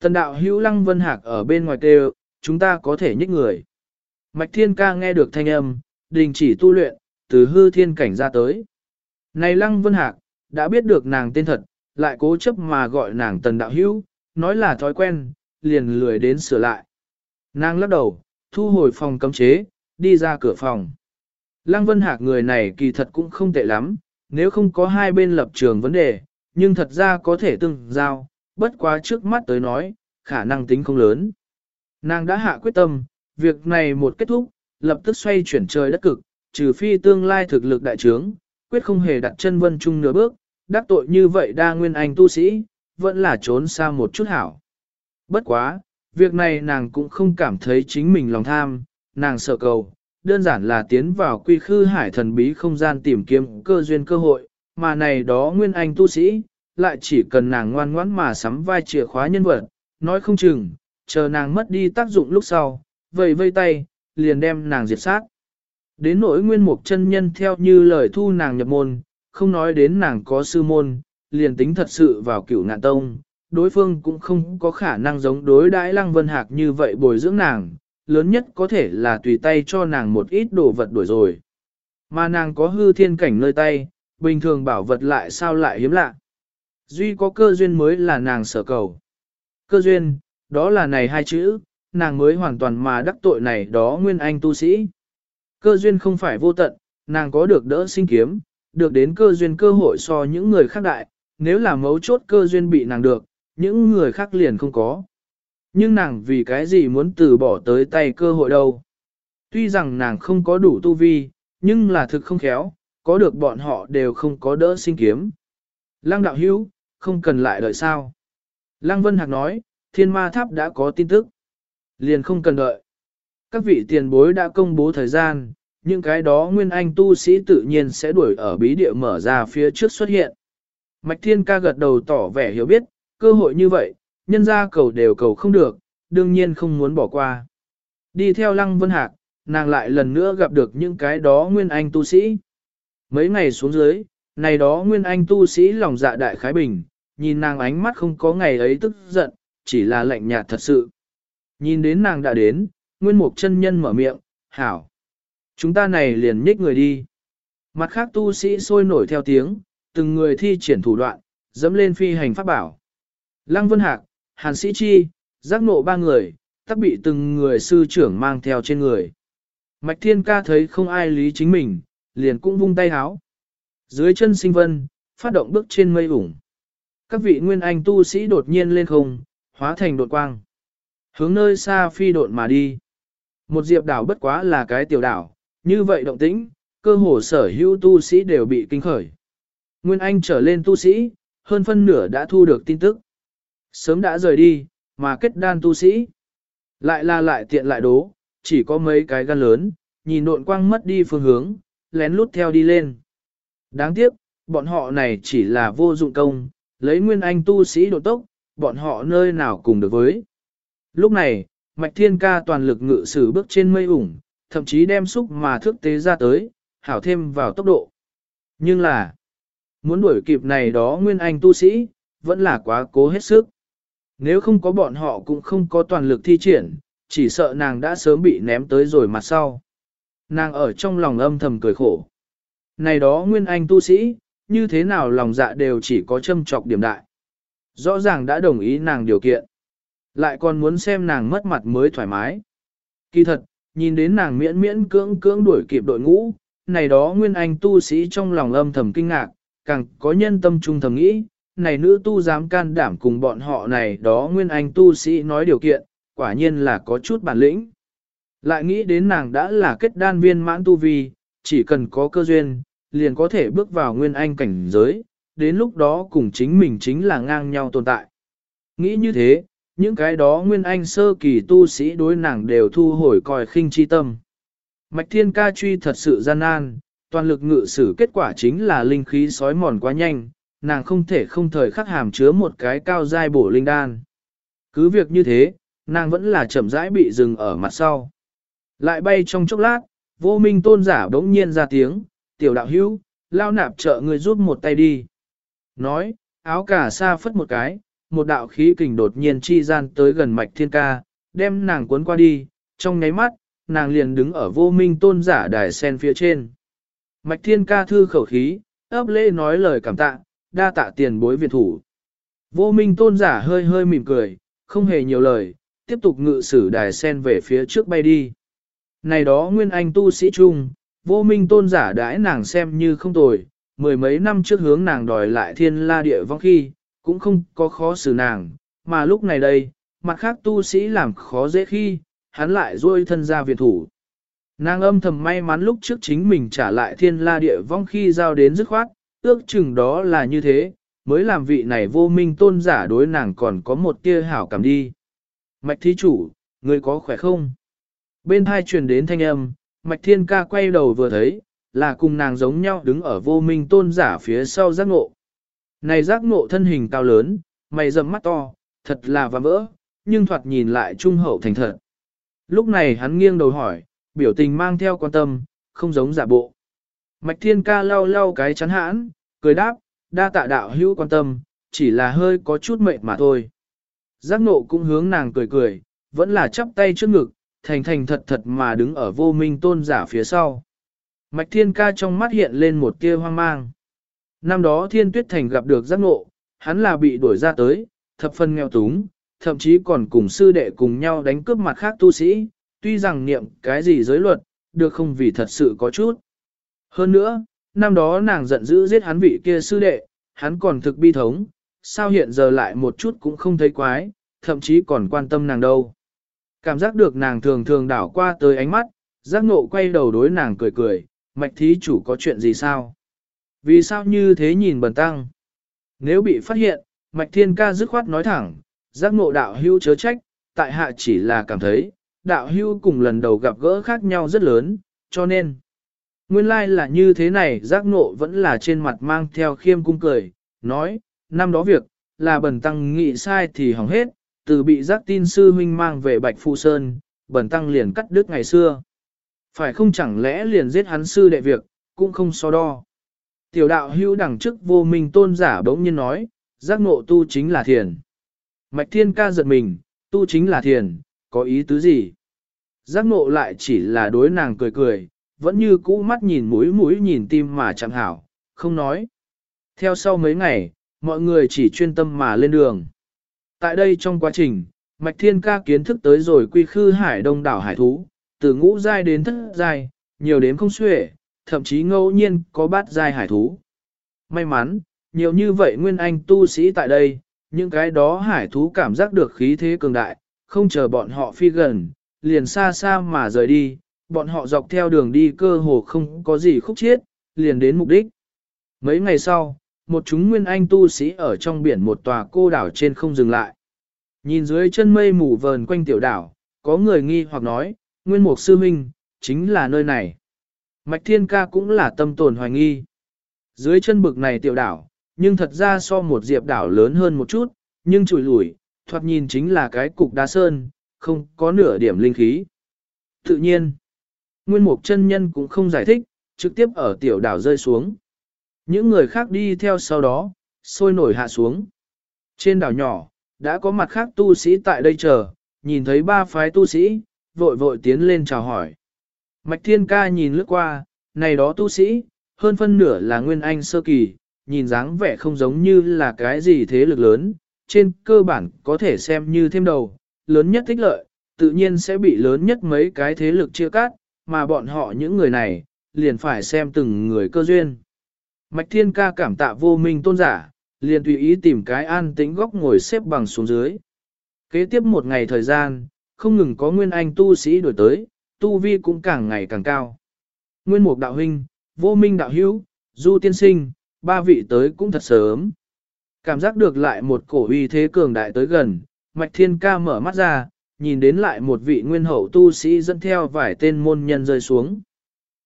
Tần đạo hữu lăng vân hạc ở bên ngoài kêu, chúng ta có thể nhích người. Mạch thiên ca nghe được thanh âm, đình chỉ tu luyện, từ hư thiên cảnh ra tới. Này lăng vân hạc, đã biết được nàng tên thật, lại cố chấp mà gọi nàng tần đạo hữu, nói là thói quen, liền lười đến sửa lại. Nàng lắc đầu, thu hồi phòng cấm chế, đi ra cửa phòng. Lăng Vân Hạc người này kỳ thật cũng không tệ lắm, nếu không có hai bên lập trường vấn đề, nhưng thật ra có thể tương giao, bất quá trước mắt tới nói, khả năng tính không lớn. Nàng đã hạ quyết tâm, việc này một kết thúc, lập tức xoay chuyển trời đất cực, trừ phi tương lai thực lực đại trướng, quyết không hề đặt chân vân chung nửa bước, đắc tội như vậy đa nguyên anh tu sĩ, vẫn là trốn xa một chút hảo. Bất quá, việc này nàng cũng không cảm thấy chính mình lòng tham, nàng sợ cầu, đơn giản là tiến vào quy khư hải thần bí không gian tìm kiếm cơ duyên cơ hội, mà này đó nguyên anh tu sĩ, lại chỉ cần nàng ngoan ngoãn mà sắm vai chìa khóa nhân vật, nói không chừng, chờ nàng mất đi tác dụng lúc sau, vầy vây tay, liền đem nàng diệt sát. Đến nỗi nguyên mục chân nhân theo như lời thu nàng nhập môn, không nói đến nàng có sư môn, liền tính thật sự vào cửu ngạn tông, đối phương cũng không có khả năng giống đối đãi lăng vân hạc như vậy bồi dưỡng nàng, lớn nhất có thể là tùy tay cho nàng một ít đồ vật đổi rồi. Mà nàng có hư thiên cảnh nơi tay, bình thường bảo vật lại sao lại hiếm lạ. Duy có cơ duyên mới là nàng sở cầu. Cơ duyên, đó là này hai chữ, nàng mới hoàn toàn mà đắc tội này đó nguyên anh tu sĩ. Cơ duyên không phải vô tận, nàng có được đỡ sinh kiếm, được đến cơ duyên cơ hội so những người khác đại, nếu là mấu chốt cơ duyên bị nàng được, những người khác liền không có. Nhưng nàng vì cái gì muốn từ bỏ tới tay cơ hội đâu. Tuy rằng nàng không có đủ tu vi, nhưng là thực không khéo, có được bọn họ đều không có đỡ sinh kiếm. Lăng đạo hữu, không cần lại đợi sao. Lăng Vân Hạc nói, thiên ma tháp đã có tin tức. Liền không cần đợi. Các vị tiền bối đã công bố thời gian, những cái đó nguyên anh tu sĩ tự nhiên sẽ đuổi ở bí địa mở ra phía trước xuất hiện. Mạch Thiên ca gật đầu tỏ vẻ hiểu biết, cơ hội như vậy, nhân ra cầu đều cầu không được, đương nhiên không muốn bỏ qua. Đi theo Lăng Vân Hạc, nàng lại lần nữa gặp được những cái đó nguyên anh tu sĩ. Mấy ngày xuống dưới, này đó nguyên anh tu sĩ lòng dạ đại khái bình, nhìn nàng ánh mắt không có ngày ấy tức giận, chỉ là lạnh nhạt thật sự. Nhìn đến nàng đã đến, nguyên mục chân nhân mở miệng, hảo. Chúng ta này liền nhích người đi. Mặt khác tu sĩ sôi nổi theo tiếng, từng người thi triển thủ đoạn, dẫm lên phi hành pháp bảo. Lăng Vân Hạc, Hàn Sĩ Chi, giác nộ ba người, tắc bị từng người sư trưởng mang theo trên người. Mạch Thiên Ca thấy không ai lý chính mình, liền cũng vung tay háo. Dưới chân sinh vân, phát động bước trên mây ủng. Các vị nguyên anh tu sĩ đột nhiên lên không, hóa thành đột quang. Hướng nơi xa phi độn mà đi. Một diệp đảo bất quá là cái tiểu đảo, như vậy động tĩnh, cơ hồ sở hữu tu sĩ đều bị kinh khởi. Nguyên anh trở lên tu sĩ, hơn phân nửa đã thu được tin tức. Sớm đã rời đi, mà kết đan tu sĩ. Lại là lại tiện lại đố, chỉ có mấy cái gan lớn, nhìn nộn quang mất đi phương hướng, lén lút theo đi lên. Đáng tiếc, bọn họ này chỉ là vô dụng công, lấy nguyên anh tu sĩ độ tốc, bọn họ nơi nào cùng được với. Lúc này, Mạch Thiên Ca toàn lực ngự sử bước trên mây ủng, thậm chí đem xúc mà thước tế ra tới, hảo thêm vào tốc độ. Nhưng là, muốn đuổi kịp này đó nguyên anh tu sĩ, vẫn là quá cố hết sức. Nếu không có bọn họ cũng không có toàn lực thi triển, chỉ sợ nàng đã sớm bị ném tới rồi mặt sau. Nàng ở trong lòng âm thầm cười khổ. Này đó nguyên anh tu sĩ, như thế nào lòng dạ đều chỉ có châm trọc điểm đại. Rõ ràng đã đồng ý nàng điều kiện. Lại còn muốn xem nàng mất mặt mới thoải mái. Kỳ thật, nhìn đến nàng miễn miễn cưỡng cưỡng đuổi kịp đội ngũ, này đó nguyên anh tu sĩ trong lòng âm thầm kinh ngạc, càng có nhân tâm trung thầm nghĩ, này nữ tu dám can đảm cùng bọn họ này đó nguyên anh tu sĩ nói điều kiện, quả nhiên là có chút bản lĩnh. Lại nghĩ đến nàng đã là kết đan viên mãn tu vi, chỉ cần có cơ duyên, liền có thể bước vào nguyên anh cảnh giới, đến lúc đó cùng chính mình chính là ngang nhau tồn tại. Nghĩ như thế, những cái đó nguyên anh sơ kỳ tu sĩ đối nàng đều thu hồi còi khinh chi tâm. Mạch thiên ca truy thật sự gian nan, toàn lực ngự sử kết quả chính là linh khí sói mòn quá nhanh, nàng không thể không thời khắc hàm chứa một cái cao dai bổ linh đan. Cứ việc như thế, nàng vẫn là chậm rãi bị dừng ở mặt sau. Lại bay trong chốc lát, vô minh tôn giả đống nhiên ra tiếng, tiểu đạo hữu, lao nạp trợ người giúp một tay đi. Nói, áo cả xa phất một cái, một đạo khí kình đột nhiên chi gian tới gần mạch thiên ca, đem nàng cuốn qua đi, trong nháy mắt, nàng liền đứng ở vô minh tôn giả đài sen phía trên. Mạch thiên ca thư khẩu khí, ấp lễ nói lời cảm tạ, đa tạ tiền bối việt thủ. Vô minh tôn giả hơi hơi mỉm cười, không hề nhiều lời, tiếp tục ngự sử đài sen về phía trước bay đi. Này đó nguyên anh tu sĩ trung, vô minh tôn giả đãi nàng xem như không tồi, mười mấy năm trước hướng nàng đòi lại thiên la địa vong khi, cũng không có khó xử nàng, mà lúc này đây, mặt khác tu sĩ làm khó dễ khi, hắn lại rôi thân ra việt thủ. Nàng âm thầm may mắn lúc trước chính mình trả lại thiên la địa vong khi giao đến dứt khoát, ước chừng đó là như thế, mới làm vị này vô minh tôn giả đối nàng còn có một tia hảo cảm đi. Mạch thí chủ, người có khỏe không? Bên hai truyền đến thanh âm, mạch thiên ca quay đầu vừa thấy, là cùng nàng giống nhau đứng ở vô minh tôn giả phía sau giác ngộ. Này giác ngộ thân hình cao lớn, mày rậm mắt to, thật là và vỡ, nhưng thoạt nhìn lại trung hậu thành thật. Lúc này hắn nghiêng đầu hỏi, biểu tình mang theo quan tâm, không giống giả bộ. Mạch thiên ca lau lau cái chắn hãn, cười đáp, đa tạ đạo hữu quan tâm, chỉ là hơi có chút mệt mà thôi. Giác nộ cũng hướng nàng cười cười, vẫn là chắp tay trước ngực, thành thành thật thật mà đứng ở vô minh tôn giả phía sau. Mạch thiên ca trong mắt hiện lên một tia hoang mang. Năm đó thiên tuyết thành gặp được giác ngộ, hắn là bị đuổi ra tới, thập phân nghèo túng, thậm chí còn cùng sư đệ cùng nhau đánh cướp mặt khác tu sĩ, tuy rằng niệm cái gì giới luật, được không vì thật sự có chút. Hơn nữa, năm đó nàng giận dữ giết hắn vị kia sư đệ, hắn còn thực bi thống, sao hiện giờ lại một chút cũng không thấy quái, thậm chí còn quan tâm nàng đâu. Cảm giác được nàng thường thường đảo qua tới ánh mắt, giác ngộ quay đầu đối nàng cười cười, mạch thí chủ có chuyện gì sao? Vì sao như thế nhìn bần tăng? Nếu bị phát hiện, mạch thiên ca dứt khoát nói thẳng, giác ngộ đạo hưu chớ trách, tại hạ chỉ là cảm thấy, đạo hưu cùng lần đầu gặp gỡ khác nhau rất lớn, cho nên. Nguyên lai like là như thế này, giác ngộ vẫn là trên mặt mang theo khiêm cung cười, nói, năm đó việc, là bần tăng nghĩ sai thì hỏng hết, từ bị giác tin sư huynh mang về Bạch Phụ Sơn, bẩn tăng liền cắt đứt ngày xưa. Phải không chẳng lẽ liền giết hắn sư đệ việc, cũng không so đo. Tiểu đạo hữu đẳng chức vô minh tôn giả bỗng nhiên nói, giác ngộ tu chính là thiền. Mạch thiên ca giật mình, tu chính là thiền, có ý tứ gì? Giác ngộ lại chỉ là đối nàng cười cười, vẫn như cũ mắt nhìn mũi mũi nhìn tim mà chẳng hảo, không nói. Theo sau mấy ngày, mọi người chỉ chuyên tâm mà lên đường. Tại đây trong quá trình, Mạch Thiên Ca kiến thức tới rồi quy khư hải đông đảo hải thú, từ ngũ giai đến thất giai, nhiều đến không xuể, thậm chí ngẫu nhiên có bát giai hải thú. May mắn, nhiều như vậy nguyên anh tu sĩ tại đây, những cái đó hải thú cảm giác được khí thế cường đại, không chờ bọn họ phi gần, liền xa xa mà rời đi, bọn họ dọc theo đường đi cơ hồ không có gì khúc chiết, liền đến mục đích. Mấy ngày sau, một chúng nguyên anh tu sĩ ở trong biển một tòa cô đảo trên không dừng lại. Nhìn dưới chân mây mù vờn quanh tiểu đảo, có người nghi hoặc nói, nguyên mục sư minh, chính là nơi này. Mạch thiên ca cũng là tâm tồn hoài nghi. Dưới chân bực này tiểu đảo, nhưng thật ra so một diệp đảo lớn hơn một chút, nhưng chùi lủi, thoạt nhìn chính là cái cục đá sơn, không có nửa điểm linh khí. Tự nhiên, nguyên mục chân nhân cũng không giải thích, trực tiếp ở tiểu đảo rơi xuống. Những người khác đi theo sau đó, sôi nổi hạ xuống. Trên đảo nhỏ, đã có mặt khác tu sĩ tại đây chờ, nhìn thấy ba phái tu sĩ, vội vội tiến lên chào hỏi. Mạch Thiên Ca nhìn lướt qua, này đó tu sĩ, hơn phân nửa là nguyên anh sơ kỳ, nhìn dáng vẻ không giống như là cái gì thế lực lớn, trên cơ bản có thể xem như thêm đầu, lớn nhất tích lợi, tự nhiên sẽ bị lớn nhất mấy cái thế lực chia cắt, mà bọn họ những người này, liền phải xem từng người cơ duyên. Mạch Thiên Ca cảm tạ vô minh tôn giả, liền tùy ý tìm cái an tĩnh góc ngồi xếp bằng xuống dưới. Kế tiếp một ngày thời gian, không ngừng có nguyên anh tu sĩ đổi tới, tu vi cũng càng ngày càng cao. Nguyên mục đạo huynh, vô minh đạo hữu, du tiên sinh, ba vị tới cũng thật sớm. Cảm giác được lại một cổ uy thế cường đại tới gần, Mạch Thiên Ca mở mắt ra, nhìn đến lại một vị nguyên hậu tu sĩ dẫn theo vài tên môn nhân rơi xuống.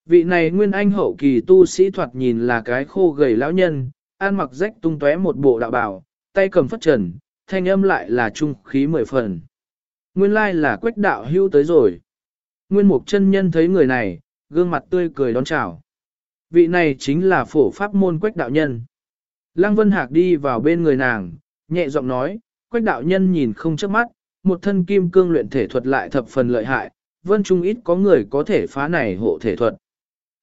Vị này nguyên anh hậu kỳ tu sĩ thoạt nhìn là cái khô gầy lão nhân, ăn mặc rách tung tóe một bộ đạo bảo, tay cầm phất trần, thanh âm lại là trung khí mười phần. Nguyên lai là quách đạo hưu tới rồi. Nguyên mục chân nhân thấy người này, gương mặt tươi cười đón chào. Vị này chính là phổ pháp môn quách đạo nhân. Lăng Vân Hạc đi vào bên người nàng, nhẹ giọng nói, quách đạo nhân nhìn không chớp mắt, một thân kim cương luyện thể thuật lại thập phần lợi hại, vân trung ít có người có thể phá này hộ thể thuật.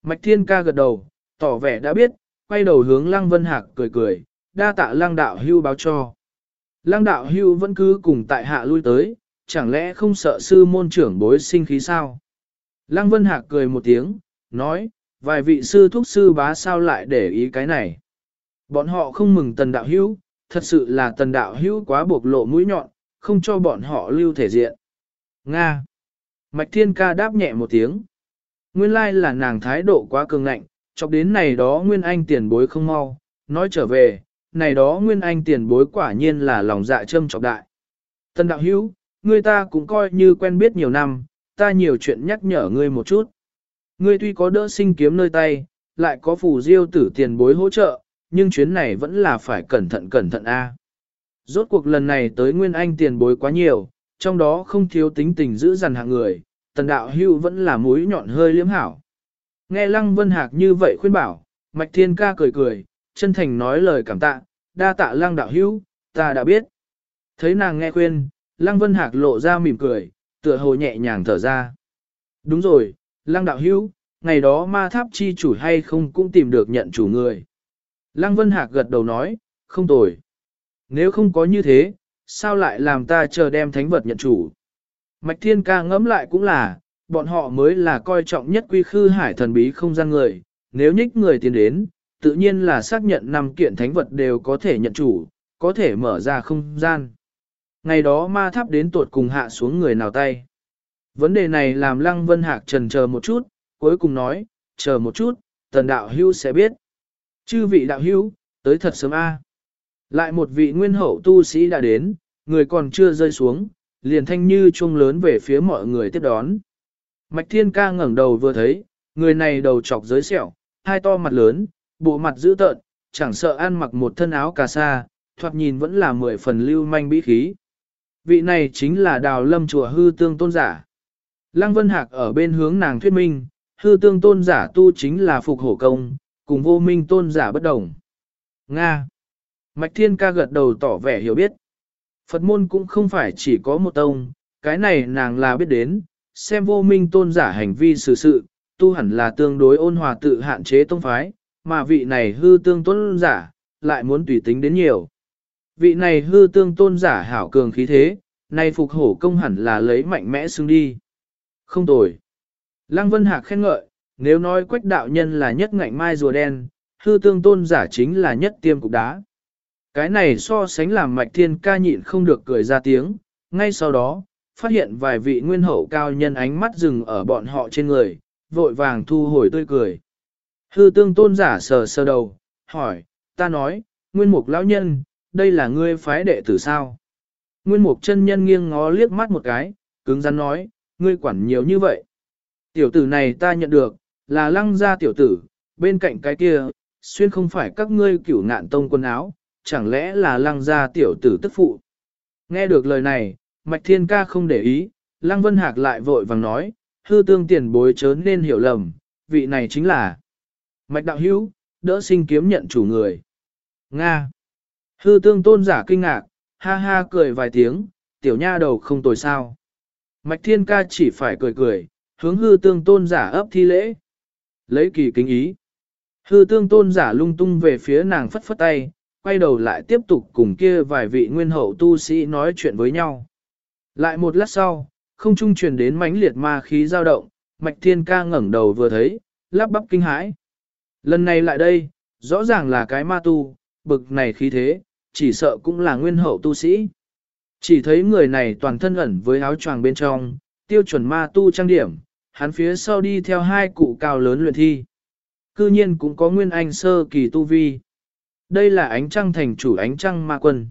Mạch thiên ca gật đầu, tỏ vẻ đã biết, quay đầu hướng lăng vân hạc cười cười, đa tạ lăng đạo hưu báo cho. Lăng đạo hưu vẫn cứ cùng tại hạ lui tới, chẳng lẽ không sợ sư môn trưởng bối sinh khí sao? Lăng vân hạc cười một tiếng, nói, vài vị sư thúc sư bá sao lại để ý cái này. Bọn họ không mừng tần đạo hữu, thật sự là tần đạo hữu quá bộc lộ mũi nhọn, không cho bọn họ lưu thể diện. Nga. Mạch Thiên Ca đáp nhẹ một tiếng. Nguyên lai là nàng thái độ quá cường ngạnh, chọc đến này đó Nguyên Anh tiền bối không mau, nói trở về, này đó Nguyên Anh tiền bối quả nhiên là lòng dạ châm chọc đại. Tần đạo hữu, người ta cũng coi như quen biết nhiều năm, ta nhiều chuyện nhắc nhở ngươi một chút. Ngươi tuy có đỡ sinh kiếm nơi tay, lại có phù diêu tử tiền bối hỗ trợ, nhưng chuyến này vẫn là phải cẩn thận cẩn thận a. Rốt cuộc lần này tới Nguyên Anh tiền bối quá nhiều, trong đó không thiếu tính tình giữ dằn hạng người, tần đạo hưu vẫn là mũi nhọn hơi liếm hảo. Nghe Lăng Vân Hạc như vậy khuyên bảo, Mạch Thiên Ca cười cười, chân thành nói lời cảm tạ, đa tạ Lăng đạo hưu, ta đã biết. Thấy nàng nghe khuyên, Lăng Vân Hạc lộ ra mỉm cười, tựa hồ nhẹ nhàng thở ra. Đúng rồi, Lăng đạo hưu, ngày đó ma tháp chi chủ hay không cũng tìm được nhận chủ người. Lăng Vân Hạc gật đầu nói, không tồi. Nếu không có như thế, sao lại làm ta chờ đem thánh vật nhận chủ? Mạch Thiên ca ngẫm lại cũng là, bọn họ mới là coi trọng nhất quy khư hải thần bí không gian người, nếu nhích người tiến đến, tự nhiên là xác nhận năm kiện thánh vật đều có thể nhận chủ, có thể mở ra không gian. Ngày đó ma tháp đến tuột cùng hạ xuống người nào tay. Vấn đề này làm Lăng Vân Hạc trần chờ một chút, cuối cùng nói, chờ một chút, tần đạo hưu sẽ biết. Chư vị đạo hưu, tới thật sớm a. Lại một vị nguyên hậu tu sĩ đã đến, người còn chưa rơi xuống, liền thanh như chuông lớn về phía mọi người tiếp đón. Mạch Thiên Ca ngẩng đầu vừa thấy, người này đầu chọc giới sẹo, hai to mặt lớn, bộ mặt dữ tợn, chẳng sợ ăn mặc một thân áo cà sa, thoạt nhìn vẫn là mười phần lưu manh bí khí. Vị này chính là đào lâm chùa hư tương tôn giả. Lăng Vân Hạc ở bên hướng nàng thuyết minh, hư tương tôn giả tu chính là phục hổ công, cùng vô minh tôn giả bất đồng. Nga. Mạch Thiên ca gật đầu tỏ vẻ hiểu biết. Phật môn cũng không phải chỉ có một tông, cái này nàng là biết đến, xem vô minh tôn giả hành vi xử sự, tu hẳn là tương đối ôn hòa tự hạn chế tông phái, mà vị này hư tương tôn giả, lại muốn tùy tính đến nhiều. Vị này hư tương tôn giả hảo cường khí thế, nay phục hổ công hẳn là lấy mạnh mẽ xưng đi. Không tồi. Lăng Vân Hạc khen ngợi, nếu nói quách đạo nhân là nhất ngạnh mai rùa đen, hư tương tôn giả chính là nhất tiêm cục đá. Cái này so sánh làm mạch thiên ca nhịn không được cười ra tiếng, ngay sau đó, phát hiện vài vị nguyên hậu cao nhân ánh mắt dừng ở bọn họ trên người, vội vàng thu hồi tươi cười. Hư tương tôn giả sờ sờ đầu, hỏi, ta nói, nguyên mục lão nhân, đây là ngươi phái đệ tử sao? Nguyên mục chân nhân nghiêng ngó liếc mắt một cái, cứng rắn nói, ngươi quản nhiều như vậy. Tiểu tử này ta nhận được, là lăng gia tiểu tử, bên cạnh cái kia, xuyên không phải các ngươi cửu ngạn tông quần áo, chẳng lẽ là lăng gia tiểu tử tức phụ. Nghe được lời này, Mạch Thiên Ca không để ý, Lăng Vân Hạc lại vội vàng nói, hư tương tiền bối chớ nên hiểu lầm, vị này chính là Mạch Đạo Hữu, đỡ sinh kiếm nhận chủ người. Nga. Hư tương tôn giả kinh ngạc, ha ha cười vài tiếng, tiểu nha đầu không tồi sao. Mạch Thiên Ca chỉ phải cười cười, hướng hư tương tôn giả ấp thi lễ. Lấy kỳ kính ý. Hư tương tôn giả lung tung về phía nàng phất phất tay, quay đầu lại tiếp tục cùng kia vài vị nguyên hậu tu sĩ nói chuyện với nhau. Lại một lát sau, không trung truyền đến mãnh liệt ma khí dao động, mạch thiên ca ngẩng đầu vừa thấy, lắp bắp kinh hãi. Lần này lại đây, rõ ràng là cái ma tu, bực này khí thế, chỉ sợ cũng là nguyên hậu tu sĩ. Chỉ thấy người này toàn thân ẩn với áo choàng bên trong, tiêu chuẩn ma tu trang điểm, hắn phía sau đi theo hai cụ cao lớn luyện thi. Cư nhiên cũng có nguyên anh sơ kỳ tu vi. Đây là ánh trăng thành chủ ánh trăng ma quân.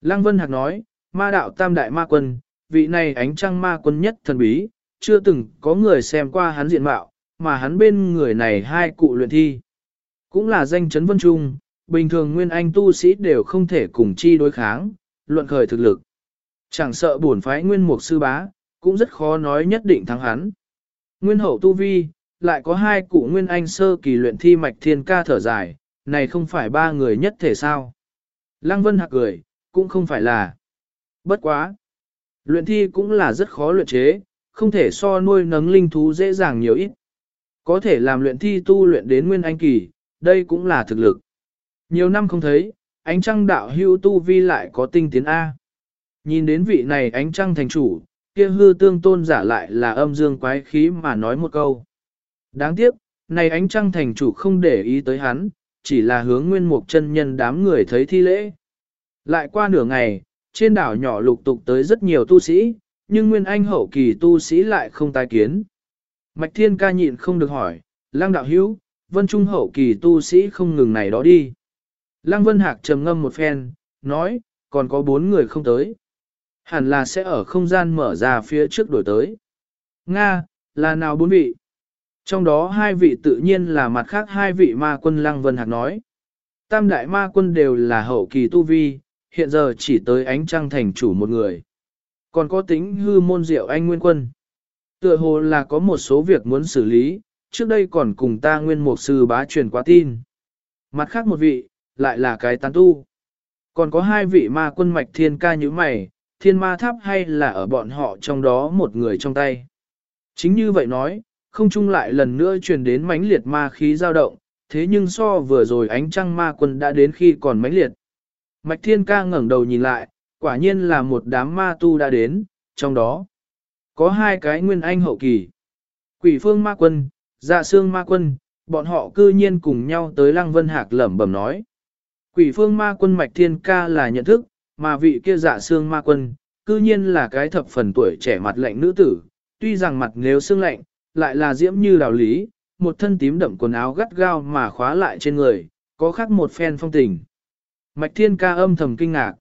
Lăng Vân Hạc nói, ma đạo tam đại ma quân, vị này ánh trăng ma quân nhất thần bí, chưa từng có người xem qua hắn diện mạo, mà hắn bên người này hai cụ luyện thi. Cũng là danh chấn vân trung, bình thường nguyên anh tu sĩ đều không thể cùng chi đối kháng, luận khởi thực lực. Chẳng sợ bổn phái nguyên mục sư bá, cũng rất khó nói nhất định thắng hắn. Nguyên hậu tu vi, lại có hai cụ nguyên anh sơ kỳ luyện thi mạch thiên ca thở dài, này không phải ba người nhất thể sao. Lăng Vân Hạc cười, cũng không phải là. Bất quá. Luyện thi cũng là rất khó luyện chế, không thể so nuôi nấng linh thú dễ dàng nhiều ít. Có thể làm luyện thi tu luyện đến nguyên anh kỳ, đây cũng là thực lực. Nhiều năm không thấy, ánh trăng đạo hưu tu vi lại có tinh tiến A. Nhìn đến vị này ánh trăng thành chủ, kia hư tương tôn giả lại là âm dương quái khí mà nói một câu. Đáng tiếc, này ánh trăng thành chủ không để ý tới hắn, chỉ là hướng nguyên mục chân nhân đám người thấy thi lễ. Lại qua nửa ngày, trên đảo nhỏ lục tục tới rất nhiều tu sĩ, nhưng nguyên anh hậu kỳ tu sĩ lại không tai kiến. Mạch thiên ca nhịn không được hỏi, lang đạo hữu, vân trung hậu kỳ tu sĩ không ngừng này đó đi. Lăng vân hạc trầm ngâm một phen, nói, còn có bốn người không tới. Hẳn là sẽ ở không gian mở ra phía trước đổi tới. Nga, là nào bốn vị? Trong đó hai vị tự nhiên là mặt khác hai vị ma quân Lăng Vân Hạc nói. Tam đại ma quân đều là hậu kỳ tu vi, hiện giờ chỉ tới ánh trăng thành chủ một người. Còn có tính hư môn diệu anh nguyên quân. Tựa hồ là có một số việc muốn xử lý, trước đây còn cùng ta nguyên một sư bá truyền quá tin. Mặt khác một vị, lại là cái tán tu. Còn có hai vị ma quân mạch thiên ca như mày, thiên ma tháp hay là ở bọn họ trong đó một người trong tay. Chính như vậy nói, không trung lại lần nữa truyền đến mãnh liệt ma khí dao động, thế nhưng so vừa rồi ánh trăng ma quân đã đến khi còn mãnh liệt. Mạch thiên ca ngẩng đầu nhìn lại, quả nhiên là một đám ma tu đã đến, trong đó có hai cái nguyên anh hậu kỳ. Quỷ phương ma quân, dạ xương ma quân, bọn họ cư nhiên cùng nhau tới lăng vân hạc lẩm bẩm nói. Quỷ phương ma quân mạch thiên ca là nhận thức, mà vị kia dạ xương ma quân, cư nhiên là cái thập phần tuổi trẻ mặt lạnh nữ tử, tuy rằng mặt nếu xương lạnh, lại là diễm như đào lý, một thân tím đậm quần áo gắt gao mà khóa lại trên người, có khác một phen phong tình. Mạch thiên ca âm thầm kinh ngạc.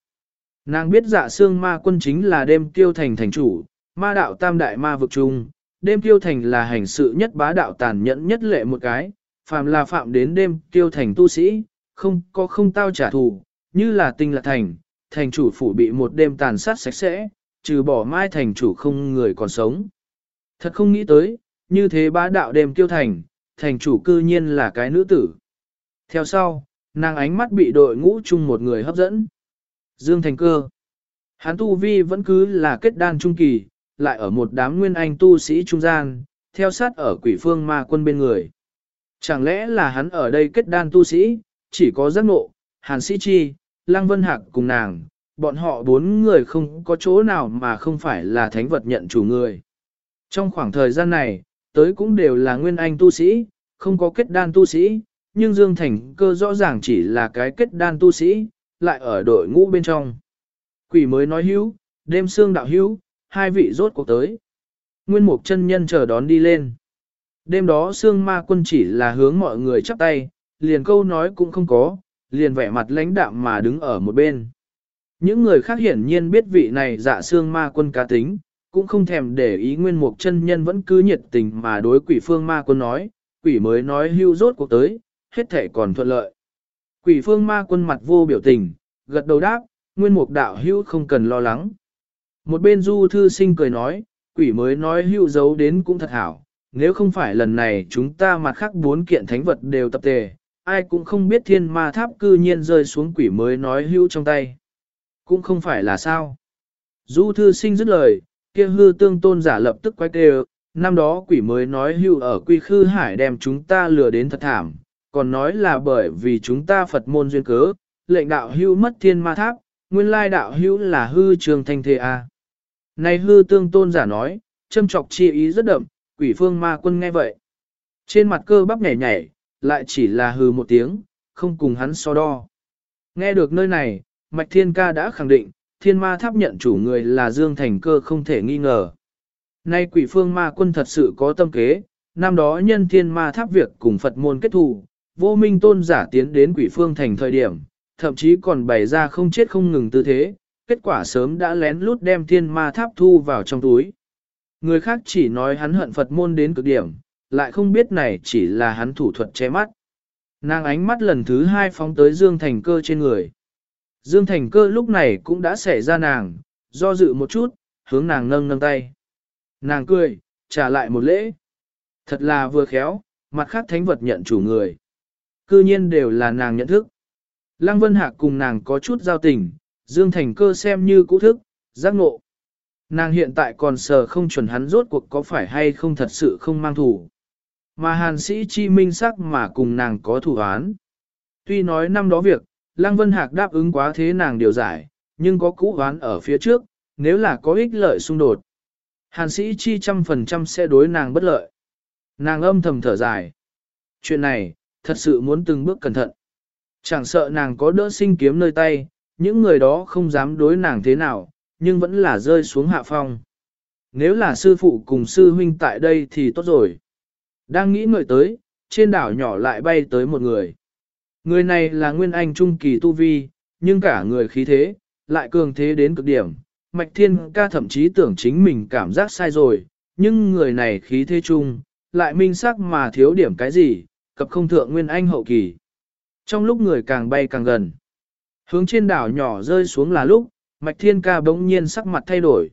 Nàng biết dạ xương ma quân chính là đêm tiêu thành thành chủ, ma đạo tam đại ma vực chung, đêm tiêu thành là hành sự nhất bá đạo tàn nhẫn nhất lệ một cái, phàm là phạm đến đêm tiêu thành tu sĩ, không có không tao trả thù, như là tinh lạc thành, thành chủ phủ bị một đêm tàn sát sạch sẽ, trừ bỏ mai thành chủ không người còn sống. Thật không nghĩ tới, như thế bá đạo đêm tiêu thành, thành chủ cư nhiên là cái nữ tử. Theo sau, nàng ánh mắt bị đội ngũ chung một người hấp dẫn. Dương Thành Cơ. Hắn tu vi vẫn cứ là kết đan trung kỳ, lại ở một đám nguyên anh tu sĩ trung gian, theo sát ở quỷ phương ma quân bên người. Chẳng lẽ là hắn ở đây kết đan tu sĩ, chỉ có giác ngộ, hàn sĩ chi, lăng vân hạc cùng nàng, bọn họ bốn người không có chỗ nào mà không phải là thánh vật nhận chủ người. Trong khoảng thời gian này, tới cũng đều là nguyên anh tu sĩ, không có kết đan tu sĩ, nhưng Dương Thành cơ rõ ràng chỉ là cái kết đan tu sĩ, lại ở đội ngũ bên trong. Quỷ mới nói hữu, đêm xương đạo hữu, hai vị rốt cuộc tới. Nguyên mục chân nhân chờ đón đi lên. Đêm đó xương ma quân chỉ là hướng mọi người chắp tay, liền câu nói cũng không có, liền vẻ mặt lãnh đạm mà đứng ở một bên. Những người khác hiển nhiên biết vị này dạ xương ma quân cá tính, cũng không thèm để ý nguyên mục chân nhân vẫn cứ nhiệt tình mà đối quỷ phương ma quân nói, quỷ mới nói hưu rốt cuộc tới, hết thể còn thuận lợi. Quỷ phương ma quân mặt vô biểu tình, gật đầu đáp, nguyên mục đạo hưu không cần lo lắng. Một bên du thư sinh cười nói, quỷ mới nói hưu giấu đến cũng thật hảo, nếu không phải lần này chúng ta mặt khác bốn kiện thánh vật đều tập tề, ai cũng không biết thiên ma tháp cư nhiên rơi xuống quỷ mới nói hưu trong tay. Cũng không phải là sao. Du thư sinh dứt lời, kia hư tương tôn giả lập tức quay kêu, năm đó quỷ mới nói hưu ở quy khư hải đem chúng ta lừa đến thật thảm, còn nói là bởi vì chúng ta Phật môn duyên cớ, lệnh đạo hưu mất thiên ma tháp, nguyên lai đạo hưu là hư trường thanh thế a. Này hư tương tôn giả nói, châm trọc chi ý rất đậm, quỷ phương ma quân nghe vậy. Trên mặt cơ bắp nhảy nhảy, lại chỉ là hư một tiếng, không cùng hắn so đo. Nghe được nơi này, Mạch Thiên Ca đã khẳng định, thiên ma tháp nhận chủ người là Dương Thành Cơ không thể nghi ngờ. Nay quỷ phương ma quân thật sự có tâm kế, năm đó nhân thiên ma tháp việc cùng Phật môn kết thù, vô minh tôn giả tiến đến quỷ phương thành thời điểm, thậm chí còn bày ra không chết không ngừng tư thế, kết quả sớm đã lén lút đem thiên ma tháp thu vào trong túi. Người khác chỉ nói hắn hận Phật môn đến cực điểm, lại không biết này chỉ là hắn thủ thuật che mắt. Nàng ánh mắt lần thứ hai phóng tới Dương Thành cơ trên người. Dương Thành cơ lúc này cũng đã xảy ra nàng, do dự một chút, hướng nàng nâng nâng tay. Nàng cười, trả lại một lễ. Thật là vừa khéo, mặt khác thánh vật nhận chủ người. Cư nhiên đều là nàng nhận thức. Lăng Vân Hạc cùng nàng có chút giao tình, Dương Thành cơ xem như cũ thức, Giác ngộ. Nàng hiện tại còn sờ không chuẩn hắn rốt cuộc có phải hay không thật sự không mang thủ. Mà hàn sĩ chi minh sắc mà cùng nàng có thủ án. Tuy nói năm đó việc, Lăng Vân Hạc đáp ứng quá thế nàng điều giải, nhưng có cũ oán ở phía trước, nếu là có ích lợi xung đột. Hàn sĩ chi trăm phần trăm sẽ đối nàng bất lợi. Nàng âm thầm thở dài. Chuyện này, thật sự muốn từng bước cẩn thận. Chẳng sợ nàng có đỡ sinh kiếm nơi tay, những người đó không dám đối nàng thế nào, nhưng vẫn là rơi xuống hạ phong. Nếu là sư phụ cùng sư huynh tại đây thì tốt rồi. Đang nghĩ ngợi tới, trên đảo nhỏ lại bay tới một người. Người này là Nguyên Anh Trung Kỳ Tu Vi, nhưng cả người khí thế, lại cường thế đến cực điểm. Mạch Thiên ca thậm chí tưởng chính mình cảm giác sai rồi, nhưng người này khí thế chung, lại minh sắc mà thiếu điểm cái gì, cập không thượng Nguyên Anh hậu kỳ. Trong lúc người càng bay càng gần, hướng trên đảo nhỏ rơi xuống là lúc, Mạch Thiên ca bỗng nhiên sắc mặt thay đổi.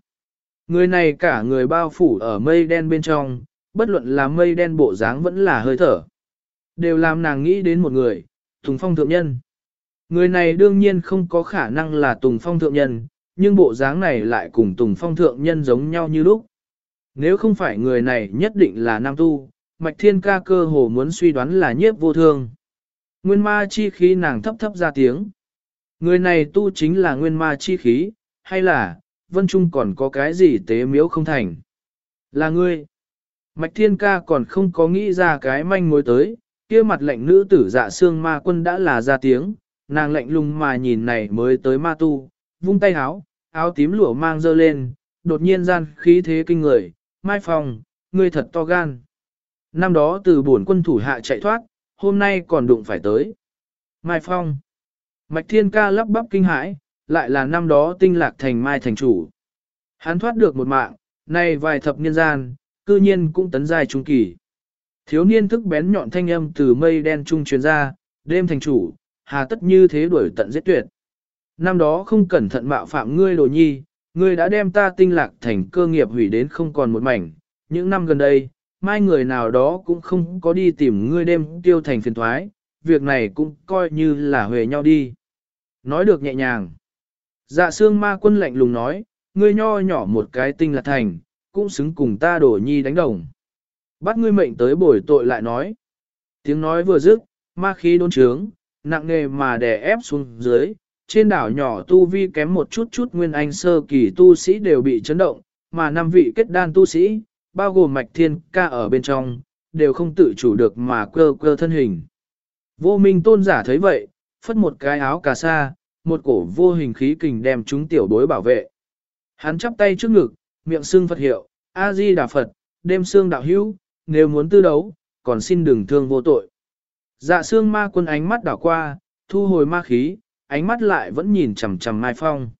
Người này cả người bao phủ ở mây đen bên trong, bất luận là mây đen bộ dáng vẫn là hơi thở. Đều làm nàng nghĩ đến một người, Tùng Phong Thượng Nhân. Người này đương nhiên không có khả năng là Tùng Phong Thượng Nhân, nhưng bộ dáng này lại cùng Tùng Phong Thượng Nhân giống nhau như lúc. Nếu không phải người này nhất định là nam tu, Mạch Thiên ca cơ hồ muốn suy đoán là nhiếp vô thương. Nguyên ma chi khí nàng thấp thấp ra tiếng. Người này tu chính là nguyên ma chi khí, hay là, vân trung còn có cái gì tế miếu không thành? Là ngươi. Mạch Thiên ca còn không có nghĩ ra cái manh mối tới, kia mặt lệnh nữ tử dạ xương ma quân đã là ra tiếng, nàng lạnh lùng mà nhìn này mới tới ma tu, vung tay áo, áo tím lụa mang dơ lên, đột nhiên gian khí thế kinh người, mai phòng, ngươi thật to gan. Năm đó từ bổn quân thủ hạ chạy thoát, hôm nay còn đụng phải tới. Mai Phong. Mạch Thiên Ca lắp bắp kinh hãi, lại là năm đó tinh lạc thành Mai thành chủ. Hắn thoát được một mạng, nay vài thập niên gian, cư nhiên cũng tấn dài trung kỳ. Thiếu niên thức bén nhọn thanh âm từ mây đen trung truyền ra, đêm thành chủ, hà tất như thế đuổi tận giết tuyệt. Năm đó không cẩn thận mạo phạm ngươi đồ nhi, ngươi đã đem ta tinh lạc thành cơ nghiệp hủy đến không còn một mảnh. Những năm gần đây, mai người nào đó cũng không có đi tìm ngươi đêm tiêu thành phiền thoái, việc này cũng coi như là huề nhau đi. Nói được nhẹ nhàng. Dạ xương ma quân lạnh lùng nói, ngươi nho nhỏ một cái tinh lạc thành, cũng xứng cùng ta đổ nhi đánh đồng. Bắt ngươi mệnh tới bồi tội lại nói. Tiếng nói vừa dứt, ma khí đôn trướng, nặng nề mà đè ép xuống dưới, trên đảo nhỏ tu vi kém một chút chút nguyên anh sơ kỳ tu sĩ đều bị chấn động, mà năm vị kết đan tu sĩ, bao gồm mạch thiên ca ở bên trong, đều không tự chủ được mà quơ quơ thân hình. Vô minh tôn giả thấy vậy, phất một cái áo cà sa, một cổ vô hình khí kình đem chúng tiểu bối bảo vệ. Hắn chắp tay trước ngực, miệng xưng Phật hiệu, A-di Đà Phật, đêm xương đạo hữu, nếu muốn tư đấu, còn xin đừng thương vô tội. Dạ xương ma quân ánh mắt đảo qua, thu hồi ma khí, ánh mắt lại vẫn nhìn chằm chằm Mai Phong.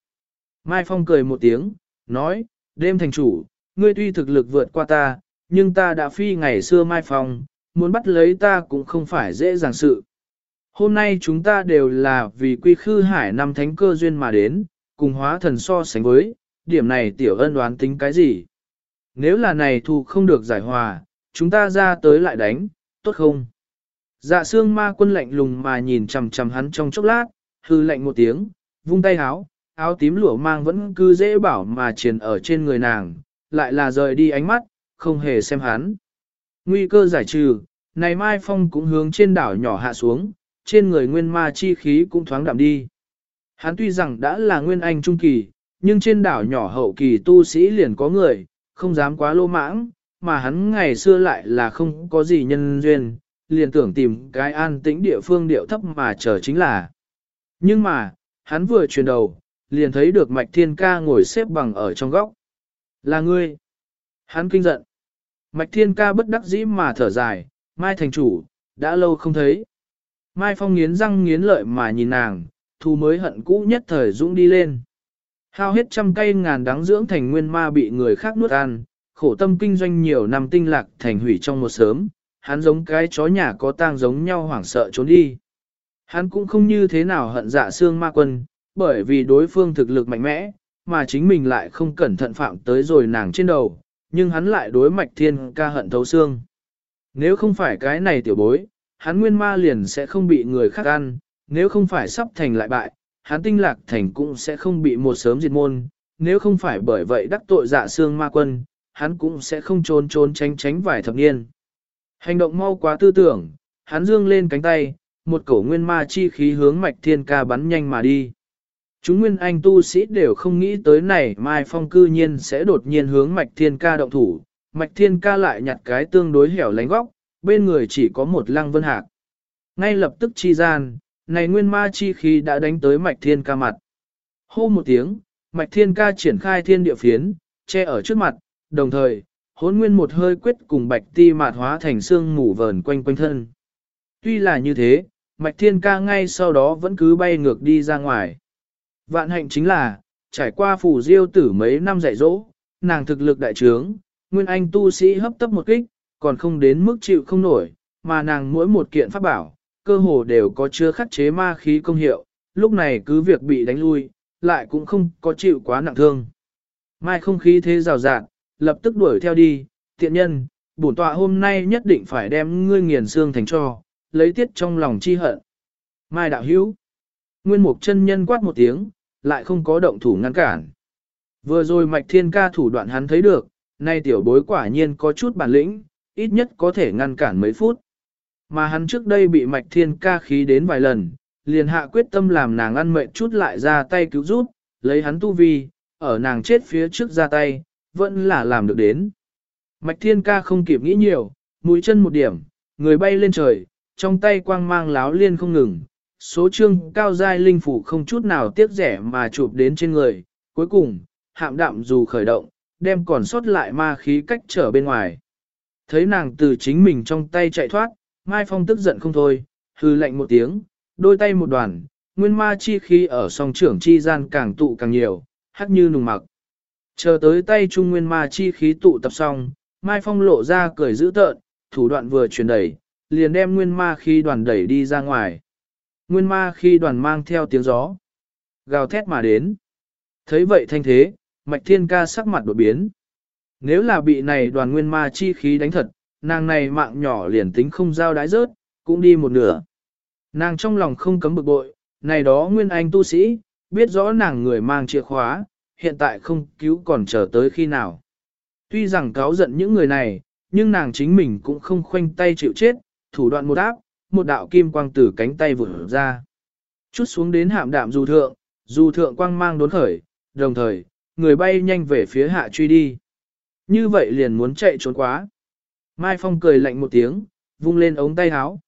Mai Phong cười một tiếng, nói, đêm thành chủ, ngươi tuy thực lực vượt qua ta, nhưng ta đã phi ngày xưa Mai Phong, muốn bắt lấy ta cũng không phải dễ dàng sự. Hôm nay chúng ta đều là vì quy khư hải năm thánh cơ duyên mà đến, cùng hóa thần so sánh với, điểm này tiểu ân đoán tính cái gì? Nếu là này thù không được giải hòa, chúng ta ra tới lại đánh, tốt không? Dạ xương ma quân lạnh lùng mà nhìn chằm chằm hắn trong chốc lát, hư lạnh một tiếng, vung tay háo, áo tím lụa mang vẫn cứ dễ bảo mà triền ở trên người nàng, lại là rời đi ánh mắt, không hề xem hắn. Nguy cơ giải trừ, này Mai Phong cũng hướng trên đảo nhỏ hạ xuống, trên người nguyên ma chi khí cũng thoáng đạm đi. Hắn tuy rằng đã là nguyên anh trung kỳ, nhưng trên đảo nhỏ hậu kỳ tu sĩ liền có người, không dám quá lô mãng, mà hắn ngày xưa lại là không có gì nhân duyên, liền tưởng tìm cái an tĩnh địa phương điệu thấp mà chờ chính là. Nhưng mà, hắn vừa chuyển đầu, liền thấy được Mạch Thiên Ca ngồi xếp bằng ở trong góc. Là ngươi. Hắn kinh giận. Mạch Thiên Ca bất đắc dĩ mà thở dài, Mai thành chủ, đã lâu không thấy. Mai Phong nghiến răng nghiến lợi mà nhìn nàng, Thu mới hận cũ nhất thời dũng đi lên. Hao hết trăm cây ngàn đắng dưỡng thành nguyên ma bị người khác nuốt ăn, khổ tâm kinh doanh nhiều năm tinh lạc thành hủy trong một sớm, hắn giống cái chó nhà có tang giống nhau hoảng sợ trốn đi. Hắn cũng không như thế nào hận dạ xương ma quân, bởi vì đối phương thực lực mạnh mẽ, mà chính mình lại không cẩn thận phạm tới rồi nàng trên đầu, nhưng hắn lại đối mạch thiên ca hận thấu xương. Nếu không phải cái này tiểu bối, hắn nguyên ma liền sẽ không bị người khác ăn, nếu không phải sắp thành lại bại, hắn tinh lạc thành cũng sẽ không bị một sớm diệt môn, nếu không phải bởi vậy đắc tội dạ xương ma quân, hắn cũng sẽ không trốn trốn tránh tránh vài thập niên. Hành động mau quá tư tưởng, hắn dương lên cánh tay, một cổ nguyên ma chi khí hướng mạch thiên ca bắn nhanh mà đi. Chúng nguyên anh tu sĩ đều không nghĩ tới này Mai Phong cư nhiên sẽ đột nhiên hướng mạch thiên ca động thủ, mạch thiên ca lại nhặt cái tương đối hẻo lánh góc, bên người chỉ có một lăng vân hạc. Ngay lập tức chi gian, này nguyên ma chi khí đã đánh tới mạch thiên ca mặt. Hô một tiếng, mạch thiên ca triển khai thiên địa phiến, che ở trước mặt, đồng thời, hốn nguyên một hơi quyết cùng bạch ti mạt hóa thành xương mù vờn quanh quanh thân. Tuy là như thế, mạch thiên ca ngay sau đó vẫn cứ bay ngược đi ra ngoài. Vạn hạnh chính là, trải qua phủ diêu tử mấy năm dạy dỗ, nàng thực lực đại trướng, nguyên anh tu sĩ hấp tấp một kích, còn không đến mức chịu không nổi, mà nàng mỗi một kiện pháp bảo, cơ hồ đều có chứa khắc chế ma khí công hiệu, lúc này cứ việc bị đánh lui, lại cũng không có chịu quá nặng thương. Mai không khí thế rào rạt, lập tức đuổi theo đi, tiện nhân, bổn tọa hôm nay nhất định phải đem ngươi nghiền xương thành cho, lấy tiết trong lòng chi hận. Mai đạo hữu, nguyên mục chân nhân quát một tiếng, lại không có động thủ ngăn cản. Vừa rồi mạch thiên ca thủ đoạn hắn thấy được, nay tiểu bối quả nhiên có chút bản lĩnh, ít nhất có thể ngăn cản mấy phút. Mà hắn trước đây bị mạch thiên ca khí đến vài lần, liền hạ quyết tâm làm nàng ăn mệt chút lại ra tay cứu giúp, lấy hắn tu vi, ở nàng chết phía trước ra tay, vẫn là làm được đến. Mạch thiên ca không kịp nghĩ nhiều, mũi chân một điểm, người bay lên trời, trong tay quang mang láo liên không ngừng, số chương cao giai linh phủ không chút nào tiếc rẻ mà chụp đến trên người, cuối cùng, hạm đạm dù khởi động, đem còn sót lại ma khí cách trở bên ngoài. Thấy nàng từ chính mình trong tay chạy thoát, Mai Phong tức giận không thôi, hư lạnh một tiếng, đôi tay một đoàn, nguyên ma chi khí ở song trưởng chi gian càng tụ càng nhiều, hắc như nùng mặc. Chờ tới tay trung nguyên ma chi khí tụ tập xong, Mai Phong lộ ra cười dữ tợn, thủ đoạn vừa truyền đẩy, liền đem nguyên ma khí đoàn đẩy đi ra ngoài. Nguyên ma khi đoàn mang theo tiếng gió, gào thét mà đến. Thấy vậy thanh thế, mạch thiên ca sắc mặt đột biến. Nếu là bị này đoàn nguyên ma chi khí đánh thật, nàng này mạng nhỏ liền tính không giao đái rớt, cũng đi một nửa. Nàng trong lòng không cấm bực bội, này đó nguyên anh tu sĩ, biết rõ nàng người mang chìa khóa, hiện tại không cứu còn chờ tới khi nào. Tuy rằng cáo giận những người này, nhưng nàng chính mình cũng không khoanh tay chịu chết, thủ đoạn một áp, một đạo kim quang từ cánh tay vừa ra. Chút xuống đến hạm đạm dù thượng, dù thượng quang mang đốn khởi, đồng thời, người bay nhanh về phía hạ truy đi. Như vậy liền muốn chạy trốn quá. Mai Phong cười lạnh một tiếng, vung lên ống tay áo.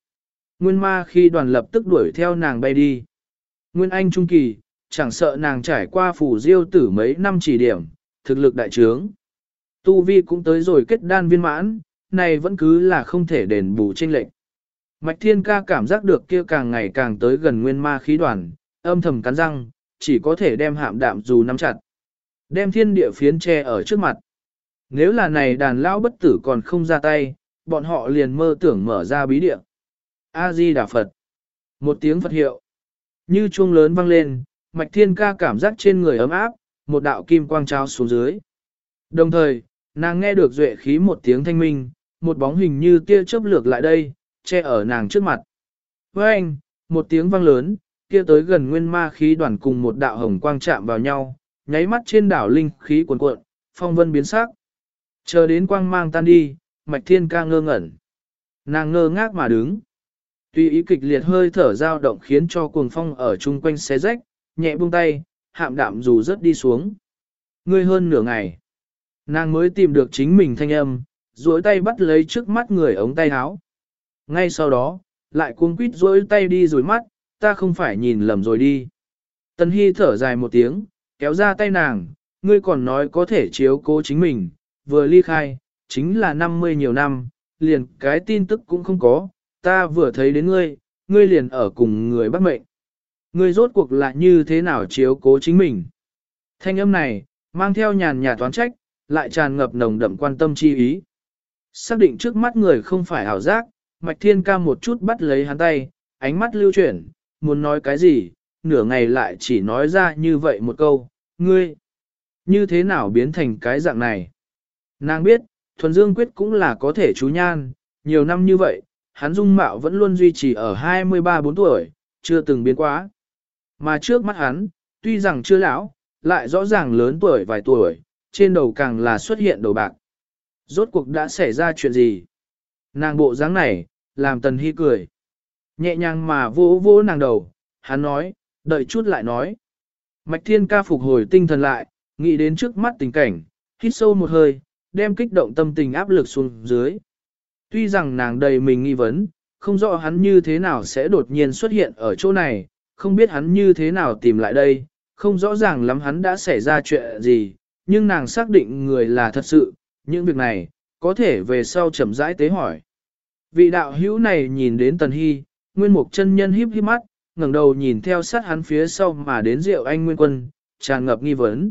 Nguyên ma khi đoàn lập tức đuổi theo nàng bay đi. Nguyên Anh Trung Kỳ, chẳng sợ nàng trải qua phủ diêu tử mấy năm chỉ điểm, thực lực đại trướng. Tu Vi cũng tới rồi kết đan viên mãn, này vẫn cứ là không thể đền bù tranh lệnh. Mạch Thiên Ca cảm giác được kia càng ngày càng tới gần nguyên ma khí đoàn, âm thầm cắn răng, chỉ có thể đem hạm đạm dù nắm chặt. Đem thiên địa phiến che ở trước mặt. Nếu là này đàn lão bất tử còn không ra tay, bọn họ liền mơ tưởng mở ra bí địa. A-di Đà Phật. Một tiếng Phật hiệu. Như chuông lớn vang lên, Mạch Thiên Ca cảm giác trên người ấm áp, một đạo kim quang trao xuống dưới. Đồng thời, nàng nghe được duệ khí một tiếng thanh minh, một bóng hình như tia chớp lược lại đây, che ở nàng trước mặt. Với anh, một tiếng vang lớn, kia tới gần nguyên ma khí đoàn cùng một đạo hồng quang chạm vào nhau, nháy mắt trên đảo linh khí cuồn cuộn, phong vân biến sắc. Chờ đến quang mang tan đi, mạch thiên ca ngơ ngẩn. Nàng ngơ ngác mà đứng. Tuy ý kịch liệt hơi thở dao động khiến cho cuồng phong ở chung quanh xé rách, nhẹ buông tay, hạm đạm dù rất đi xuống. Ngươi hơn nửa ngày. Nàng mới tìm được chính mình thanh âm, duỗi tay bắt lấy trước mắt người ống tay áo. Ngay sau đó, lại cuống quýt duỗi tay đi rồi mắt, ta không phải nhìn lầm rồi đi. Tần Hy thở dài một tiếng, kéo ra tay nàng, ngươi còn nói có thể chiếu cố chính mình, vừa ly khai, chính là 50 nhiều năm, liền cái tin tức cũng không có, ta vừa thấy đến ngươi, ngươi liền ở cùng người bắt mệnh. Ngươi rốt cuộc là như thế nào chiếu cố chính mình. Thanh âm này, mang theo nhàn nhạt toán trách, lại tràn ngập nồng đậm quan tâm chi ý. Xác định trước mắt người không phải ảo giác, Mạch Thiên ca một chút bắt lấy hắn tay, ánh mắt lưu chuyển, muốn nói cái gì, nửa ngày lại chỉ nói ra như vậy một câu, ngươi, như thế nào biến thành cái dạng này? Nàng biết, Thuần Dương Quyết cũng là có thể chú nhan, nhiều năm như vậy, hắn dung mạo vẫn luôn duy trì ở 23-4 tuổi, chưa từng biến quá. Mà trước mắt hắn, tuy rằng chưa lão, lại rõ ràng lớn tuổi vài tuổi, trên đầu càng là xuất hiện đầu bạc. Rốt cuộc đã xảy ra chuyện gì? Nàng bộ dáng này, làm Tần Hy cười. Nhẹ nhàng mà vỗ vỗ nàng đầu, hắn nói, đợi chút lại nói. Mạch Thiên ca phục hồi tinh thần lại, nghĩ đến trước mắt tình cảnh, hít sâu một hơi, đem kích động tâm tình áp lực xuống dưới. Tuy rằng nàng đầy mình nghi vấn, không rõ hắn như thế nào sẽ đột nhiên xuất hiện ở chỗ này, không biết hắn như thế nào tìm lại đây, không rõ ràng lắm hắn đã xảy ra chuyện gì, nhưng nàng xác định người là thật sự, những việc này, có thể về sau chậm rãi tế hỏi. Vị đạo hữu này nhìn đến Tần Hy, Nguyên Mục chân nhân híp híp mắt, ngẩng đầu nhìn theo sát hắn phía sau mà đến Diệu Anh Nguyên Quân, tràn ngập nghi vấn.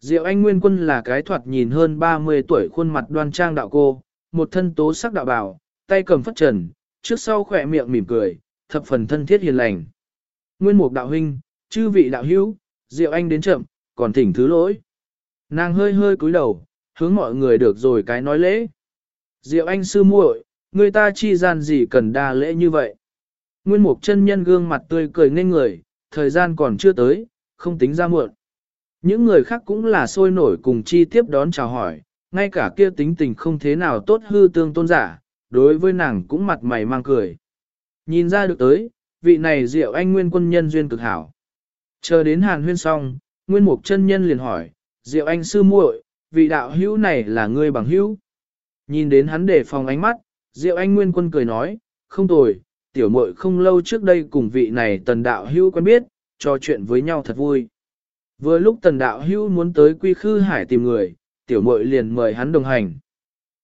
Diệu Anh Nguyên Quân là cái thoạt nhìn hơn 30 tuổi khuôn mặt đoan trang đạo cô, một thân tố sắc đạo bảo, tay cầm phất trần, trước sau khỏe miệng mỉm cười, thập phần thân thiết hiền lành. Nguyên Mục đạo huynh, chư vị đạo hữu, Diệu Anh đến chậm, còn thỉnh thứ lỗi. Nàng hơi hơi cúi đầu, hướng mọi người được rồi cái nói lễ. Diệu Anh sư muội, người ta chi gian gì cần đa lễ như vậy. Nguyên Mục chân nhân gương mặt tươi cười nên người, thời gian còn chưa tới, không tính ra muộn. Những người khác cũng là sôi nổi cùng chi tiếp đón chào hỏi, ngay cả kia tính tình không thế nào tốt hư tương tôn giả, đối với nàng cũng mặt mày mang cười. Nhìn ra được tới, vị này diệu anh nguyên quân nhân duyên cực hảo. Chờ đến hàn huyên xong, nguyên mục chân nhân liền hỏi, diệu anh sư muội, vị đạo hữu này là ngươi bằng hữu. Nhìn đến hắn để phòng ánh mắt, diệu anh nguyên quân cười nói, không tồi, tiểu muội không lâu trước đây cùng vị này tần đạo hữu quen biết, trò chuyện với nhau thật vui. Vừa lúc tần đạo hữu muốn tới quy khư hải tìm người, tiểu muội liền mời hắn đồng hành.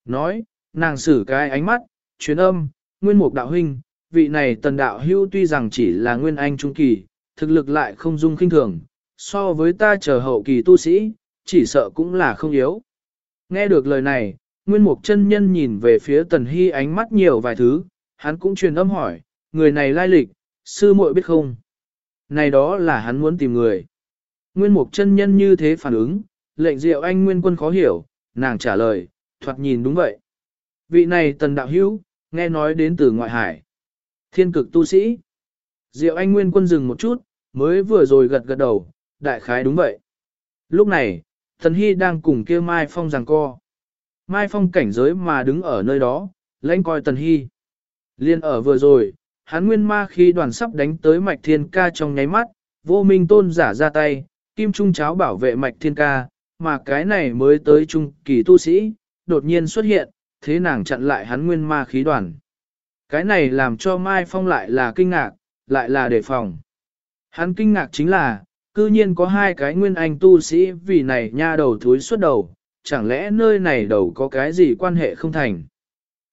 Nói, nàng xử cái ánh mắt, chuyến âm, nguyên mục đạo huynh, vị này tần đạo Hưu tuy rằng chỉ là nguyên anh trung kỳ, thực lực lại không dung kinh thường, so với ta chờ hậu kỳ tu sĩ, chỉ sợ cũng là không yếu. Nghe được lời này, nguyên mục chân nhân nhìn về phía tần hy ánh mắt nhiều vài thứ, hắn cũng truyền âm hỏi, người này lai lịch, sư muội biết không? Này đó là hắn muốn tìm người. Nguyên mục chân nhân như thế phản ứng, lệnh diệu anh nguyên quân khó hiểu, nàng trả lời, thoạt nhìn đúng vậy. Vị này tần đạo hữu, nghe nói đến từ ngoại hải. Thiên cực tu sĩ. Diệu anh nguyên quân dừng một chút, mới vừa rồi gật gật đầu, đại khái đúng vậy. Lúc này, thần hy đang cùng kia Mai Phong giằng co. Mai Phong cảnh giới mà đứng ở nơi đó, lãnh coi Thần hy. Liên ở vừa rồi, hắn nguyên ma khi đoàn sắp đánh tới mạch thiên ca trong nháy mắt, vô minh tôn giả ra tay, kim trung cháo bảo vệ mạch thiên ca, mà cái này mới tới trung kỳ tu sĩ, đột nhiên xuất hiện, thế nàng chặn lại hắn nguyên ma khí đoàn. Cái này làm cho Mai Phong lại là kinh ngạc, lại là đề phòng. Hắn kinh ngạc chính là, cư nhiên có hai cái nguyên anh tu sĩ vì này nha đầu thúi suốt đầu, chẳng lẽ nơi này đầu có cái gì quan hệ không thành.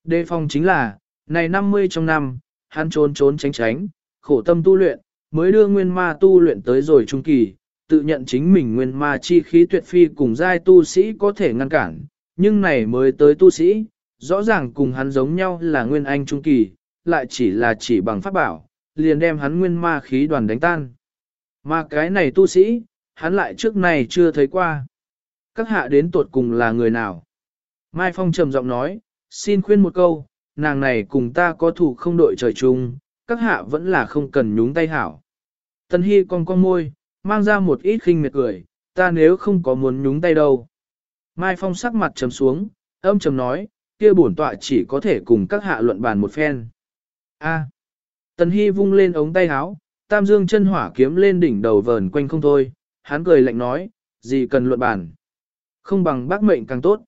Đề phòng chính là, này 50 trong năm, hắn trốn trốn tránh tránh, khổ tâm tu luyện, mới đưa nguyên ma tu luyện tới rồi trung kỳ, tự nhận chính mình nguyên ma chi khí tuyệt phi cùng giai tu sĩ có thể ngăn cản, nhưng này mới tới tu sĩ, rõ ràng cùng hắn giống nhau là nguyên anh trung kỳ, lại chỉ là chỉ bằng pháp bảo, liền đem hắn nguyên ma khí đoàn đánh tan. Mà cái này tu sĩ, hắn lại trước này chưa thấy qua. Các hạ đến tuột cùng là người nào? Mai Phong trầm giọng nói, xin khuyên một câu, nàng này cùng ta có thủ không đội trời chung, các hạ vẫn là không cần nhúng tay hảo. Tân Hy con con môi, mang ra một ít khinh miệt cười, ta nếu không có muốn nhúng tay đâu. Mai Phong sắc mặt trầm xuống, âm trầm nói, kia bổn tọa chỉ có thể cùng các hạ luận bàn một phen. A. Tần Hy vung lên ống tay áo, tam dương chân hỏa kiếm lên đỉnh đầu vờn quanh không thôi, hắn cười lạnh nói, gì cần luận bàn. Không bằng bác mệnh càng tốt.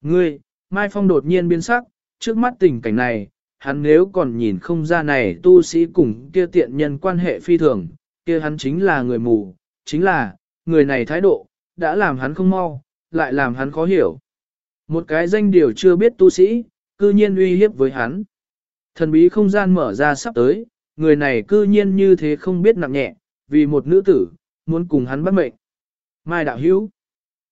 Ngươi, Mai Phong đột nhiên biến sắc, trước mắt tình cảnh này, hắn nếu còn nhìn không ra này tu sĩ cùng kia tiện nhân quan hệ phi thường, kia hắn chính là người mù, chính là, người này thái độ, đã làm hắn không mau, lại làm hắn khó hiểu. Một cái danh điều chưa biết tu sĩ, cư nhiên uy hiếp với hắn. Thần bí không gian mở ra sắp tới, người này cư nhiên như thế không biết nặng nhẹ, vì một nữ tử, muốn cùng hắn bắt mệnh. Mai đạo hữu.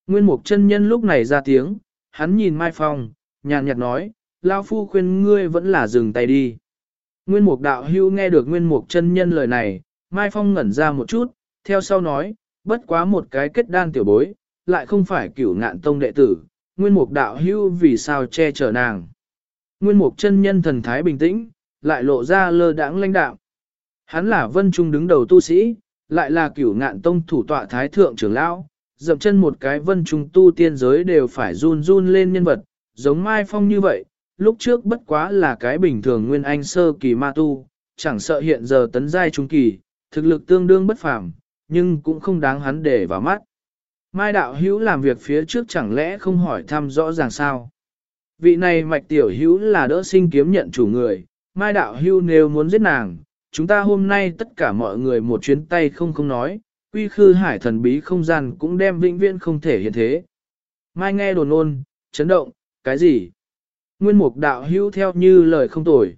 Nguyên mục chân nhân lúc này ra tiếng, hắn nhìn Mai Phong, nhàn nhạt nói, Lao Phu khuyên ngươi vẫn là dừng tay đi. Nguyên mục đạo hữu nghe được nguyên mục chân nhân lời này, Mai Phong ngẩn ra một chút, theo sau nói, bất quá một cái kết đan tiểu bối, lại không phải cửu ngạn tông đệ tử, nguyên mục đạo hưu vì sao che chở nàng. Nguyên mục chân nhân thần thái bình tĩnh, lại lộ ra lơ đãng lãnh đạo. Hắn là vân trung đứng đầu tu sĩ, lại là cửu ngạn tông thủ tọa thái thượng trưởng lão, dậm chân một cái vân trung tu tiên giới đều phải run run lên nhân vật, giống Mai Phong như vậy, lúc trước bất quá là cái bình thường nguyên anh sơ kỳ ma tu, chẳng sợ hiện giờ tấn giai trung kỳ, thực lực tương đương bất phàm, nhưng cũng không đáng hắn để vào mắt. Mai đạo hữu làm việc phía trước chẳng lẽ không hỏi thăm rõ ràng sao? Vị này mạch tiểu hữu là đỡ sinh kiếm nhận chủ người, Mai đạo hữu nếu muốn giết nàng, chúng ta hôm nay tất cả mọi người một chuyến tay không không nói, quy khư hải thần bí không gian cũng đem vĩnh viễn không thể hiện thế. Mai nghe đồn ôn, chấn động, cái gì? Nguyên mục đạo hữu theo như lời không tồi.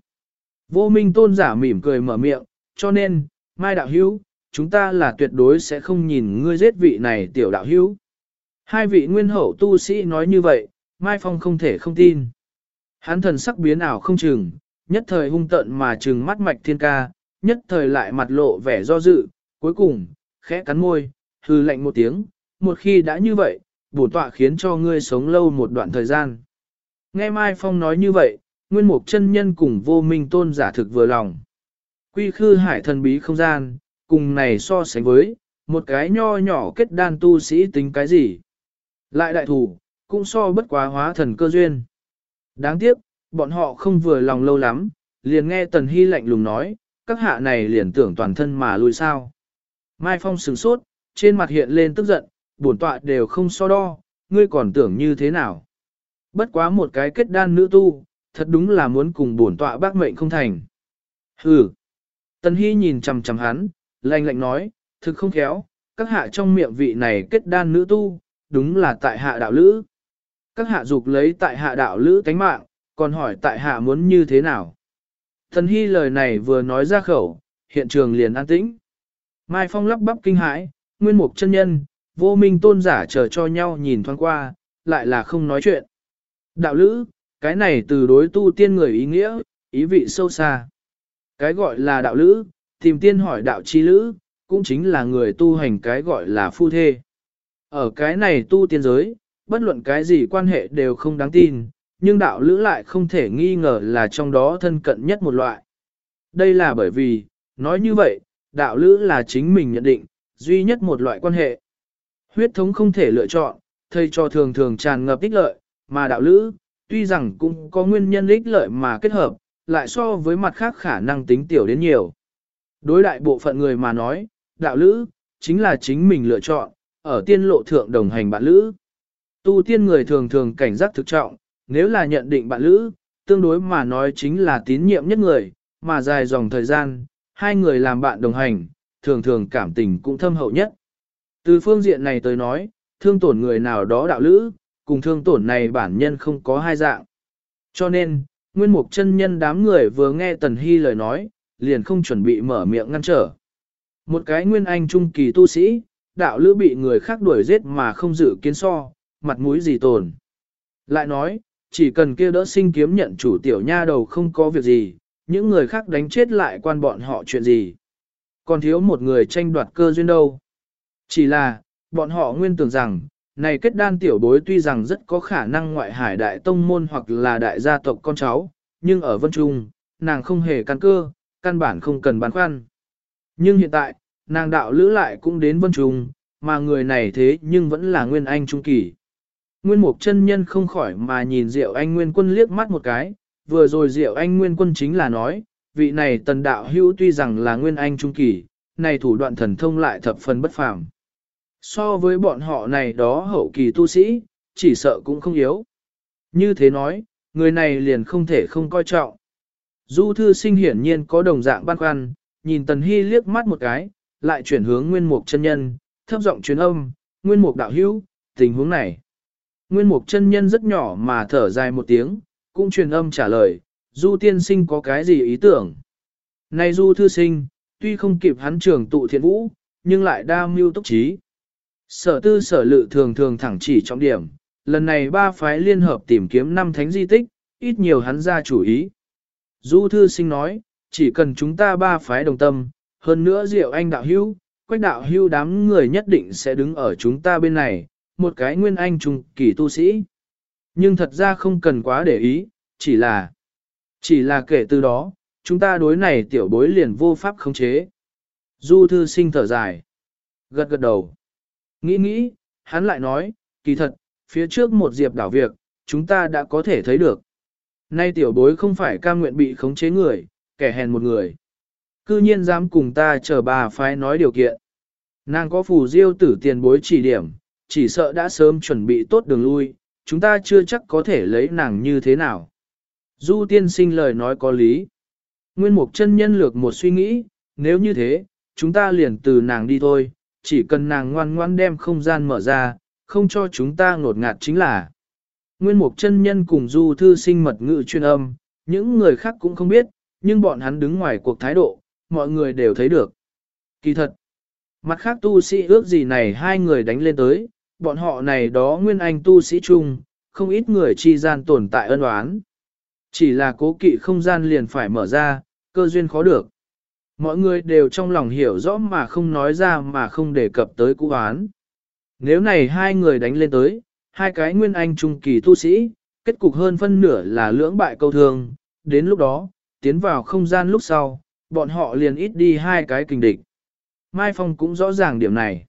Vô minh tôn giả mỉm cười mở miệng, cho nên, Mai đạo hữu, chúng ta là tuyệt đối sẽ không nhìn ngươi giết vị này tiểu đạo hữu. Hai vị nguyên hậu tu sĩ nói như vậy, Mai Phong không thể không tin. Hắn thần sắc biến ảo không chừng, nhất thời hung tận mà trừng mắt mạch thiên ca, nhất thời lại mặt lộ vẻ do dự, cuối cùng, khẽ cắn môi, hư lạnh một tiếng, một khi đã như vậy, bổn tọa khiến cho ngươi sống lâu một đoạn thời gian. Nghe Mai Phong nói như vậy, nguyên mục chân nhân cùng vô minh tôn giả thực vừa lòng. Quy khư hải thần bí không gian, cùng này so sánh với, một cái nho nhỏ kết đan tu sĩ tính cái gì. Lại đại thủ, cũng so bất quá hóa thần cơ duyên. Đáng tiếc, bọn họ không vừa lòng lâu lắm, liền nghe Tần Hy lạnh lùng nói, các hạ này liền tưởng toàn thân mà lùi sao. Mai Phong sửng sốt, trên mặt hiện lên tức giận, bổn tọa đều không so đo, ngươi còn tưởng như thế nào. Bất quá một cái kết đan nữ tu, thật đúng là muốn cùng bổn tọa bác mệnh không thành. Hừ. Tần Hy nhìn chằm chằm hắn, lạnh lạnh nói, thực không khéo, các hạ trong miệng vị này kết đan nữ tu, đúng là tại hạ đạo lữ. Các hạ dục lấy tại hạ đạo lữ tánh mạng, còn hỏi tại hạ muốn như thế nào. Thần Hy lời này vừa nói ra khẩu, hiện trường liền an tĩnh. Mai Phong lắp bắp kinh hãi, nguyên mục chân nhân, vô minh tôn giả chờ cho nhau nhìn thoáng qua, lại là không nói chuyện. Đạo lữ, cái này từ đối tu tiên người ý nghĩa, ý vị sâu xa. Cái gọi là đạo lữ, tìm tiên hỏi đạo chi lữ, cũng chính là người tu hành cái gọi là phu thê. Ở cái này tu tiên giới, bất luận cái gì quan hệ đều không đáng tin, nhưng đạo lữ lại không thể nghi ngờ là trong đó thân cận nhất một loại. Đây là bởi vì, nói như vậy, đạo lữ là chính mình nhận định, duy nhất một loại quan hệ. Huyết thống không thể lựa chọn, thầy cho thường thường tràn ngập ích lợi, mà đạo lữ, tuy rằng cũng có nguyên nhân ích lợi mà kết hợp, lại so với mặt khác khả năng tính tiểu đến nhiều. Đối đại bộ phận người mà nói, đạo lữ, chính là chính mình lựa chọn, ở tiên lộ thượng đồng hành bạn lữ. Tu tiên người thường thường cảnh giác thực trọng, nếu là nhận định bạn lữ, tương đối mà nói chính là tín nhiệm nhất người, mà dài dòng thời gian, hai người làm bạn đồng hành, thường thường cảm tình cũng thâm hậu nhất. Từ phương diện này tới nói, thương tổn người nào đó đạo lữ, cùng thương tổn này bản nhân không có hai dạng. Cho nên, nguyên mục chân nhân đám người vừa nghe Tần Hy lời nói, liền không chuẩn bị mở miệng ngăn trở. Một cái nguyên anh trung kỳ tu sĩ, đạo lữ bị người khác đuổi giết mà không dự kiến so, mặt mũi gì tồn. Lại nói, chỉ cần kia đỡ sinh kiếm nhận chủ tiểu nha đầu không có việc gì, những người khác đánh chết lại quan bọn họ chuyện gì. Còn thiếu một người tranh đoạt cơ duyên đâu. Chỉ là, bọn họ nguyên tưởng rằng, này kết đan tiểu bối tuy rằng rất có khả năng ngoại hải đại tông môn hoặc là đại gia tộc con cháu, nhưng ở Vân Trung, nàng không hề căn cơ, căn bản không cần băn khoăn. Nhưng hiện tại, nàng đạo lữ lại cũng đến Vân trùng, mà người này thế nhưng vẫn là Nguyên Anh Trung Kỳ. Nguyên Mục chân nhân không khỏi mà nhìn Diệu Anh Nguyên Quân liếc mắt một cái, vừa rồi Diệu Anh Nguyên Quân chính là nói, vị này tần đạo hữu tuy rằng là Nguyên Anh Trung Kỳ, này thủ đoạn thần thông lại thập phần bất phàm. So với bọn họ này đó hậu kỳ tu sĩ, chỉ sợ cũng không yếu. Như thế nói, người này liền không thể không coi trọng. Du thư sinh hiển nhiên có đồng dạng băn khoăn, nhìn Tần Hy liếc mắt một cái, lại chuyển hướng nguyên mục chân nhân, thấp giọng truyền âm, nguyên mục đạo hữu, tình huống này. Nguyên mục chân nhân rất nhỏ mà thở dài một tiếng, cũng truyền âm trả lời, du tiên sinh có cái gì ý tưởng. Này du thư sinh, tuy không kịp hắn trường tụ thiện vũ, nhưng lại đa mưu tốc trí. Sở tư sở lự thường thường thẳng chỉ trọng điểm, lần này ba phái liên hợp tìm kiếm năm thánh di tích, ít nhiều hắn ra chủ ý. Du thư sinh nói, chỉ cần chúng ta ba phái đồng tâm, hơn nữa diệu anh đạo hưu, quách đạo hưu đám người nhất định sẽ đứng ở chúng ta bên này, một cái nguyên anh trùng kỳ tu sĩ. Nhưng thật ra không cần quá để ý, chỉ là, chỉ là kể từ đó, chúng ta đối này tiểu bối liền vô pháp khống chế. Du thư sinh thở dài. Gật gật đầu. Nghĩ nghĩ, hắn lại nói, kỳ thật, phía trước một diệp đảo việc, chúng ta đã có thể thấy được. Nay tiểu bối không phải ca nguyện bị khống chế người, kẻ hèn một người. Cư nhiên dám cùng ta chờ bà phái nói điều kiện. Nàng có phù diêu tử tiền bối chỉ điểm, chỉ sợ đã sớm chuẩn bị tốt đường lui, chúng ta chưa chắc có thể lấy nàng như thế nào. Du tiên sinh lời nói có lý. Nguyên mục chân nhân lược một suy nghĩ, nếu như thế, chúng ta liền từ nàng đi thôi, chỉ cần nàng ngoan ngoan đem không gian mở ra, không cho chúng ta ngột ngạt chính là. Nguyên mục chân nhân cùng du thư sinh mật ngữ chuyên âm, những người khác cũng không biết, nhưng bọn hắn đứng ngoài cuộc thái độ, mọi người đều thấy được. Kỳ thật, mặt khác tu sĩ ước gì này hai người đánh lên tới, bọn họ này đó nguyên anh tu sĩ chung, không ít người chi gian tồn tại ân oán. Chỉ là cố kỵ không gian liền phải mở ra, cơ duyên khó được. Mọi người đều trong lòng hiểu rõ mà không nói ra mà không đề cập tới cũ oán. Nếu này hai người đánh lên tới, hai cái nguyên anh trung kỳ tu sĩ, kết cục hơn phân nửa là lưỡng bại câu thương, đến lúc đó, tiến vào không gian lúc sau, bọn họ liền ít đi hai cái kình địch. Mai Phong cũng rõ ràng điểm này.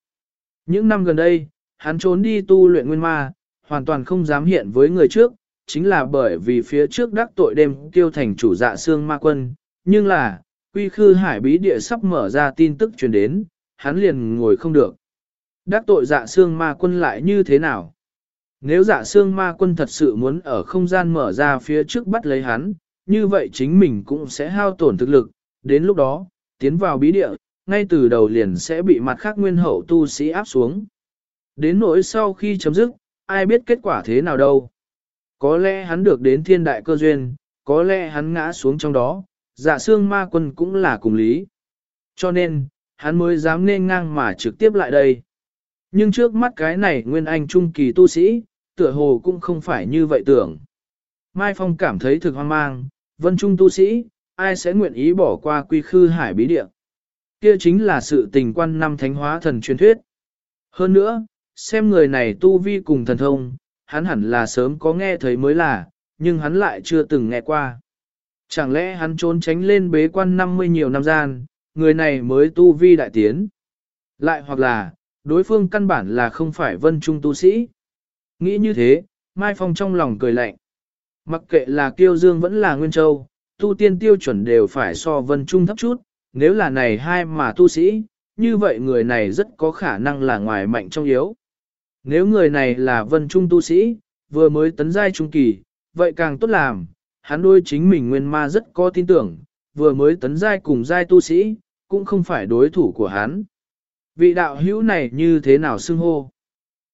Những năm gần đây, hắn trốn đi tu luyện nguyên ma, hoàn toàn không dám hiện với người trước, chính là bởi vì phía trước đắc tội đêm tiêu thành chủ dạ xương ma quân, nhưng là, quy khư hải bí địa sắp mở ra tin tức truyền đến, hắn liền ngồi không được. Đắc tội dạ xương ma quân lại như thế nào? Nếu dạ xương ma quân thật sự muốn ở không gian mở ra phía trước bắt lấy hắn, như vậy chính mình cũng sẽ hao tổn thực lực, đến lúc đó, tiến vào bí địa, ngay từ đầu liền sẽ bị mặt khác nguyên hậu tu sĩ áp xuống. Đến nỗi sau khi chấm dứt, ai biết kết quả thế nào đâu. Có lẽ hắn được đến thiên đại cơ duyên, có lẽ hắn ngã xuống trong đó, dạ xương ma quân cũng là cùng lý. Cho nên, hắn mới dám nên ngang mà trực tiếp lại đây. Nhưng trước mắt cái này nguyên anh trung kỳ tu sĩ, tựa hồ cũng không phải như vậy tưởng. Mai Phong cảm thấy thực hoang mang, vân trung tu sĩ, ai sẽ nguyện ý bỏ qua quy khư hải bí địa. Kia chính là sự tình quan năm thánh hóa thần truyền thuyết. Hơn nữa, xem người này tu vi cùng thần thông, hắn hẳn là sớm có nghe thấy mới là, nhưng hắn lại chưa từng nghe qua. Chẳng lẽ hắn trốn tránh lên bế quan 50 nhiều năm gian, người này mới tu vi đại tiến. Lại hoặc là, đối phương căn bản là không phải vân trung tu sĩ. Nghĩ như thế, Mai Phong trong lòng cười lạnh. Mặc kệ là Kiêu Dương vẫn là Nguyên Châu, tu tiên tiêu chuẩn đều phải so vân trung thấp chút, nếu là này hai mà tu sĩ, như vậy người này rất có khả năng là ngoài mạnh trong yếu. Nếu người này là vân trung tu sĩ, vừa mới tấn giai trung kỳ, vậy càng tốt làm, hắn đôi chính mình nguyên ma rất có tin tưởng, vừa mới tấn giai cùng giai tu sĩ, cũng không phải đối thủ của hắn. Vị đạo hữu này như thế nào xưng hô?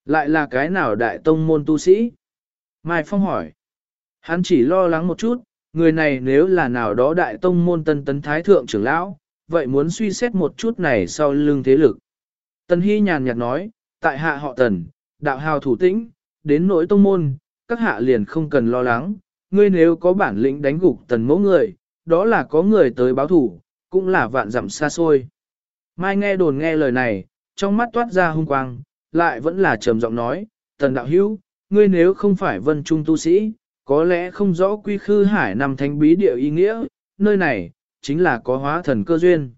Lại là cái nào đại tông môn tu sĩ? Mai Phong hỏi. Hắn chỉ lo lắng một chút, người này nếu là nào đó đại tông môn tân tấn thái thượng trưởng lão, vậy muốn suy xét một chút này sau lưng thế lực. Tần Hy nhàn nhạt nói, tại hạ họ tần, đạo hào thủ tĩnh, đến nỗi tông môn, các hạ liền không cần lo lắng, ngươi nếu có bản lĩnh đánh gục tần mẫu người, đó là có người tới báo thủ, cũng là vạn dặm xa xôi. Mai nghe đồn nghe lời này, trong mắt toát ra hung quang, lại vẫn là trầm giọng nói, tần đạo hữu, ngươi nếu không phải vân trung tu sĩ, có lẽ không rõ quy khư hải nằm thánh bí địa ý nghĩa, nơi này, chính là có hóa thần cơ duyên.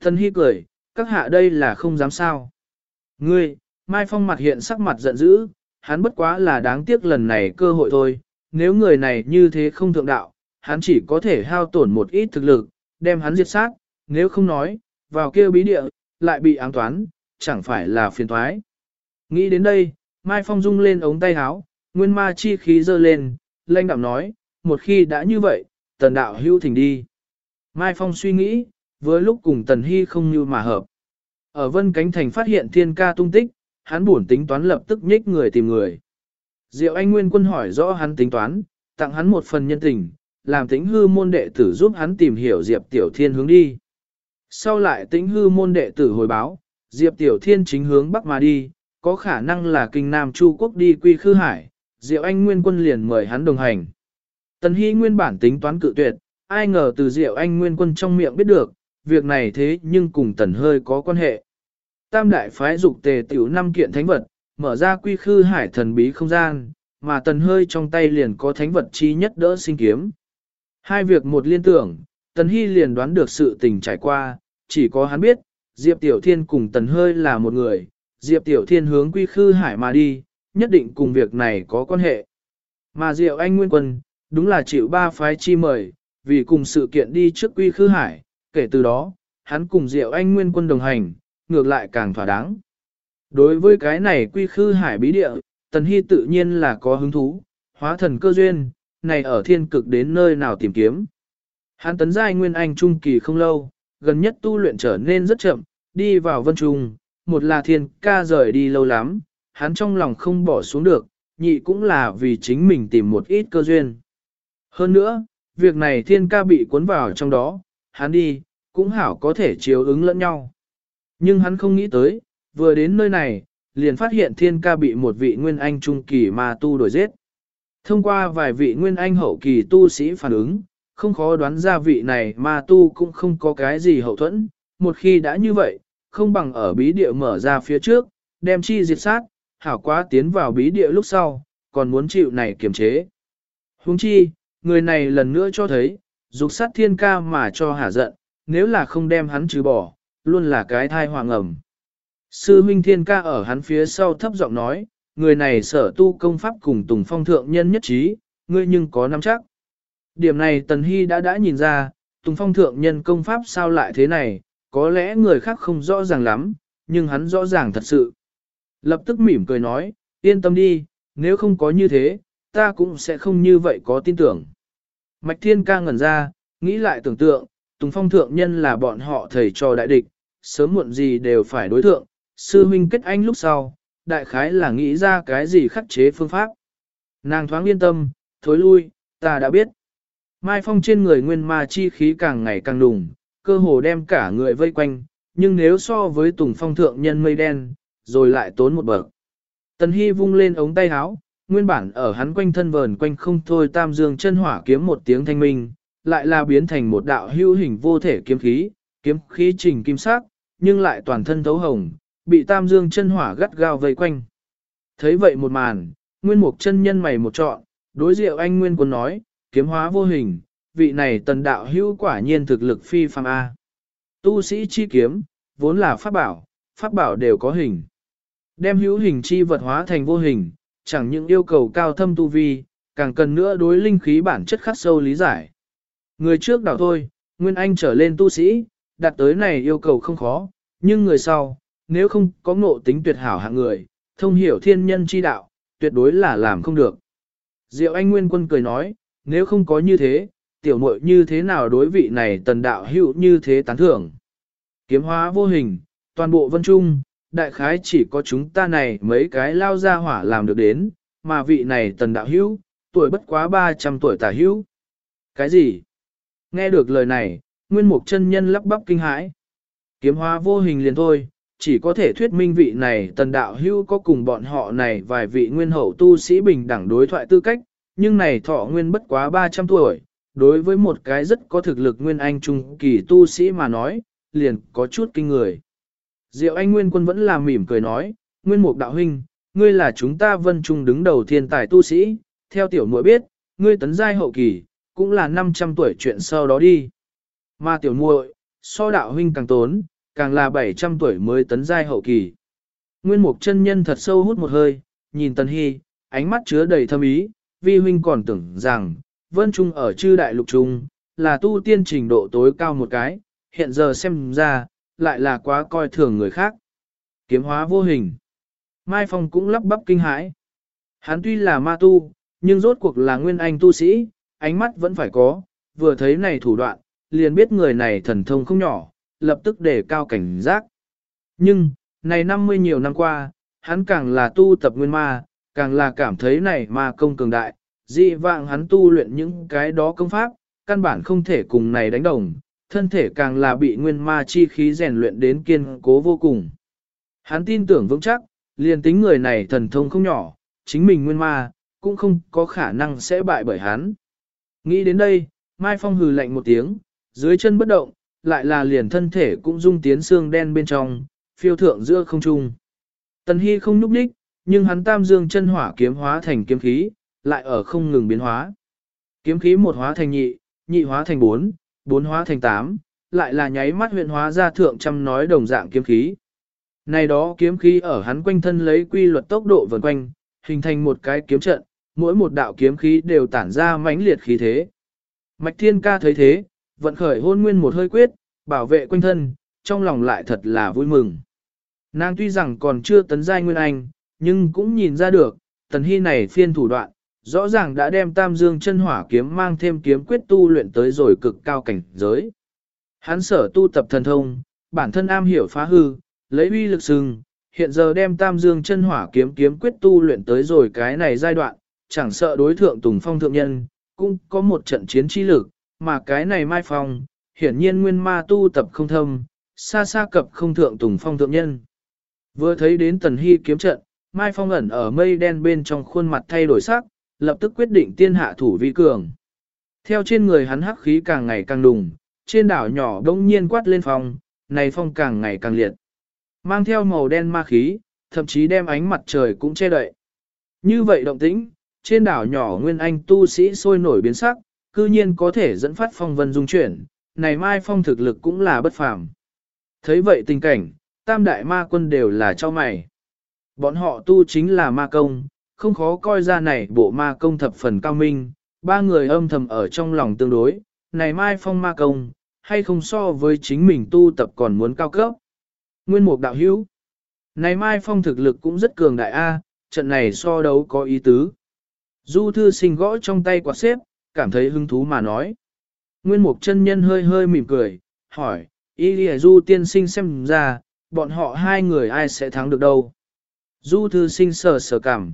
Thần hy cười, các hạ đây là không dám sao. Ngươi, Mai Phong mặt hiện sắc mặt giận dữ, hắn bất quá là đáng tiếc lần này cơ hội thôi, nếu người này như thế không thượng đạo, hắn chỉ có thể hao tổn một ít thực lực, đem hắn diệt sát, nếu không nói, vào kia bí địa, lại bị ám toán, chẳng phải là phiền thoái. Nghĩ đến đây, Mai Phong rung lên ống tay háo nguyên ma chi khí dơ lên, lanh đạm nói, một khi đã như vậy, tần đạo hưu thỉnh đi. Mai Phong suy nghĩ, với lúc cùng tần hy không như mà hợp. Ở vân cánh thành phát hiện thiên ca tung tích, hắn buồn tính toán lập tức nhích người tìm người. Diệu Anh Nguyên quân hỏi rõ hắn tính toán, tặng hắn một phần nhân tình, làm tính hư môn đệ tử giúp hắn tìm hiểu Diệp Tiểu Thiên hướng đi. Sau lại tính hư môn đệ tử hồi báo, Diệp Tiểu Thiên chính hướng Bắc mà đi, có khả năng là kinh Nam Chu Quốc đi quy khư hải, Diệu Anh Nguyên quân liền mời hắn đồng hành. Tần Hy nguyên bản tính toán cự tuyệt, ai ngờ từ Diệu Anh Nguyên quân trong miệng biết được, việc này thế nhưng cùng Tần hơi có quan hệ. Tam đại phái dục tề tiểu năm kiện thánh vật, mở ra quy khư hải thần bí không gian, mà Tần hơi trong tay liền có thánh vật chi nhất đỡ sinh kiếm. Hai việc một liên tưởng, Tần Hy liền đoán được sự tình trải qua, chỉ có hắn biết, Diệp Tiểu Thiên cùng Tần Hơi là một người, Diệp Tiểu Thiên hướng quy khư hải mà đi, nhất định cùng việc này có quan hệ. Mà Diệu Anh Nguyên Quân, đúng là chịu ba phái chi mời, vì cùng sự kiện đi trước quy khư hải, kể từ đó, hắn cùng Diệu Anh Nguyên Quân đồng hành, ngược lại càng thỏa đáng. Đối với cái này quy khư hải bí địa, Tần Hy tự nhiên là có hứng thú, hóa thần cơ duyên, này ở thiên cực đến nơi nào tìm kiếm. Hắn tấn giai Nguyên Anh Trung Kỳ không lâu, gần nhất tu luyện trở nên rất chậm, đi vào vân trung, một là thiên ca rời đi lâu lắm, hắn trong lòng không bỏ xuống được, nhị cũng là vì chính mình tìm một ít cơ duyên. Hơn nữa, việc này thiên ca bị cuốn vào trong đó, hắn đi, cũng hảo có thể chiếu ứng lẫn nhau. Nhưng hắn không nghĩ tới, vừa đến nơi này, liền phát hiện thiên ca bị một vị nguyên anh trung kỳ mà tu đổi giết. Thông qua vài vị nguyên anh hậu kỳ tu sĩ phản ứng, không khó đoán ra vị này ma tu cũng không có cái gì hậu thuẫn, một khi đã như vậy, không bằng ở bí địa mở ra phía trước, đem chi diệt sát, hảo quá tiến vào bí địa lúc sau, còn muốn chịu này kiềm chế. Huống chi, người này lần nữa cho thấy, dục sát thiên ca mà cho hả giận, nếu là không đem hắn trừ bỏ, luôn là cái thai hoàng ẩm. Sư huynh thiên ca ở hắn phía sau thấp giọng nói, người này sở tu công pháp cùng tùng phong thượng nhân nhất trí, ngươi nhưng có nắm chắc. Điểm này Tần Hy đã đã nhìn ra, tùng phong thượng nhân công pháp sao lại thế này, có lẽ người khác không rõ ràng lắm, nhưng hắn rõ ràng thật sự. Lập tức mỉm cười nói, yên tâm đi, nếu không có như thế, ta cũng sẽ không như vậy có tin tưởng. Mạch Thiên ca ngẩn ra, nghĩ lại tưởng tượng, Tùng Phong thượng nhân là bọn họ thầy trò đại địch, sớm muộn gì đều phải đối thượng, sư huynh kết anh lúc sau, đại khái là nghĩ ra cái gì khắc chế phương pháp. Nàng thoáng yên tâm, thối lui, ta đã biết. Mai Phong trên người nguyên ma chi khí càng ngày càng đùng, cơ hồ đem cả người vây quanh, nhưng nếu so với Tùng Phong thượng nhân mây đen, rồi lại tốn một bậc. Tần Hy vung lên ống tay áo, nguyên bản ở hắn quanh thân vờn quanh không thôi tam dương chân hỏa kiếm một tiếng thanh minh, lại là biến thành một đạo hữu hình vô thể kiếm khí, kiếm khí trình kim sắc, nhưng lại toàn thân thấu hồng, bị tam dương chân hỏa gắt gao vây quanh. Thấy vậy một màn, nguyên mục chân nhân mày một trọn, đối diệu anh nguyên quân nói, kiếm hóa vô hình, vị này tần đạo hữu quả nhiên thực lực phi phàm A. Tu sĩ chi kiếm, vốn là pháp bảo, pháp bảo đều có hình. Đem hữu hình chi vật hóa thành vô hình, chẳng những yêu cầu cao thâm tu vi, càng cần nữa đối linh khí bản chất khắc sâu lý giải. Người trước đảo thôi, Nguyên Anh trở lên tu sĩ, đạt tới này yêu cầu không khó, nhưng người sau, nếu không có ngộ tính tuyệt hảo hạng người, thông hiểu thiên nhân chi đạo, tuyệt đối là làm không được. Diệu Anh Nguyên Quân cười nói, nếu không có như thế, tiểu muội như thế nào đối vị này tần đạo hữu như thế tán thưởng. Kiếm hóa vô hình, toàn bộ vân trung, đại khái chỉ có chúng ta này mấy cái lao ra hỏa làm được đến, mà vị này tần đạo hữu, tuổi bất quá 300 tuổi tả hữu. Cái gì? Nghe được lời này, nguyên mục chân nhân lắp bắp kinh hãi. Kiếm hóa vô hình liền thôi, chỉ có thể thuyết minh vị này tần đạo hữu có cùng bọn họ này vài vị nguyên hậu tu sĩ bình đẳng đối thoại tư cách, nhưng này thọ nguyên bất quá 300 tuổi, đối với một cái rất có thực lực nguyên anh trung kỳ tu sĩ mà nói, liền có chút kinh người. Diệu Anh Nguyên Quân vẫn là mỉm cười nói, Nguyên Mục Đạo Huynh, ngươi là chúng ta vân trung đứng đầu thiên tài tu sĩ, theo tiểu muội biết, ngươi tấn giai hậu kỳ, cũng là 500 tuổi chuyện sau đó đi. Mà tiểu muội, so đạo huynh càng tốn, càng là 700 tuổi mới tấn giai hậu kỳ. Nguyên Mục chân nhân thật sâu hút một hơi, nhìn Tần Hy, ánh mắt chứa đầy thâm ý, vi huynh còn tưởng rằng, vân trung ở chư đại lục trung, là tu tiên trình độ tối cao một cái, hiện giờ xem ra, lại là quá coi thường người khác. Kiếm hóa vô hình. Mai Phong cũng lắp bắp kinh hãi. Hắn tuy là ma tu, nhưng rốt cuộc là nguyên anh tu sĩ, ánh mắt vẫn phải có, vừa thấy này thủ đoạn, liền biết người này thần thông không nhỏ, lập tức để cao cảnh giác. Nhưng, này 50 nhiều năm qua, hắn càng là tu tập nguyên ma, càng là cảm thấy này ma công cường đại, dị vạng hắn tu luyện những cái đó công pháp, căn bản không thể cùng này đánh đồng, thân thể càng là bị nguyên ma chi khí rèn luyện đến kiên cố vô cùng. Hắn tin tưởng vững chắc, liền tính người này thần thông không nhỏ, chính mình nguyên ma, cũng không có khả năng sẽ bại bởi hắn. Nghĩ đến đây, Mai Phong hừ lạnh một tiếng, dưới chân bất động, lại là liền thân thể cũng dung tiến xương đen bên trong, phiêu thượng giữa không trung. Tần Hy không nhúc nhích, nhưng hắn tam dương chân hỏa kiếm hóa thành kiếm khí, lại ở không ngừng biến hóa. Kiếm khí một hóa thành nhị, nhị hóa thành bốn, bốn hóa thành tám, lại là nháy mắt huyện hóa ra thượng trăm nói đồng dạng kiếm khí. Này đó kiếm khí ở hắn quanh thân lấy quy luật tốc độ vần quanh, hình thành một cái kiếm trận, mỗi một đạo kiếm khí đều tản ra mãnh liệt khí thế. Mạch Thiên Ca thấy thế, vận khởi hôn nguyên một hơi quyết, bảo vệ quanh thân, trong lòng lại thật là vui mừng. Nàng tuy rằng còn chưa tấn giai nguyên anh, nhưng cũng nhìn ra được, tần hy này phiên thủ đoạn, rõ ràng đã đem tam dương chân hỏa kiếm mang thêm kiếm quyết tu luyện tới rồi cực cao cảnh giới. Hắn sở tu tập thần thông, bản thân am hiểu phá hư, lấy uy lực sừng, hiện giờ đem tam dương chân hỏa kiếm kiếm quyết tu luyện tới rồi cái này giai đoạn, chẳng sợ đối thượng Tùng Phong thượng nhân, cũng có một trận chiến chi lực, mà cái này Mai Phong, hiển nhiên nguyên ma tu tập không thâm, xa xa cập không thượng Tùng Phong thượng nhân. Vừa thấy đến Tần Hy kiếm trận, Mai Phong ẩn ở mây đen bên trong khuôn mặt thay đổi sắc, lập tức quyết định tiên hạ thủ vi cường. Theo trên người hắn hắc khí càng ngày càng đùng, trên đảo nhỏ đông nhiên quát lên phong, này phong càng ngày càng liệt. Mang theo màu đen ma khí, thậm chí đem ánh mặt trời cũng che đậy. Như vậy động tĩnh, trên đảo nhỏ nguyên anh tu sĩ sôi nổi biến sắc, cư nhiên có thể dẫn phát phong vân dung chuyển, này mai phong thực lực cũng là bất phàm. Thấy vậy tình cảnh, tam đại ma quân đều là cho mày. Bọn họ tu chính là ma công, không khó coi ra này bộ ma công thập phần cao minh, ba người âm thầm ở trong lòng tương đối, này mai phong ma công, hay không so với chính mình tu tập còn muốn cao cấp. Nguyên mục đạo hữu, này mai phong thực lực cũng rất cường đại A, trận này so đấu có ý tứ. Du thư sinh gõ trong tay quạt xếp, cảm thấy hứng thú mà nói. Nguyên mục chân nhân hơi hơi mỉm cười, hỏi, y du tiên sinh xem ra, bọn họ hai người ai sẽ thắng được đâu. Du thư sinh sờ sờ cảm.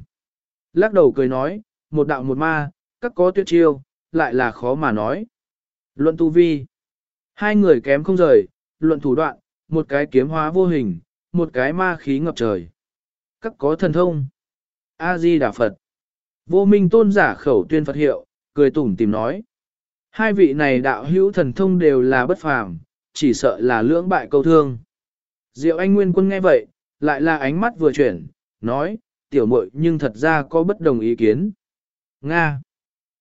Lắc đầu cười nói, một đạo một ma, các có tuyệt chiêu, lại là khó mà nói. Luận tu vi. Hai người kém không rời, luận thủ đoạn, một cái kiếm hóa vô hình, một cái ma khí ngập trời. Các có thần thông. A-di Đà Phật. Vô minh tôn giả khẩu tuyên Phật hiệu, cười tủm tìm nói. Hai vị này đạo hữu thần thông đều là bất phàm, chỉ sợ là lưỡng bại câu thương. Diệu Anh Nguyên Quân nghe vậy, lại là ánh mắt vừa chuyển, nói, tiểu muội nhưng thật ra có bất đồng ý kiến. Nga.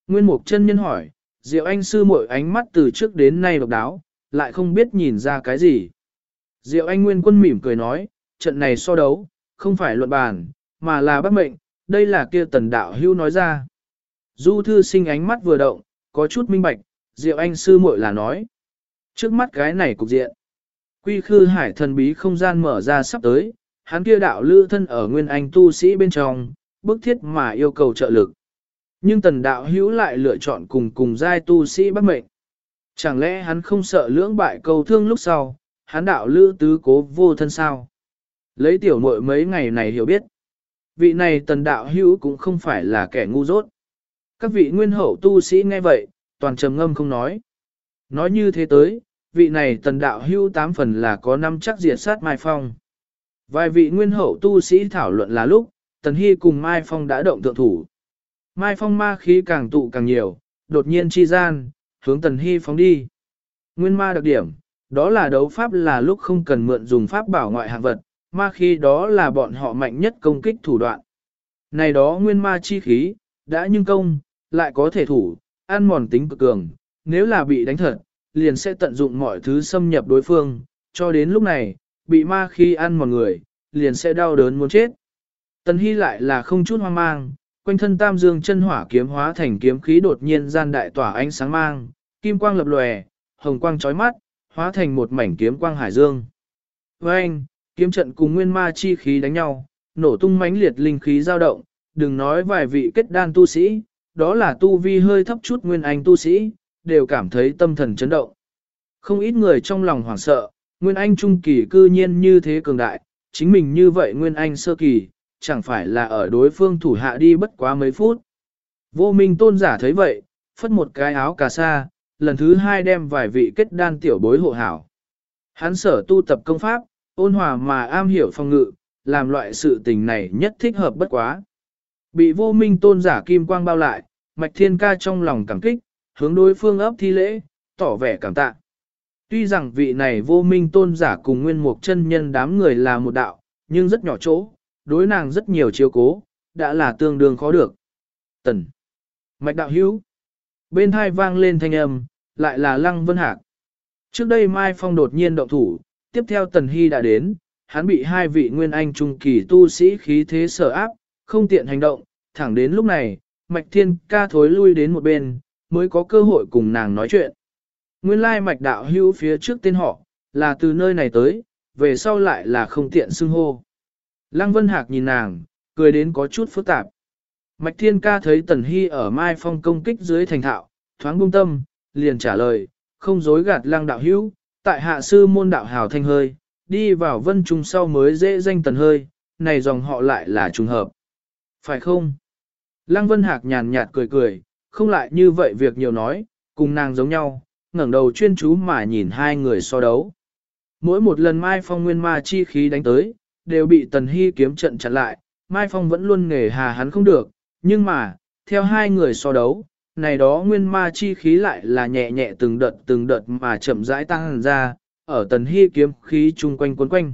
Nguyên Mục chân nhân hỏi, Diệu Anh sư muội ánh mắt từ trước đến nay độc đáo, lại không biết nhìn ra cái gì. Diệu Anh Nguyên Quân mỉm cười nói, trận này so đấu, không phải luận bàn, mà là bắt mệnh, đây là kia tần đạo hưu nói ra. Du thư sinh ánh mắt vừa động, có chút minh bạch, Diệu Anh sư muội là nói. Trước mắt cái này cục diện. Quy khư hải thần bí không gian mở ra sắp tới, hắn kia đạo lữ thân ở nguyên anh tu sĩ bên trong, bức thiết mà yêu cầu trợ lực. Nhưng tần đạo hữu lại lựa chọn cùng cùng giai tu sĩ bắt mệnh. Chẳng lẽ hắn không sợ lưỡng bại cầu thương lúc sau, hắn đạo lữ tứ cố vô thân sao? Lấy tiểu muội mấy ngày này hiểu biết. Vị này tần đạo hữu cũng không phải là kẻ ngu dốt. Các vị nguyên hậu tu sĩ nghe vậy, toàn trầm ngâm không nói. Nói như thế tới, vị này tần đạo hữu tám phần là có năm chắc diệt sát Mai Phong. Vài vị nguyên hậu tu sĩ thảo luận là lúc, tần hy cùng Mai Phong đã động thượng thủ. Mai Phong ma khí càng tụ càng nhiều, đột nhiên chi gian, hướng tần hy phóng đi. Nguyên ma đặc điểm, đó là đấu pháp là lúc không cần mượn dùng pháp bảo ngoại hạng vật, ma khí đó là bọn họ mạnh nhất công kích thủ đoạn. Này đó nguyên ma chi khí, đã nhưng công, lại có thể thủ, ăn mòn tính cực cường, nếu là bị đánh thật, liền sẽ tận dụng mọi thứ xâm nhập đối phương, cho đến lúc này, bị ma khi ăn một người, liền sẽ đau đớn muốn chết. Tần Hy lại là không chút hoang mang, quanh thân tam dương chân hỏa kiếm hóa thành kiếm khí đột nhiên gian đại tỏa ánh sáng mang, kim quang lập lòe, hồng quang chói mắt, hóa thành một mảnh kiếm quang hải dương. Với anh, kiếm trận cùng nguyên ma chi khí đánh nhau, nổ tung mãnh liệt linh khí dao động, đừng nói vài vị kết đan tu sĩ, đó là tu vi hơi thấp chút nguyên anh tu sĩ, đều cảm thấy tâm thần chấn động. Không ít người trong lòng hoảng sợ, nguyên anh trung kỳ cư nhiên như thế cường đại, chính mình như vậy nguyên anh sơ kỳ, chẳng phải là ở đối phương thủ hạ đi bất quá mấy phút. Vô minh tôn giả thấy vậy, phất một cái áo cà sa, lần thứ hai đem vài vị kết đan tiểu bối hộ hảo. Hắn sở tu tập công pháp, ôn hòa mà am hiểu phong ngự, làm loại sự tình này nhất thích hợp bất quá. Bị vô minh tôn giả kim quang bao lại, mạch thiên ca trong lòng cảm kích, hướng đối phương ấp thi lễ, tỏ vẻ cảm tạ. Tuy rằng vị này vô minh tôn giả cùng nguyên mục chân nhân đám người là một đạo, nhưng rất nhỏ chỗ, đối nàng rất nhiều chiếu cố, đã là tương đương khó được. Tần. Mạch đạo hữu. Bên hai vang lên thanh âm, lại là lăng vân hạc. Trước đây Mai Phong đột nhiên động thủ, tiếp theo Tần Hy đã đến, hắn bị hai vị nguyên anh trung kỳ tu sĩ khí thế sở áp, không tiện hành động, thẳng đến lúc này, Mạch Thiên ca thối lui đến một bên, mới có cơ hội cùng nàng nói chuyện. Nguyên lai Mạch Đạo hữu phía trước tên họ, là từ nơi này tới, về sau lại là không tiện xưng hô. Lăng Vân Hạc nhìn nàng, cười đến có chút phức tạp. Mạch Thiên ca thấy Tần Hy ở Mai Phong công kích dưới thành thạo, thoáng buông tâm, liền trả lời, không dối gạt Lăng Đạo hữu, tại hạ sư môn đạo hào thanh hơi, đi vào vân trung sau mới dễ danh tần hơi, này dòng họ lại là trùng hợp. Phải không? Lăng Vân Hạc nhàn nhạt cười cười, không lại như vậy việc nhiều nói, cùng nàng giống nhau, ngẩng đầu chuyên chú mà nhìn hai người so đấu. Mỗi một lần Mai Phong nguyên ma chi khí đánh tới, đều bị Tần Hy kiếm trận chặn lại, Mai Phong vẫn luôn nghề hà hắn không được, nhưng mà, theo hai người so đấu, này đó nguyên ma chi khí lại là nhẹ nhẹ từng đợt từng đợt mà chậm rãi tăng ra, ở Tần Hy kiếm khí chung quanh cuốn quanh.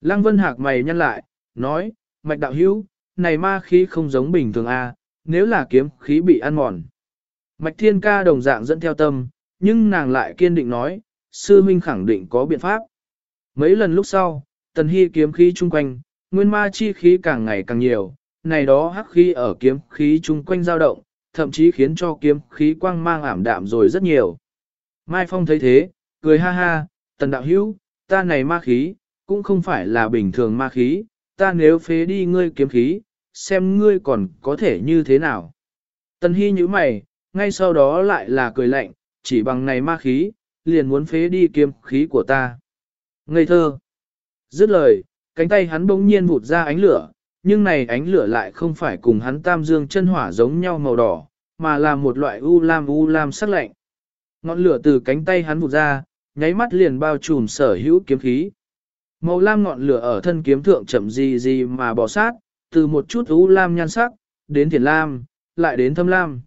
Lăng Vân Hạc mày nhăn lại, nói, mạch đạo hữu, này ma khí không giống bình thường a, nếu là kiếm khí bị ăn mòn. Mạch Thiên Ca đồng dạng dẫn theo tâm, nhưng nàng lại kiên định nói, sư huynh khẳng định có biện pháp. Mấy lần lúc sau, Tần Hy kiếm khí chung quanh, nguyên ma chi khí càng ngày càng nhiều, này đó hắc khí ở kiếm khí chung quanh dao động, thậm chí khiến cho kiếm khí quang mang ảm đạm rồi rất nhiều. Mai Phong thấy thế, cười ha ha, tần đạo hữu, ta này ma khí, cũng không phải là bình thường ma khí, ta nếu phế đi ngươi kiếm khí, xem ngươi còn có thể như thế nào. Tần Hy như mày, ngay sau đó lại là cười lạnh, chỉ bằng này ma khí, liền muốn phế đi kiếm khí của ta. Ngây thơ. Dứt lời, cánh tay hắn bỗng nhiên vụt ra ánh lửa, nhưng này ánh lửa lại không phải cùng hắn tam dương chân hỏa giống nhau màu đỏ, mà là một loại u lam u lam sắc lạnh. Ngọn lửa từ cánh tay hắn vụt ra, nháy mắt liền bao trùm sở hữu kiếm khí. Màu lam ngọn lửa ở thân kiếm thượng chậm gì gì mà bò sát, từ một chút u lam nhan sắc, đến thiền lam, lại đến thâm lam.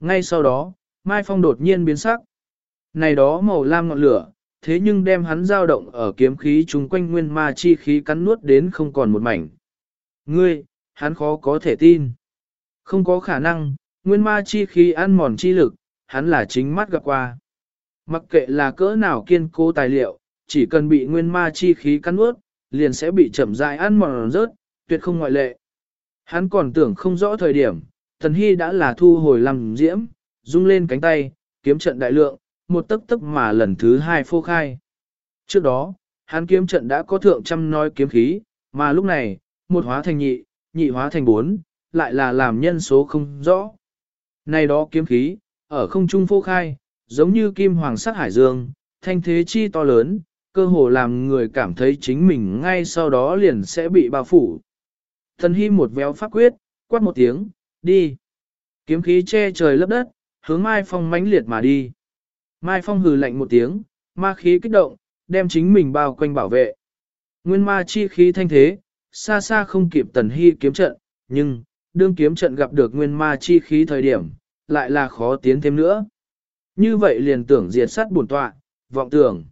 Ngay sau đó, Mai Phong đột nhiên biến sắc. Này đó màu lam ngọn lửa, thế nhưng đem hắn dao động ở kiếm khí chung quanh nguyên ma chi khí cắn nuốt đến không còn một mảnh. Ngươi, hắn khó có thể tin. Không có khả năng, nguyên ma chi khí ăn mòn chi lực, hắn là chính mắt gặp qua. Mặc kệ là cỡ nào kiên cố tài liệu, chỉ cần bị nguyên ma chi khí cắn nuốt, liền sẽ bị chậm rãi ăn mòn rớt, tuyệt không ngoại lệ. Hắn còn tưởng không rõ thời điểm, thần hy đã là thu hồi làm diễm, rung lên cánh tay, kiếm trận đại lượng, một tấc tấc mà lần thứ hai phô khai. Trước đó, hắn kiếm trận đã có thượng trăm nói kiếm khí, mà lúc này, một hóa thành nhị, nhị hóa thành bốn, lại là làm nhân số không rõ. Này đó kiếm khí, ở không trung phô khai, giống như kim hoàng sắc hải dương, thanh thế chi to lớn, cơ hồ làm người cảm thấy chính mình ngay sau đó liền sẽ bị bao phủ. Thần hy một véo pháp quyết, quát một tiếng, đi. Kiếm khí che trời lấp đất, hướng Mai Phong mãnh liệt mà đi. Mai Phong hừ lạnh một tiếng, ma khí kích động, đem chính mình bao quanh bảo vệ. Nguyên ma chi khí thanh thế, xa xa không kịp tần hy kiếm trận, nhưng, đương kiếm trận gặp được nguyên ma chi khí thời điểm, lại là khó tiến thêm nữa. Như vậy liền tưởng diệt sát bổn tọa, vọng tưởng.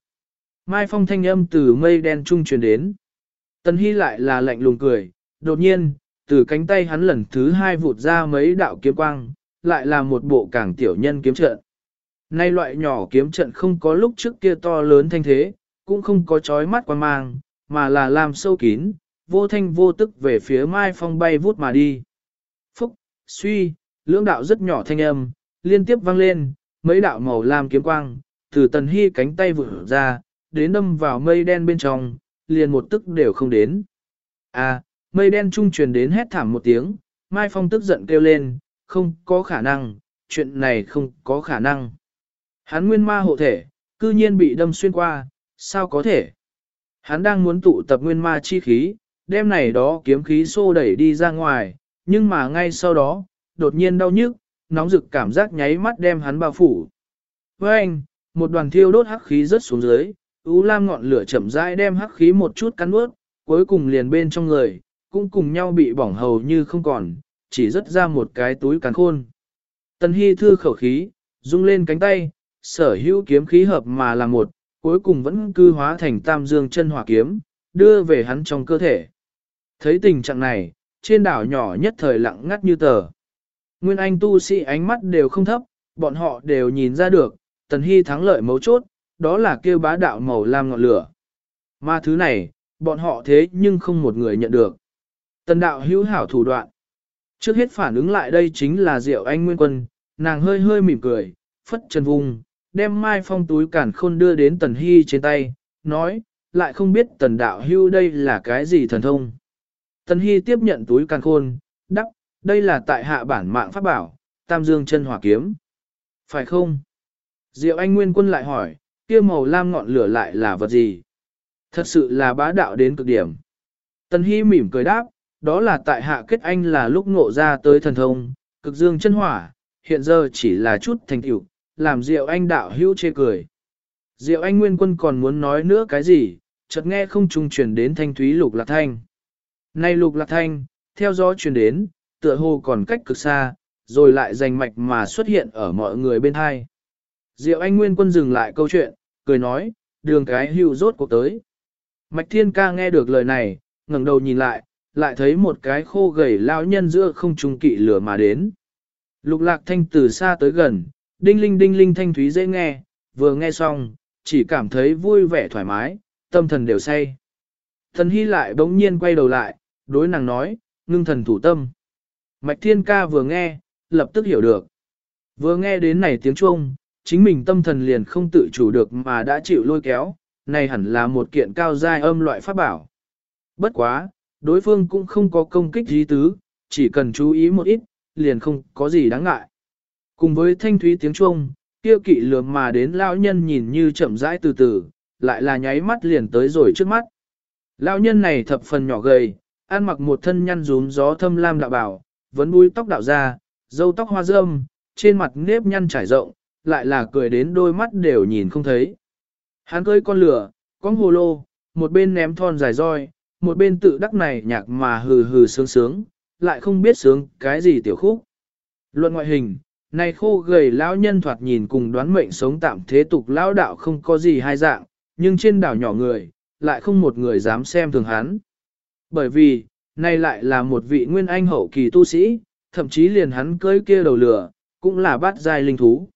Mai phong thanh âm từ mây đen trung truyền đến. Tần hy lại là lạnh lùng cười, đột nhiên, từ cánh tay hắn lần thứ hai vụt ra mấy đạo kiếm quang, lại là một bộ càng tiểu nhân kiếm trận. Nay loại nhỏ kiếm trận không có lúc trước kia to lớn thanh thế, cũng không có chói mắt quan mang, mà là làm sâu kín, vô thanh vô tức về phía Mai Phong bay vút mà đi. Phúc, suy, lưỡng đạo rất nhỏ thanh âm, liên tiếp vang lên, mấy đạo màu lam kiếm quang, từ tần hy cánh tay vừa ra, đến đâm vào mây đen bên trong, liền một tức đều không đến. À, mây đen trung truyền đến hét thảm một tiếng, Mai Phong tức giận kêu lên, không có khả năng, chuyện này không có khả năng. Hắn nguyên ma hộ thể, cư nhiên bị đâm xuyên qua, sao có thể? Hắn đang muốn tụ tập nguyên ma chi khí, đem này đó kiếm khí xô đẩy đi ra ngoài, nhưng mà ngay sau đó, đột nhiên đau nhức, nóng rực cảm giác nháy mắt đem hắn bao phủ. Với anh, một đoàn thiêu đốt hắc khí rớt xuống dưới, ú lam ngọn lửa chậm rãi đem hắc khí một chút cắn ướt, cuối cùng liền bên trong người, cũng cùng nhau bị bỏng hầu như không còn, chỉ rớt ra một cái túi càn khôn. Tần Hy thư khẩu khí, rung lên cánh tay, sở hữu kiếm khí hợp mà là một, cuối cùng vẫn cư hóa thành tam dương chân hỏa kiếm, đưa về hắn trong cơ thể. Thấy tình trạng này, trên đảo nhỏ nhất thời lặng ngắt như tờ. Nguyên Anh tu sĩ ánh mắt đều không thấp, bọn họ đều nhìn ra được, Tần Hy thắng lợi mấu chốt, đó là kêu bá đạo màu lam ngọn lửa. Mà thứ này, bọn họ thế nhưng không một người nhận được. Tần đạo hữu hảo thủ đoạn. Trước hết phản ứng lại đây chính là Diệu Anh Nguyên Quân, nàng hơi hơi mỉm cười, phất chân vùng, đem mai phong túi cản khôn đưa đến Tần Hy trên tay, nói, lại không biết Tần đạo hưu đây là cái gì thần thông. Tần Hy tiếp nhận túi càn khôn, đắc, đây là tại hạ bản mạng pháp bảo, tam dương chân hỏa kiếm. Phải không? Diệu Anh Nguyên Quân lại hỏi, kia màu lam ngọn lửa lại là vật gì? Thật sự là bá đạo đến cực điểm. Tần Hy mỉm cười đáp, đó là tại hạ kết anh là lúc ngộ ra tới thần thông, cực dương chân hỏa, hiện giờ chỉ là chút thành tựu, làm Diệu Anh đạo hữu chê cười. Diệu Anh Nguyên Quân còn muốn nói nữa cái gì, chợt nghe không trung truyền đến thanh thúy lục lạc thanh. Nay lục lạc thanh, theo gió truyền đến, tựa hồ còn cách cực xa, rồi lại giành mạch mà xuất hiện ở mọi người bên hai. Diệu Anh Nguyên Quân dừng lại câu chuyện, cười nói, đường cái hưu rốt cuộc tới. Mạch Thiên Ca nghe được lời này, ngẩng đầu nhìn lại, lại thấy một cái khô gầy lao nhân giữa không trung kỵ lửa mà đến. Lục lạc thanh từ xa tới gần, đinh linh đinh linh thanh thúy dễ nghe, vừa nghe xong, chỉ cảm thấy vui vẻ thoải mái, tâm thần đều say. Thần hy lại bỗng nhiên quay đầu lại, đối nàng nói, ngưng thần thủ tâm. Mạch thiên ca vừa nghe, lập tức hiểu được. Vừa nghe đến này tiếng chuông, chính mình tâm thần liền không tự chủ được mà đã chịu lôi kéo, này hẳn là một kiện cao giai âm loại pháp bảo. Bất quá, đối phương cũng không có công kích dí tứ, chỉ cần chú ý một ít, liền không có gì đáng ngại. Cùng với thanh thúy tiếng chuông, kia kỵ lườm mà đến lão nhân nhìn như chậm rãi từ từ, lại là nháy mắt liền tới rồi trước mắt. Lão nhân này thập phần nhỏ gầy, ăn mặc một thân nhăn rúm gió thâm lam đạo bảo, vấn búi tóc đạo ra, dâu tóc hoa râm, trên mặt nếp nhăn trải rộng, lại là cười đến đôi mắt đều nhìn không thấy. Hắn cưỡi con lửa, con hồ lô, một bên ném thon dài roi, một bên tự đắc này nhạc mà hừ hừ sướng sướng, lại không biết sướng cái gì tiểu khúc. Luận ngoại hình, này khô gầy lão nhân thoạt nhìn cùng đoán mệnh sống tạm thế tục lão đạo không có gì hai dạng, nhưng trên đảo nhỏ người, lại không một người dám xem thường hắn. Bởi vì, này lại là một vị nguyên anh hậu kỳ tu sĩ, thậm chí liền hắn cưới kia đầu lửa, cũng là bát giai linh thú.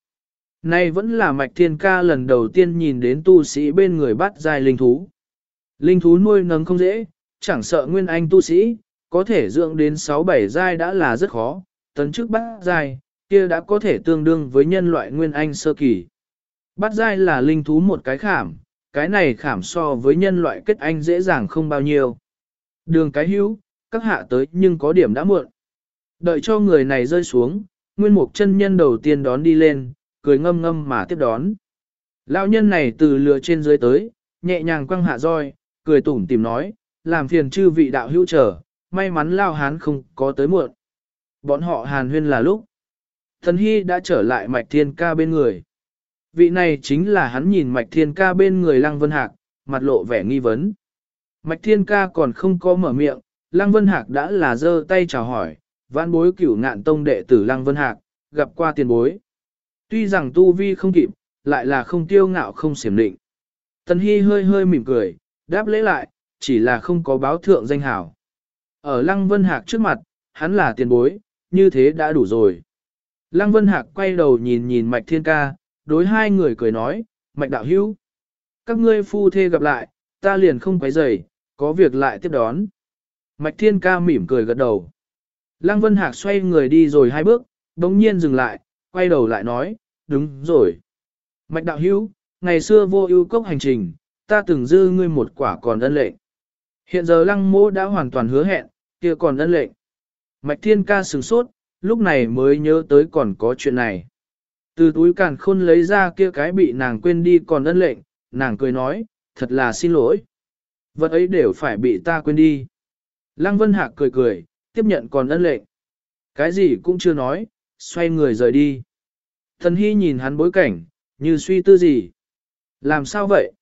Này vẫn là mạch thiên ca lần đầu tiên nhìn đến tu sĩ bên người bát giai linh thú. Linh thú nuôi nấng không dễ, chẳng sợ nguyên anh tu sĩ, có thể dưỡng đến 6-7 giai đã là rất khó, tấn trước bát giai, kia đã có thể tương đương với nhân loại nguyên anh sơ kỳ. Bát giai là linh thú một cái khảm, cái này khảm so với nhân loại kết anh dễ dàng không bao nhiêu. Đường cái hữu, các hạ tới nhưng có điểm đã muộn. Đợi cho người này rơi xuống, nguyên mục chân nhân đầu tiên đón đi lên, cười ngâm ngâm mà tiếp đón. Lão nhân này từ lừa trên dưới tới, nhẹ nhàng quăng hạ roi, cười tủm tìm nói, làm phiền chư vị đạo hữu trở, may mắn lao hán không có tới muộn. Bọn họ hàn huyên là lúc. Thần Hy đã trở lại mạch thiên ca bên người. Vị này chính là hắn nhìn mạch thiên ca bên người Lăng Vân Hạc, mặt lộ vẻ nghi vấn. Mạch thiên ca còn không có mở miệng, Lăng Vân Hạc đã là giơ tay chào hỏi, vãn bối cửu ngạn tông đệ tử Lăng Vân Hạc, gặp qua tiền bối. Tuy rằng tu vi không kịp, lại là không tiêu ngạo không xiểm định. Tần Hy hơi hơi mỉm cười, đáp lễ lại, chỉ là không có báo thượng danh hảo. Ở Lăng Vân Hạc trước mặt, hắn là tiền bối, như thế đã đủ rồi. Lăng Vân Hạc quay đầu nhìn nhìn Mạch Thiên Ca, đối hai người cười nói, Mạch Đạo Hữu Các ngươi phu thê gặp lại, ta liền không quấy rầy, có việc lại tiếp đón. Mạch Thiên Ca mỉm cười gật đầu. Lăng Vân Hạc xoay người đi rồi hai bước, đống nhiên dừng lại, quay đầu lại nói, đúng rồi. Mạch Đạo Hữu ngày xưa vô ưu cốc hành trình, ta từng dư ngươi một quả còn ân lệnh. Hiện giờ lăng mô đã hoàn toàn hứa hẹn, kia còn ân lệnh. Mạch Thiên Ca sửng sốt, lúc này mới nhớ tới còn có chuyện này. Từ túi càn khôn lấy ra kia cái bị nàng quên đi còn ân lệnh, nàng cười nói, thật là xin lỗi. Vật ấy đều phải bị ta quên đi. Lăng Vân Hạc cười cười, tiếp nhận còn ân lệnh. Cái gì cũng chưa nói, xoay người rời đi. Thần Hy nhìn hắn bối cảnh, như suy tư gì. Làm sao vậy?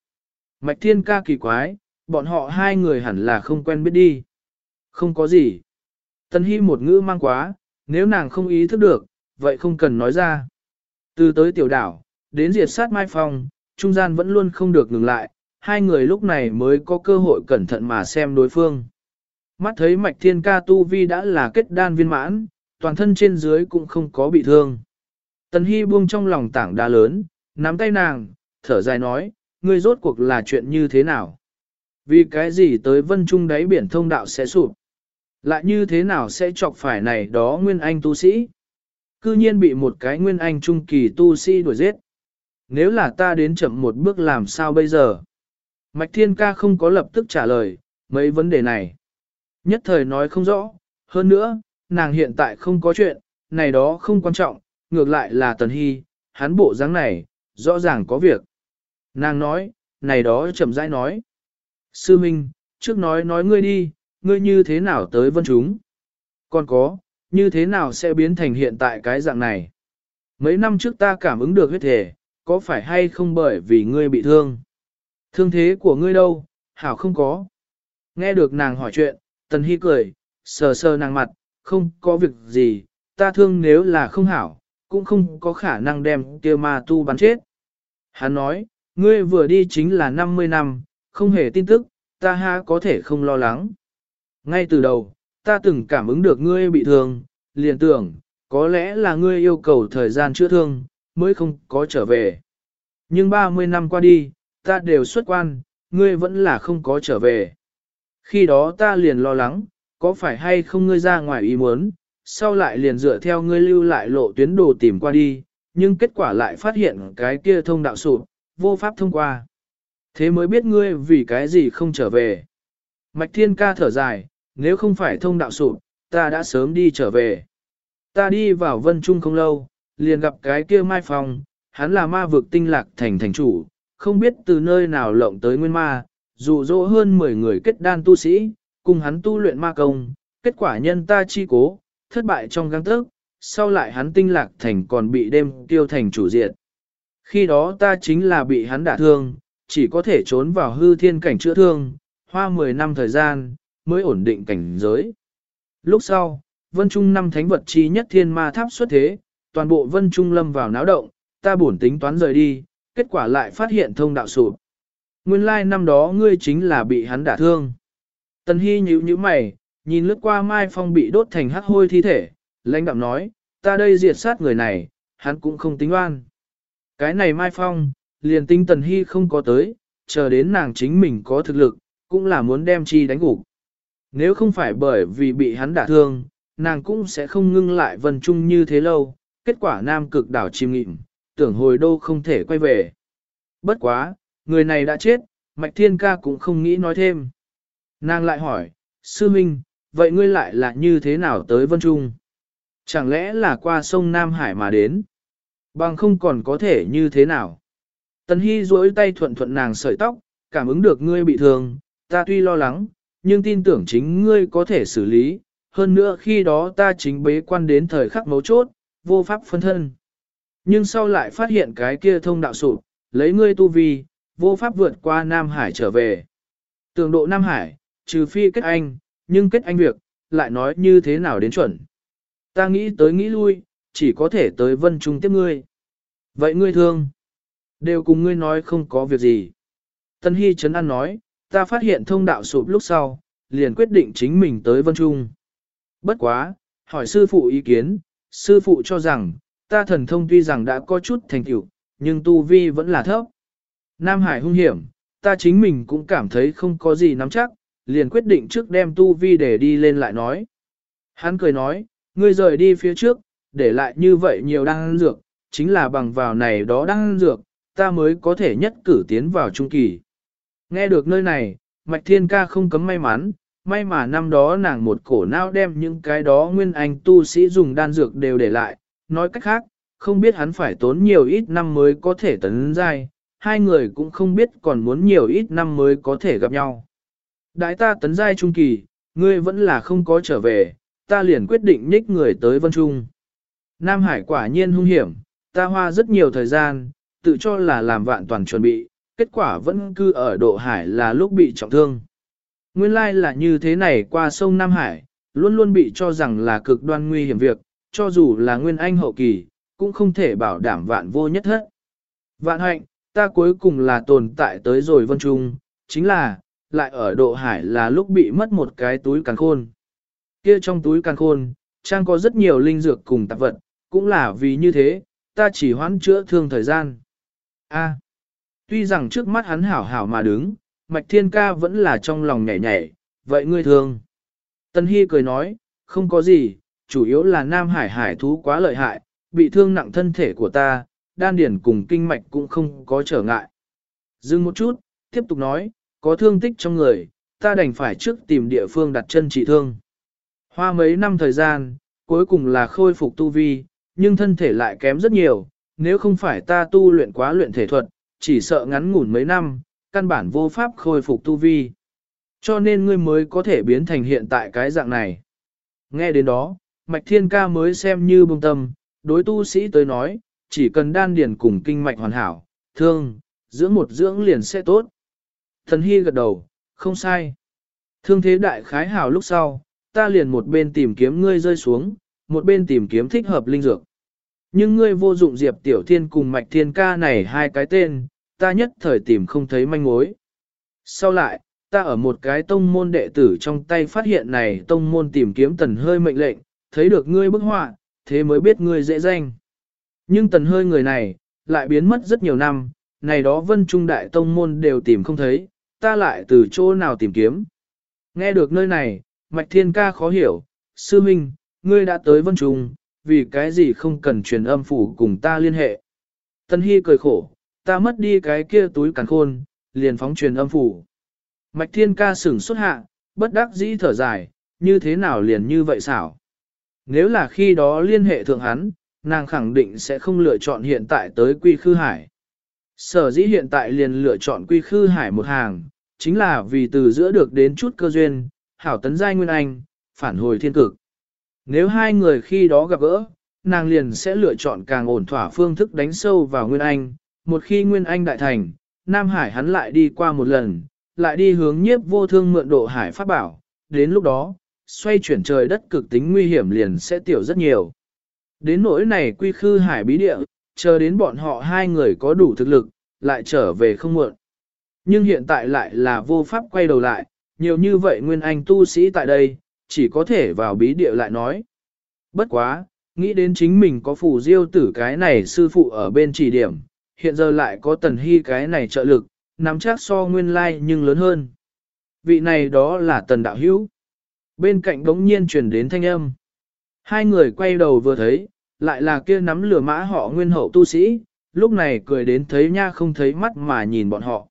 Mạch Thiên ca kỳ quái, bọn họ hai người hẳn là không quen biết đi. Không có gì. Tân Hy một ngữ mang quá, nếu nàng không ý thức được, vậy không cần nói ra. Từ tới tiểu đảo, đến diệt sát Mai Phong, trung gian vẫn luôn không được ngừng lại, hai người lúc này mới có cơ hội cẩn thận mà xem đối phương. Mắt thấy mạch thiên ca tu vi đã là kết đan viên mãn, toàn thân trên dưới cũng không có bị thương. Tần Hy buông trong lòng tảng đá lớn, nắm tay nàng, thở dài nói, ngươi rốt cuộc là chuyện như thế nào? Vì cái gì tới vân trung đáy biển thông đạo sẽ sụp? Lại như thế nào sẽ chọc phải này đó nguyên anh tu sĩ? Cư nhiên bị một cái nguyên anh trung kỳ tu sĩ đuổi giết. Nếu là ta đến chậm một bước làm sao bây giờ? Mạch Thiên Ca không có lập tức trả lời, mấy vấn đề này. Nhất thời nói không rõ, hơn nữa, nàng hiện tại không có chuyện, này đó không quan trọng, ngược lại là Tần Hy, hắn bộ dáng này, rõ ràng có việc. Nàng nói, này đó chậm rãi nói. Sư Minh, trước nói nói ngươi đi, ngươi như thế nào tới vân chúng? Còn có, như thế nào sẽ biến thành hiện tại cái dạng này? Mấy năm trước ta cảm ứng được huyết thể, có phải hay không bởi vì ngươi bị thương? Thương thế của ngươi đâu, hảo không có. Nghe được nàng hỏi chuyện, Tần Hy cười, sờ sờ nàng mặt, không có việc gì, ta thương nếu là không hảo, cũng không có khả năng đem kia ma tu bắn chết. Hắn nói, ngươi vừa đi chính là 50 năm, không hề tin tức, ta ha có thể không lo lắng. Ngay từ đầu, ta từng cảm ứng được ngươi bị thương, liền tưởng, có lẽ là ngươi yêu cầu thời gian chữa thương, mới không có trở về. Nhưng 30 năm qua đi, ta đều xuất quan, ngươi vẫn là không có trở về. Khi đó ta liền lo lắng, có phải hay không ngươi ra ngoài ý muốn, sau lại liền dựa theo ngươi lưu lại lộ tuyến đồ tìm qua đi, nhưng kết quả lại phát hiện cái kia thông đạo sụp, vô pháp thông qua. Thế mới biết ngươi vì cái gì không trở về. Mạch Thiên ca thở dài, nếu không phải thông đạo sụp, ta đã sớm đi trở về. Ta đi vào vân trung không lâu, liền gặp cái kia mai phong, hắn là ma vực tinh lạc thành thành chủ, không biết từ nơi nào lộng tới nguyên ma, dụ dỗ hơn 10 người kết đan tu sĩ, cùng hắn tu luyện ma công, kết quả nhân ta chi cố, thất bại trong găng tức, sau lại hắn tinh lạc thành còn bị đêm tiêu thành chủ diệt. Khi đó ta chính là bị hắn đả thương, chỉ có thể trốn vào hư thiên cảnh chữa thương, hoa 10 năm thời gian, mới ổn định cảnh giới. Lúc sau, vân trung năm thánh vật chi nhất thiên ma tháp xuất thế, toàn bộ vân trung lâm vào náo động, ta bổn tính toán rời đi, kết quả lại phát hiện thông đạo sụp. Nguyên lai like năm đó ngươi chính là bị hắn đả thương. Tần Hy nhíu nhíu mày, nhìn lướt qua Mai Phong bị đốt thành hắc hôi thi thể, lãnh đạm nói, ta đây diệt sát người này, hắn cũng không tính oan. Cái này Mai Phong, liền tinh Tần Hy không có tới, chờ đến nàng chính mình có thực lực, cũng là muốn đem chi đánh gục. Nếu không phải bởi vì bị hắn đả thương, nàng cũng sẽ không ngưng lại vần chung như thế lâu, kết quả nam cực đảo chìm nghịm, tưởng hồi đô không thể quay về. Bất quá, người này đã chết, Mạch Thiên Ca cũng không nghĩ nói thêm. Nàng lại hỏi, Sư Minh, vậy ngươi lại là như thế nào tới Vân Trung? Chẳng lẽ là qua sông Nam Hải mà đến? Bằng không còn có thể như thế nào? Tần Hy duỗi tay thuận thuận nàng sợi tóc, cảm ứng được ngươi bị thương, ta tuy lo lắng, nhưng tin tưởng chính ngươi có thể xử lý, hơn nữa khi đó ta chính bế quan đến thời khắc mấu chốt, vô pháp phân thân. Nhưng sau lại phát hiện cái kia thông đạo sụp, lấy ngươi tu vi, vô pháp vượt qua Nam Hải trở về. Tường độ Nam Hải, trừ phi kết anh, nhưng kết anh việc, lại nói như thế nào đến chuẩn. Ta nghĩ tới nghĩ lui, chỉ có thể tới vân trung tiếp ngươi. Vậy ngươi thương, đều cùng ngươi nói không có việc gì. Tân Hy Trấn An nói, ta phát hiện thông đạo sụp lúc sau, liền quyết định chính mình tới vân trung. Bất quá, hỏi sư phụ ý kiến, sư phụ cho rằng, ta thần thông tuy rằng đã có chút thành tựu, nhưng tu vi vẫn là thấp. Nam Hải hung hiểm, ta chính mình cũng cảm thấy không có gì nắm chắc, liền quyết định trước đem tu vi để đi lên lại nói. Hắn cười nói, ngươi rời đi phía trước, để lại như vậy nhiều đăng dược, chính là bằng vào này đó đăng dược, ta mới có thể nhất cử tiến vào trung kỳ. Nghe được nơi này, Mạch Thiên Ca không cấm may mắn, may mà năm đó nàng một cổ não đem những cái đó nguyên anh tu sĩ dùng đan dược đều để lại, nói cách khác, không biết hắn phải tốn nhiều ít năm mới có thể tấn giai, hai người cũng không biết còn muốn nhiều ít năm mới có thể gặp nhau. Đại ta tấn giai trung kỳ, ngươi vẫn là không có trở về, ta liền quyết định nhích người tới Vân Trung. Nam Hải quả nhiên hung hiểm, ta hoa rất nhiều thời gian, tự cho là làm vạn toàn chuẩn bị, kết quả vẫn cư ở độ hải là lúc bị trọng thương. Nguyên lai là như thế này qua sông Nam Hải, luôn luôn bị cho rằng là cực đoan nguy hiểm việc, cho dù là nguyên anh hậu kỳ, cũng không thể bảo đảm vạn vô nhất hết. Vạn hạnh, ta cuối cùng là tồn tại tới rồi vân trung, chính là, lại ở độ hải là lúc bị mất một cái túi càn khôn. Kia trong túi càn khôn, trang có rất nhiều linh dược cùng tạp vật, cũng là vì như thế, ta chỉ hoãn chữa thương thời gian. A. Tuy rằng trước mắt hắn hảo hảo mà đứng, Mạch Thiên Ca vẫn là trong lòng nhảy nhảy, vậy ngươi thương. Tân Hy cười nói, không có gì, chủ yếu là Nam Hải hải thú quá lợi hại, bị thương nặng thân thể của ta, đan điển cùng kinh mạch cũng không có trở ngại. Dừng một chút, tiếp tục nói, có thương tích trong người, ta đành phải trước tìm địa phương đặt chân trị thương. Hoa mấy năm thời gian, cuối cùng là khôi phục tu vi, nhưng thân thể lại kém rất nhiều, nếu không phải ta tu luyện quá luyện thể thuật, chỉ sợ ngắn ngủn mấy năm, căn bản vô pháp khôi phục tu vi. Cho nên ngươi mới có thể biến thành hiện tại cái dạng này. Nghe đến đó, Mạch Thiên Ca mới xem như bông tâm, đối tu sĩ tới nói, chỉ cần đan điền cùng kinh mạch hoàn hảo, thương, dưỡng một dưỡng liền sẽ tốt. Thần Hy gật đầu, không sai. Thương thế đại khái hảo lúc sau, ta liền một bên tìm kiếm ngươi rơi xuống, một bên tìm kiếm thích hợp linh dược. Nhưng ngươi vô dụng Diệp Tiểu Thiên cùng Mạch Thiên Ca này hai cái tên, ta nhất thời tìm không thấy manh mối. Sau lại, ta ở một cái tông môn đệ tử trong tay phát hiện này tông môn tìm kiếm tần hơi mệnh lệnh, thấy được ngươi bức họa, thế mới biết ngươi dễ danh. Nhưng tần hơi người này, lại biến mất rất nhiều năm, này đó vân trung đại tông môn đều tìm không thấy, ta lại từ chỗ nào tìm kiếm. Nghe được nơi này, Mạch Thiên Ca khó hiểu, sư minh, ngươi đã tới vân trung, vì cái gì không cần truyền âm phủ cùng ta liên hệ. Tân Hy cười khổ, ta mất đi cái kia túi càn khôn, liền phóng truyền âm phủ. Mạch Thiên Ca sửng xuất hạ, bất đắc dĩ thở dài, như thế nào liền như vậy xảo. Nếu là khi đó liên hệ thượng hắn, nàng khẳng định sẽ không lựa chọn hiện tại tới Quy Khư Hải. Sở dĩ hiện tại liền lựa chọn Quy Khư Hải một hàng, chính là vì từ giữa được đến chút cơ duyên, hảo tấn giai Nguyên Anh, phản hồi thiên cực. Nếu hai người khi đó gặp gỡ, nàng liền sẽ lựa chọn càng ổn thỏa phương thức đánh sâu vào Nguyên Anh. Một khi Nguyên Anh đại thành, Nam Hải hắn lại đi qua một lần, lại đi hướng nhiếp vô thương mượn độ hải pháp bảo. Đến lúc đó, xoay chuyển trời đất cực tính nguy hiểm liền sẽ tiểu rất nhiều. Đến nỗi này quy khư hải bí địa, chờ đến bọn họ hai người có đủ thực lực, lại trở về không muộn. Nhưng hiện tại lại là vô pháp quay đầu lại, nhiều như vậy nguyên anh tu sĩ tại đây, chỉ có thể vào bí địa lại nói. Bất quá, nghĩ đến chính mình có phù diêu tử cái này sư phụ ở bên chỉ điểm, hiện giờ lại có tần hy cái này trợ lực, nắm chắc so nguyên lai nhưng lớn hơn. Vị này đó là tần đạo hữu. Bên cạnh đống nhiên truyền đến thanh âm. Hai người quay đầu vừa thấy, lại là kia nắm lửa mã họ nguyên hậu tu sĩ, lúc này cười đến thấy nha không thấy mắt mà nhìn bọn họ.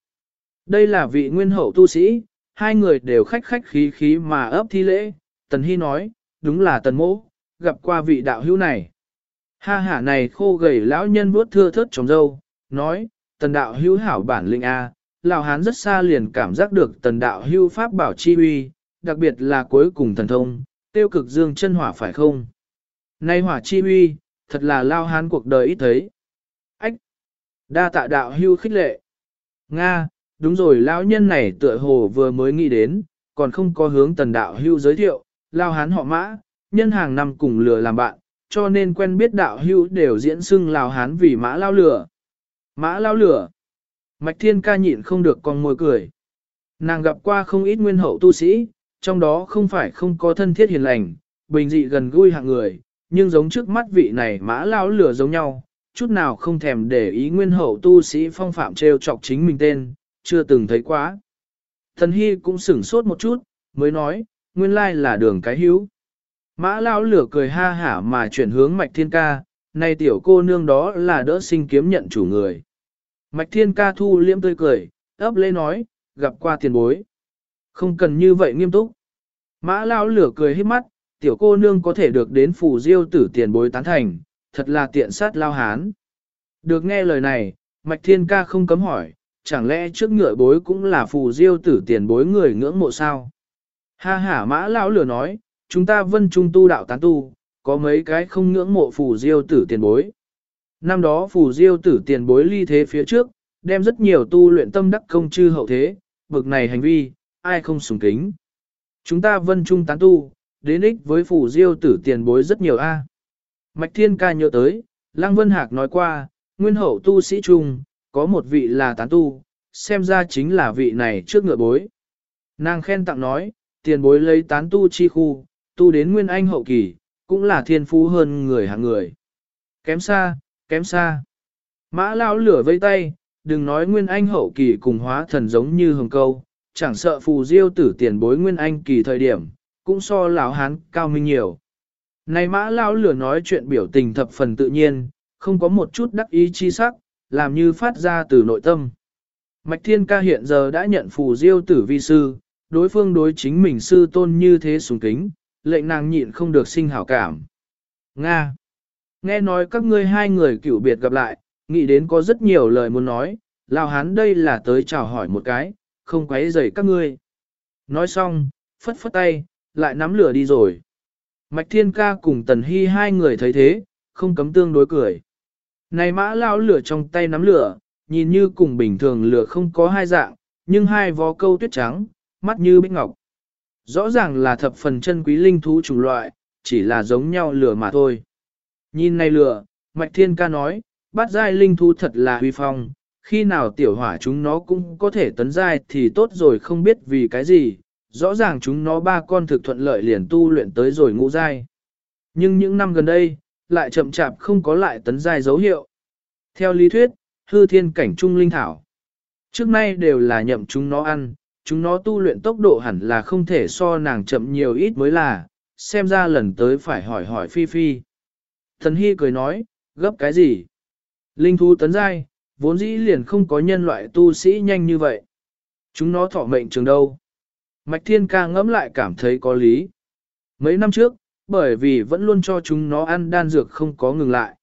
Đây là vị nguyên hậu tu sĩ, hai người đều khách khách khí khí mà ấp thi lễ, Tần Hy nói, đúng là tần mỗ, gặp qua vị đạo hữu này. Ha hả này khô gầy lão nhân vuốt thưa thớt trống dâu, nói, tần đạo hữu hảo bản linh A, lão hán rất xa liền cảm giác được tần đạo hữu pháp bảo chi uy, đặc biệt là cuối cùng thần thông, tiêu cực dương chân hỏa phải không? Nay hỏa chi uy, thật là lao hán cuộc đời ít thấy. Ách! Đa tạ đạo hưu khích lệ. Nga, đúng rồi lão nhân này tựa hồ vừa mới nghĩ đến, còn không có hướng tần đạo hưu giới thiệu, lao hán họ mã, nhân hàng năm cùng lừa làm bạn, cho nên quen biết đạo hữu đều diễn xưng lao hán vì mã lao lửa. Mã lao lửa. Mạch thiên ca nhịn không được con môi cười. Nàng gặp qua không ít nguyên hậu tu sĩ, trong đó không phải không có thân thiết hiền lành, bình dị gần gũi hạng người, nhưng giống trước mắt vị này mã lao lửa giống nhau, chút nào không thèm để ý nguyên hậu tu sĩ phong phạm treo chọc chính mình tên, chưa từng thấy quá. Thần Hy cũng sửng sốt một chút, mới nói, nguyên lai là đường cái hữu. Mã lao lửa cười ha hả mà chuyển hướng mạch thiên ca, nay tiểu cô nương đó là đỡ sinh kiếm nhận chủ người. Mạch thiên ca thu liễm tươi cười, ấp lê nói, gặp qua tiền bối. Không cần như vậy nghiêm túc. Mã lao lửa cười hết mắt, tiểu cô nương có thể được đến phù diêu tử tiền bối tán thành, thật là tiện sát lao hán. Được nghe lời này, Mạch Thiên Ca không cấm hỏi, chẳng lẽ trước ngựa bối cũng là phù diêu tử tiền bối người ngưỡng mộ sao? Ha ha mã lão lửa nói, chúng ta vân trung tu đạo tán tu, có mấy cái không ngưỡng mộ phù diêu tử tiền bối. Năm đó phù diêu tử tiền bối ly thế phía trước, đem rất nhiều tu luyện tâm đắc công chư hậu thế, bực này hành vi, ai không sùng kính. Chúng ta vân trung tán tu, đến ích với phù diêu tử tiền bối rất nhiều a. Mạch Thiên ca nhớ tới, Lăng Vân Hạc nói qua, nguyên hậu tu sĩ trung, có một vị là tán tu, xem ra chính là vị này trước ngựa bối. Nàng khen tặng nói, tiền bối lấy tán tu chi khu, tu đến nguyên anh hậu kỳ, cũng là thiên phú hơn người hàng người. Kém xa, kém xa. Mã lao lửa vây tay, đừng nói nguyên anh hậu kỳ cùng hóa thần giống như hồng câu, chẳng sợ phù diêu tử tiền bối nguyên anh kỳ thời điểm, cũng so lão hán cao minh nhiều. Này mã lão lửa nói chuyện biểu tình thập phần tự nhiên, không có một chút đắc ý chi sắc, làm như phát ra từ nội tâm. Mạch Thiên Ca hiện giờ đã nhận phù diêu tử vi sư, đối phương đối chính mình sư tôn như thế sùng kính, lệnh nàng nhịn không được sinh hảo cảm. Nga Nghe nói các ngươi hai người cựu biệt gặp lại, nghĩ đến có rất nhiều lời muốn nói, Lão hán đây là tới chào hỏi một cái, không quấy rầy các ngươi. Nói xong, phất phất tay, lại nắm lửa đi rồi. Mạch Thiên Ca cùng Tần Hy hai người thấy thế, không cấm tương đối cười. Này mã lao lửa trong tay nắm lửa, nhìn như cùng bình thường lửa không có hai dạng, nhưng hai vó câu tuyết trắng, mắt như bích ngọc. Rõ ràng là thập phần chân quý linh thú chủng loại, chỉ là giống nhau lửa mà thôi. Nhìn này lửa, Mạch Thiên Ca nói, bắt giai linh thú thật là huy phong, khi nào tiểu hỏa chúng nó cũng có thể tấn giai thì tốt rồi không biết vì cái gì, rõ ràng chúng nó ba con thực thuận lợi liền tu luyện tới rồi ngũ giai. Nhưng những năm gần đây, lại chậm chạp không có lại tấn giai dấu hiệu. Theo lý thuyết, hư thiên cảnh trung linh thảo. Trước nay đều là nhậm chúng nó ăn, chúng nó tu luyện tốc độ hẳn là không thể so nàng chậm nhiều ít mới là, xem ra lần tới phải hỏi hỏi Phi Phi. Thần Hy cười nói, gấp cái gì? Linh thú tấn giai, vốn dĩ liền không có nhân loại tu sĩ nhanh như vậy. Chúng nó thọ mệnh trường đâu. Mạch Thiên ca ngẫm lại cảm thấy có lý. Mấy năm trước, bởi vì vẫn luôn cho chúng nó ăn đan dược không có ngừng lại.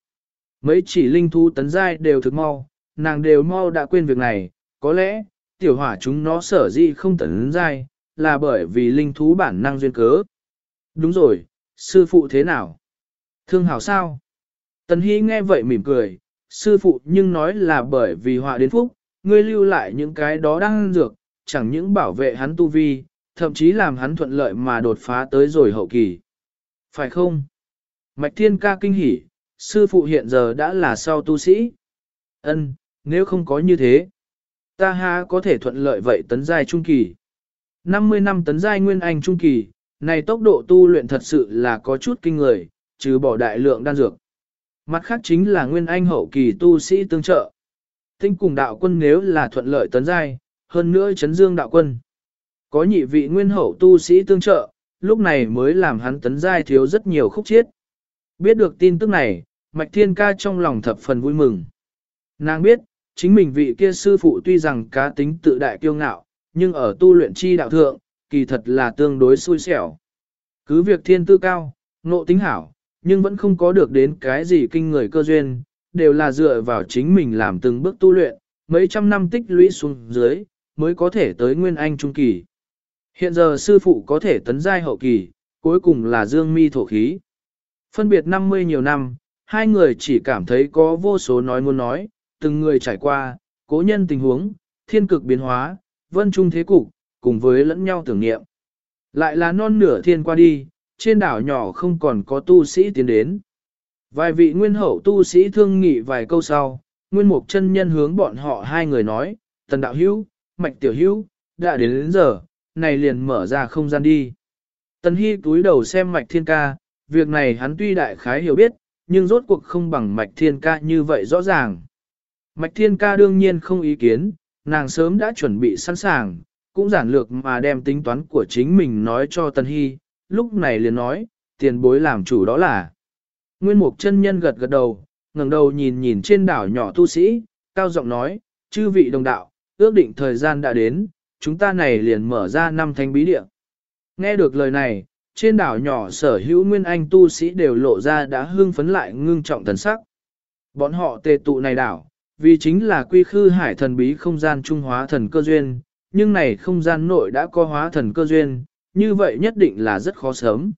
Mấy chỉ linh thú tấn giai đều thực mau, nàng đều mau đã quên việc này, có lẽ, tiểu hỏa chúng nó sở dĩ không tấn dai là bởi vì linh thú bản năng duyên cớ. Đúng rồi, sư phụ thế nào? Thương hảo sao? Tần Hy nghe vậy mỉm cười, sư phụ nhưng nói là bởi vì họa đến phúc, ngươi lưu lại những cái đó đang dược, chẳng những bảo vệ hắn tu vi, thậm chí làm hắn thuận lợi mà đột phá tới rồi hậu kỳ. Phải không? Mạch Thiên ca kinh hỉ, sư phụ hiện giờ đã là sau tu sĩ. Ân, nếu không có như thế, ta ha có thể thuận lợi vậy tấn giai trung kỳ. 50 năm tấn giai nguyên anh trung kỳ, này tốc độ tu luyện thật sự là có chút kinh người, trừ bỏ đại lượng đan dược. Mặt khác chính là nguyên anh hậu kỳ tu sĩ tương trợ. Tinh cùng đạo quân nếu là thuận lợi tấn giai, hơn nữa chấn dương đạo quân. Có nhị vị nguyên hậu tu sĩ tương trợ, lúc này mới làm hắn tấn giai thiếu rất nhiều khúc chiết. Biết được tin tức này, Mạch Thiên Ca trong lòng thập phần vui mừng. Nàng biết, chính mình vị kia sư phụ tuy rằng cá tính tự đại kiêu ngạo, nhưng ở tu luyện chi đạo thượng, kỳ thật là tương đối xui xẻo. Cứ việc thiên tư cao, nộ tính hảo, nhưng vẫn không có được đến cái gì kinh người cơ duyên, đều là dựa vào chính mình làm từng bước tu luyện, mấy trăm năm tích lũy xuống dưới, mới có thể tới nguyên anh trung kỳ. Hiện giờ sư phụ có thể tấn giai hậu kỳ, cuối cùng là dương mi thổ khí. Phân biệt 50 nhiều năm, hai người chỉ cảm thấy có vô số nói muốn nói, từng người trải qua, cố nhân tình huống, thiên cực biến hóa, vân trung thế cục, cùng với lẫn nhau tưởng niệm. Lại là non nửa thiên qua đi, trên đảo nhỏ không còn có tu sĩ tiến đến. Vài vị nguyên hậu tu sĩ thương nghị vài câu sau, nguyên mục chân nhân hướng bọn họ hai người nói, tần đạo hữu, mạch tiểu hữu, đã đến đến giờ, này liền mở ra không gian đi. Tần Hy túi đầu xem mạch thiên ca, việc này hắn tuy đại khái hiểu biết, nhưng rốt cuộc không bằng mạch thiên ca như vậy rõ ràng. Mạch thiên ca đương nhiên không ý kiến, nàng sớm đã chuẩn bị sẵn sàng, cũng giản lược mà đem tính toán của chính mình nói cho Tần Hy, lúc này liền nói, tiền bối làm chủ đó là. Nguyên mục chân nhân gật gật đầu, ngẩng đầu nhìn nhìn trên đảo nhỏ tu sĩ, cao giọng nói, chư vị đồng đạo, ước định thời gian đã đến, chúng ta này liền mở ra năm thánh bí địa. Nghe được lời này, trên đảo nhỏ sở hữu nguyên anh tu sĩ đều lộ ra đã hưng phấn lại ngưng trọng thần sắc. Bọn họ tề tụ này đảo, vì chính là quy khư hải thần bí không gian trung hóa thần cơ duyên, nhưng này không gian nội đã có hóa thần cơ duyên, như vậy nhất định là rất khó sớm.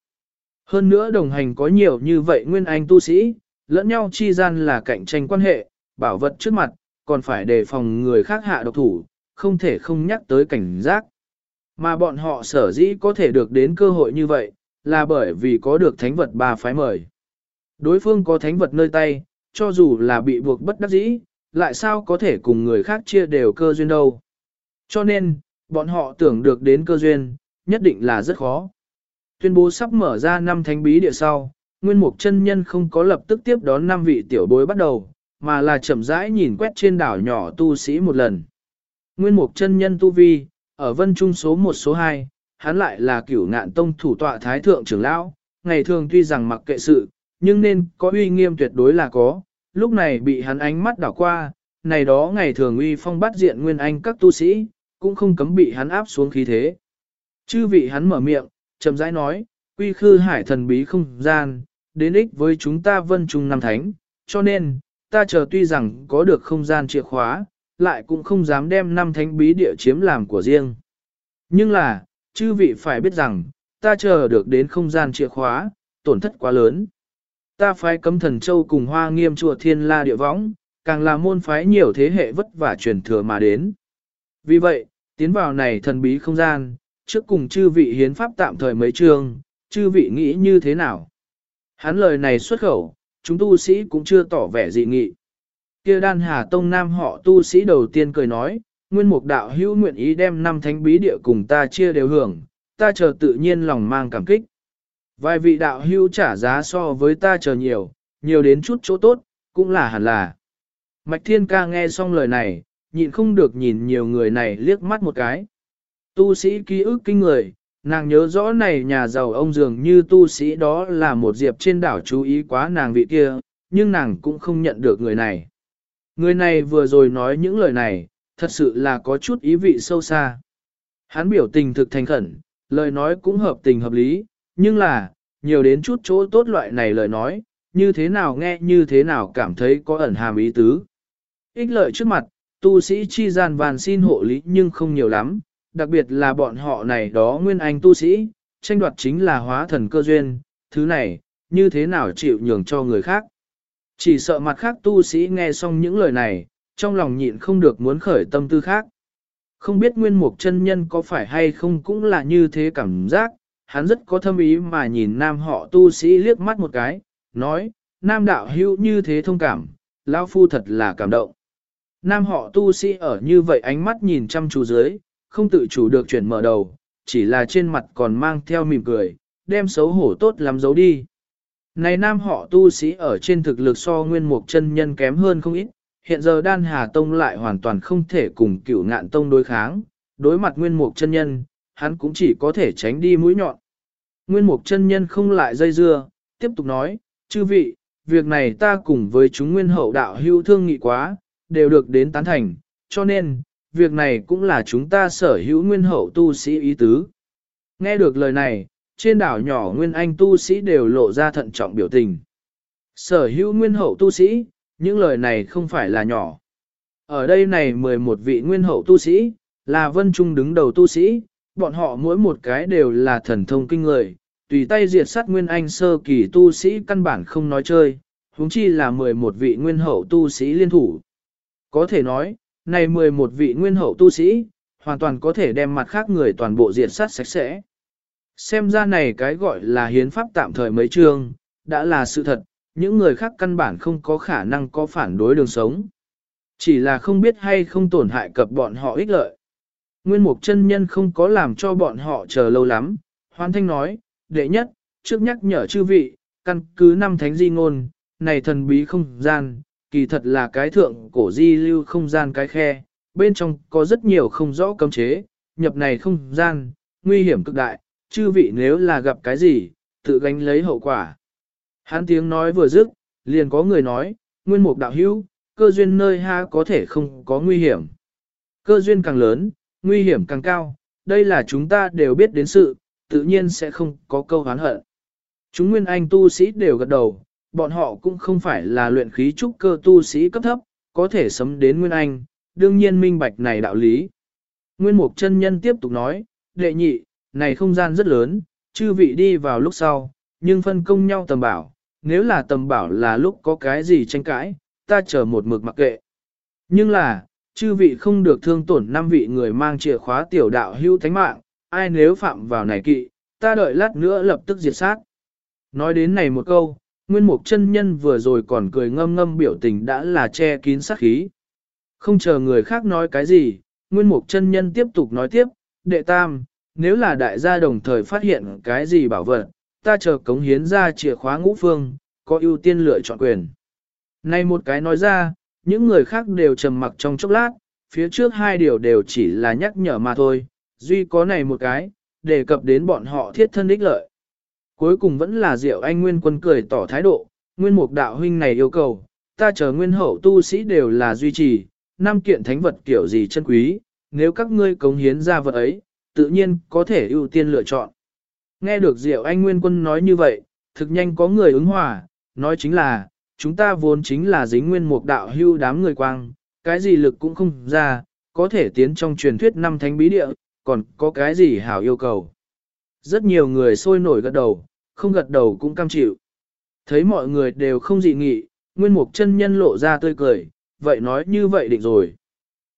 Hơn nữa đồng hành có nhiều như vậy nguyên anh tu sĩ, lẫn nhau chi gian là cạnh tranh quan hệ, bảo vật trước mặt, còn phải đề phòng người khác hạ độc thủ, không thể không nhắc tới cảnh giác. Mà bọn họ sở dĩ có thể được đến cơ hội như vậy, là bởi vì có được thánh vật ba phái mời. Đối phương có thánh vật nơi tay, cho dù là bị buộc bất đắc dĩ, lại sao có thể cùng người khác chia đều cơ duyên đâu. Cho nên, bọn họ tưởng được đến cơ duyên, nhất định là rất khó. Tuyên bố sắp mở ra năm thánh bí địa sau, Nguyên Mục chân Nhân không có lập tức tiếp đón năm vị tiểu bối bắt đầu, mà là chậm rãi nhìn quét trên đảo nhỏ tu sĩ một lần. Nguyên mục chân nhân tu vi, ở vân trung số 1 số 2, hắn lại là cửu ngạn tông thủ tọa thái thượng trưởng lão, ngày thường tuy rằng mặc kệ sự, nhưng nên có uy nghiêm tuyệt đối là có, lúc này bị hắn ánh mắt đảo qua, này đó ngày thường uy phong bắt diện nguyên anh các tu sĩ, cũng không cấm bị hắn áp xuống khí thế. Chư vị hắn mở miệng, chậm rãi nói, quy khư hải thần bí không gian, đến ích với chúng ta vân trung năm thánh, cho nên, ta chờ tuy rằng có được không gian chìa khóa, lại cũng không dám đem năm thánh bí địa chiếm làm của riêng. Nhưng là, chư vị phải biết rằng, ta chờ được đến không gian chìa khóa, tổn thất quá lớn. Ta phái cấm thần châu cùng hoa nghiêm chùa thiên la địa võng, càng là môn phái nhiều thế hệ vất vả truyền thừa mà đến. Vì vậy, tiến vào này thần bí không gian, trước cùng chư vị hiến pháp tạm thời mấy chương, chư vị nghĩ như thế nào? Hắn lời này xuất khẩu, chúng tu sĩ cũng chưa tỏ vẻ dị nghị. Kia đan hà tông nam họ tu sĩ đầu tiên cười nói, nguyên mục đạo hữu nguyện ý đem năm thánh bí địa cùng ta chia đều hưởng, ta chờ tự nhiên lòng mang cảm kích. Vài vị đạo hữu trả giá so với ta chờ nhiều, nhiều đến chút chỗ tốt, cũng là hẳn là. Mạch Thiên Ca nghe xong lời này, nhịn không được nhìn nhiều người này liếc mắt một cái. Tu sĩ ký ức kinh người, nàng nhớ rõ này nhà giàu ông dường như tu sĩ đó là một diệp trên đảo chú ý quá nàng vị kia, nhưng nàng cũng không nhận được người này. Người này vừa rồi nói những lời này, thật sự là có chút ý vị sâu xa. Hắn biểu tình thực thành khẩn, lời nói cũng hợp tình hợp lý, nhưng là, nhiều đến chút chỗ tốt loại này lời nói, như thế nào nghe như thế nào cảm thấy có ẩn hàm ý tứ. Ích lợi trước mặt, tu sĩ chi gian vàn xin hộ lý nhưng không nhiều lắm, đặc biệt là bọn họ này đó nguyên anh tu sĩ, tranh đoạt chính là hóa thần cơ duyên, thứ này, như thế nào chịu nhường cho người khác. Chỉ sợ mặt khác tu sĩ nghe xong những lời này, trong lòng nhịn không được muốn khởi tâm tư khác. Không biết nguyên mục chân nhân có phải hay không cũng là như thế cảm giác, hắn rất có thâm ý mà nhìn nam họ tu sĩ liếc mắt một cái, nói, nam đạo hữu như thế thông cảm, lão phu thật là cảm động. Nam họ tu sĩ ở như vậy ánh mắt nhìn chăm chú dưới, không tự chủ được chuyển mở đầu, chỉ là trên mặt còn mang theo mỉm cười, đem xấu hổ tốt lắm giấu đi. Này nam họ tu sĩ ở trên thực lực so nguyên mục chân nhân kém hơn không ít, hiện giờ đan hà tông lại hoàn toàn không thể cùng cửu ngạn tông đối kháng, đối mặt nguyên mục chân nhân, hắn cũng chỉ có thể tránh đi mũi nhọn. Nguyên mục chân nhân không lại dây dưa, tiếp tục nói, chư vị, việc này ta cùng với chúng nguyên hậu đạo hưu thương nghị quá, đều được đến tán thành, cho nên, việc này cũng là chúng ta sở hữu nguyên hậu tu sĩ ý tứ. Nghe được lời này, trên đảo nhỏ nguyên anh tu sĩ đều lộ ra thận trọng biểu tình. Sở hữu nguyên hậu tu sĩ, những lời này không phải là nhỏ. Ở đây này 11 vị nguyên hậu tu sĩ, là vân trung đứng đầu tu sĩ, bọn họ mỗi một cái đều là thần thông kinh người, tùy tay diệt sát nguyên anh sơ kỳ tu sĩ căn bản không nói chơi, huống chi là 11 vị nguyên hậu tu sĩ liên thủ. Có thể nói, này 11 vị nguyên hậu tu sĩ, hoàn toàn có thể đem mặt khác người toàn bộ diệt sát sạch sẽ. Xem ra này cái gọi là hiến pháp tạm thời mấy chương, đã là sự thật, những người khác căn bản không có khả năng có phản đối đường sống. Chỉ là không biết hay không tổn hại cập bọn họ ích lợi. Nguyên mục chân nhân không có làm cho bọn họ chờ lâu lắm, hoan thanh nói, đệ nhất, trước nhắc nhở chư vị, căn cứ năm thánh di ngôn, này thần bí không gian, kỳ thật là cái thượng cổ di lưu không gian cái khe, bên trong có rất nhiều không rõ cấm chế, nhập này không gian, nguy hiểm cực đại, chư vị nếu là gặp cái gì, tự gánh lấy hậu quả. Hắn tiếng nói vừa dứt, liền có người nói, nguyên mục đạo hữu, cơ duyên nơi ha có thể không có nguy hiểm. Cơ duyên càng lớn, nguy hiểm càng cao, đây là chúng ta đều biết đến sự, tự nhiên sẽ không có câu hán hận. Chúng nguyên anh tu sĩ đều gật đầu, bọn họ cũng không phải là luyện khí trúc cơ tu sĩ cấp thấp, có thể sấm đến nguyên anh, đương nhiên minh bạch này đạo lý. Nguyên mục chân nhân tiếp tục nói, đệ nhị, này không gian rất lớn, chư vị đi vào lúc sau, nhưng phân công nhau tầm bảo, nếu là tầm bảo là lúc có cái gì tranh cãi, ta chờ một mực mặc kệ. Nhưng là, chư vị không được thương tổn năm vị người mang chìa khóa tiểu đạo hưu thánh mạng, ai nếu phạm vào này kỵ, ta đợi lát nữa lập tức diệt sát. Nói đến này một câu, nguyên mục chân nhân vừa rồi còn cười ngâm ngâm biểu tình đã là che kín sát khí. Không chờ người khác nói cái gì, nguyên mục chân nhân tiếp tục nói tiếp, đệ tam, nếu là đại gia đồng thời phát hiện cái gì bảo vật, ta chờ cống hiến ra chìa khóa ngũ phương, có ưu tiên lựa chọn quyền. Này một cái nói ra, những người khác đều trầm mặc trong chốc lát, phía trước hai điều đều chỉ là nhắc nhở mà thôi, duy có này một cái, đề cập đến bọn họ thiết thân ích lợi. Cuối cùng vẫn là Diệu Anh Nguyên quân cười tỏ thái độ, Nguyên Mục đạo huynh này yêu cầu, ta chờ nguyên hậu tu sĩ đều là duy trì, năm kiện thánh vật kiểu gì chân quý, nếu các ngươi cống hiến ra vật ấy, tự nhiên có thể ưu tiên lựa chọn. Nghe được Diệu Anh Nguyên quân nói như vậy, thực nhanh có người ứng hòa, nói chính là, chúng ta vốn chính là dính nguyên mục đạo hưu đám người quang, cái gì lực cũng không ra, có thể tiến trong truyền thuyết năm thánh bí địa, còn có cái gì hảo yêu cầu. Rất nhiều người sôi nổi gật đầu, không gật đầu cũng cam chịu. Thấy mọi người đều không dị nghị, nguyên mục chân nhân lộ ra tươi cười, vậy nói như vậy định rồi.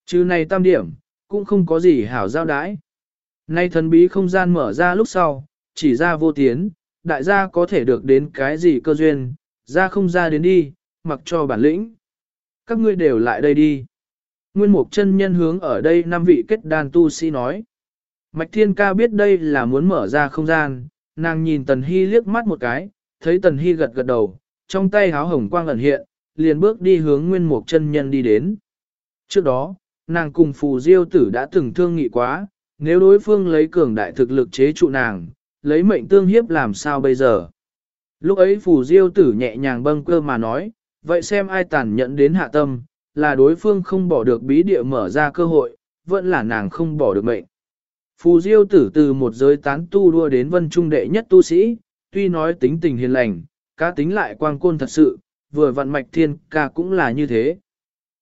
Chứ này tam điểm, cũng không có gì hảo giao đái. Nay thần bí không gian mở ra lúc sau, chỉ ra vô tiến, đại gia có thể được đến cái gì cơ duyên, ra không ra đến đi, mặc cho bản lĩnh. Các ngươi đều lại đây đi. Nguyên mục chân nhân hướng ở đây năm vị kết đàn tu sĩ nói. Mạch Thiên Ca biết đây là muốn mở ra không gian, nàng nhìn Tần Hy liếc mắt một cái, thấy Tần Hy gật gật đầu, trong tay háo hồng quang ẩn hiện, liền bước đi hướng Nguyên Mục chân nhân đi đến. Trước đó, nàng cùng Phù Diêu tử đã từng thương nghị quá, nếu đối phương lấy cường đại thực lực chế trụ nàng, lấy mệnh tương hiếp làm sao bây giờ. Lúc ấy Phù Diêu tử nhẹ nhàng bâng cơ mà nói, vậy xem ai tàn nhẫn đến hạ tâm, là đối phương không bỏ được bí địa mở ra cơ hội, vẫn là nàng không bỏ được mệnh. Phù Diêu tử từ một giới tán tu đua đến vân trung đệ nhất tu sĩ, tuy nói tính tình hiền lành, cá tính lại quang côn thật sự, vừa vận mạch thiên ca cũng là như thế.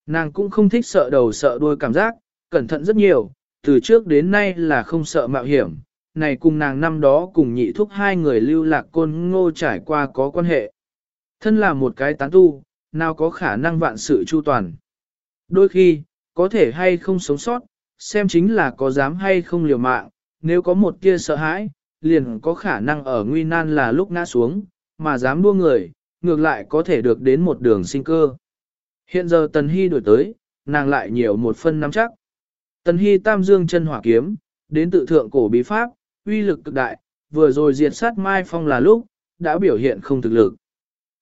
Nàng cũng không thích sợ đầu sợ đuôi cảm giác, cẩn thận rất nhiều, từ trước đến nay là không sợ mạo hiểm. Này cùng nàng năm đó cùng nhị thúc hai người lưu lạc côn ngô trải qua có quan hệ. Thân là một cái tán tu, nào có khả năng vạn sự chu toàn. Đôi khi, có thể hay không sống sót, xem chính là có dám hay không liều mạng, nếu có một kia sợ hãi, liền có khả năng ở nguy nan là lúc ngã xuống, mà dám đua người, ngược lại có thể được đến một đường sinh cơ. Hiện giờ Tần Hy đổi tới, nàng lại nhiều một phân nắm chắc. Tần Hy tam dương chân hỏa kiếm, đến tự thượng cổ bí pháp, uy lực cực đại, vừa rồi diệt sát Mai Phong là lúc, đã biểu hiện không thực lực.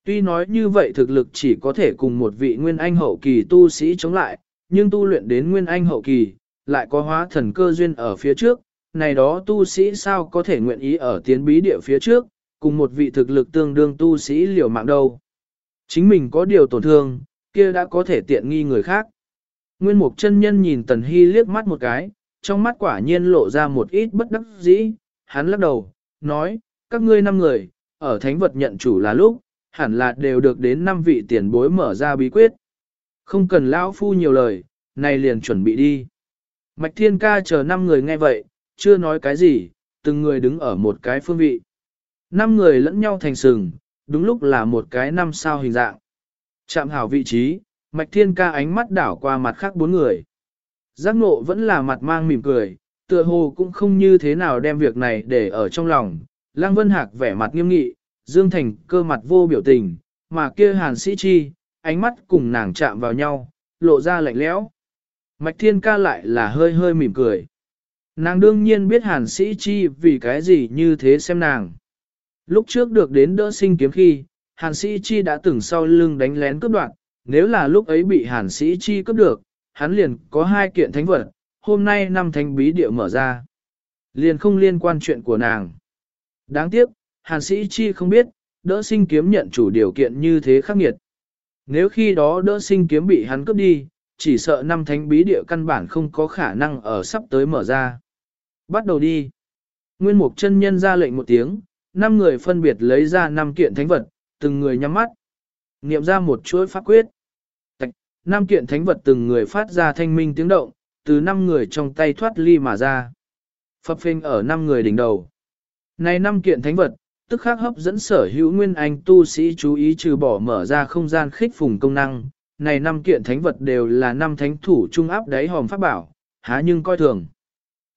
Tuy nói như vậy thực lực chỉ có thể cùng một vị nguyên anh hậu kỳ tu sĩ chống lại, nhưng tu luyện đến nguyên anh hậu kỳ, lại có hóa thần cơ duyên ở phía trước, này đó tu sĩ sao có thể nguyện ý ở tiến bí địa phía trước, cùng một vị thực lực tương đương tu sĩ liều mạng đâu. Chính mình có điều tổn thương, kia đã có thể tiện nghi người khác. Nguyên mục chân nhân nhìn Tần Hy liếc mắt một cái, trong mắt quả nhiên lộ ra một ít bất đắc dĩ, hắn lắc đầu, nói, các ngươi năm người, ở thánh vật nhận chủ là lúc, hẳn là đều được đến năm vị tiền bối mở ra bí quyết. Không cần lão phu nhiều lời, này liền chuẩn bị đi. Mạch Thiên Ca chờ năm người nghe vậy, chưa nói cái gì, từng người đứng ở một cái phương vị. Năm người lẫn nhau thành sừng, đúng lúc là một cái năm sao hình dạng. Chạm hảo vị trí, Mạch Thiên Ca ánh mắt đảo qua mặt khác bốn người. Giác ngộ vẫn là mặt mang mỉm cười, tựa hồ cũng không như thế nào đem việc này để ở trong lòng. Lăng Vân Hạc vẻ mặt nghiêm nghị, Dương Thành cơ mặt vô biểu tình, mà kia hàn sĩ chi, ánh mắt cùng nàng chạm vào nhau, lộ ra lạnh lẽo. Mạch Thiên Ca lại là hơi hơi mỉm cười. Nàng đương nhiên biết hàn sĩ chi vì cái gì như thế xem nàng. Lúc trước được đến đỡ sinh kiếm khi, hàn sĩ chi đã từng sau lưng đánh lén cướp đoạn, nếu là lúc ấy bị hàn sĩ chi cướp được, hắn liền có hai kiện thánh vật, hôm nay năm thánh bí địa mở ra. Liền không liên quan chuyện của nàng. Đáng tiếc, hàn sĩ chi không biết, đỡ sinh kiếm nhận chủ điều kiện như thế khắc nghiệt. Nếu khi đó đỡ sinh kiếm bị hắn cướp đi, chỉ sợ năm thánh bí địa căn bản không có khả năng ở sắp tới mở ra. Bắt đầu đi. Nguyên mục chân nhân ra lệnh một tiếng, năm người phân biệt lấy ra năm kiện thánh vật, từng người nhắm mắt. Niệm ra một chuỗi pháp quyết. Năm kiện thánh vật từng người phát ra thanh minh tiếng động, từ năm người trong tay thoát ly mà ra. Phập phình ở năm người đỉnh đầu. Này năm kiện thánh vật, tức khắc hấp dẫn sở hữu nguyên anh tu sĩ chú ý trừ bỏ mở ra không gian khích phùng công năng. Này năm kiện thánh vật đều là năm thánh thủ trung áp đáy hòm pháp bảo, há nhưng coi thường.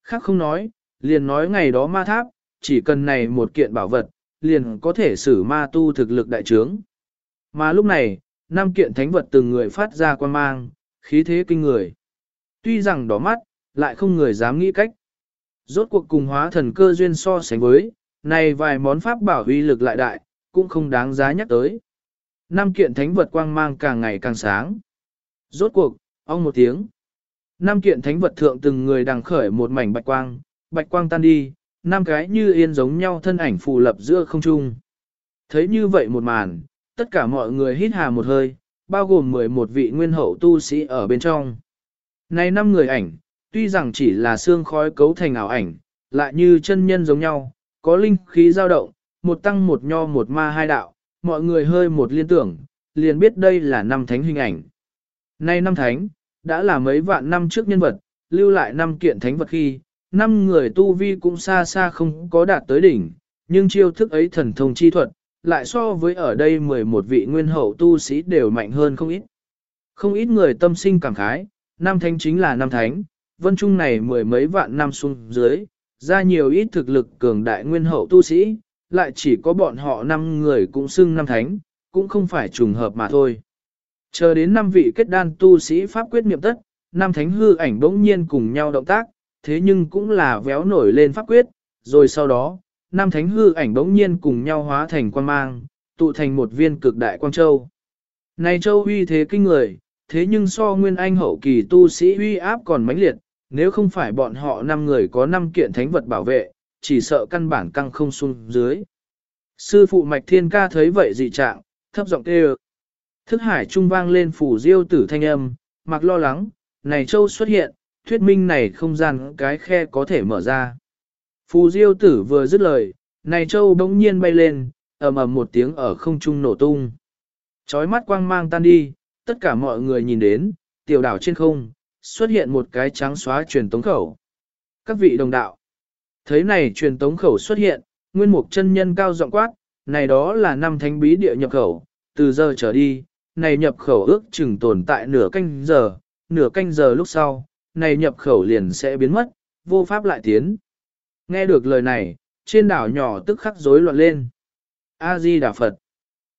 Khác không nói, liền nói ngày đó ma tháp, chỉ cần này một kiện bảo vật, liền có thể xử ma tu thực lực đại trướng. Mà lúc này, năm kiện thánh vật từng người phát ra quan mang, khí thế kinh người. Tuy rằng đỏ mắt, lại không người dám nghĩ cách. Rốt cuộc cùng hóa thần cơ duyên so sánh với, này vài món pháp bảo uy lực lại đại, cũng không đáng giá nhắc tới. năm kiện thánh vật quang mang càng ngày càng sáng. Rốt cuộc, ông một tiếng. Năm kiện thánh vật thượng từng người đằng khởi một mảnh bạch quang, bạch quang tan đi, năm cái như yên giống nhau thân ảnh phù lập giữa không trung. Thấy như vậy một màn, tất cả mọi người hít hà một hơi, bao gồm 11 vị nguyên hậu tu sĩ ở bên trong. Này năm người ảnh, tuy rằng chỉ là xương khói cấu thành ảo ảnh, lại như chân nhân giống nhau, có linh khí dao động, một tăng một nho một ma hai đạo, mọi người hơi một liên tưởng, liền biết đây là năm thánh hình ảnh. Nay năm thánh, đã là mấy vạn năm trước nhân vật, lưu lại năm kiện thánh vật khi, năm người tu vi cũng xa xa không có đạt tới đỉnh, nhưng chiêu thức ấy thần thông chi thuật, lại so với ở đây 11 vị nguyên hậu tu sĩ đều mạnh hơn không ít. Không ít người tâm sinh cảm khái, nam thánh chính là nam thánh, vân trung này mười mấy vạn năm xuống dưới, ra nhiều ít thực lực cường đại nguyên hậu tu sĩ, lại chỉ có bọn họ năm người cũng xưng nam thánh, cũng không phải trùng hợp mà thôi. Chờ đến năm vị kết đan tu sĩ pháp quyết niệm tất, nam thánh hư ảnh bỗng nhiên cùng nhau động tác, thế nhưng cũng là véo nổi lên pháp quyết, rồi sau đó, năm thánh hư ảnh bỗng nhiên cùng nhau hóa thành quan mang, tụ thành một viên cực đại quang châu. Này châu uy thế kinh người, thế nhưng so nguyên anh hậu kỳ tu sĩ uy áp còn mãnh liệt, nếu không phải bọn họ năm người có năm kiện thánh vật bảo vệ, chỉ sợ căn bản căng không xuống dưới. Sư phụ Mạch Thiên Ca thấy vậy dị trạng, thấp giọng kêu. Thức hải trung vang lên phủ diêu tử thanh âm, mặc lo lắng, này châu xuất hiện, thuyết minh này không gian cái khe có thể mở ra. Phù diêu tử vừa dứt lời, này châu bỗng nhiên bay lên, ầm ầm một tiếng ở không trung nổ tung. Chói mắt quang mang tan đi, tất cả mọi người nhìn đến, tiểu đảo trên không, xuất hiện một cái trắng xóa truyền tống khẩu. Các vị đồng đạo, thấy này truyền tống khẩu xuất hiện, nguyên mục chân nhân cao giọng quát, này đó là năm thánh bí địa nhập khẩu, từ giờ trở đi, này nhập khẩu ước chừng tồn tại nửa canh giờ, nửa canh giờ lúc sau, này nhập khẩu liền sẽ biến mất, vô pháp lại tiến. Nghe được lời này, trên đảo nhỏ tức khắc rối loạn lên. A-di Đà Phật.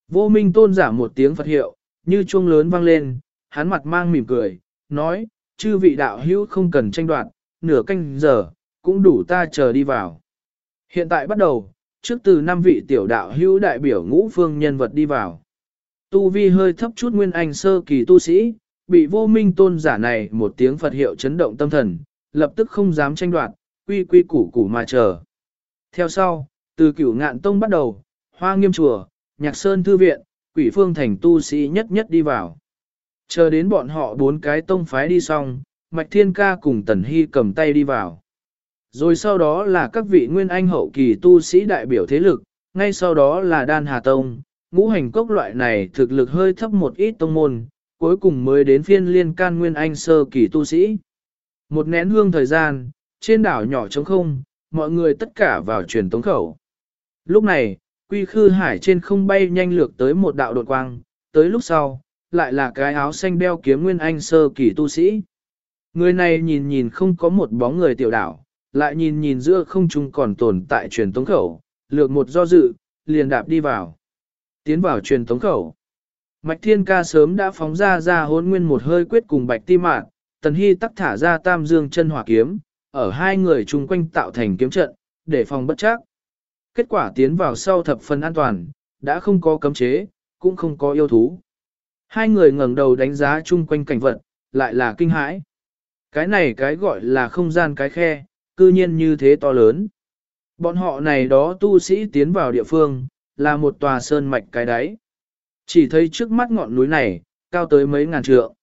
Vô minh tôn giả một tiếng Phật hiệu, như chuông lớn vang lên, hắn mặt mang mỉm cười, nói, chư vị đạo hữu không cần tranh đoạt, nửa canh giờ, cũng đủ ta chờ đi vào. Hiện tại bắt đầu, trước từ năm vị tiểu đạo hữu đại biểu ngũ phương nhân vật đi vào. Tu vi hơi thấp chút nguyên anh sơ kỳ tu sĩ, bị vô minh tôn giả này một tiếng Phật hiệu chấn động tâm thần, lập tức không dám tranh đoạt, quy quy củ củ mà chờ. Theo sau, từ cửu ngạn tông bắt đầu, hoa nghiêm chùa, nhạc sơn thư viện, quỷ phương thành tu sĩ nhất nhất đi vào. Chờ đến bọn họ bốn cái tông phái đi xong, Mạch Thiên Ca cùng Tần Hy cầm tay đi vào. Rồi sau đó là các vị nguyên anh hậu kỳ tu sĩ đại biểu thế lực, ngay sau đó là Đan Hà Tông, ngũ hành cốc loại này thực lực hơi thấp một ít tông môn, cuối cùng mới đến phiên liên can nguyên anh sơ kỳ tu sĩ. Một nén hương thời gian, trên đảo nhỏ trống không, mọi người tất cả vào truyền tống khẩu. Lúc này, quy khư hải trên không bay nhanh lược tới một đạo đột quang, tới lúc sau, lại là cái áo xanh đeo kiếm nguyên anh sơ kỳ tu sĩ. Người này nhìn nhìn không có một bóng người tiểu đảo, lại nhìn nhìn giữa không trung còn tồn tại truyền tống khẩu, lược một do dự, liền đạp đi vào. Tiến vào truyền tống khẩu. Mạch Thiên Ca sớm đã phóng ra ra hốn nguyên một hơi quyết cùng Bạch Ti Mạn, Tần Hy tắc thả ra tam dương chân hỏa kiếm, ở hai người chung quanh tạo thành kiếm trận, để phòng bất chắc. Kết quả tiến vào sau thập phần an toàn, đã không có cấm chế, cũng không có yêu thú. Hai người ngẩng đầu đánh giá chung quanh cảnh vật, lại là kinh hãi. Cái này cái gọi là không gian cái khe, cư nhiên như thế to lớn. Bọn họ này đó tu sĩ tiến vào địa phương, là một tòa sơn mạch cái đáy. Chỉ thấy trước mắt ngọn núi này, cao tới mấy ngàn trượng.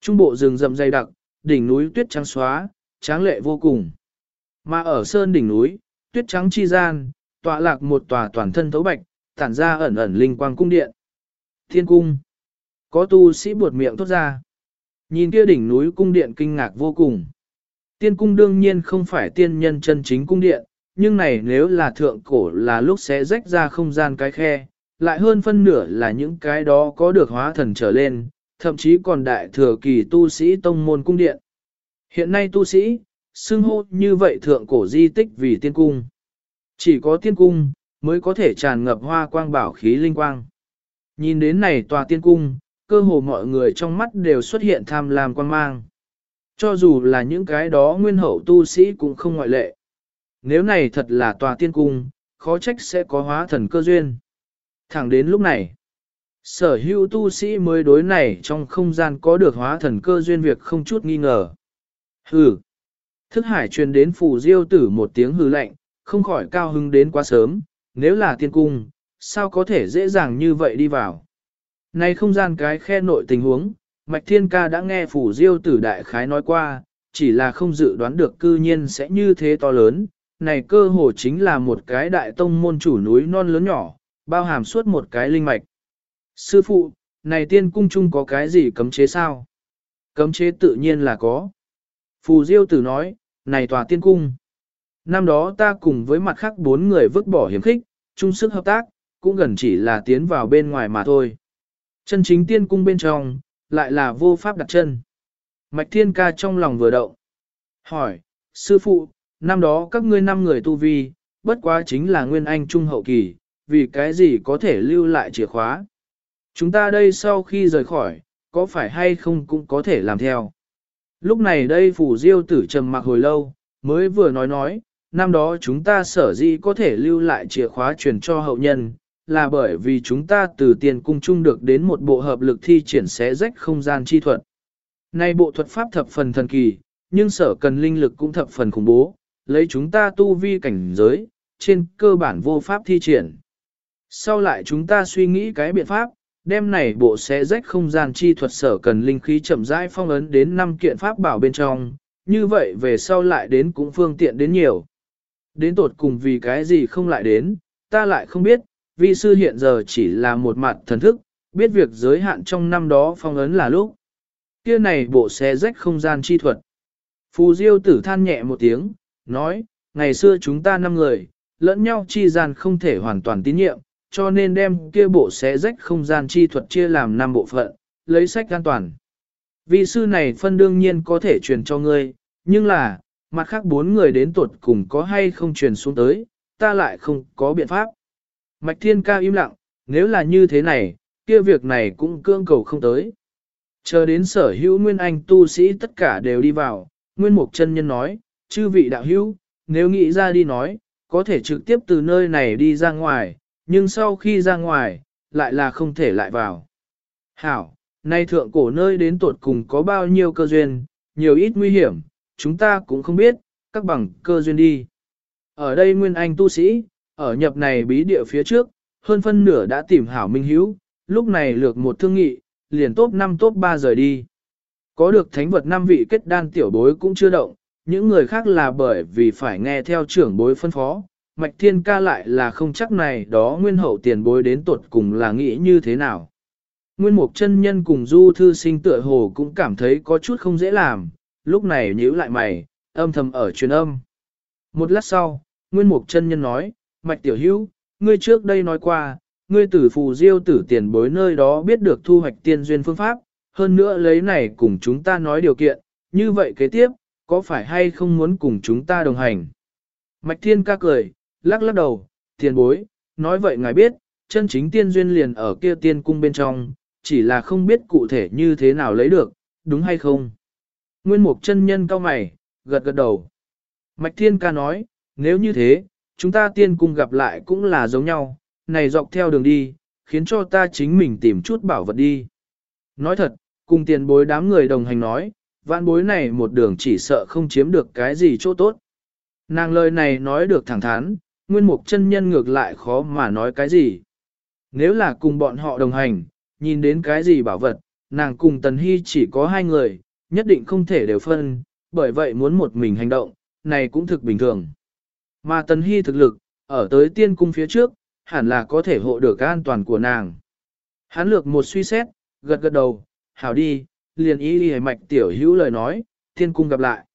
Trung bộ rừng rậm dày đặc, đỉnh núi tuyết trắng xóa, tráng lệ vô cùng. Mà ở sơn đỉnh núi, tuyết trắng chi gian, tọa lạc một tòa toàn thân thấu bạch, tản ra ẩn ẩn linh quang cung điện. Thiên cung. Có tu sĩ buột miệng thốt ra. Nhìn kia đỉnh núi cung điện kinh ngạc vô cùng. Tiên cung đương nhiên không phải tiên nhân chân chính cung điện, nhưng này nếu là thượng cổ là lúc sẽ rách ra không gian cái khe, lại hơn phân nửa là những cái đó có được hóa thần trở lên, thậm chí còn đại thừa kỳ tu sĩ tông môn cung điện. Hiện nay tu sĩ, xưng hô như vậy thượng cổ di tích vì tiên cung. Chỉ có tiên cung, mới có thể tràn ngập hoa quang bảo khí linh quang. Nhìn đến này tòa tiên cung, cơ hồ mọi người trong mắt đều xuất hiện tham lam quan mang. Cho dù là những cái đó nguyên hậu tu sĩ cũng không ngoại lệ. Nếu này thật là tòa tiên cung, khó trách sẽ có hóa thần cơ duyên. Thẳng đến lúc này, Sở hữu tu sĩ mới đối này trong không gian có được hóa thần cơ duyên việc không chút nghi ngờ. Hừ. Thức hải truyền đến phù diêu tử một tiếng hừ lạnh, không khỏi cao hứng đến quá sớm, nếu là tiên cung, sao có thể dễ dàng như vậy đi vào. Này không gian cái khe nội tình huống, Mạch Thiên Ca đã nghe phủ diêu tử đại khái nói qua, chỉ là không dự đoán được cư nhiên sẽ như thế to lớn, này cơ hồ chính là một cái đại tông môn chủ núi non lớn nhỏ, bao hàm suốt một cái linh mạch. Sư phụ, này tiên cung chung có cái gì cấm chế sao? Cấm chế tự nhiên là có. Phù Diêu tử nói, này tòa tiên cung. Năm đó ta cùng với mặt khác bốn người vứt bỏ hiểm khích, chung sức hợp tác, cũng gần chỉ là tiến vào bên ngoài mà thôi. Chân chính tiên cung bên trong, lại là vô pháp đặt chân. Mạch Thiên Ca trong lòng vừa động. Hỏi, sư phụ, năm đó các ngươi năm người tu vi, bất quá chính là nguyên anh trung hậu kỳ, vì cái gì có thể lưu lại chìa khóa. Chúng ta đây sau khi rời khỏi, có phải hay không cũng có thể làm theo. Lúc này đây phủ diêu tử trầm mặc hồi lâu, mới vừa nói nói, năm đó chúng ta sở dĩ có thể lưu lại chìa khóa truyền cho hậu nhân, là bởi vì chúng ta từ tiền cung chung được đến một bộ hợp lực thi triển xé rách không gian chi thuật. Nay bộ thuật pháp thập phần thần kỳ, nhưng sở cần linh lực cũng thập phần khủng bố, lấy chúng ta tu vi cảnh giới, trên cơ bản vô pháp thi triển. Sau lại chúng ta suy nghĩ cái biện pháp, đem này bộ sẽ rách không gian chi thuật sở cần linh khí chậm rãi phong ấn đến 5 kiện pháp bảo bên trong, như vậy về sau lại đến cũng phương tiện đến nhiều. Đến tột cùng vì cái gì không lại đến, ta lại không biết, vi sư hiện giờ chỉ là một mặt thần thức, biết việc giới hạn trong năm đó phong ấn là lúc. Kia này bộ xé rách không gian chi thuật. Phù Diêu tử than nhẹ một tiếng, nói, ngày xưa chúng ta năm người, lẫn nhau chi gian không thể hoàn toàn tín nhiệm, cho nên đem kia bộ xé rách không gian chi thuật chia làm năm bộ phận, lấy sách an toàn. Vị sư này phân đương nhiên có thể truyền cho ngươi, nhưng là, mặt khác bốn người đến tuột cùng có hay không truyền xuống tới, ta lại không có biện pháp. Mạch Thiên Ca im lặng, nếu là như thế này, kia việc này cũng cương cầu không tới. Chờ đến sở hữu nguyên anh tu sĩ tất cả đều đi vào, nguyên mục chân nhân nói, chư vị đạo hữu, nếu nghĩ ra đi nói, có thể trực tiếp từ nơi này đi ra ngoài, nhưng sau khi ra ngoài, lại là không thể lại vào. Hảo, nay thượng cổ nơi đến tuột cùng có bao nhiêu cơ duyên, nhiều ít nguy hiểm, chúng ta cũng không biết, các bằng cơ duyên đi. Ở đây nguyên anh tu sĩ, ở nhập này bí địa phía trước, hơn phân nửa đã tìm hảo minh hữu, lúc này lược một thương nghị, liền tốt 5 tốt 3 rời đi. Có được thánh vật năm vị kết đan tiểu bối cũng chưa động, những người khác là bởi vì phải nghe theo trưởng bối phân phó, mạch thiên ca lại là không chắc này đó nguyên hậu tiền bối đến tuột cùng là nghĩ như thế nào. Nguyên mục chân nhân cùng du thư sinh tựa hồ cũng cảm thấy có chút không dễ làm, lúc này nhíu lại mày, âm thầm ở truyền âm. Một lát sau, nguyên mục chân nhân nói, mạch tiểu hữu, ngươi trước đây nói qua, ngươi tử phù diêu tử tiền bối nơi đó biết được thu hoạch tiên duyên phương pháp, hơn nữa lấy này cùng chúng ta nói điều kiện, như vậy kế tiếp, có phải hay không muốn cùng chúng ta đồng hành? Mạch thiên ca cười, lắc lắc đầu, tiền bối, nói vậy ngài biết, chân chính tiên duyên liền ở kia tiên cung bên trong, chỉ là không biết cụ thể như thế nào lấy được, đúng hay không? Nguyên mục chân nhân cao mày, gật gật đầu. Mạch thiên ca nói, nếu như thế, chúng ta tiên cung gặp lại cũng là giống nhau, này dọc theo đường đi, khiến cho ta chính mình tìm chút bảo vật đi. Nói thật, cùng tiền bối đám người đồng hành nói, vạn bối này một đường chỉ sợ không chiếm được cái gì chỗ tốt. Nàng lời này nói được thẳng thắn, nguyên mục chân nhân ngược lại khó mà nói cái gì. Nếu là cùng bọn họ đồng hành, nhìn đến cái gì bảo vật, nàng cùng Tần Hy chỉ có hai người, nhất định không thể đều phân, bởi vậy muốn một mình hành động, này cũng thực bình thường. Mà Tần Hy thực lực, ở tới tiên cung phía trước, hẳn là có thể hộ được an toàn của nàng. Hắn lược một suy xét, gật gật đầu, hảo đi, liền ý đi mạch tiểu hữu lời nói, thiên cung gặp lại.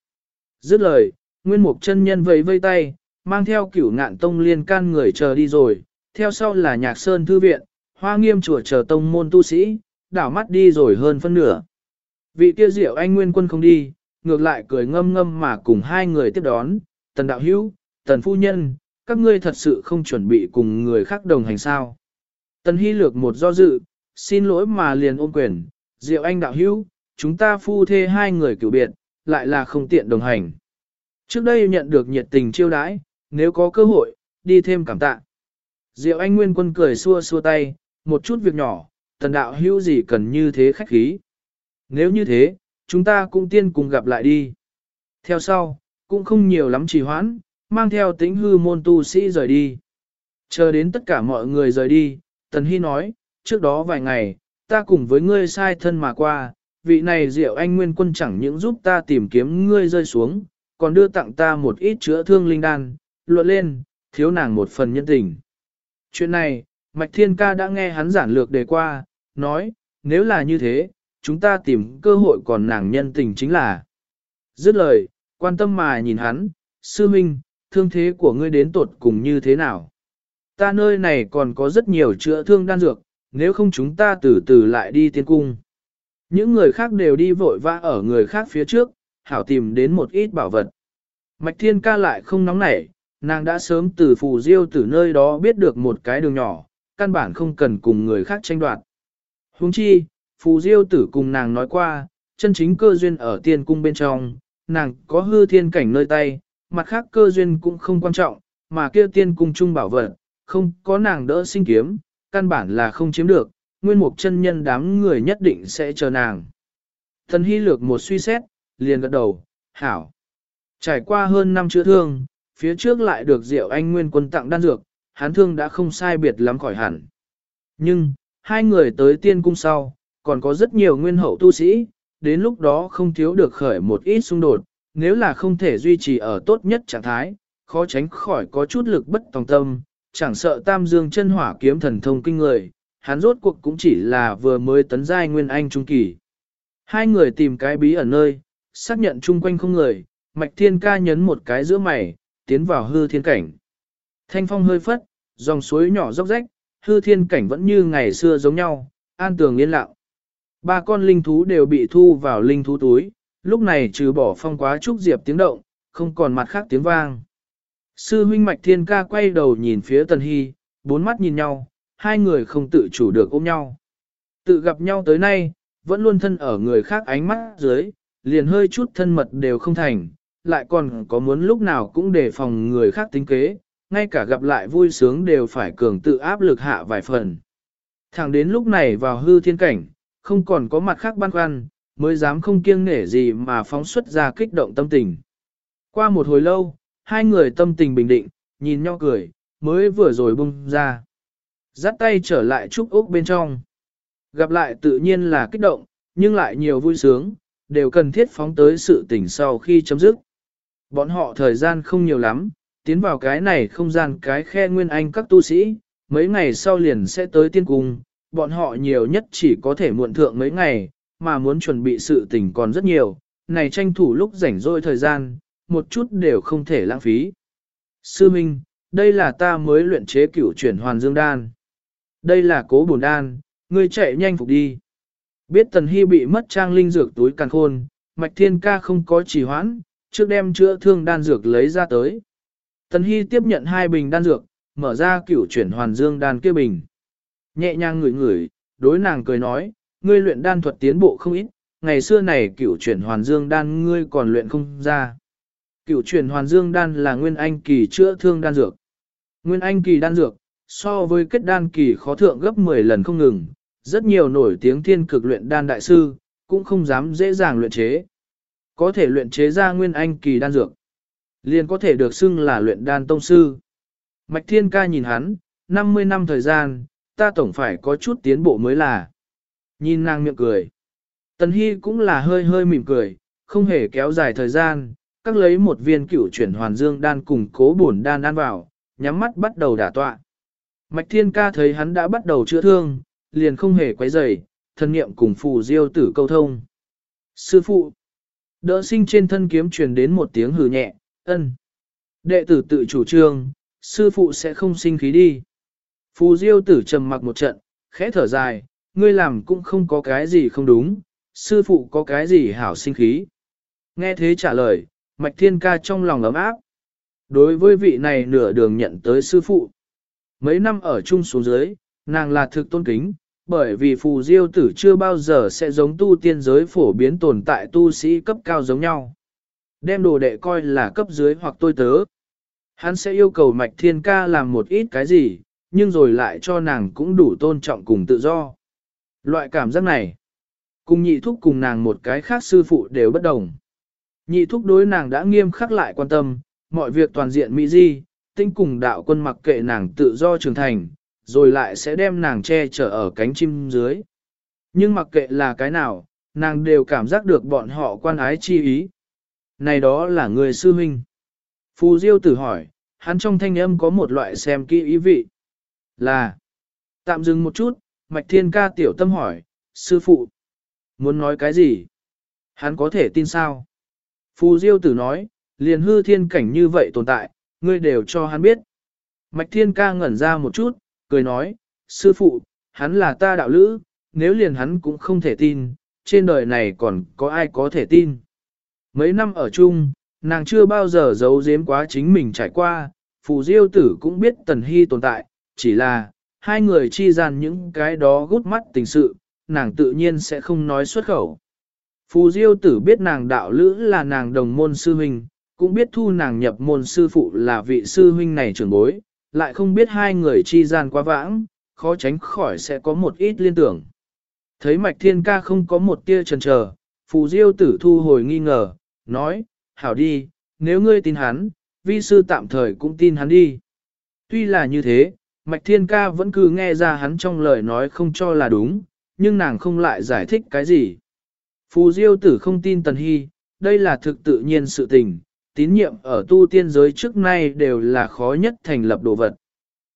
Dứt lời, nguyên mục chân nhân vẫy vây tay, mang theo cửu ngạn tông liên can người chờ đi rồi, theo sau là nhạc sơn thư viện, hoa nghiêm chùa chờ tông môn tu sĩ, đảo mắt đi rồi hơn phân nửa. Vị kia diệu anh nguyên quân không đi, ngược lại cười ngâm ngâm mà cùng hai người tiếp đón, tần đạo hữu, tần phu nhân, các ngươi thật sự không chuẩn bị cùng người khác đồng hành sao. Tần hy lược một do dự, xin lỗi mà liền ôm quyền, diệu anh đạo hữu, chúng ta phu thê hai người cửu biệt, lại là không tiện đồng hành. Trước đây nhận được nhiệt tình chiêu đãi, nếu có cơ hội, đi thêm cảm tạ. Diệu Anh Nguyên Quân cười xua xua tay, một chút việc nhỏ, tần đạo hữu gì cần như thế khách khí. Nếu như thế, chúng ta cũng tiên cùng gặp lại đi. Theo sau, cũng không nhiều lắm trì hoãn, mang theo tính hư môn tu sĩ rời đi. Chờ đến tất cả mọi người rời đi, Tần Hy nói, trước đó vài ngày, ta cùng với ngươi sai thân mà qua, vị này diệu anh nguyên quân chẳng những giúp ta tìm kiếm ngươi rơi xuống, còn đưa tặng ta một ít chữa thương linh đan, luận lên, thiếu nàng một phần nhân tình. Chuyện này, Mạch Thiên Ca đã nghe hắn giản lược đề qua, nói, nếu là như thế, chúng ta tìm cơ hội còn nàng nhân tình chính là. Dứt lời, quan tâm mà nhìn hắn, sư minh, thương thế của ngươi đến tột cùng như thế nào? Ta nơi này còn có rất nhiều chữa thương đan dược, nếu không chúng ta từ từ lại đi tiên cung. Những người khác đều đi vội vã ở người khác phía trước, hảo tìm đến một ít bảo vật. Mạch Thiên Ca lại không nóng nảy, nàng đã sớm từ phù diêu từ nơi đó biết được một cái đường nhỏ, căn bản không cần cùng người khác tranh đoạt. Huống chi, phù diêu tử cùng nàng nói qua, chân chính cơ duyên ở tiên cung bên trong, nàng có hư thiên cảnh nơi tay, mặt khác cơ duyên cũng không quan trọng, mà kia tiên cung chung bảo vật, không có nàng đỡ sinh kiếm, căn bản là không chiếm được, nguyên mục chân nhân đám người nhất định sẽ chờ nàng. Thần hy lược một suy xét, liền gật đầu, hảo. Trải qua hơn năm chữa thương, phía trước lại được Diệu Anh Nguyên quân tặng đan dược, hắn thương đã không sai biệt lắm khỏi hẳn. Nhưng, hai người tới tiên cung sau, còn có rất nhiều nguyên hậu tu sĩ, đến lúc đó không thiếu được khởi một ít xung đột, nếu là không thể duy trì ở tốt nhất trạng thái, khó tránh khỏi có chút lực bất tòng tâm, chẳng sợ tam dương chân hỏa kiếm thần thông kinh người, hắn rốt cuộc cũng chỉ là vừa mới tấn giai nguyên anh trung kỳ. Hai người tìm cái bí ẩn nơi, xác nhận chung quanh không người, mạch thiên ca nhấn một cái giữa mày, tiến vào hư thiên cảnh. Thanh phong hơi phất, dòng suối nhỏ róc rách, hư thiên cảnh vẫn như ngày xưa giống nhau, an tường yên lặng. Ba con linh thú đều bị thu vào linh thú túi, lúc này trừ bỏ phong quá trúc diệp tiếng động, không còn mặt khác tiếng vang. Sư huynh mạch thiên ca quay đầu nhìn phía tần hy, bốn mắt nhìn nhau, hai người không tự chủ được ôm nhau. Tự gặp nhau tới nay, vẫn luôn thân ở người khác ánh mắt dưới, liền hơi chút thân mật đều không thành, lại còn có muốn lúc nào cũng đề phòng người khác tính kế, ngay cả gặp lại vui sướng đều phải cường tự áp lực hạ vài phần. Thẳng đến lúc này vào hư thiên cảnh, không còn có mặt khác băn khoăn, mới dám không kiêng nể gì mà phóng xuất ra kích động tâm tình. Qua một hồi lâu, hai người tâm tình bình định, nhìn nhau cười, mới vừa rồi bung ra. Dắt tay trở lại trúc ốc bên trong. Gặp lại tự nhiên là kích động, nhưng lại nhiều vui sướng, đều cần thiết phóng tới sự tình sau khi chấm dứt. Bọn họ thời gian không nhiều lắm, tiến vào cái này không gian cái khe nguyên anh các tu sĩ, mấy ngày sau liền sẽ tới tiên cung, bọn họ nhiều nhất chỉ có thể muộn thượng mấy ngày, mà muốn chuẩn bị sự tình còn rất nhiều, này tranh thủ lúc rảnh rỗi thời gian, một chút đều không thể lãng phí. Sư Minh, đây là ta mới luyện chế cửu chuyển hoàn dương đan. Đây là cố bổn đan, ngươi chạy nhanh phục đi. Biết Tần Hy bị mất trang linh dược túi càn khôn, Mạch Thiên Ca không có trì hoãn, trước đem chữa thương đan dược lấy ra tới. Tần Hy tiếp nhận hai bình đan dược, mở ra cửu chuyển hoàn dương đan kia bình. Nhẹ nhàng ngửi ngửi, đối nàng cười nói, ngươi luyện đan thuật tiến bộ không ít, ngày xưa này cửu chuyển hoàn dương đan ngươi còn luyện không ra. Cửu chuyển hoàn dương đan là nguyên anh kỳ chữa thương đan dược. Nguyên anh kỳ đan dược, so với kết đan kỳ khó thượng gấp 10 lần không ngừng, rất nhiều nổi tiếng thiên cực luyện đan đại sư, cũng không dám dễ dàng luyện chế. Có thể luyện chế ra nguyên anh kỳ đan dược. Liền có thể được xưng là luyện đan tông sư. Mạch Thiên Ca nhìn hắn, 50 năm thời gian, ta tổng phải có chút tiến bộ mới là. Nhìn nàng miệng cười. Tần Hy cũng là hơi hơi mỉm cười, không hề kéo dài thời gian, các lấy một viên cửu chuyển hoàn dương đan cùng cố bổn đan ăn vào, nhắm mắt bắt đầu đả tọa. Mạch Thiên Ca thấy hắn đã bắt đầu chữa thương, liền không hề quấy rầy, thân niệm cùng phù diêu tử câu thông. Sư phụ, đỡ sinh trên thân kiếm truyền đến một tiếng hừ nhẹ, ân. Đệ tử tự chủ trương, sư phụ sẽ không sinh khí đi. Phù diêu tử trầm mặc một trận, khẽ thở dài, ngươi làm cũng không có cái gì không đúng, sư phụ có cái gì hảo sinh khí. Nghe thế trả lời, mạch thiên ca trong lòng ấm áp. Đối với vị này nửa đường nhận tới sư phụ. Mấy năm ở chung xuống dưới, nàng là thực tôn kính, bởi vì phù diêu tử chưa bao giờ sẽ giống tu tiên giới phổ biến tồn tại tu sĩ cấp cao giống nhau. Đem đồ đệ coi là cấp dưới hoặc tôi tớ. Hắn sẽ yêu cầu mạch thiên ca làm một ít cái gì, nhưng rồi lại cho nàng cũng đủ tôn trọng cùng tự do. Loại cảm giác này, cùng nhị thúc cùng nàng một cái khác sư phụ đều bất đồng. Nhị thúc đối nàng đã nghiêm khắc lại quan tâm, mọi việc toàn diện mỹ di, tinh cùng đạo quân mặc kệ nàng tự do trưởng thành, rồi lại sẽ đem nàng che chở ở cánh chim dưới. Nhưng mặc kệ là cái nào, nàng đều cảm giác được bọn họ quan ái chi ý. Này đó là người sư huynh. Phù Diêu tử hỏi, hắn trong thanh âm có một loại xem kỹ ý vị. Là, tạm dừng một chút, Mạch Thiên ca tiểu tâm hỏi, sư phụ, muốn nói cái gì? Hắn có thể tin sao? Phù Diêu tử nói, liền hư thiên cảnh như vậy tồn tại, ngươi đều cho hắn biết. Mạch Thiên ca ngẩn ra một chút, cười nói, sư phụ, hắn là ta đạo lữ, nếu liền hắn cũng không thể tin, trên đời này còn có ai có thể tin. Mấy năm ở chung, nàng chưa bao giờ giấu giếm quá chính mình trải qua, phù diêu tử cũng biết tần hy tồn tại, chỉ là, hai người chi gian những cái đó gút mắt tình sự, nàng tự nhiên sẽ không nói xuất khẩu. Phù diêu tử biết nàng đạo lữ là nàng đồng môn sư huynh, cũng biết thu nàng nhập môn sư phụ là vị sư huynh này trưởng bối, lại không biết hai người chi gian quá vãng, khó tránh khỏi sẽ có một ít liên tưởng. Thấy mạch thiên ca không có một tia chần chờ, phù diêu tử thu hồi nghi ngờ, nói, hảo đi, nếu ngươi tin hắn, vi sư tạm thời cũng tin hắn đi. Tuy là như thế, mạch thiên ca vẫn cứ nghe ra hắn trong lời nói không cho là đúng, nhưng nàng không lại giải thích cái gì. Phù diêu tử không tin tần hy, đây là thực tự nhiên sự tình, tín nhiệm ở tu tiên giới trước nay đều là khó nhất thành lập đồ vật.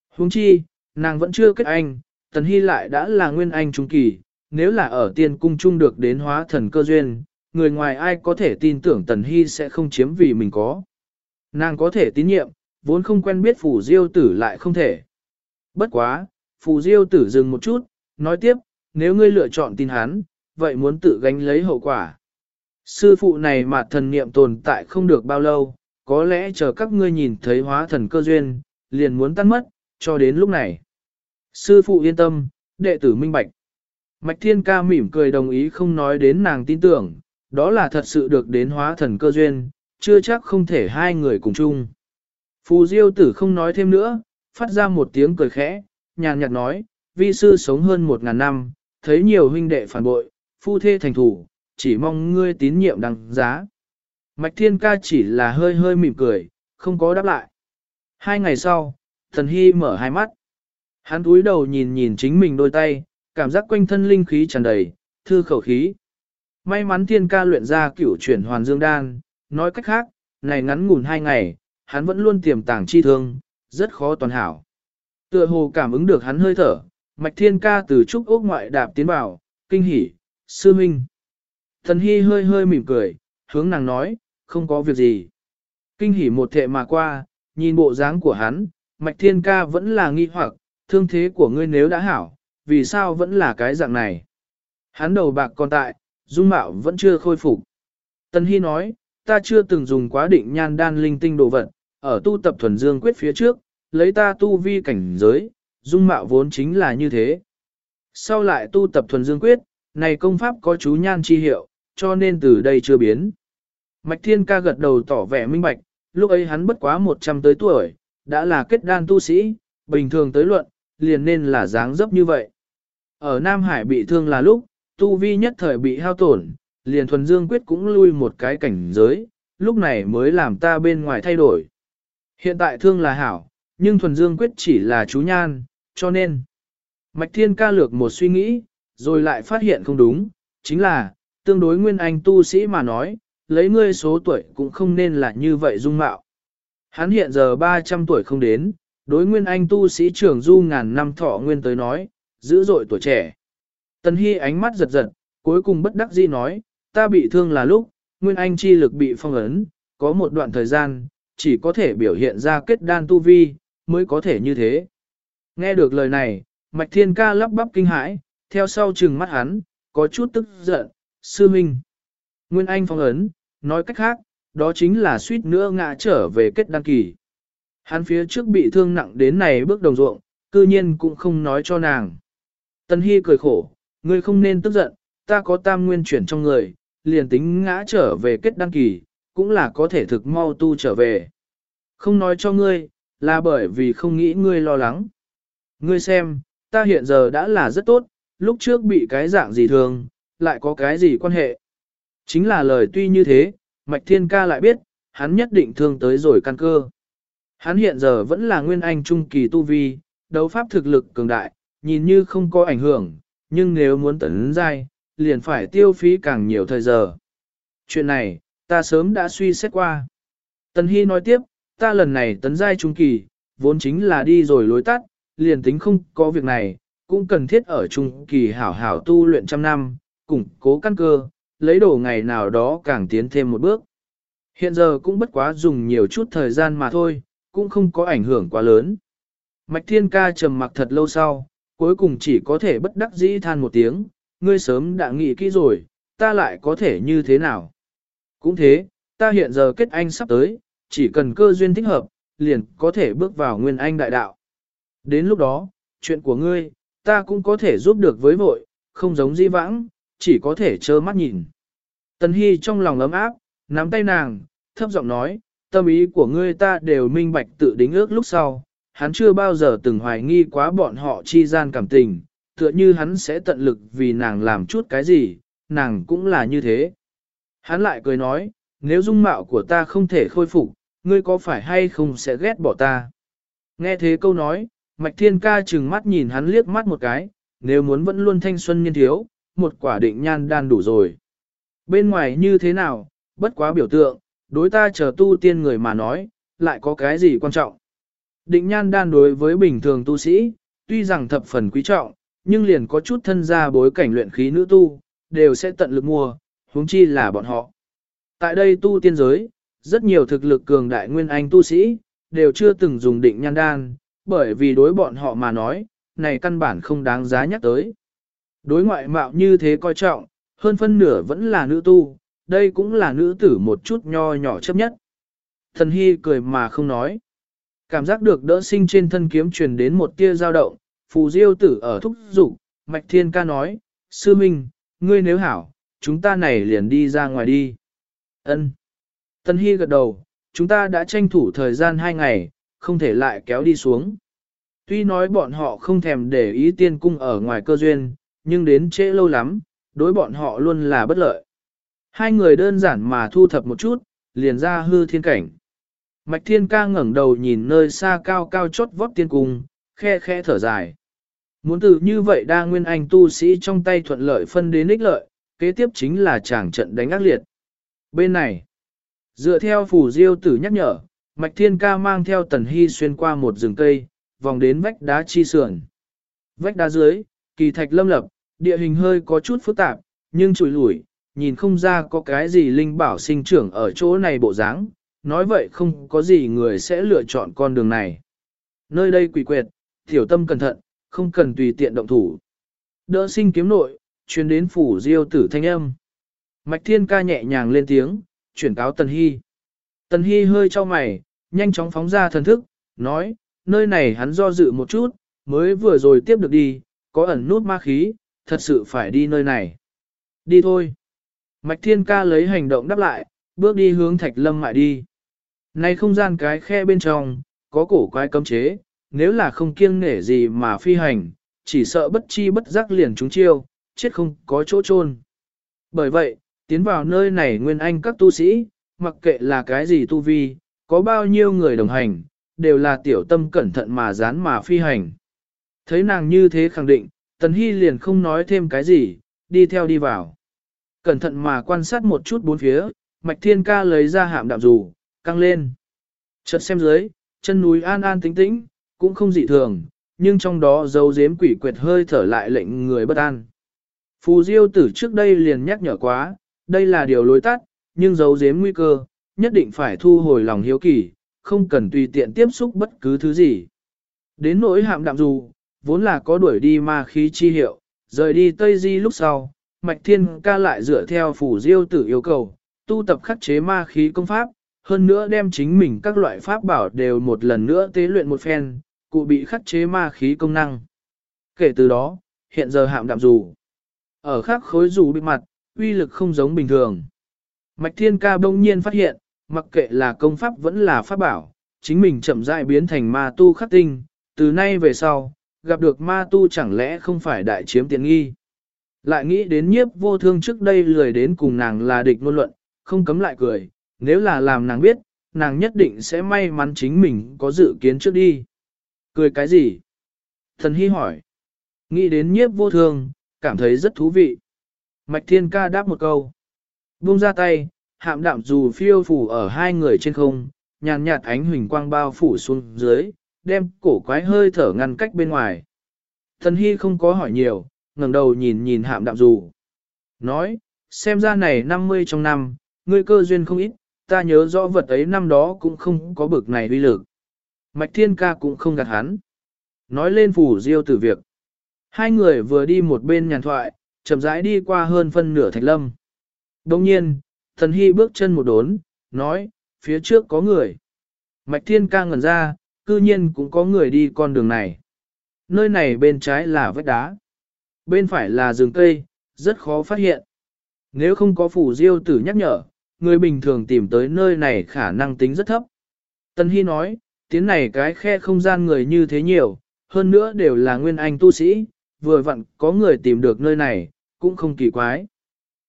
Huống chi, nàng vẫn chưa kết anh, tần hy lại đã là nguyên anh trung kỳ, nếu là ở tiên cung trung được đến hóa thần cơ duyên, người ngoài ai có thể tin tưởng Tần Hy sẽ không chiếm vì mình có. Nàng có thể tín nhiệm, vốn không quen biết Phù Diêu tử lại không thể. Bất quá, Phù Diêu tử dừng một chút, nói tiếp, nếu ngươi lựa chọn tin hắn, vậy muốn tự gánh lấy hậu quả. Sư phụ này mà thần niệm tồn tại không được bao lâu, có lẽ chờ các ngươi nhìn thấy hóa thần cơ duyên, liền muốn tan mất, cho đến lúc này. Sư phụ yên tâm, đệ tử minh bạch. Mạch Thiên Ca mỉm cười đồng ý không nói đến nàng tin tưởng, đó là thật sự được đến hóa thần cơ duyên, chưa chắc không thể hai người cùng chung. Phù Diêu tử không nói thêm nữa, phát ra một tiếng cười khẽ, nhàn nhạt nói, vi sư sống hơn một ngàn năm, thấy nhiều huynh đệ phản bội, phu thê thành thủ, chỉ mong ngươi tín nhiệm đăng giá. Mạch Thiên Ca chỉ là hơi hơi mỉm cười, không có đáp lại. Hai ngày sau, Thần Hy mở hai mắt. Hắn túi đầu nhìn nhìn chính mình đôi tay, cảm giác quanh thân linh khí tràn đầy, thư khẩu khí. May mắn thiên ca luyện ra cửu chuyển hoàn dương đan, nói cách khác, này ngắn ngủn hai ngày, hắn vẫn luôn tiềm tàng chi thương, rất khó toàn hảo. Tựa hồ cảm ứng được hắn hơi thở, mạch thiên ca từ trúc ốc ngoại đạp tiến vào, kinh hỉ, sư minh. Thần hy hơi hơi mỉm cười, hướng nàng nói, không có việc gì. Kinh hỉ một thệ mà qua, nhìn bộ dáng của hắn, mạch thiên ca vẫn là nghi hoặc, thương thế của ngươi nếu đã hảo, vì sao vẫn là cái dạng này. Hắn đầu bạc còn tại, dung mạo vẫn chưa khôi phục. Tân Hy nói, ta chưa từng dùng quá định nhan đan linh tinh đồ vật, ở tu tập thuần dương quyết phía trước, lấy ta tu vi cảnh giới, dung mạo vốn chính là như thế. Sau lại tu tập thuần dương quyết, này công pháp có chú nhan chi hiệu, cho nên từ đây chưa biến. Mạch Thiên ca gật đầu tỏ vẻ minh bạch, lúc ấy hắn bất quá 100 tới tuổi, đã là kết đan tu sĩ, bình thường tới luận, liền nên là dáng dấp như vậy. Ở Nam Hải bị thương là lúc, tu vi nhất thời bị hao tổn, liền thuần dương quyết cũng lui một cái cảnh giới, lúc này mới làm ta bên ngoài thay đổi. Hiện tại thương là hảo, nhưng thuần dương quyết chỉ là chú nhan, cho nên. Mạch Thiên ca lược một suy nghĩ, rồi lại phát hiện không đúng, chính là, tương đối nguyên anh tu sĩ mà nói, lấy ngươi số tuổi cũng không nên là như vậy dung mạo. Hắn hiện giờ 300 tuổi không đến, đối nguyên anh tu sĩ trưởng du ngàn năm thọ nguyên tới nói, dữ dội tuổi trẻ. Tần Hy ánh mắt giật giật, cuối cùng bất đắc dĩ nói, ta bị thương là lúc, nguyên anh chi lực bị phong ấn, có một đoạn thời gian, chỉ có thể biểu hiện ra kết đan tu vi, mới có thể như thế. Nghe được lời này, Mạch Thiên Ca lắp bắp kinh hãi, theo sau trừng mắt hắn, có chút tức giận, sư minh. Nguyên anh phong ấn, nói cách khác, đó chính là suýt nữa ngã trở về kết đăng kỳ. Hắn phía trước bị thương nặng đến này bước đồng ruộng, cư nhiên cũng không nói cho nàng. Tân Hy cười khổ, ngươi không nên tức giận, ta có tam nguyên chuyển trong người, liền tính ngã trở về kết đăng kỳ, cũng là có thể thực mau tu trở về. Không nói cho ngươi, là bởi vì không nghĩ ngươi lo lắng. Ngươi xem, ta hiện giờ đã là rất tốt, lúc trước bị cái dạng gì thường, lại có cái gì quan hệ. Chính là lời tuy như thế, Mạch Thiên Ca lại biết, hắn nhất định thương tới rồi căn cơ. Hắn hiện giờ vẫn là nguyên anh trung kỳ tu vi, đấu pháp thực lực cường đại, nhìn như không có ảnh hưởng, nhưng nếu muốn tấn giai, liền phải tiêu phí càng nhiều thời giờ. Chuyện này, ta sớm đã suy xét qua. Tần Hy nói tiếp, ta lần này tấn giai trung kỳ, vốn chính là đi rồi lối tắt, liền tính không có việc này, cũng cần thiết ở trung kỳ hảo hảo tu luyện trăm năm, củng cố căn cơ, lấy đồ ngày nào đó càng tiến thêm một bước. Hiện giờ cũng bất quá dùng nhiều chút thời gian mà thôi, cũng không có ảnh hưởng quá lớn. Mạch Thiên Ca trầm mặc thật lâu sau, cuối cùng chỉ có thể bất đắc dĩ than một tiếng, ngươi sớm đã nghĩ kỹ rồi, ta lại có thể như thế nào. Cũng thế, ta hiện giờ kết anh sắp tới, chỉ cần cơ duyên thích hợp, liền có thể bước vào nguyên anh đại đạo. Đến lúc đó, chuyện của ngươi, ta cũng có thể giúp được với vội, không giống di vãng, chỉ có thể trơ mắt nhìn. Tần Hy trong lòng ấm áp, nắm tay nàng, thấp giọng nói, tâm ý của ngươi ta đều minh bạch tự đính ước lúc sau, hắn chưa bao giờ từng hoài nghi quá bọn họ chi gian cảm tình, tựa như hắn sẽ tận lực vì nàng làm chút cái gì, nàng cũng là như thế. Hắn lại cười nói, nếu dung mạo của ta không thể khôi phục, ngươi có phải hay không sẽ ghét bỏ ta? Nghe thế câu nói, Mạch Thiên Ca chừng mắt nhìn hắn liếc mắt một cái, nếu muốn vẫn luôn thanh xuân niên thiếu, một quả định nhan đan đủ rồi. Bên ngoài như thế nào, bất quá biểu tượng, đối ta chờ tu tiên người mà nói, lại có cái gì quan trọng. Định nhan đan đối với bình thường tu sĩ, tuy rằng thập phần quý trọng, nhưng liền có chút thân gia bối cảnh luyện khí nữ tu, đều sẽ tận lực mua, huống chi là bọn họ. Tại đây tu tiên giới, rất nhiều thực lực cường đại nguyên anh tu sĩ, đều chưa từng dùng định nhan đan, bởi vì đối bọn họ mà nói, này căn bản không đáng giá nhắc tới. Đối ngoại mạo như thế coi trọng, hơn phân nửa vẫn là nữ tu, đây cũng là nữ tử một chút nho nhỏ chấp nhất. Thần Hy cười mà không nói. Cảm giác được đỡ sinh trên thân kiếm truyền đến một tia dao động, phù diêu tử ở thúc dục Mạch Thiên ca nói, Sư Minh, ngươi nếu hảo, chúng ta này liền đi ra ngoài đi. Ân. Tân Hy gật đầu, chúng ta đã tranh thủ thời gian hai ngày, không thể lại kéo đi xuống. Tuy nói bọn họ không thèm để ý tiên cung ở ngoài cơ duyên, nhưng đến trễ lâu lắm, đối bọn họ luôn là bất lợi. Hai người đơn giản mà thu thập một chút, liền ra hư thiên cảnh. Mạch thiên ca ngẩng đầu nhìn nơi xa cao cao chót vót tiên cung, khe khe thở dài. Muốn từ như vậy đa nguyên anh tu sĩ trong tay thuận lợi phân đến ích lợi, kế tiếp chính là chàng trận đánh ác liệt. Bên này, dựa theo phủ diêu tử nhắc nhở, Mạch Thiên Ca mang theo Tần Hy xuyên qua một rừng cây, vòng đến vách đá chi sườn. Vách đá dưới, kỳ thạch lâm lập, địa hình hơi có chút phức tạp, nhưng chùi lủi, nhìn không ra có cái gì linh bảo sinh trưởng ở chỗ này bộ dáng. nói vậy không có gì người sẽ lựa chọn con đường này. Nơi đây quỷ quyệt, tiểu tâm cẩn thận, không cần tùy tiện động thủ. Đỡ sinh kiếm nội, truyền đến phủ diêu tử thanh âm. Mạch Thiên Ca nhẹ nhàng lên tiếng, chuyển cáo Tần Hy. Tần Hy hơi cho mày, nhanh chóng phóng ra thần thức, nói, nơi này hắn do dự một chút, mới vừa rồi tiếp được đi, có ẩn nút ma khí, thật sự phải đi nơi này. Đi thôi. Mạch Thiên Ca lấy hành động đáp lại, bước đi hướng Thạch Lâm mại đi. Này không gian cái khe bên trong, có cổ quái cấm chế, nếu là không kiêng nể gì mà phi hành, chỉ sợ bất chi bất giác liền chúng chiêu, chết không có chỗ chôn. Bởi vậy, tiến vào nơi này nguyên anh các tu sĩ, mặc kệ là cái gì tu vi, có bao nhiêu người đồng hành, đều là tiểu tâm cẩn thận mà dán mà phi hành. Thấy nàng như thế khẳng định, Tần Hy liền không nói thêm cái gì, đi theo đi vào. Cẩn thận mà quan sát một chút bốn phía, Mạch Thiên Ca lấy ra hạm đạm dù, căng lên. Chợt xem dưới, chân núi an an tĩnh tĩnh, cũng không dị thường, nhưng trong đó dấu dếm quỷ quyệt hơi thở lại lệnh người bất an. Phù Diêu tử trước đây liền nhắc nhở quá, đây là điều lối tắt, nhưng giấu giếm nguy cơ, nhất định phải thu hồi lòng hiếu kỳ, không cần tùy tiện tiếp xúc bất cứ thứ gì. Đến nỗi hạm đạm dù, vốn là có đuổi đi ma khí chi hiệu, rời đi Tây Di lúc sau, Mạch Thiên ca lại dựa theo phủ diêu tử yêu cầu, tu tập khắc chế ma khí công pháp, hơn nữa đem chính mình các loại pháp bảo đều một lần nữa tế luyện một phen, cụ bị khắc chế ma khí công năng. Kể từ đó, hiện giờ hạm đạm dù, ở khắc khối dù bị mặt, uy lực không giống bình thường. Mạch Thiên Ca bỗng nhiên phát hiện, mặc kệ là công pháp vẫn là pháp bảo, chính mình chậm rãi biến thành ma tu khắc tinh, từ nay về sau, gặp được ma tu chẳng lẽ không phải đại chiếm tiện nghi. Lại nghĩ đến nhiếp vô thương trước đây lười đến cùng nàng là địch ngôn luận, không cấm lại cười, nếu là làm nàng biết, nàng nhất định sẽ may mắn chính mình có dự kiến trước đi. Cười cái gì? Thần Hy hỏi. Nghĩ đến nhiếp vô thương, cảm thấy rất thú vị. Mạch Thiên Ca đáp một câu. Buông ra tay, hạm đạm dù phiêu phủ ở hai người trên không, nhàn nhạt ánh huỳnh quang bao phủ xuống dưới, đem cổ quái hơi thở ngăn cách bên ngoài. Thần Hy không có hỏi nhiều, ngẩng đầu nhìn nhìn hạm đạm dù. Nói, xem ra này 50 trong năm, ngươi cơ duyên không ít, ta nhớ rõ vật ấy năm đó cũng không có bực này uy lực. Mạch Thiên Ca cũng không gạt hắn. Nói lên phủ diêu tử việc. Hai người vừa đi một bên nhàn thoại, chậm rãi đi qua hơn phân nửa thạch lâm. Đồng nhiên, thần hy bước chân một đốn, nói, phía trước có người. Mạch Thiên Ca ngẩn ra, cư nhiên cũng có người đi con đường này. Nơi này bên trái là vách đá. Bên phải là rừng cây, rất khó phát hiện. Nếu không có phủ diêu tử nhắc nhở, người bình thường tìm tới nơi này khả năng tính rất thấp. Tân Hy nói, tiến này cái khe không gian người như thế nhiều, hơn nữa đều là nguyên anh tu sĩ, vừa vặn có người tìm được nơi này, cũng không kỳ quái.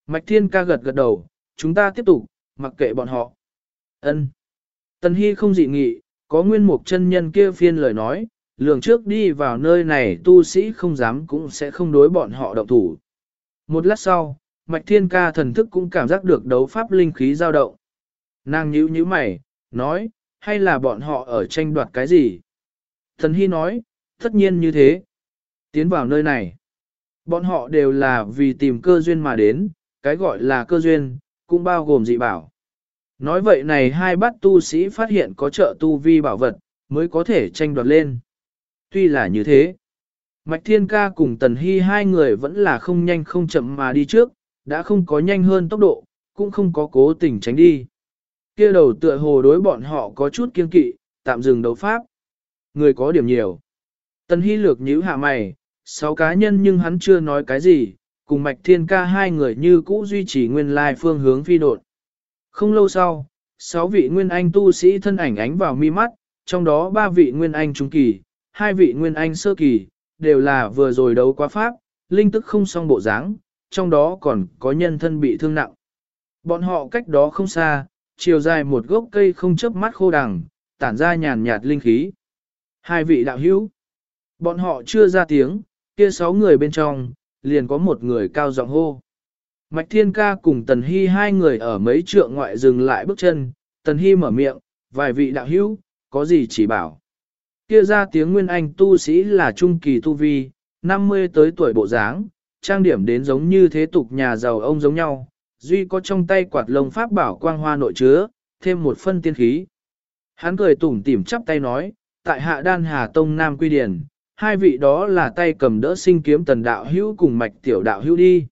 Mạch Thiên ca gật gật đầu, chúng ta tiếp tục, mặc kệ bọn họ. Ân. Tân Hy không dị nghị, có nguyên mục chân nhân kia phiên lời nói, lường trước đi vào nơi này tu sĩ không dám cũng sẽ không đối bọn họ động thủ. Một lát sau, Mạch Thiên ca thần thức cũng cảm giác được đấu pháp linh khí dao động. Nàng nhíu nhíu mày, nói, hay là bọn họ ở tranh đoạt cái gì? Thần Hy nói, tất nhiên như thế. Tiến vào nơi này, bọn họ đều là vì tìm cơ duyên mà đến, cái gọi là cơ duyên, cũng bao gồm dị bảo. Nói vậy này hai bát tu sĩ phát hiện có trợ tu vi bảo vật, mới có thể tranh đoạt lên. Tuy là như thế, Mạch Thiên Ca cùng Tần Hy hai người vẫn là không nhanh không chậm mà đi trước, đã không có nhanh hơn tốc độ, cũng không có cố tình tránh đi. kia đầu tựa hồ đối bọn họ có chút kiên kỵ, tạm dừng đấu pháp. Người có điểm nhiều. Tần Hy lược nhíu hạ mày, sáu cá nhân nhưng hắn chưa nói cái gì, cùng Mạch Thiên Ca hai người như cũ duy trì nguyên lai phương hướng phi đột. Không lâu sau, sáu vị nguyên anh tu sĩ thân ảnh ánh vào mi mắt, trong đó ba vị nguyên anh trung kỳ, hai vị nguyên anh sơ kỳ, đều là vừa rồi đấu quá pháp, linh tức không song bộ dáng, trong đó còn có nhân thân bị thương nặng. Bọn họ cách đó không xa, chiều dài một gốc cây không chớp mắt khô đằng, tản ra nhàn nhạt linh khí. Hai vị đạo hữu, bọn họ chưa ra tiếng, kia sáu người bên trong, liền có một người cao giọng hô. Mạch Thiên Ca cùng Tần Hy hai người ở mấy trượng ngoại dừng lại bước chân, Tần Hy mở miệng, vài vị đạo hữu, có gì chỉ bảo. Kia ra tiếng Nguyên Anh tu sĩ là Trung Kỳ Tu Vi, 50 tới tuổi bộ dáng, trang điểm đến giống như thế tục nhà giàu ông giống nhau, duy có trong tay quạt lông pháp bảo quang hoa nội chứa, thêm một phân tiên khí. Hắn cười tủm tỉm chắp tay nói, tại hạ đan hà tông nam quy điển, hai vị đó là tay cầm đỡ sinh kiếm tần đạo hữu cùng mạch tiểu đạo hữu đi.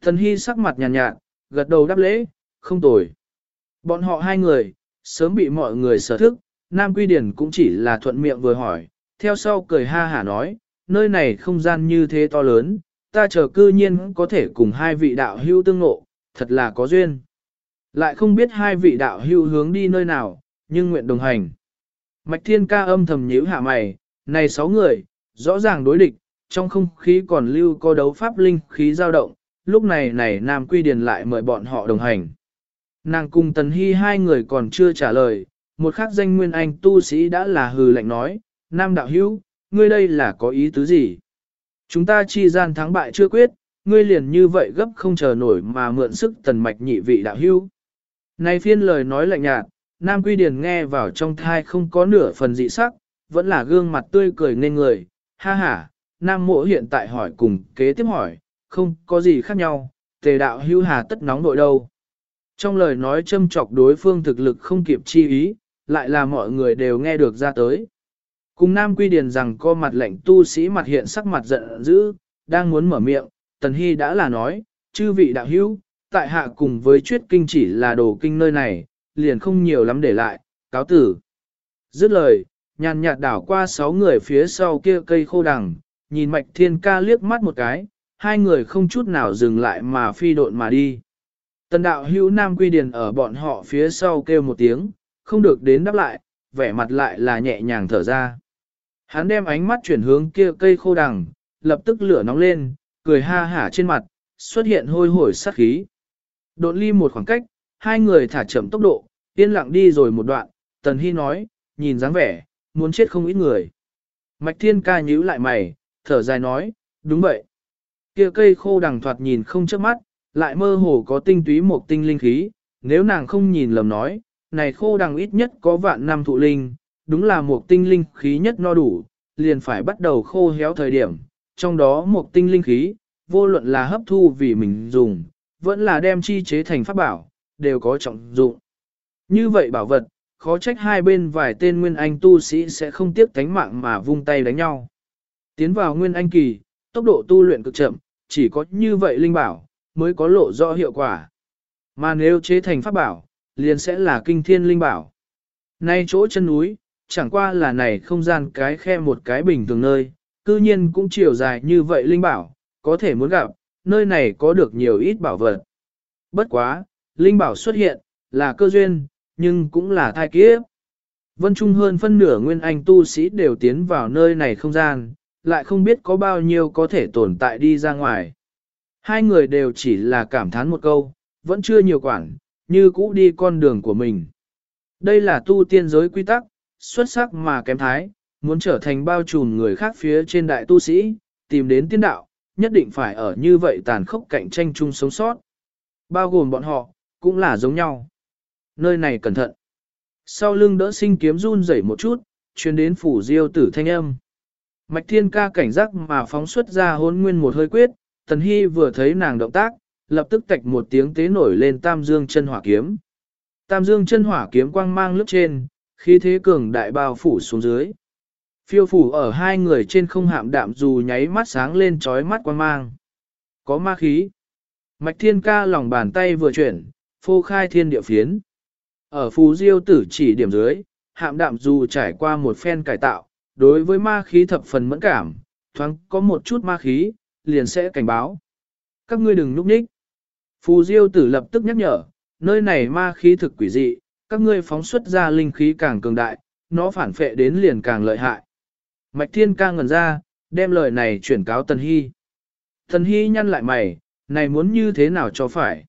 Thần hy sắc mặt nhàn nhạt, nhạt, gật đầu đáp lễ, không tồi. Bọn họ hai người, sớm bị mọi người sở thức, nam quy điển cũng chỉ là thuận miệng vừa hỏi, theo sau cười ha hả nói, nơi này không gian như thế to lớn, ta chờ cư nhiên có thể cùng hai vị đạo hưu tương ngộ, thật là có duyên. Lại không biết hai vị đạo hưu hướng đi nơi nào, nhưng nguyện đồng hành. Mạch thiên ca âm thầm nhíu hạ mày, này sáu người, rõ ràng đối địch, trong không khí còn lưu có đấu pháp linh khí dao động, lúc này này Nam Quy Điền lại mời bọn họ đồng hành. Nàng cùng Tần Hy hai người còn chưa trả lời, một khắc danh nguyên anh tu sĩ đã là hừ lạnh nói, Nam đạo hữu, ngươi đây là có ý tứ gì? Chúng ta chi gian thắng bại chưa quyết, ngươi liền như vậy gấp không chờ nổi mà mượn sức tần mạch nhị vị đạo hưu. Này phiên lời nói lạnh nhạt, Nam Quy Điền nghe vào trong thai không có nửa phần dị sắc, vẫn là gương mặt tươi cười nên người, ha ha, Nam mộ hiện tại hỏi cùng kế tiếp hỏi, không có gì khác nhau, tề đạo hưu hà tất nóng nội đâu. Trong lời nói châm chọc đối phương thực lực không kịp chi ý, lại là mọi người đều nghe được ra tới. Cùng Nam Quy Điền rằng co mặt lệnh tu sĩ mặt hiện sắc mặt giận dữ, đang muốn mở miệng, Tần Hy đã là nói, chư vị đạo hữu, tại hạ cùng với chuyết kinh chỉ là đồ kinh nơi này, liền không nhiều lắm để lại, cáo tử. Dứt lời, nhàn nhạt đảo qua sáu người phía sau kia cây khô đằng, nhìn mạch thiên ca liếc mắt một cái, hai người không chút nào dừng lại mà phi độn mà đi. Tần đạo hữu Nam Quy Điền ở bọn họ phía sau kêu một tiếng, không được đến đáp lại, vẻ mặt lại là nhẹ nhàng thở ra. Hắn đem ánh mắt chuyển hướng kia cây khô đằng, lập tức lửa nóng lên, cười ha hả trên mặt, xuất hiện hôi hổi sát khí. Độn ly một khoảng cách, hai người thả chậm tốc độ, yên lặng đi rồi một đoạn, Tần Hy nói, nhìn dáng vẻ, muốn chết không ít người. Mạch Thiên ca nhíu lại mày, thở dài nói, đúng vậy. Kia cây khô đằng thoạt nhìn không chớp mắt, lại mơ hồ có tinh túy một tinh linh khí, nếu nàng không nhìn lầm nói, này khô đằng ít nhất có vạn năm thụ linh, đúng là một tinh linh khí nhất no đủ, liền phải bắt đầu khô héo thời điểm, trong đó một tinh linh khí, vô luận là hấp thu vì mình dùng, vẫn là đem chi chế thành pháp bảo, đều có trọng dụng. Như vậy bảo vật, khó trách hai bên vài tên nguyên anh tu sĩ sẽ không tiếc tánh mạng mà vung tay đánh nhau. Tiến vào nguyên anh kỳ, tốc độ tu luyện cực chậm, chỉ có như vậy linh bảo, mới có lộ rõ hiệu quả. Mà nếu chế thành pháp bảo, liền sẽ là kinh thiên linh bảo. Nay chỗ chân núi, chẳng qua là này không gian cái khe một cái bình thường nơi, cư nhiên cũng chiều dài như vậy linh bảo, có thể muốn gặp, nơi này có được nhiều ít bảo vật. Bất quá, linh bảo xuất hiện, là cơ duyên, nhưng cũng là thai kiếp. Vân Trung hơn phân nửa nguyên anh tu sĩ đều tiến vào nơi này không gian, lại không biết có bao nhiêu có thể tồn tại đi ra ngoài. Hai người đều chỉ là cảm thán một câu, vẫn chưa nhiều quản, như cũ đi con đường của mình. Đây là tu tiên giới quy tắc, xuất sắc mà kém thái, muốn trở thành bao trùm người khác phía trên đại tu sĩ, tìm đến tiên đạo, nhất định phải ở như vậy tàn khốc cạnh tranh chung sống sót. Bao gồm bọn họ, cũng là giống nhau. Nơi này cẩn thận. Sau lưng đỡ sinh kiếm run rẩy một chút, chuyên đến phủ diêu tử thanh âm. Mạch thiên ca cảnh giác mà phóng xuất ra hôn nguyên một hơi quyết, tần hy vừa thấy nàng động tác, lập tức tạch một tiếng tế nổi lên tam dương chân hỏa kiếm. Tam dương chân hỏa kiếm quang mang lướt trên, khí thế cường đại bao phủ xuống dưới. Phiêu phủ ở hai người trên không hạm đạm dù nháy mắt sáng lên trói mắt quang mang. Có ma khí. Mạch thiên ca lòng bàn tay vừa chuyển, phô khai thiên địa phiến. Ở phú diêu tử chỉ điểm dưới, hạm đạm dù trải qua một phen cải tạo, đối với ma khí thập phần mẫn cảm, thoáng có một chút ma khí, liền sẽ cảnh báo. Các ngươi đừng núp nhích. Phù diêu tử lập tức nhắc nhở, nơi này ma khí thực quỷ dị, các ngươi phóng xuất ra linh khí càng cường đại, nó phản phệ đến liền càng lợi hại. Mạch thiên ca ngẩn ra, đem lời này chuyển cáo Tần Hy. Tần Hy nhăn lại mày, này muốn như thế nào cho phải?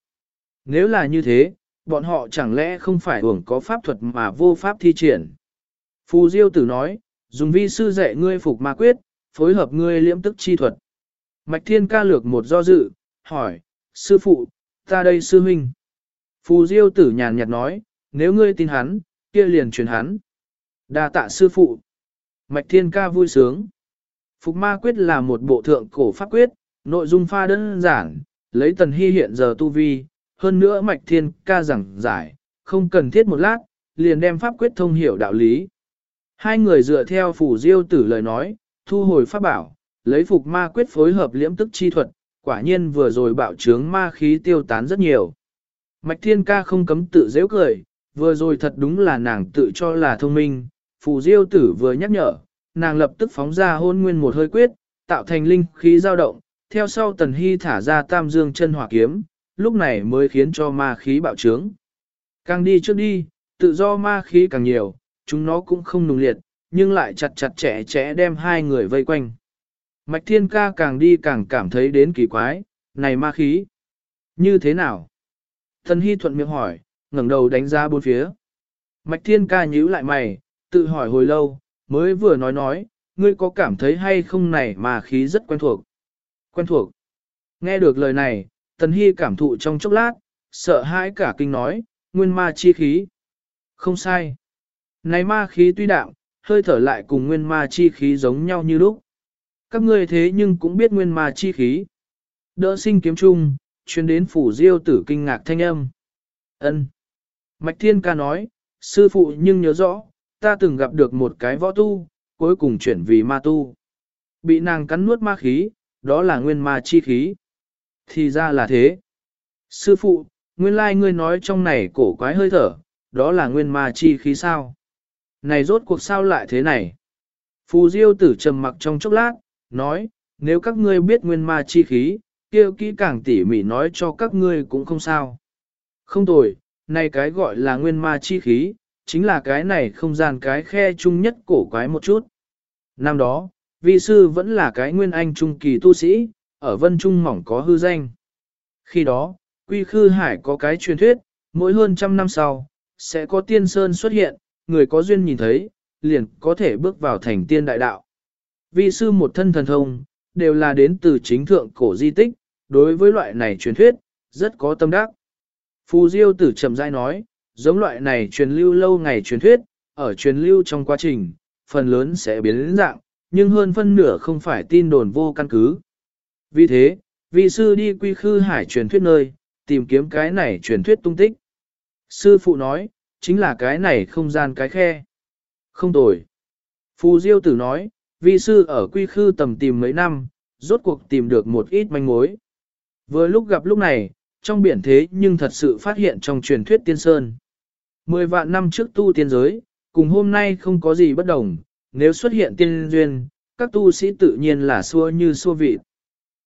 Nếu là như thế, bọn họ chẳng lẽ không phải hưởng có pháp thuật mà vô pháp thi triển? Phù Diêu tử nói, dùng vi sư dạy ngươi phục ma quyết, phối hợp ngươi liễm tức chi thuật. Mạch thiên ca lược một do dự, hỏi, sư phụ, ta đây sư huynh. Phù Diêu tử nhàn nhạt nói, nếu ngươi tin hắn, kia liền truyền hắn. đa tạ sư phụ. Mạch Thiên Ca vui sướng. Phục ma quyết là một bộ thượng cổ pháp quyết, nội dung pha đơn giản, lấy tần hy hiện giờ tu vi, hơn nữa Mạch Thiên Ca giảng giải, không cần thiết một lát, liền đem pháp quyết thông hiểu đạo lý. Hai người dựa theo phủ diêu tử lời nói, thu hồi pháp bảo, lấy phục ma quyết phối hợp liễm tức chi thuật, quả nhiên vừa rồi bạo trướng ma khí tiêu tán rất nhiều. Mạch Thiên Ca không cấm tự dễ cười, vừa rồi thật đúng là nàng tự cho là thông minh, phù diêu tử vừa nhắc nhở, nàng lập tức phóng ra hôn nguyên một hơi quyết, tạo thành linh khí dao động, theo sau tần hy thả ra tam dương chân hỏa kiếm, lúc này mới khiến cho ma khí bạo trướng. Càng đi trước đi, tự do ma khí càng nhiều, chúng nó cũng không nùng liệt, nhưng lại chặt chặt chẽ chẽ đem hai người vây quanh. Mạch thiên ca càng đi càng cảm thấy đến kỳ quái, này ma khí. Như thế nào? Thần hy thuận miệng hỏi, ngẩng đầu đánh ra bốn phía. Mạch thiên ca nhíu lại mày, tự hỏi hồi lâu, mới vừa nói nói, ngươi có cảm thấy hay không này mà khí rất quen thuộc. Quen thuộc. Nghe được lời này, Tần Hy cảm thụ trong chốc lát, sợ hãi cả kinh nói, nguyên ma chi khí. Không sai. Này ma khí tuy đạm, hơi thở lại cùng nguyên ma chi khí giống nhau như lúc. Các ngươi thế nhưng cũng biết nguyên ma chi khí. Đỡ sinh kiếm chung, chuyên đến phủ diêu tử kinh ngạc thanh âm. ân Mạch Thiên ca nói, sư phụ nhưng nhớ rõ, ta từng gặp được một cái võ tu, cuối cùng chuyển vì ma tu. Bị nàng cắn nuốt ma khí, đó là nguyên ma chi khí. Thì ra là thế. Sư phụ, nguyên lai ngươi nói trong này cổ quái hơi thở, đó là nguyên ma chi khí sao? Này rốt cuộc sao lại thế này? Phù Diêu tử trầm mặc trong chốc lát, nói, nếu các ngươi biết nguyên ma chi khí, kêu kỹ càng tỉ mỉ nói cho các ngươi cũng không sao. Không tồi, này cái gọi là nguyên ma chi khí, chính là cái này không gian cái khe chung nhất cổ quái một chút. Năm đó, vi sư vẫn là cái nguyên anh trung kỳ tu sĩ, ở vân trung mỏng có hư danh. Khi đó, quy khư hải có cái truyền thuyết, mỗi hơn trăm năm sau, sẽ có tiên sơn xuất hiện, người có duyên nhìn thấy, liền có thể bước vào thành tiên đại đạo. Vi sư một thân thần thông, đều là đến từ chính thượng cổ di tích, đối với loại này truyền thuyết, rất có tâm đắc. Phù Diêu tử chậm rãi nói, giống loại này truyền lưu lâu ngày truyền thuyết, ở truyền lưu trong quá trình, phần lớn sẽ biến đến dạng, nhưng hơn phân nửa không phải tin đồn vô căn cứ. Vì thế, vị sư đi quy khư hải truyền thuyết nơi, tìm kiếm cái này truyền thuyết tung tích. Sư phụ nói, chính là cái này không gian cái khe. Không tồi. Phù Diêu tử nói, vi sư ở quy khư tầm tìm mấy năm, rốt cuộc tìm được một ít manh mối. Vừa lúc gặp lúc này, trong biển thế nhưng thật sự phát hiện trong truyền thuyết tiên sơn. Mười vạn năm trước tu tiên giới, cùng hôm nay không có gì bất đồng, nếu xuất hiện tiên duyên, các tu sĩ tự nhiên là xua như xua vị.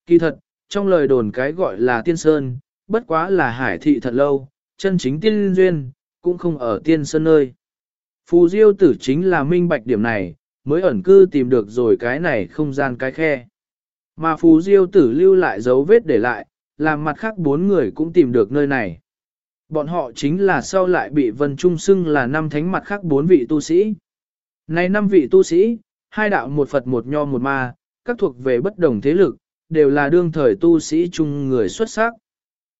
Kỳ thật, trong lời đồn cái gọi là tiên sơn, bất quá là hải thị thật lâu, chân chính tiên duyên, cũng không ở tiên sơn nơi. Phù diêu tử chính là minh bạch điểm này, mới ẩn cư tìm được rồi cái này không gian cái khe. Mà phù diêu tử lưu lại dấu vết để lại, làm mặt khác bốn người cũng tìm được nơi này. Bọn họ chính là sau lại bị Vân Trung xưng là năm thánh mặt khác bốn vị tu sĩ. Này năm vị tu sĩ, hai đạo một Phật một nho một ma, các thuộc về bất đồng thế lực, đều là đương thời tu sĩ chung người xuất sắc.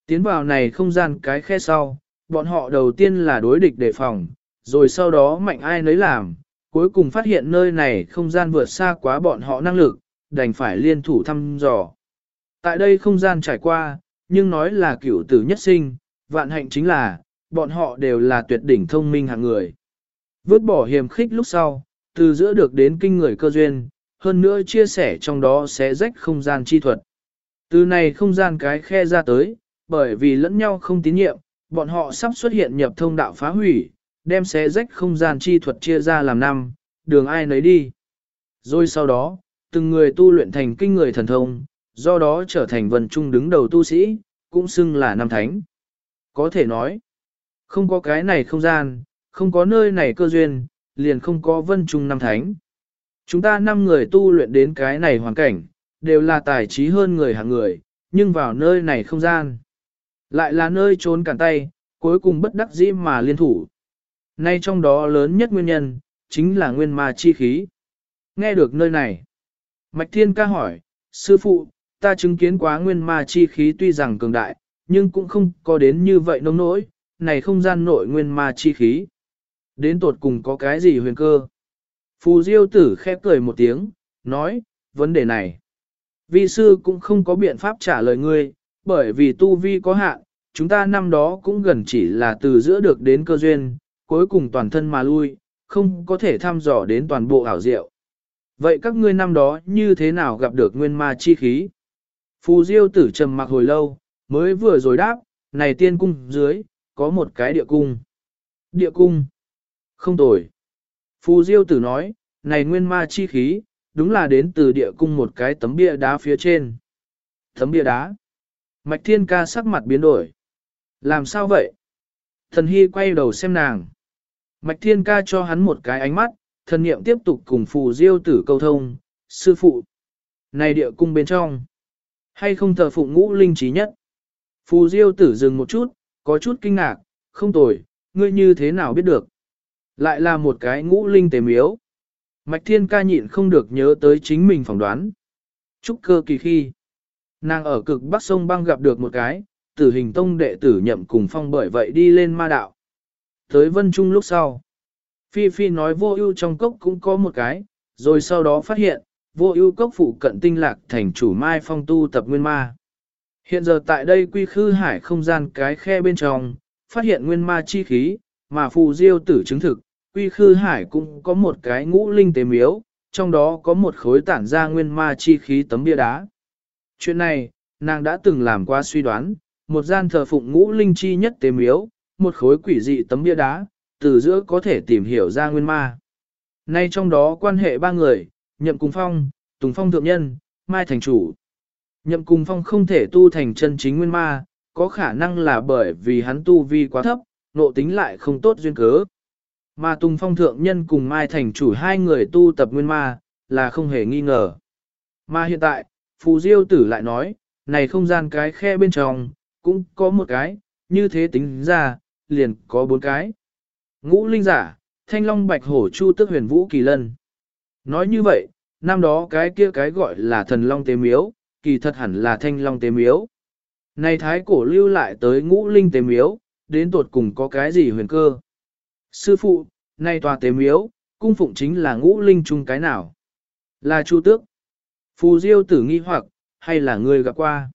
Tiến vào này không gian cái khe sau, bọn họ đầu tiên là đối địch đề phòng, rồi sau đó mạnh ai nấy làm, cuối cùng phát hiện nơi này không gian vượt xa quá bọn họ năng lực, đành phải liên thủ thăm dò. Tại đây không gian trải qua, nhưng nói là cửu tử nhất sinh, vạn hạnh chính là, bọn họ đều là tuyệt đỉnh thông minh hạng người. Vứt bỏ hiểm khích lúc sau, từ giữa được đến kinh người cơ duyên, hơn nữa chia sẻ trong đó sẽ rách không gian chi thuật. Từ này không gian cái khe ra tới, bởi vì lẫn nhau không tín nhiệm, bọn họ sắp xuất hiện nhập thông đạo phá hủy, đem xé rách không gian chi thuật chia ra làm năm, đường ai nấy đi. Rồi sau đó, từng người tu luyện thành kinh người thần thông, do đó trở thành vần trung đứng đầu tu sĩ, cũng xưng là năm thánh. Có thể nói, không có cái này không gian, không có nơi này cơ duyên, liền không có vân trung năm thánh. Chúng ta năm người tu luyện đến cái này hoàn cảnh, đều là tài trí hơn người hạng người, nhưng vào nơi này không gian. Lại là nơi trốn cản tay, cuối cùng bất đắc dĩ mà liên thủ. Nay trong đó lớn nhất nguyên nhân, chính là nguyên ma chi khí. Nghe được nơi này, Mạch Thiên ca hỏi, sư phụ, ta chứng kiến quá nguyên ma chi khí tuy rằng cường đại, nhưng cũng không có đến như vậy nông nỗi, này không gian nội nguyên ma chi khí. Đến tột cùng có cái gì huyền cơ? Phù Diêu tử khép cười một tiếng, nói, vấn đề này. Vi sư cũng không có biện pháp trả lời ngươi, bởi vì tu vi có hạn, chúng ta năm đó cũng gần chỉ là từ giữa được đến cơ duyên, cuối cùng toàn thân mà lui, không có thể thăm dò đến toàn bộ ảo diệu. Vậy các ngươi năm đó như thế nào gặp được nguyên ma chi khí? Phù Diêu tử trầm mặc hồi lâu, mới vừa rồi đáp, này tiên cung dưới, có một cái địa cung. Địa cung. Không tồi. Phù Diêu tử nói, này nguyên ma chi khí, đúng là đến từ địa cung một cái tấm bia đá phía trên. Tấm bia đá. Mạch Thiên ca sắc mặt biến đổi. Làm sao vậy? Thần Hy quay đầu xem nàng. Mạch Thiên ca cho hắn một cái ánh mắt, thần niệm tiếp tục cùng phù diêu tử câu thông, sư phụ. Này địa cung bên trong, hay không thờ phụng ngũ linh trí nhất? Phù diêu tử dừng một chút, có chút kinh ngạc, không tồi, ngươi như thế nào biết được? Lại là một cái ngũ linh tế miếu. Mạch thiên ca nhịn không được nhớ tới chính mình phỏng đoán. Trúc cơ kỳ khi, nàng ở cực bắc sông băng gặp được một cái, tử hình tông đệ tử nhậm cùng phong bởi vậy đi lên ma đạo. Tới vân trung lúc sau. Phi Phi nói vô ưu trong cốc cũng có một cái, rồi sau đó phát hiện, vô ưu cốc phụ cận tinh lạc thành chủ mai phong tu tập nguyên ma. Hiện giờ tại đây quy khư hải không gian cái khe bên trong, phát hiện nguyên ma chi khí, mà phù diêu tử chứng thực, quy khư hải cũng có một cái ngũ linh tế miếu, trong đó có một khối tản ra nguyên ma chi khí tấm bia đá. Chuyện này, nàng đã từng làm qua suy đoán, một gian thờ phụng ngũ linh chi nhất tế miếu, một khối quỷ dị tấm bia đá, từ giữa có thể tìm hiểu ra nguyên ma. Nay trong đó quan hệ ba người, nhậm cùng phong, tùng phong thượng nhân, mai thành chủ. Nhậm cùng phong không thể tu thành chân chính nguyên ma, có khả năng là bởi vì hắn tu vi quá thấp, nộ tính lại không tốt duyên cớ. Mà Tùng Phong Thượng Nhân cùng Mai Thành chủ hai người tu tập nguyên ma, là không hề nghi ngờ. Mà hiện tại, phù diêu tử lại nói, này không gian cái khe bên trong, cũng có một cái, như thế tính ra, liền có bốn cái. Ngũ linh giả, thanh long bạch hổ chu tức huyền vũ kỳ lân. Nói như vậy, năm đó cái kia cái gọi là thần long tế miếu, kỳ thật hẳn là thanh long tế miếu. Này thái cổ lưu lại tới ngũ linh tế miếu, đến tột cùng có cái gì huyền cơ? Sư phụ, nay tòa tế miếu, cung phụng chính là ngũ linh chung cái nào? Là chu tước. Phù diêu tử nghi hoặc, hay là người gặp qua?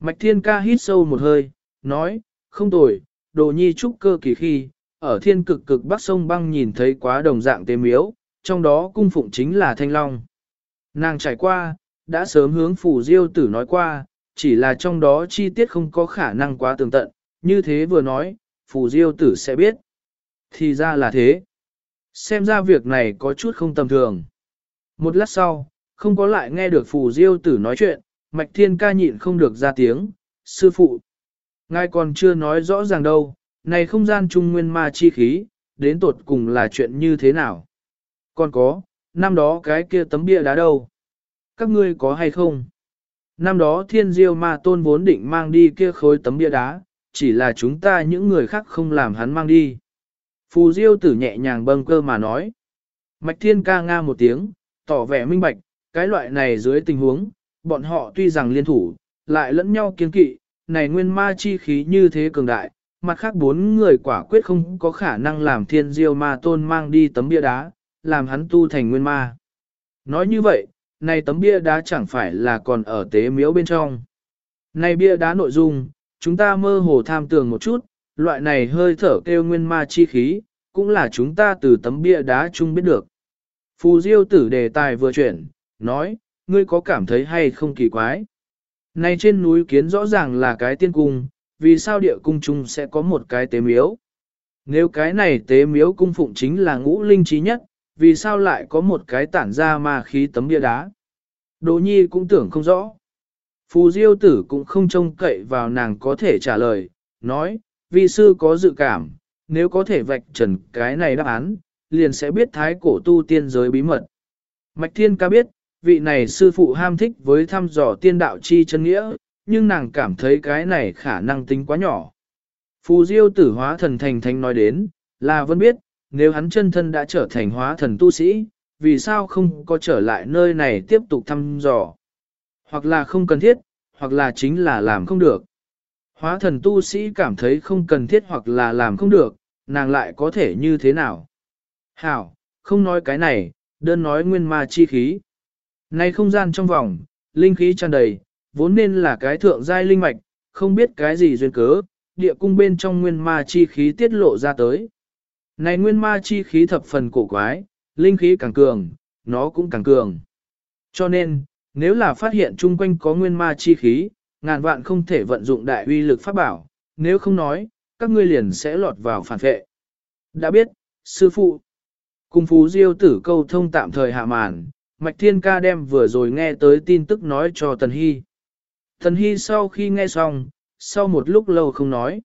Mạch thiên ca hít sâu một hơi, nói, không tồi, đồ nhi trúc cơ kỳ khi, ở thiên cực cực bắc sông băng nhìn thấy quá đồng dạng tế miếu, trong đó cung phụng chính là thanh long. Nàng trải qua, đã sớm hướng phù diêu tử nói qua, chỉ là trong đó chi tiết không có khả năng quá tường tận, như thế vừa nói, phù diêu tử sẽ biết. Thì ra là thế. Xem ra việc này có chút không tầm thường. Một lát sau, không có lại nghe được phù diêu tử nói chuyện, mạch thiên ca nhịn không được ra tiếng, sư phụ. Ngài còn chưa nói rõ ràng đâu, này không gian trung nguyên ma chi khí, đến tột cùng là chuyện như thế nào. Còn có, năm đó cái kia tấm bia đá đâu? Các ngươi có hay không? Năm đó thiên diêu ma tôn vốn định mang đi kia khối tấm bia đá, chỉ là chúng ta những người khác không làm hắn mang đi. Phù diêu tử nhẹ nhàng bâng cơ mà nói. Mạch thiên ca nga một tiếng, tỏ vẻ minh bạch, cái loại này dưới tình huống, bọn họ tuy rằng liên thủ, lại lẫn nhau kiên kỵ, này nguyên ma chi khí như thế cường đại, mặt khác bốn người quả quyết không có khả năng làm thiên diêu ma tôn mang đi tấm bia đá, làm hắn tu thành nguyên ma. Nói như vậy, này tấm bia đá chẳng phải là còn ở tế miếu bên trong. Này bia đá nội dung, chúng ta mơ hồ tham tường một chút, loại này hơi thở kêu nguyên ma chi khí, cũng là chúng ta từ tấm bia đá chung biết được. Phù Diêu tử đề tài vừa chuyển, nói, ngươi có cảm thấy hay không kỳ quái? Này trên núi kiến rõ ràng là cái tiên cung, vì sao địa cung chung sẽ có một cái tế miếu? Nếu cái này tế miếu cung phụng chính là ngũ linh trí nhất, vì sao lại có một cái tản ra ma khí tấm bia đá? Đỗ nhi cũng tưởng không rõ. Phù Diêu tử cũng không trông cậy vào nàng có thể trả lời, nói, vi sư có dự cảm, nếu có thể vạch trần cái này đáp án, liền sẽ biết thái cổ tu tiên giới bí mật. Mạch Thiên ca biết, vị này sư phụ ham thích với thăm dò tiên đạo chi chân nghĩa, nhưng nàng cảm thấy cái này khả năng tính quá nhỏ. Phù Diêu tử hóa thần thành thánh nói đến, là vẫn biết, nếu hắn chân thân đã trở thành hóa thần tu sĩ, vì sao không có trở lại nơi này tiếp tục thăm dò. Hoặc là không cần thiết, hoặc là chính là làm không được. Hóa thần tu sĩ cảm thấy không cần thiết hoặc là làm không được, nàng lại có thể như thế nào? Hảo, không nói cái này, đơn nói nguyên ma chi khí. Này không gian trong vòng, linh khí tràn đầy, vốn nên là cái thượng giai linh mạch, không biết cái gì duyên cớ, địa cung bên trong nguyên ma chi khí tiết lộ ra tới. Này nguyên ma chi khí thập phần cổ quái, linh khí càng cường, nó cũng càng cường. Cho nên, nếu là phát hiện chung quanh có nguyên ma chi khí, ngàn vạn không thể vận dụng đại uy lực pháp bảo, nếu không nói, các ngươi liền sẽ lọt vào phản vệ. Đã biết, sư phụ. Cung phú diêu tử câu thông tạm thời hạ màn, Mạch Thiên Ca đem vừa rồi nghe tới tin tức nói cho Tần Hy. Tần Hy sau khi nghe xong, sau một lúc lâu không nói.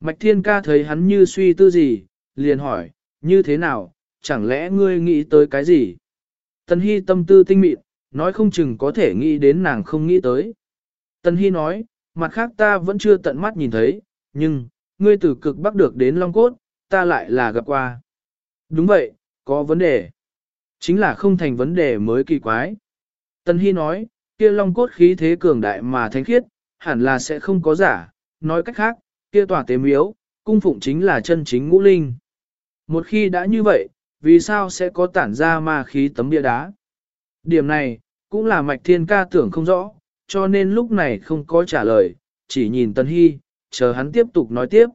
Mạch Thiên Ca thấy hắn như suy tư gì, liền hỏi, như thế nào, chẳng lẽ ngươi nghĩ tới cái gì? Tần Hy tâm tư tinh mịn, nói không chừng có thể nghĩ đến nàng không nghĩ tới. Tần Hy nói, mặt khác ta vẫn chưa tận mắt nhìn thấy, nhưng, ngươi từ cực bắc được đến Long Cốt, ta lại là gặp qua. Đúng vậy, có vấn đề. Chính là không thành vấn đề mới kỳ quái. Tần Hy nói, kia Long Cốt khí thế cường đại mà thánh khiết, hẳn là sẽ không có giả. Nói cách khác, kia tòa tế miếu, cung phụng chính là chân chính ngũ linh. Một khi đã như vậy, vì sao sẽ có tản ra ma khí tấm bia đá? Điểm này, cũng là mạch thiên ca tưởng không rõ, cho nên lúc này không có trả lời, chỉ nhìn Tần Hy, chờ hắn tiếp tục nói tiếp.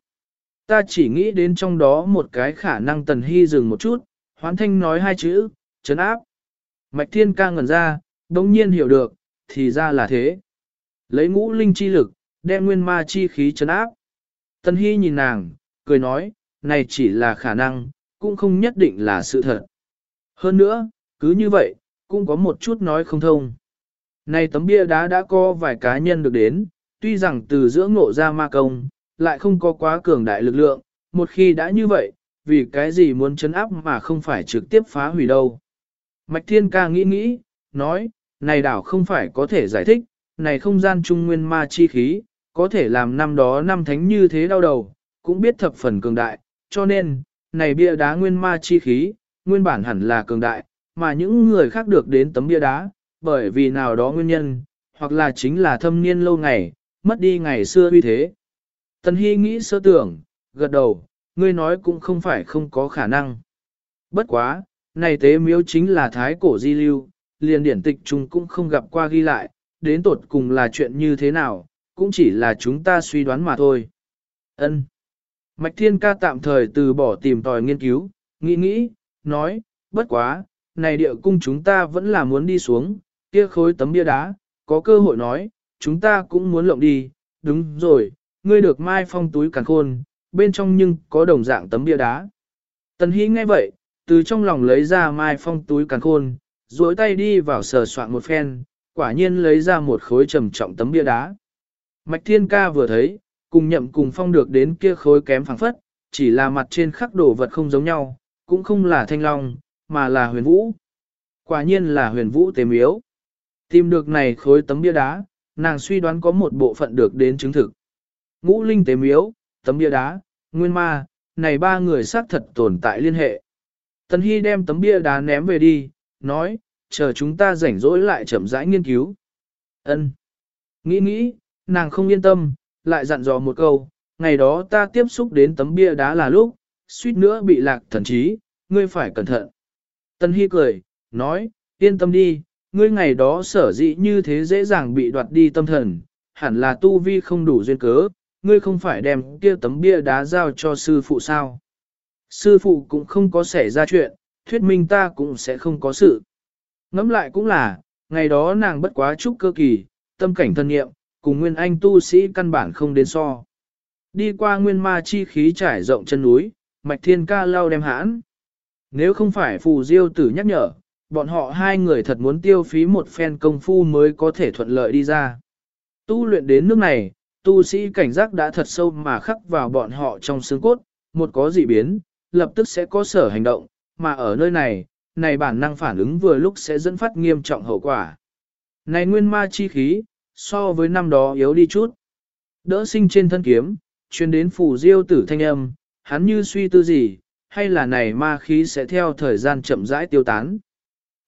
Ta chỉ nghĩ đến trong đó một cái khả năng Tần Hy dừng một chút, hoán thanh nói hai chữ, chấn áp. Mạch thiên ca ngẩn ra, đồng nhiên hiểu được, thì ra là thế. Lấy ngũ linh chi lực, đem nguyên ma chi khí chấn áp. tân Hy nhìn nàng, cười nói, này chỉ là khả năng, cũng không nhất định là sự thật. Hơn nữa, cứ như vậy, cũng có một chút nói không thông. Này tấm bia đá đã có vài cá nhân được đến, tuy rằng từ giữa ngộ ra ma công, lại không có quá cường đại lực lượng, một khi đã như vậy, vì cái gì muốn chấn áp mà không phải trực tiếp phá hủy đâu. Mạch Thiên Ca nghĩ nghĩ, nói, này đảo không phải có thể giải thích, này không gian trung nguyên ma chi khí, có thể làm năm đó năm thánh như thế đau đầu, cũng biết thập phần cường đại, cho nên, này bia đá nguyên ma chi khí, nguyên bản hẳn là cường đại, mà những người khác được đến tấm bia đá, bởi vì nào đó nguyên nhân, hoặc là chính là thâm niên lâu ngày, mất đi ngày xưa uy thế. Tần Hy nghĩ sơ tưởng, gật đầu, ngươi nói cũng không phải không có khả năng. Bất quá, này tế miếu chính là thái cổ di lưu, liền điển tịch chúng cũng không gặp qua ghi lại, đến tột cùng là chuyện như thế nào, cũng chỉ là chúng ta suy đoán mà thôi. Ân. Mạch Thiên Ca tạm thời từ bỏ tìm tòi nghiên cứu, nghĩ nghĩ, nói, bất quá, này địa cung chúng ta vẫn là muốn đi xuống, kia khối tấm bia đá, có cơ hội nói, chúng ta cũng muốn lộng đi, đúng rồi, ngươi được mai phong túi càn khôn, bên trong nhưng có đồng dạng tấm bia đá. Tần Hy nghe vậy, từ trong lòng lấy ra mai phong túi càn khôn, duỗi tay đi vào sờ soạn một phen, quả nhiên lấy ra một khối trầm trọng tấm bia đá. Mạch Thiên Ca vừa thấy, cùng nhậm cùng phong được đến kia khối kém phẳng phất, chỉ là mặt trên khắc đồ vật không giống nhau, cũng không là thanh long, mà là huyền vũ. Quả nhiên là huyền vũ tế miếu. Tìm được này khối tấm bia đá, nàng suy đoán có một bộ phận được đến chứng thực. Ngũ linh tế miếu, tấm bia đá, nguyên ma, này ba người xác thật tồn tại liên hệ. Tần Hy đem tấm bia đá ném về đi, nói, chờ chúng ta rảnh rỗi lại chậm rãi nghiên cứu. Ân. Nghĩ nghĩ, nàng không yên tâm, lại dặn dò một câu, ngày đó ta tiếp xúc đến tấm bia đá là lúc, suýt nữa bị lạc thần trí, ngươi phải cẩn thận. Tân Hy cười, nói, yên tâm đi, ngươi ngày đó sở dĩ như thế dễ dàng bị đoạt đi tâm thần, hẳn là tu vi không đủ duyên cớ, ngươi không phải đem kia tấm bia đá giao cho sư phụ sao. Sư phụ cũng không có xảy ra chuyện, thuyết minh ta cũng sẽ không có sự. Ngẫm lại cũng là, ngày đó nàng bất quá chút cơ kỳ, tâm cảnh thân nghiệm, cùng nguyên anh tu sĩ căn bản không đến so. Đi qua nguyên ma chi khí trải rộng chân núi, mạch thiên ca lau đem hãn. Nếu không phải phù diêu tử nhắc nhở, bọn họ hai người thật muốn tiêu phí một phen công phu mới có thể thuận lợi đi ra. Tu luyện đến nước này, tu sĩ cảnh giác đã thật sâu mà khắc vào bọn họ trong xương cốt, một có dị biến, lập tức sẽ có sở hành động, mà ở nơi này, này bản năng phản ứng vừa lúc sẽ dẫn phát nghiêm trọng hậu quả. Này nguyên ma chi khí, so với năm đó yếu đi chút. Đỡ sinh trên thân kiếm, chuyên đến phủ diêu tử thanh âm, hắn như suy tư gì, hay là này ma khí sẽ theo thời gian chậm rãi tiêu tán.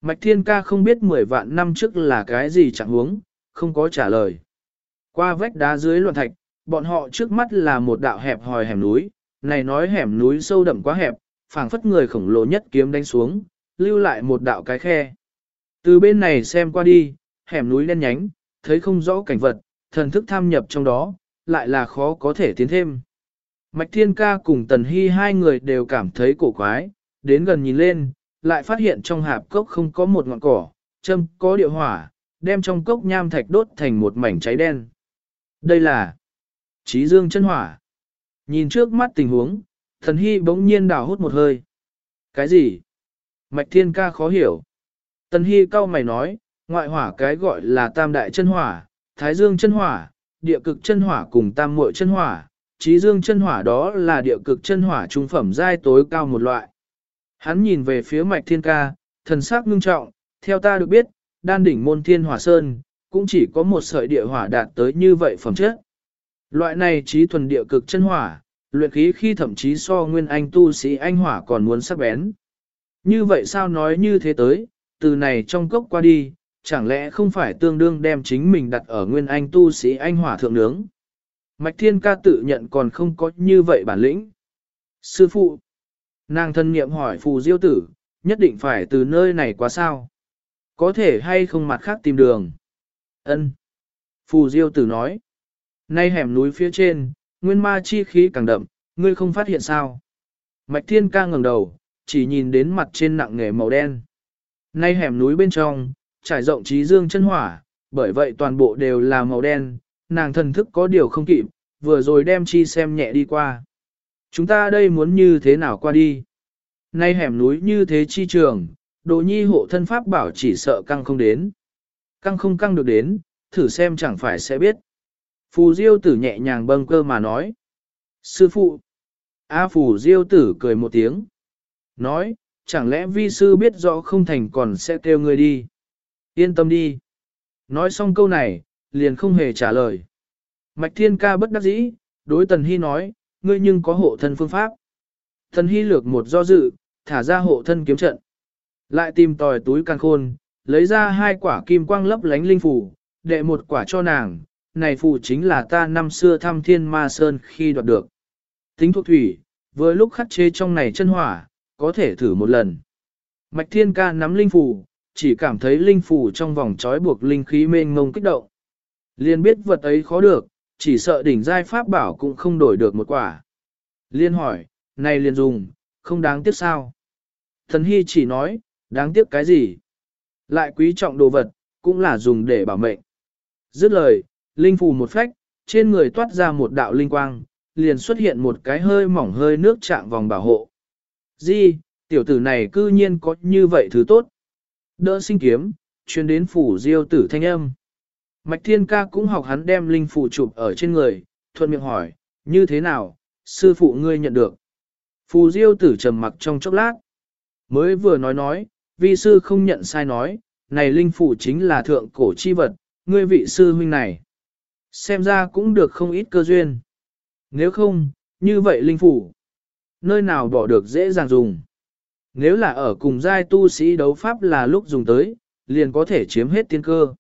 Mạch Thiên Ca không biết 10 vạn năm trước là cái gì chẳng huống, không có trả lời. Qua vách đá dưới loạn thạch, bọn họ trước mắt là một đạo hẹp hòi hẻm núi, này nói hẻm núi sâu đậm quá hẹp, phảng phất người khổng lồ nhất kiếm đánh xuống, lưu lại một đạo cái khe. Từ bên này xem qua đi, hẻm núi đen nhánh, thấy không rõ cảnh vật, thần thức tham nhập trong đó, lại là khó có thể tiến thêm. Mạch Thiên Ca cùng Tần Hy hai người đều cảm thấy cổ quái, đến gần nhìn lên, lại phát hiện trong hạp cốc không có một ngọn cỏ, châm có địa hỏa, đem trong cốc nham thạch đốt thành một mảnh cháy đen. Đây là trí dương chân hỏa. Nhìn trước mắt tình huống, thần Hy bỗng nhiên đào hút một hơi. Cái gì? Mạch Thiên Ca khó hiểu. Tần Hy cau mày nói, ngoại hỏa cái gọi là tam đại chân hỏa, thái dương chân hỏa, địa cực chân hỏa cùng tam muội chân hỏa, trí dương chân hỏa đó là địa cực chân hỏa trung phẩm giai tối cao một loại. Hắn nhìn về phía mạch thiên ca, thần sắc ngưng trọng, theo ta được biết, đan đỉnh môn thiên hỏa sơn, cũng chỉ có một sợi địa hỏa đạt tới như vậy phẩm chất. Loại này trí thuần địa cực chân hỏa, luyện khí khi thậm chí so nguyên anh tu sĩ anh hỏa còn muốn sắc bén. Như vậy sao nói như thế tới, từ này trong cốc qua đi, chẳng lẽ không phải tương đương đem chính mình đặt ở nguyên anh tu sĩ anh hỏa thượng nướng. Mạch Thiên ca tự nhận còn không có như vậy bản lĩnh. Sư phụ, nàng thân nghiệm hỏi phù diêu tử, nhất định phải từ nơi này quá sao? Có thể hay không mặt khác tìm đường? Ân. Phù diêu tử nói, nay hẻm núi phía trên, nguyên ma chi khí càng đậm, ngươi không phát hiện sao? Mạch Thiên ca ngẩng đầu, chỉ nhìn đến mặt trên nặng nghề màu đen. Nay hẻm núi bên trong, trải rộng trí dương chân hỏa, bởi vậy toàn bộ đều là màu đen, nàng thần thức có điều không kịp, vừa rồi đem chi xem nhẹ đi qua. Chúng ta đây muốn như thế nào qua đi? Nay hẻm núi như thế chi trường, đồ nhi hộ thân pháp bảo chỉ sợ căng không đến. Căng không căng được đến, thử xem chẳng phải sẽ biết. Phù Diêu tử nhẹ nhàng bâng cơ mà nói. Sư phụ. A Phù Diêu tử cười một tiếng. Nói, chẳng lẽ vi sư biết rõ không thành còn sẽ kêu người đi. Yên tâm đi. Nói xong câu này, liền không hề trả lời. Mạch Thiên Ca bất đắc dĩ, đối Tần Hy nói, ngươi nhưng có hộ thân phương pháp. Tần Hy lược một do dự, thả ra hộ thân kiếm trận. Lại tìm tòi túi càng khôn, lấy ra hai quả kim quang lấp lánh linh phủ, đệ một quả cho nàng, này phù chính là ta năm xưa thăm thiên ma sơn khi đoạt được. Tính thuộc thủy, với lúc khắc chế trong này chân hỏa, có thể thử một lần. Mạch thiên ca nắm linh phù, chỉ cảm thấy linh phù trong vòng trói buộc linh khí mênh mông kích động. Liên biết vật ấy khó được, chỉ sợ đỉnh giai pháp bảo cũng không đổi được một quả. Liên hỏi, này liền dùng, không đáng tiếc sao? Thần Hy chỉ nói, đáng tiếc cái gì? Lại quý trọng đồ vật, cũng là dùng để bảo mệnh. Dứt lời, linh phù một phách, trên người toát ra một đạo linh quang, liền xuất hiện một cái hơi mỏng hơi nước chạm vòng bảo hộ. Di, tiểu tử này cư nhiên có như vậy thứ tốt. Đỡ sinh kiếm, chuyên đến phủ diêu tử thanh âm. Mạch thiên ca cũng học hắn đem linh phù chụp ở trên người, thuận miệng hỏi, như thế nào, sư phụ ngươi nhận được. Phù diêu tử trầm mặc trong chốc lát. Mới vừa nói nói, vi sư không nhận sai nói, này linh phủ chính là thượng cổ chi vật, ngươi vị sư huynh này. Xem ra cũng được không ít cơ duyên. Nếu không, như vậy linh phủ, nơi nào bỏ được dễ dàng dùng. Nếu là ở cùng giai tu sĩ đấu pháp là lúc dùng tới, liền có thể chiếm hết tiên cơ.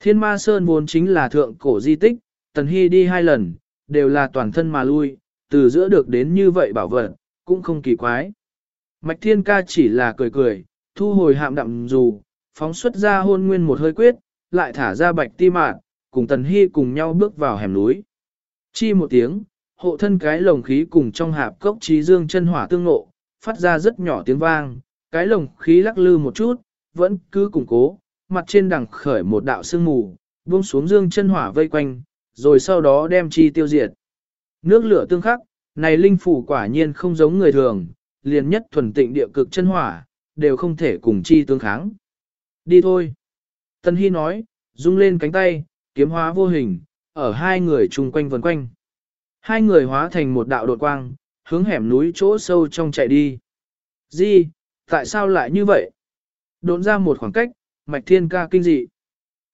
Thiên ma sơn vốn chính là thượng cổ di tích, tần hy đi hai lần, đều là toàn thân mà lui, từ giữa được đến như vậy bảo vật, cũng không kỳ quái. Mạch thiên ca chỉ là cười cười, thu hồi hạm đậm dù, phóng xuất ra hôn nguyên một hơi quyết, lại thả ra bạch ti mạn, cùng tần hy cùng nhau bước vào hẻm núi. Chi một tiếng, hộ thân cái lồng khí cùng trong hạp cốc trí dương chân hỏa tương ngộ, phát ra rất nhỏ tiếng vang, cái lồng khí lắc lư một chút, vẫn cứ củng cố, mặt trên đằng khởi một đạo sương mù, buông xuống dương chân hỏa vây quanh, rồi sau đó đem chi tiêu diệt. Nước lửa tương khắc, này linh phủ quả nhiên không giống người thường, liền nhất thuần tịnh địa cực chân hỏa, đều không thể cùng chi tương kháng. Đi thôi. Tân Hy nói, rung lên cánh tay, kiếm hóa vô hình, ở hai người chung quanh vần quanh. Hai người hóa thành một đạo đột quang, hướng hẻm núi chỗ sâu trong chạy đi. Di, tại sao lại như vậy? Độn ra một khoảng cách, mạch thiên ca kinh dị.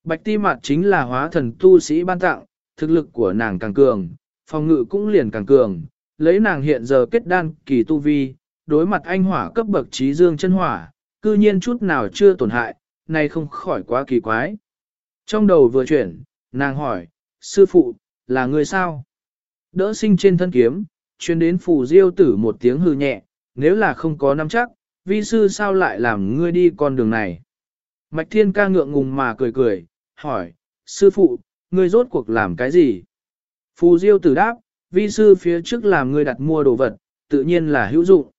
Bạch ti mạt chính là hóa thần tu sĩ ban tặng, thực lực của nàng càng cường, phòng ngự cũng liền càng cường, lấy nàng hiện giờ kết đan kỳ tu vi, đối mặt anh hỏa cấp bậc trí dương chân hỏa, cư nhiên chút nào chưa tổn hại, nay không khỏi quá kỳ quái. Trong đầu vừa chuyển, nàng hỏi, sư phụ, là người sao? Đỡ sinh trên thân kiếm, chuyên đến phù diêu tử một tiếng hư nhẹ, nếu là không có nắm chắc, vi sư sao lại làm ngươi đi con đường này? Mạch thiên ca ngượng ngùng mà cười cười, hỏi, sư phụ, ngươi rốt cuộc làm cái gì? Phù diêu tử đáp, vi sư phía trước làm ngươi đặt mua đồ vật, tự nhiên là hữu dụng.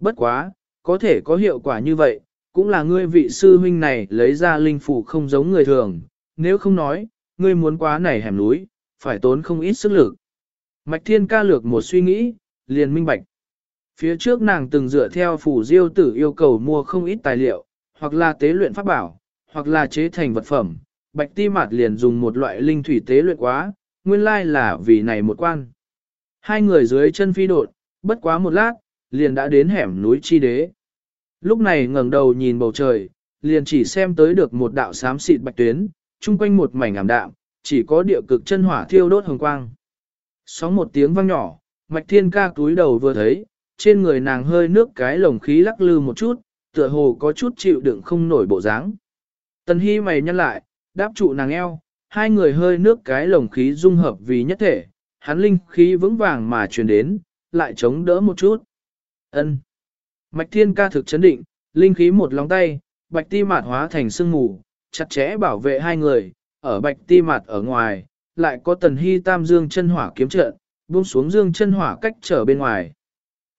Bất quá, có thể có hiệu quả như vậy, cũng là ngươi vị sư huynh này lấy ra linh phủ không giống người thường, nếu không nói, ngươi muốn quá này hẻm núi, phải tốn không ít sức lực. Mạch thiên ca lược một suy nghĩ, liền minh bạch. Phía trước nàng từng dựa theo phủ diêu tử yêu cầu mua không ít tài liệu, hoặc là tế luyện pháp bảo, hoặc là chế thành vật phẩm. Bạch ti mạt liền dùng một loại linh thủy tế luyện quá, nguyên lai là vì này một quan. Hai người dưới chân phi đột, bất quá một lát, liền đã đến hẻm núi chi đế. Lúc này ngẩng đầu nhìn bầu trời, liền chỉ xem tới được một đạo xám xịt bạch tuyến, chung quanh một mảnh ảm đạm, chỉ có địa cực chân hỏa thiêu đốt hồng quang. Sóng một tiếng vang nhỏ, mạch thiên ca túi đầu vừa thấy, trên người nàng hơi nước cái lồng khí lắc lư một chút, tựa hồ có chút chịu đựng không nổi bộ dáng. Tần hy mày nhăn lại, đáp trụ nàng eo, hai người hơi nước cái lồng khí dung hợp vì nhất thể, hắn linh khí vững vàng mà truyền đến, lại chống đỡ một chút. Ân. Mạch thiên ca thực chấn định, linh khí một lòng tay, bạch ti mạt hóa thành sương mù, chặt chẽ bảo vệ hai người, ở bạch ti mặt ở ngoài, lại có tần hy tam dương chân hỏa kiếm trận, buông xuống dương chân hỏa cách trở bên ngoài.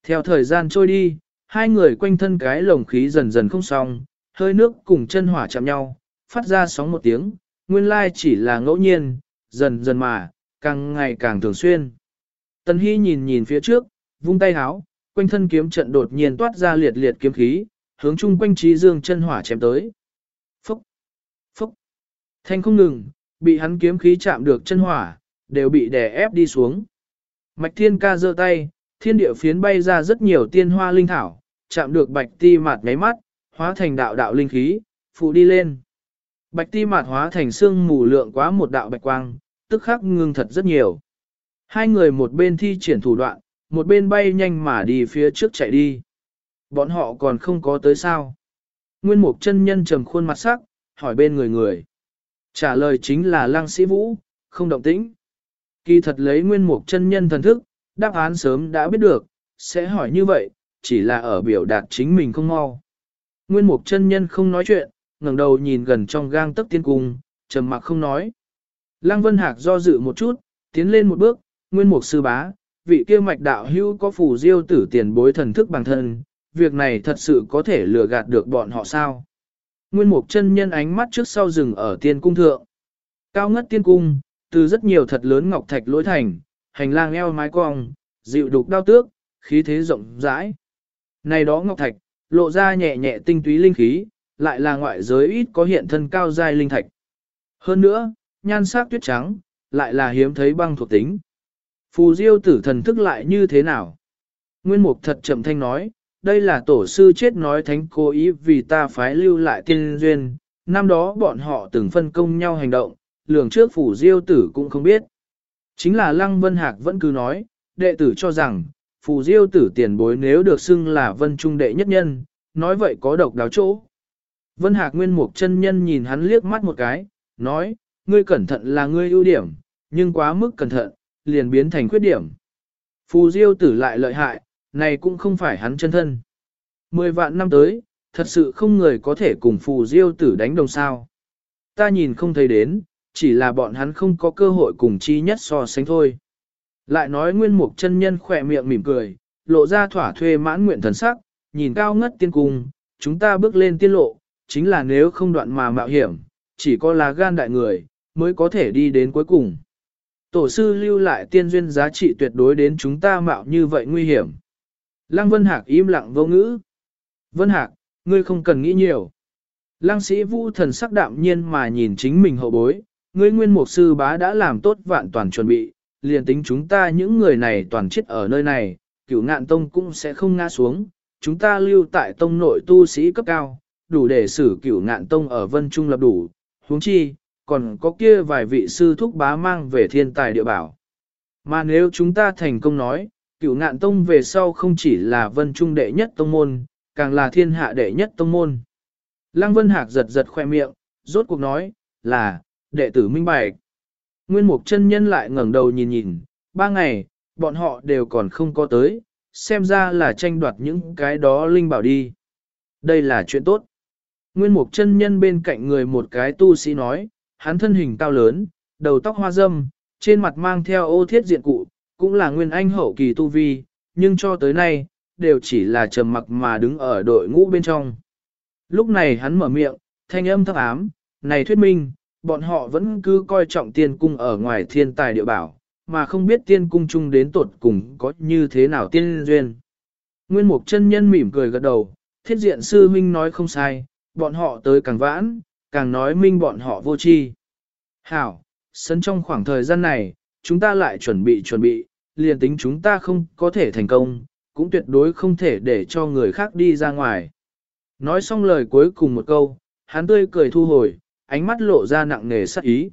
Theo thời gian trôi đi, hai người quanh thân cái lồng khí dần dần không xong, hơi nước cùng chân hỏa chạm nhau, phát ra sóng một tiếng, nguyên lai chỉ là ngẫu nhiên, dần dần mà, càng ngày càng thường xuyên. Tần Hy nhìn nhìn phía trước, vung tay háo, quanh thân kiếm trận đột nhiên toát ra liệt liệt kiếm khí, hướng chung quanh trí dương chân hỏa chém tới. Thanh không ngừng, bị hắn kiếm khí chạm được chân hỏa, đều bị đè ép đi xuống. Mạch thiên ca giơ tay, thiên địa phiến bay ra rất nhiều tiên hoa linh thảo, chạm được bạch ti mạt nháy mắt, hóa thành đạo đạo linh khí, phụ đi lên. Bạch ti mạt hóa thành xương mù lượng quá một đạo bạch quang, tức khắc ngưng thật rất nhiều. Hai người một bên thi triển thủ đoạn, một bên bay nhanh mà đi phía trước chạy đi. Bọn họ còn không có tới sao. Nguyên mục chân nhân trầm khuôn mặt sắc, hỏi bên người người. Trả lời chính là lăng sĩ vũ, không động tĩnh. Kỳ thật lấy nguyên mục chân nhân thần thức, đáp án sớm đã biết được, sẽ hỏi như vậy, chỉ là ở biểu đạt chính mình không mau. Nguyên mục chân nhân không nói chuyện, ngẩng đầu nhìn gần trong gang tấc tiên cung, trầm mặc không nói. Lăng Vân Hạc do dự một chút, tiến lên một bước, nguyên mục sư bá, vị kia mạch đạo hưu có phù diêu tử tiền bối thần thức bằng thân, việc này thật sự có thể lừa gạt được bọn họ sao? Nguyên mục chân nhân ánh mắt trước sau rừng ở tiên cung thượng. Cao ngất tiên cung, từ rất nhiều thật lớn ngọc thạch lối thành, hành lang eo mái cong, dịu đục đao tước, khí thế rộng rãi. Này đó ngọc thạch, lộ ra nhẹ nhẹ tinh túy linh khí, lại là ngoại giới ít có hiện thân cao giai linh thạch. Hơn nữa, nhan sắc tuyết trắng, lại là hiếm thấy băng thuộc tính. Phù diêu tử thần thức lại như thế nào? Nguyên mục thật chậm thanh nói, đây là tổ sư chết nói thánh cố ý vì ta phái lưu lại tiên duyên, năm đó bọn họ từng phân công nhau hành động, lường trước phủ diêu tử cũng không biết. Chính là Lăng Vân Hạc vẫn cứ nói, đệ tử cho rằng, phù diêu tử tiền bối nếu được xưng là vân trung đệ nhất nhân, nói vậy có độc đáo chỗ. Vân Hạc Nguyên Mục chân nhân nhìn hắn liếc mắt một cái, nói, ngươi cẩn thận là ngươi ưu điểm, nhưng quá mức cẩn thận, liền biến thành khuyết điểm. Phù diêu tử lại lợi hại, này cũng không phải hắn chân thân. Mười vạn năm tới, thật sự không người có thể cùng phù diêu tử đánh đồng sao. Ta nhìn không thấy đến, chỉ là bọn hắn không có cơ hội cùng chi nhất so sánh thôi. Lại nói nguyên mục chân nhân khỏe miệng mỉm cười, lộ ra thỏa thuê mãn nguyện thần sắc, nhìn cao ngất tiên cung, chúng ta bước lên tiên lộ, chính là nếu không đoạn mà mạo hiểm, chỉ có là gan đại người, mới có thể đi đến cuối cùng. Tổ sư lưu lại tiên duyên giá trị tuyệt đối đến chúng ta mạo như vậy nguy hiểm. Lăng Vân Hạc im lặng vô ngữ. Vân Hạc, ngươi không cần nghĩ nhiều. Lăng sĩ vũ thần sắc đạm nhiên mà nhìn chính mình hậu bối, ngươi nguyên mục sư bá đã làm tốt vạn toàn chuẩn bị, liền tính chúng ta những người này toàn chết ở nơi này, cửu ngạn tông cũng sẽ không ngã xuống, chúng ta lưu tại tông nội tu sĩ cấp cao, đủ để xử cửu ngạn tông ở vân trung lập đủ, huống chi, còn có kia vài vị sư thúc bá mang về thiên tài địa bảo. Mà nếu chúng ta thành công nói, cửu ngạn tông về sau không chỉ là vân trung đệ nhất tông môn, càng là thiên hạ đệ nhất tông môn. Lăng Vân Hạc giật giật khoe miệng, rốt cuộc nói, là, đệ tử minh bạch. Nguyên mục chân nhân lại ngẩng đầu nhìn nhìn, ba ngày, bọn họ đều còn không có tới, xem ra là tranh đoạt những cái đó linh bảo đi. Đây là chuyện tốt. Nguyên mục chân nhân bên cạnh người một cái tu sĩ nói, hắn thân hình cao lớn, đầu tóc hoa dâm, trên mặt mang theo ô thiết diện cụ, cũng là nguyên anh hậu kỳ tu vi, nhưng cho tới nay, đều chỉ là trầm mặc mà đứng ở đội ngũ bên trong. Lúc này hắn mở miệng, thanh âm thấp ám, này thuyết minh, bọn họ vẫn cứ coi trọng tiên cung ở ngoài thiên tài địa bảo, mà không biết tiên cung chung đến tột cùng có như thế nào tiên duyên. Nguyên mục chân nhân mỉm cười gật đầu, thiết diện sư minh nói không sai, bọn họ tới càng vãn, càng nói minh bọn họ vô tri. Hảo, sân trong khoảng thời gian này, chúng ta lại chuẩn bị chuẩn bị, liền tính chúng ta không có thể thành công, cũng tuyệt đối không thể để cho người khác đi ra ngoài. Nói xong lời cuối cùng một câu, hắn tươi cười thu hồi, ánh mắt lộ ra nặng nề sắc ý.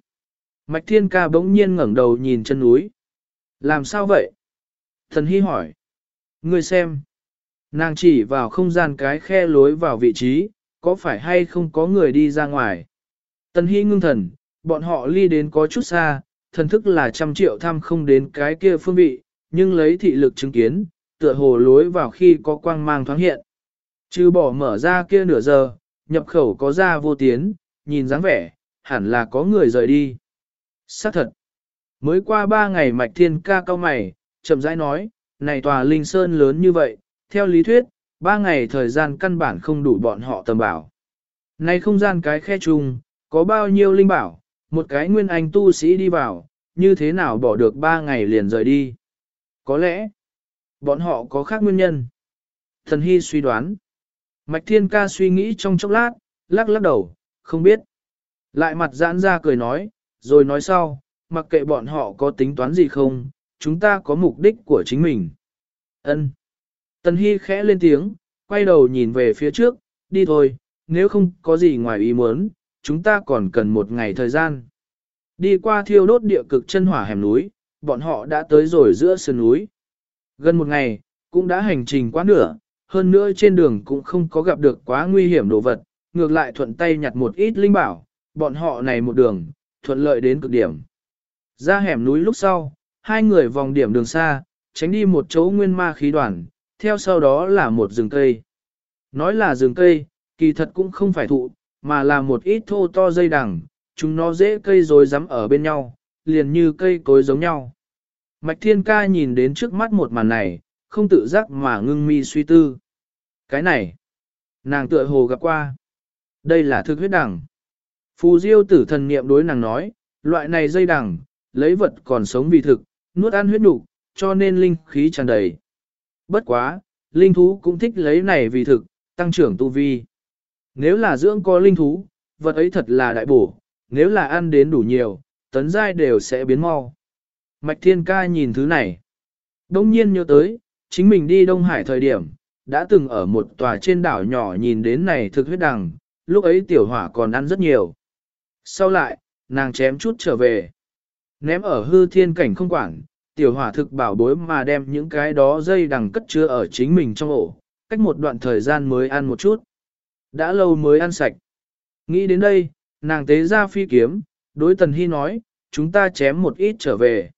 Mạch Thiên Ca bỗng nhiên ngẩng đầu nhìn chân núi. Làm sao vậy? Thần Hy hỏi. Ngươi xem. Nàng chỉ vào không gian cái khe lối vào vị trí, có phải hay không có người đi ra ngoài? Tần Hy ngưng thần, bọn họ ly đến có chút xa, thần thức là trăm triệu thăm không đến cái kia phương vị, nhưng lấy thị lực chứng kiến, tựa hồ lối vào khi có quang mang thoáng hiện. Chứ bỏ mở ra kia nửa giờ, nhập khẩu có ra vô tiến, nhìn dáng vẻ, hẳn là có người rời đi. Xác thật. Mới qua ba ngày mạch thiên ca cao mày, chậm rãi nói, này tòa linh sơn lớn như vậy, theo lý thuyết, ba ngày thời gian căn bản không đủ bọn họ tầm bảo. Này không gian cái khe chung, có bao nhiêu linh bảo, một cái nguyên anh tu sĩ đi vào, như thế nào bỏ được ba ngày liền rời đi. Có lẽ, bọn họ có khác nguyên nhân. Thần Hy suy đoán. Mạch Thiên Ca suy nghĩ trong chốc lát, lắc lắc đầu, không biết. Lại mặt giãn ra cười nói, rồi nói sau, mặc kệ bọn họ có tính toán gì không, chúng ta có mục đích của chính mình. Ân. Tần Hy khẽ lên tiếng, quay đầu nhìn về phía trước, đi thôi, nếu không có gì ngoài ý muốn, chúng ta còn cần một ngày thời gian. Đi qua thiêu đốt địa cực chân hỏa hẻm núi, bọn họ đã tới rồi giữa sườn núi. Gần một ngày, cũng đã hành trình quá nửa, hơn nữa trên đường cũng không có gặp được quá nguy hiểm đồ vật, ngược lại thuận tay nhặt một ít linh bảo, bọn họ này một đường, thuận lợi đến cực điểm. Ra hẻm núi lúc sau, hai người vòng điểm đường xa, tránh đi một chỗ nguyên ma khí đoàn, theo sau đó là một rừng cây. Nói là rừng cây, kỳ thật cũng không phải thụ, mà là một ít thô to dây đằng, chúng nó dễ cây rồi rắm ở bên nhau, liền như cây cối giống nhau. Mạch Thiên Ca nhìn đến trước mắt một màn này, không tự giác mà ngưng mi suy tư. Cái này, nàng tựa hồ gặp qua. Đây là thực huyết đằng. Phù Diêu tử thần niệm đối nàng nói, loại này dây đằng, lấy vật còn sống vì thực, nuốt ăn huyết nục, cho nên linh khí tràn đầy. Bất quá, linh thú cũng thích lấy này vì thực, tăng trưởng tu vi. Nếu là dưỡng có linh thú, vật ấy thật là đại bổ, nếu là ăn đến đủ nhiều, tấn giai đều sẽ biến mau. Mạch Thiên Ca nhìn thứ này. Đông nhiên nhớ tới, chính mình đi Đông Hải thời điểm, đã từng ở một tòa trên đảo nhỏ nhìn đến này thực huyết đằng, lúc ấy tiểu hỏa còn ăn rất nhiều. Sau lại, nàng chém chút trở về. Ném ở hư thiên cảnh không quản, tiểu hỏa thực bảo bối mà đem những cái đó dây đằng cất chứa ở chính mình trong ổ, cách một đoạn thời gian mới ăn một chút. Đã lâu mới ăn sạch. Nghĩ đến đây, nàng tế ra phi kiếm, đối tần hy nói, chúng ta chém một ít trở về.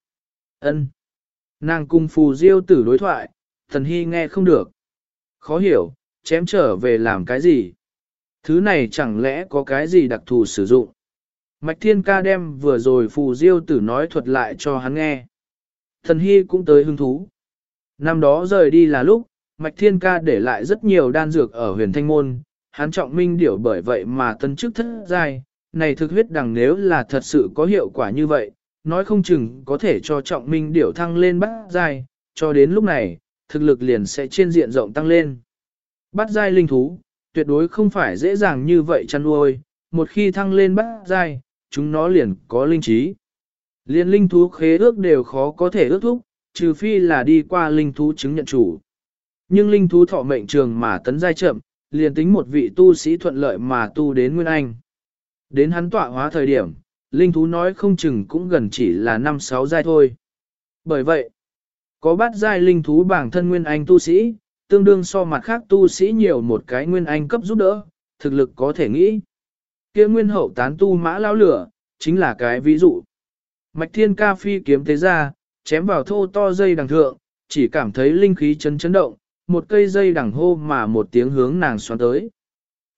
ân Nàng cùng phù diêu tử đối thoại, tần hy nghe không được. Khó hiểu, chém trở về làm cái gì? Thứ này chẳng lẽ có cái gì đặc thù sử dụng? Mạch Thiên Ca đem vừa rồi phù diêu tử nói thuật lại cho hắn nghe. Thần Hy cũng tới hứng thú. Năm đó rời đi là lúc, Mạch Thiên Ca để lại rất nhiều đan dược ở huyền thanh môn, hắn trọng minh điểu bởi vậy mà tân chức thất giai, này thực huyết đằng nếu là thật sự có hiệu quả như vậy, nói không chừng có thể cho trọng minh điểu thăng lên bát giai, cho đến lúc này, thực lực liền sẽ trên diện rộng tăng lên. Bát giai linh thú, tuyệt đối không phải dễ dàng như vậy chăn nuôi, một khi thăng lên bát giai, chúng nó liền có linh trí. Liên linh thú khế ước đều khó có thể ước thúc, trừ phi là đi qua linh thú chứng nhận chủ. Nhưng linh thú thọ mệnh trường mà tấn giai chậm, liền tính một vị tu sĩ thuận lợi mà tu đến Nguyên Anh. Đến hắn tọa hóa thời điểm, linh thú nói không chừng cũng gần chỉ là 5-6 giai thôi. Bởi vậy, có bát giai linh thú bản thân Nguyên Anh tu sĩ, tương đương so mặt khác tu sĩ nhiều một cái Nguyên Anh cấp giúp đỡ, thực lực có thể nghĩ. kia Nguyên hậu tán tu mã lao lửa, chính là cái ví dụ. Mạch thiên ca phi kiếm thế ra, chém vào thô to dây đằng thượng, chỉ cảm thấy linh khí chấn chấn động, một cây dây đằng hô mà một tiếng hướng nàng xoắn tới.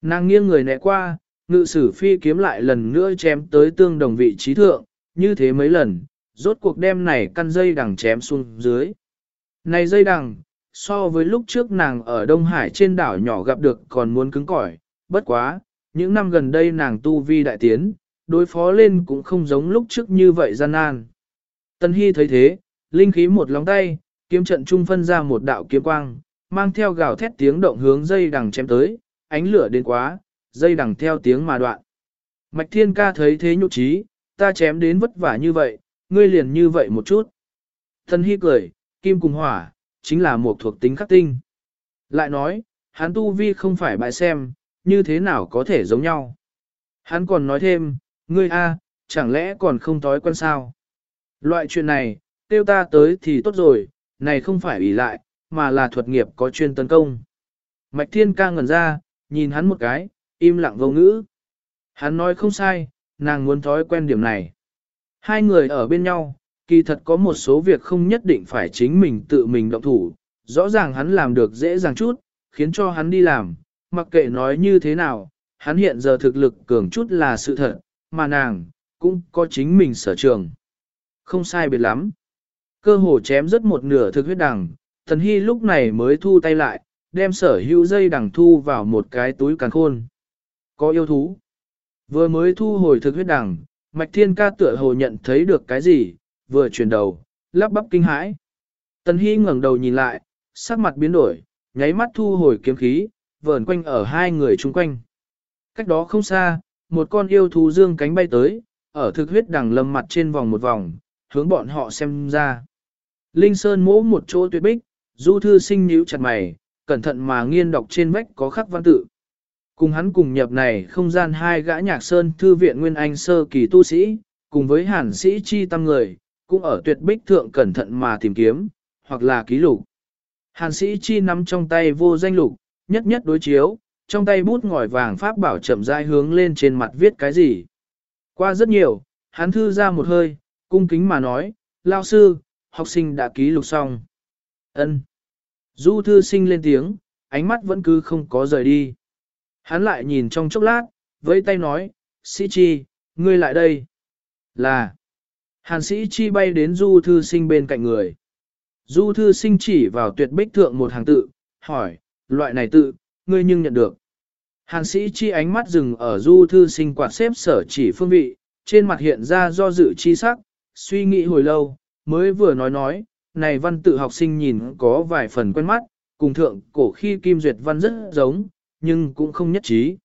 Nàng nghiêng người né qua, ngự sử phi kiếm lại lần nữa chém tới tương đồng vị trí thượng, như thế mấy lần, rốt cuộc đem này căn dây đằng chém xuống dưới. Này dây đằng, so với lúc trước nàng ở Đông Hải trên đảo nhỏ gặp được còn muốn cứng cỏi, bất quá, những năm gần đây nàng tu vi đại tiến, đối phó lên cũng không giống lúc trước như vậy gian nan. Tân Hy thấy thế, linh khí một lóng tay, kiếm trận trung phân ra một đạo kiếm quang, mang theo gào thét tiếng động hướng dây đằng chém tới, ánh lửa đến quá, dây đằng theo tiếng mà đoạn. Mạch Thiên Ca thấy thế nhục trí, ta chém đến vất vả như vậy, ngươi liền như vậy một chút. Thần Hy cười, kim cùng hỏa, chính là một thuộc tính khắc tinh. Lại nói, hắn tu vi không phải bại xem, như thế nào có thể giống nhau. Hắn còn nói thêm, ngươi a, chẳng lẽ còn không thói quen sao? Loại chuyện này, tiêu ta tới thì tốt rồi, này không phải ủy lại, mà là thuật nghiệp có chuyên tấn công. Mạch Thiên ca ngẩn ra, nhìn hắn một cái, im lặng vô ngữ. Hắn nói không sai, nàng muốn thói quen điểm này. Hai người ở bên nhau, kỳ thật có một số việc không nhất định phải chính mình tự mình động thủ. Rõ ràng hắn làm được dễ dàng chút, khiến cho hắn đi làm, mặc kệ nói như thế nào, hắn hiện giờ thực lực cường chút là sự thật, mà nàng, cũng có chính mình sở trường. Không sai biệt lắm. Cơ hồ chém rất một nửa thực huyết đằng, thần hy lúc này mới thu tay lại, đem sở hữu dây đằng thu vào một cái túi càng khôn. Có yêu thú. Vừa mới thu hồi thực huyết đằng, mạch thiên ca tựa hồ nhận thấy được cái gì, vừa chuyển đầu, lắp bắp kinh hãi. Tần Hy ngẩng đầu nhìn lại, sắc mặt biến đổi, nháy mắt thu hồi kiếm khí, vờn quanh ở hai người chung quanh. Cách đó không xa, một con yêu thú dương cánh bay tới, ở thực huyết đằng lâm mặt trên vòng một vòng, hướng bọn họ xem ra. Linh Sơn mỗ một chỗ tuyệt bích, du thư sinh nhíu chặt mày, cẩn thận mà nghiên đọc trên vách có khắc văn tự. Cùng hắn cùng nhập này không gian hai gã nhạc sơn thư viện nguyên anh sơ kỳ tu sĩ, cùng với hàn sĩ chi tâm người, cũng ở tuyệt bích thượng cẩn thận mà tìm kiếm, hoặc là ký lục. Hàn sĩ chi nắm trong tay vô danh lục, nhất nhất đối chiếu, trong tay bút ngòi vàng pháp bảo chậm rãi hướng lên trên mặt viết cái gì. Qua rất nhiều, hắn thư ra một hơi, cung kính mà nói, lao sư, học sinh đã ký lục xong ân Du thư sinh lên tiếng, ánh mắt vẫn cứ không có rời đi. Hắn lại nhìn trong chốc lát, với tay nói, sĩ chi, ngươi lại đây. Là, hàn sĩ chi bay đến du thư sinh bên cạnh người. Du thư sinh chỉ vào tuyệt bích thượng một hàng tự, hỏi, loại này tự, ngươi nhưng nhận được. Hàn sĩ chi ánh mắt dừng ở du thư sinh quạt xếp sở chỉ phương vị, trên mặt hiện ra do dự chi sắc, suy nghĩ hồi lâu, mới vừa nói nói, này văn tự học sinh nhìn có vài phần quen mắt, cùng thượng cổ khi Kim Duyệt văn rất giống, nhưng cũng không nhất trí.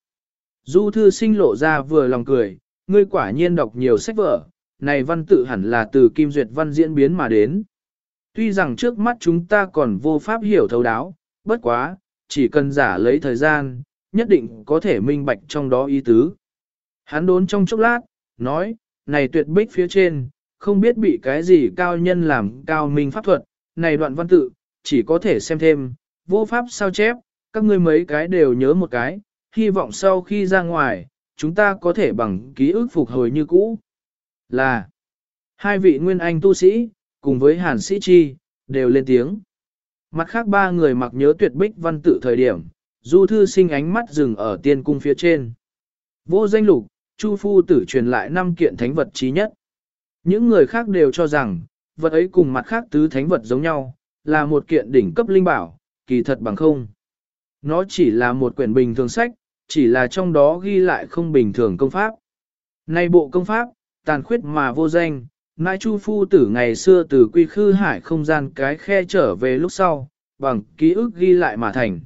Du thư sinh lộ ra vừa lòng cười, ngươi quả nhiên đọc nhiều sách vở, này văn tự hẳn là từ Kim Duyệt văn diễn biến mà đến. Tuy rằng trước mắt chúng ta còn vô pháp hiểu thấu đáo, bất quá, chỉ cần giả lấy thời gian, nhất định có thể minh bạch trong đó ý tứ. Hắn đốn trong chốc lát, nói, này tuyệt bích phía trên, không biết bị cái gì cao nhân làm cao minh pháp thuật, này đoạn văn tự, chỉ có thể xem thêm, vô pháp sao chép, các ngươi mấy cái đều nhớ một cái, hy vọng sau khi ra ngoài, chúng ta có thể bằng ký ức phục hồi như cũ. Là, hai vị nguyên anh tu sĩ, cùng với hàn sĩ chi, đều lên tiếng. Mặt khác ba người mặc nhớ tuyệt bích văn tự thời điểm, du thư sinh ánh mắt dừng ở tiên cung phía trên. Vô danh lục, Chu phu tử truyền lại năm kiện thánh vật trí nhất. Những người khác đều cho rằng, vật ấy cùng mặt khác tứ thánh vật giống nhau, là một kiện đỉnh cấp linh bảo, kỳ thật bằng không. Nó chỉ là một quyển bình thường sách, chỉ là trong đó ghi lại không bình thường công pháp. Nay bộ công pháp, tàn khuyết mà vô danh, Nãi Chu Phu Tử ngày xưa từ quy khư hải không gian cái khe trở về lúc sau, bằng ký ức ghi lại mà thành.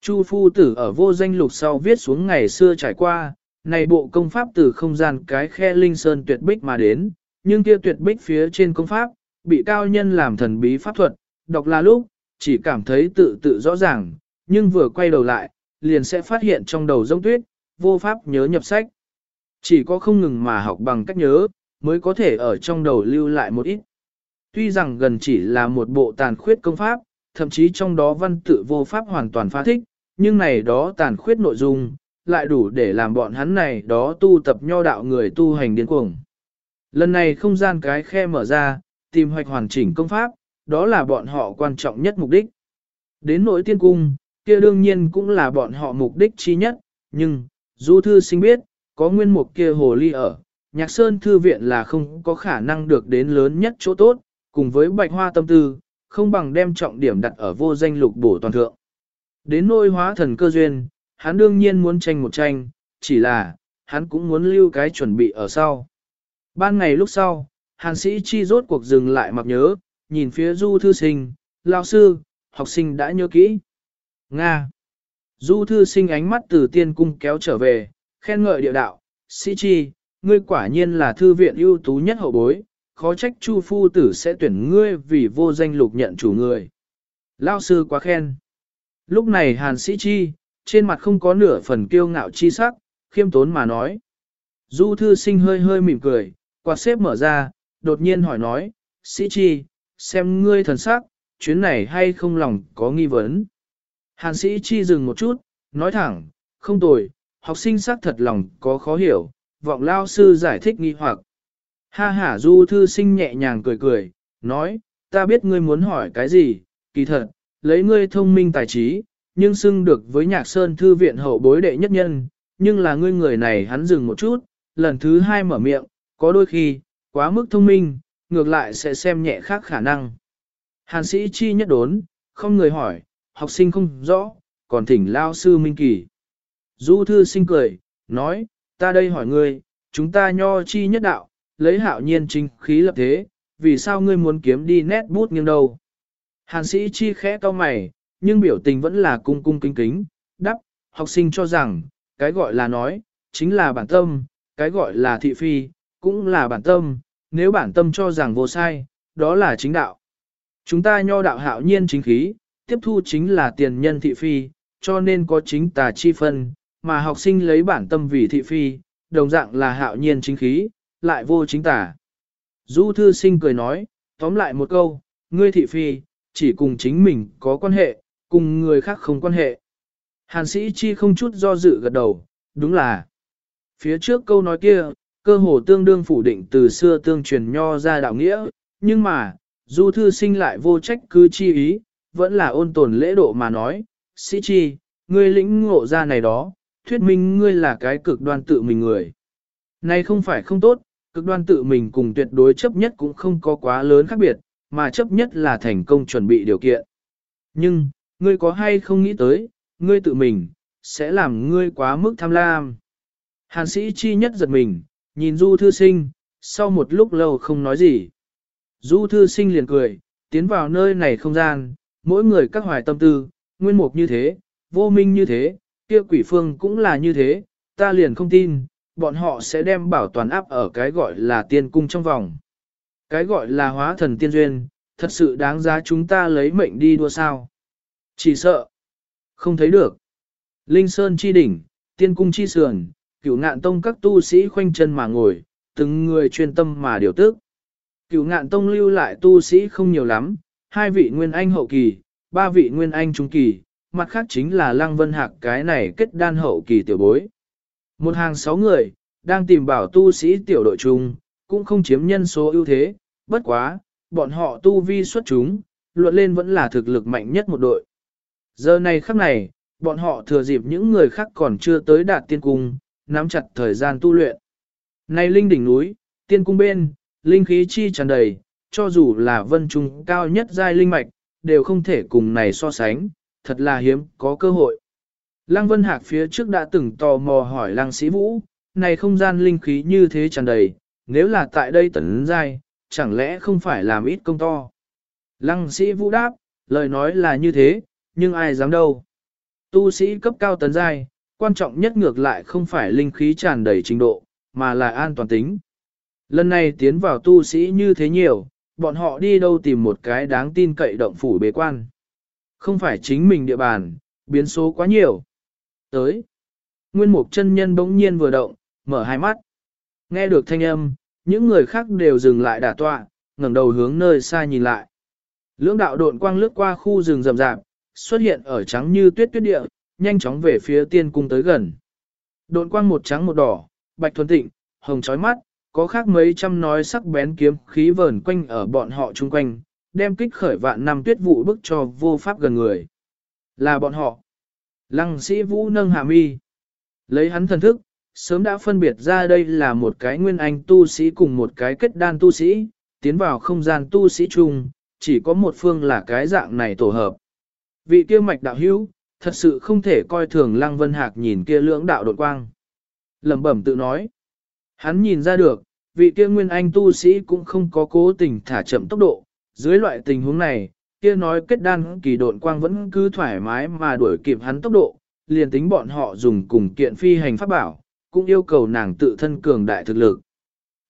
Chu Phu Tử ở vô danh lục sau viết xuống ngày xưa trải qua, này bộ công pháp từ không gian cái khe linh sơn tuyệt bích mà đến, nhưng kia tuyệt bích phía trên công pháp, bị cao nhân làm thần bí pháp thuật, đọc là lúc, chỉ cảm thấy tự tự rõ ràng, nhưng vừa quay đầu lại, liền sẽ phát hiện trong đầu rông tuyết, vô pháp nhớ nhập sách. Chỉ có không ngừng mà học bằng cách nhớ, mới có thể ở trong đầu lưu lại một ít. Tuy rằng gần chỉ là một bộ tàn khuyết công pháp, thậm chí trong đó văn tự vô pháp hoàn toàn phá thích, nhưng này đó tàn khuyết nội dung, lại đủ để làm bọn hắn này đó tu tập nho đạo người tu hành điên cuồng. Lần này không gian cái khe mở ra, tìm hoạch hoàn chỉnh công pháp, đó là bọn họ quan trọng nhất mục đích. Đến nỗi tiên cung, kia đương nhiên cũng là bọn họ mục đích chi nhất, nhưng, du thư sinh biết, có nguyên mục kia hồ ly ở, nhạc sơn thư viện là không có khả năng được đến lớn nhất chỗ tốt, cùng với bạch hoa tâm tư, không bằng đem trọng điểm đặt ở vô danh lục bổ toàn thượng. Đến nôi hóa thần cơ duyên, hắn đương nhiên muốn tranh một tranh, chỉ là, hắn cũng muốn lưu cái chuẩn bị ở sau. Ban ngày lúc sau, hàn sĩ chi rốt cuộc dừng lại mặc nhớ, nhìn phía du thư sinh, lao sư, học sinh đã nhớ kỹ. Nga. Du thư sinh ánh mắt từ tiên cung kéo trở về, khen ngợi địa đạo, sĩ chi, ngươi quả nhiên là thư viện ưu tú nhất hậu bối, khó trách chu phu tử sẽ tuyển ngươi vì vô danh lục nhận chủ người. Lao sư quá khen. Lúc này hàn sĩ chi, trên mặt không có nửa phần kiêu ngạo chi sắc, khiêm tốn mà nói. Du thư sinh hơi hơi mỉm cười, quạt xếp mở ra, đột nhiên hỏi nói, sĩ chi, xem ngươi thần sắc, chuyến này hay không lòng có nghi vấn. Hàn sĩ chi dừng một chút, nói thẳng, không tồi, học sinh sắc thật lòng có khó hiểu, vọng lao sư giải thích nghi hoặc. Ha ha du thư sinh nhẹ nhàng cười cười, nói, ta biết ngươi muốn hỏi cái gì, kỳ thật, lấy ngươi thông minh tài trí, nhưng xưng được với nhạc sơn thư viện hậu bối đệ nhất nhân, nhưng là ngươi người này hắn dừng một chút, lần thứ hai mở miệng, có đôi khi, quá mức thông minh, ngược lại sẽ xem nhẹ khác khả năng. Hàn sĩ chi nhất đốn, không người hỏi, học sinh không rõ, còn thỉnh lao sư minh kỳ. Du thư sinh cười, nói, ta đây hỏi ngươi, chúng ta nho chi nhất đạo, lấy hạo nhiên chính khí lập thế, vì sao ngươi muốn kiếm đi nét bút nghiêng đầu? Hàn sĩ chi khẽ cau mày, nhưng biểu tình vẫn là cung cung kính kính, đắp, học sinh cho rằng, cái gọi là nói, chính là bản tâm, cái gọi là thị phi, cũng là bản tâm, nếu bản tâm cho rằng vô sai, đó là chính đạo. Chúng ta nho đạo hạo nhiên chính khí, tiếp thu chính là tiền nhân thị phi, cho nên có chính tà chi phân, mà học sinh lấy bản tâm vì thị phi, đồng dạng là hạo nhiên chính khí, lại vô chính tà. Du thư sinh cười nói, tóm lại một câu, ngươi thị phi, chỉ cùng chính mình có quan hệ, cùng người khác không quan hệ. Hàn sĩ chi không chút do dự gật đầu, đúng là. Phía trước câu nói kia, cơ hồ tương đương phủ định từ xưa tương truyền nho ra đạo nghĩa, nhưng mà, du thư sinh lại vô trách cứ chi ý, vẫn là ôn tồn lễ độ mà nói, sĩ chi, ngươi lĩnh ngộ ra này đó, thuyết minh ngươi là cái cực đoan tự mình người. Này không phải không tốt, cực đoan tự mình cùng tuyệt đối chấp nhất cũng không có quá lớn khác biệt, mà chấp nhất là thành công chuẩn bị điều kiện. Nhưng, ngươi có hay không nghĩ tới, ngươi tự mình, sẽ làm ngươi quá mức tham lam. Hàn sĩ chi nhất giật mình, nhìn du thư sinh, sau một lúc lâu không nói gì. Du thư sinh liền cười, tiến vào nơi này không gian, mỗi người các hoài tâm tư, nguyên mục như thế, vô minh như thế, kia quỷ phương cũng là như thế, ta liền không tin, bọn họ sẽ đem bảo toàn áp ở cái gọi là tiên cung trong vòng. Cái gọi là hóa thần tiên duyên, thật sự đáng giá chúng ta lấy mệnh đi đua sao. Chỉ sợ, không thấy được. Linh Sơn chi đỉnh, tiên cung chi sườn, cửu ngạn tông các tu sĩ khoanh chân mà ngồi, từng người chuyên tâm mà điều tức. Cửu ngạn tông lưu lại tu sĩ không nhiều lắm, hai vị nguyên anh hậu kỳ, ba vị nguyên anh trung kỳ, mặt khác chính là lăng vân hạc cái này kết đan hậu kỳ tiểu bối. Một hàng sáu người, đang tìm bảo tu sĩ tiểu đội chung, cũng không chiếm nhân số ưu thế, bất quá, bọn họ tu vi xuất chúng, luận lên vẫn là thực lực mạnh nhất một đội. Giờ này khắc này, bọn họ thừa dịp những người khác còn chưa tới đạt tiên cung, nắm chặt thời gian tu luyện. Này linh đỉnh núi, tiên cung bên, linh khí chi tràn đầy, cho dù là vân trung cao nhất giai linh mạch, đều không thể cùng này so sánh, thật là hiếm, có cơ hội. Lăng Vân Hạc phía trước đã từng tò mò hỏi Lăng Sĩ Vũ, này không gian linh khí như thế tràn đầy, nếu là tại đây tấn giai, chẳng lẽ không phải làm ít công to. Lăng Sĩ Vũ đáp, lời nói là như thế, nhưng ai dám đâu. Tu sĩ cấp cao tấn giai, quan trọng nhất ngược lại không phải linh khí tràn đầy trình độ, mà là an toàn tính. Lần này tiến vào tu sĩ như thế nhiều, bọn họ đi đâu tìm một cái đáng tin cậy động phủ bế quan. Không phải chính mình địa bàn, biến số quá nhiều. Tới. Nguyên mục chân nhân bỗng nhiên vừa động, mở hai mắt. Nghe được thanh âm, những người khác đều dừng lại đả tọa, ngẩng đầu hướng nơi xa nhìn lại. Lưỡng đạo độn quang lướt qua khu rừng rậm rạp, xuất hiện ở trắng như tuyết tuyết địa, nhanh chóng về phía tiên cung tới gần. Độn quang một trắng một đỏ, bạch thuần tịnh, hồng chói mắt, có khác mấy trăm nói sắc bén kiếm khí vờn quanh ở bọn họ chung quanh, đem kích khởi vạn năm tuyết vụ bức cho vô pháp gần người. Là bọn họ. Lăng sĩ vũ nâng hạ mi. Lấy hắn thần thức, sớm đã phân biệt ra đây là một cái nguyên anh tu sĩ cùng một cái kết đan tu sĩ, tiến vào không gian tu sĩ chung, chỉ có một phương là cái dạng này tổ hợp. Vị kia mạch đạo hữu, thật sự không thể coi thường lăng vân hạc nhìn kia lưỡng đạo đột quang. lẩm bẩm tự nói. Hắn nhìn ra được, vị kia nguyên anh tu sĩ cũng không có cố tình thả chậm tốc độ, dưới loại tình huống này, kia nói kết đan kỳ độn quang vẫn cứ thoải mái mà đuổi kịp hắn tốc độ, liền tính bọn họ dùng cùng kiện phi hành pháp bảo, cũng yêu cầu nàng tự thân cường đại thực lực.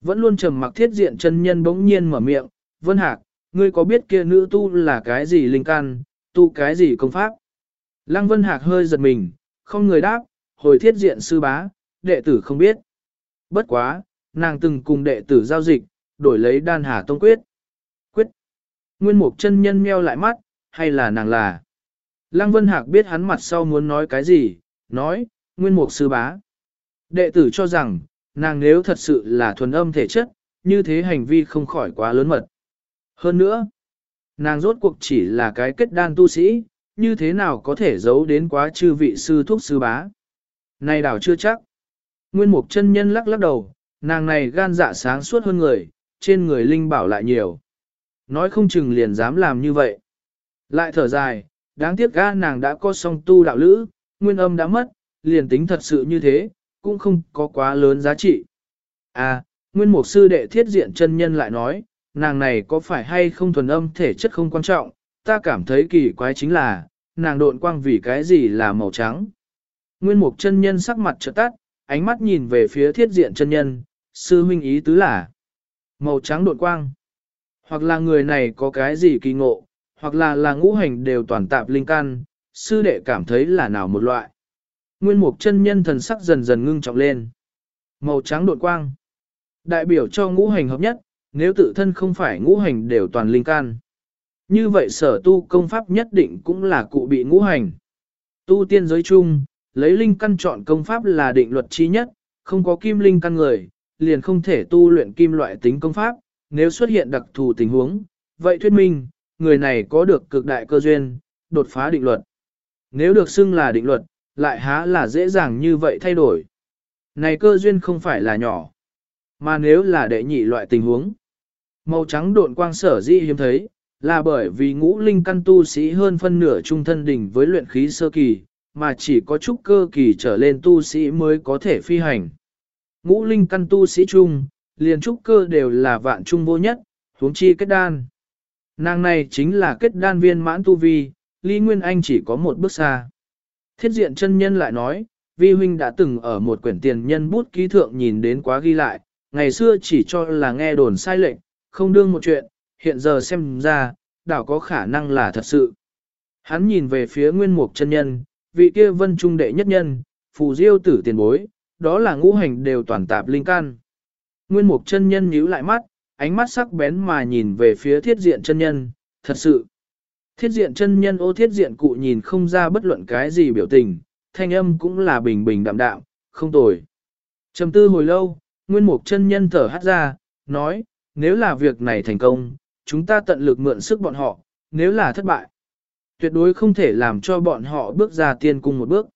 Vẫn luôn trầm mặc thiết diện chân nhân bỗng nhiên mở miệng, Vân Hạc, ngươi có biết kia nữ tu là cái gì linh can, tu cái gì công pháp? Lăng Vân Hạc hơi giật mình, không người đáp, hồi thiết diện sư bá, đệ tử không biết. Bất quá, nàng từng cùng đệ tử giao dịch, đổi lấy đan hà tông quyết. Quyết. Nguyên mục chân nhân meo lại mắt, hay là nàng là. Lăng Vân Hạc biết hắn mặt sau muốn nói cái gì, nói, nguyên mục sư bá. Đệ tử cho rằng, nàng nếu thật sự là thuần âm thể chất, như thế hành vi không khỏi quá lớn mật. Hơn nữa, nàng rốt cuộc chỉ là cái kết đan tu sĩ, như thế nào có thể giấu đến quá chư vị sư thuốc sư bá. Này đảo chưa chắc. Nguyên mục chân nhân lắc lắc đầu, nàng này gan dạ sáng suốt hơn người, trên người linh bảo lại nhiều. Nói không chừng liền dám làm như vậy. Lại thở dài, đáng tiếc ga nàng đã có song tu đạo lữ, nguyên âm đã mất, liền tính thật sự như thế, cũng không có quá lớn giá trị. À, nguyên mục sư đệ thiết diện chân nhân lại nói, nàng này có phải hay không thuần âm thể chất không quan trọng, ta cảm thấy kỳ quái chính là, nàng độn quang vì cái gì là màu trắng. Nguyên mục chân nhân sắc mặt trợ tắt, ánh mắt nhìn về phía thiết diện chân nhân, sư huynh ý tứ là màu trắng đột quang. Hoặc là người này có cái gì kỳ ngộ, hoặc là là ngũ hành đều toàn tạp linh căn, sư đệ cảm thấy là nào một loại. Nguyên mục chân nhân thần sắc dần dần ngưng trọng lên. Màu trắng đột quang. Đại biểu cho ngũ hành hợp nhất, nếu tự thân không phải ngũ hành đều toàn linh căn. Như vậy sở tu công pháp nhất định cũng là cụ bị ngũ hành. Tu tiên giới chung, lấy linh căn chọn công pháp là định luật chi nhất, không có kim linh căn người, liền không thể tu luyện kim loại tính công pháp, nếu xuất hiện đặc thù tình huống, vậy thuyết minh, người này có được cực đại cơ duyên, đột phá định luật. Nếu được xưng là định luật, lại há là dễ dàng như vậy thay đổi. Này cơ duyên không phải là nhỏ, mà nếu là đệ nhị loại tình huống. Màu trắng độn quang sở dĩ hiếm thấy, là bởi vì ngũ linh căn tu sĩ hơn phân nửa trung thân đỉnh với luyện khí sơ kỳ, mà chỉ có chút cơ kỳ trở lên tu sĩ mới có thể phi hành. Ngũ linh căn tu sĩ trung, liền trúc cơ đều là vạn trung vô nhất, huống chi kết đan. Nàng này chính là kết đan viên mãn tu vi, Lý Nguyên Anh chỉ có một bước xa. Thiết diện chân nhân lại nói, vi huynh đã từng ở một quyển tiền nhân bút ký thượng nhìn đến quá ghi lại, ngày xưa chỉ cho là nghe đồn sai lệnh, không đương một chuyện, hiện giờ xem ra, đảo có khả năng là thật sự. Hắn nhìn về phía nguyên mục chân nhân, vị kia vân trung đệ nhất nhân, phù diêu tử tiền bối, đó là ngũ hành đều toàn tạp linh can Nguyên mục chân nhân nhíu lại mắt, ánh mắt sắc bén mà nhìn về phía thiết diện chân nhân, thật sự. Thiết diện chân nhân ô thiết diện cụ nhìn không ra bất luận cái gì biểu tình, thanh âm cũng là bình bình đạm đạm, không tồi. Trầm tư hồi lâu, nguyên mục chân nhân thở hát ra, nói, nếu là việc này thành công, chúng ta tận lực mượn sức bọn họ, nếu là thất bại, tuyệt đối không thể làm cho bọn họ bước ra tiên cung một bước.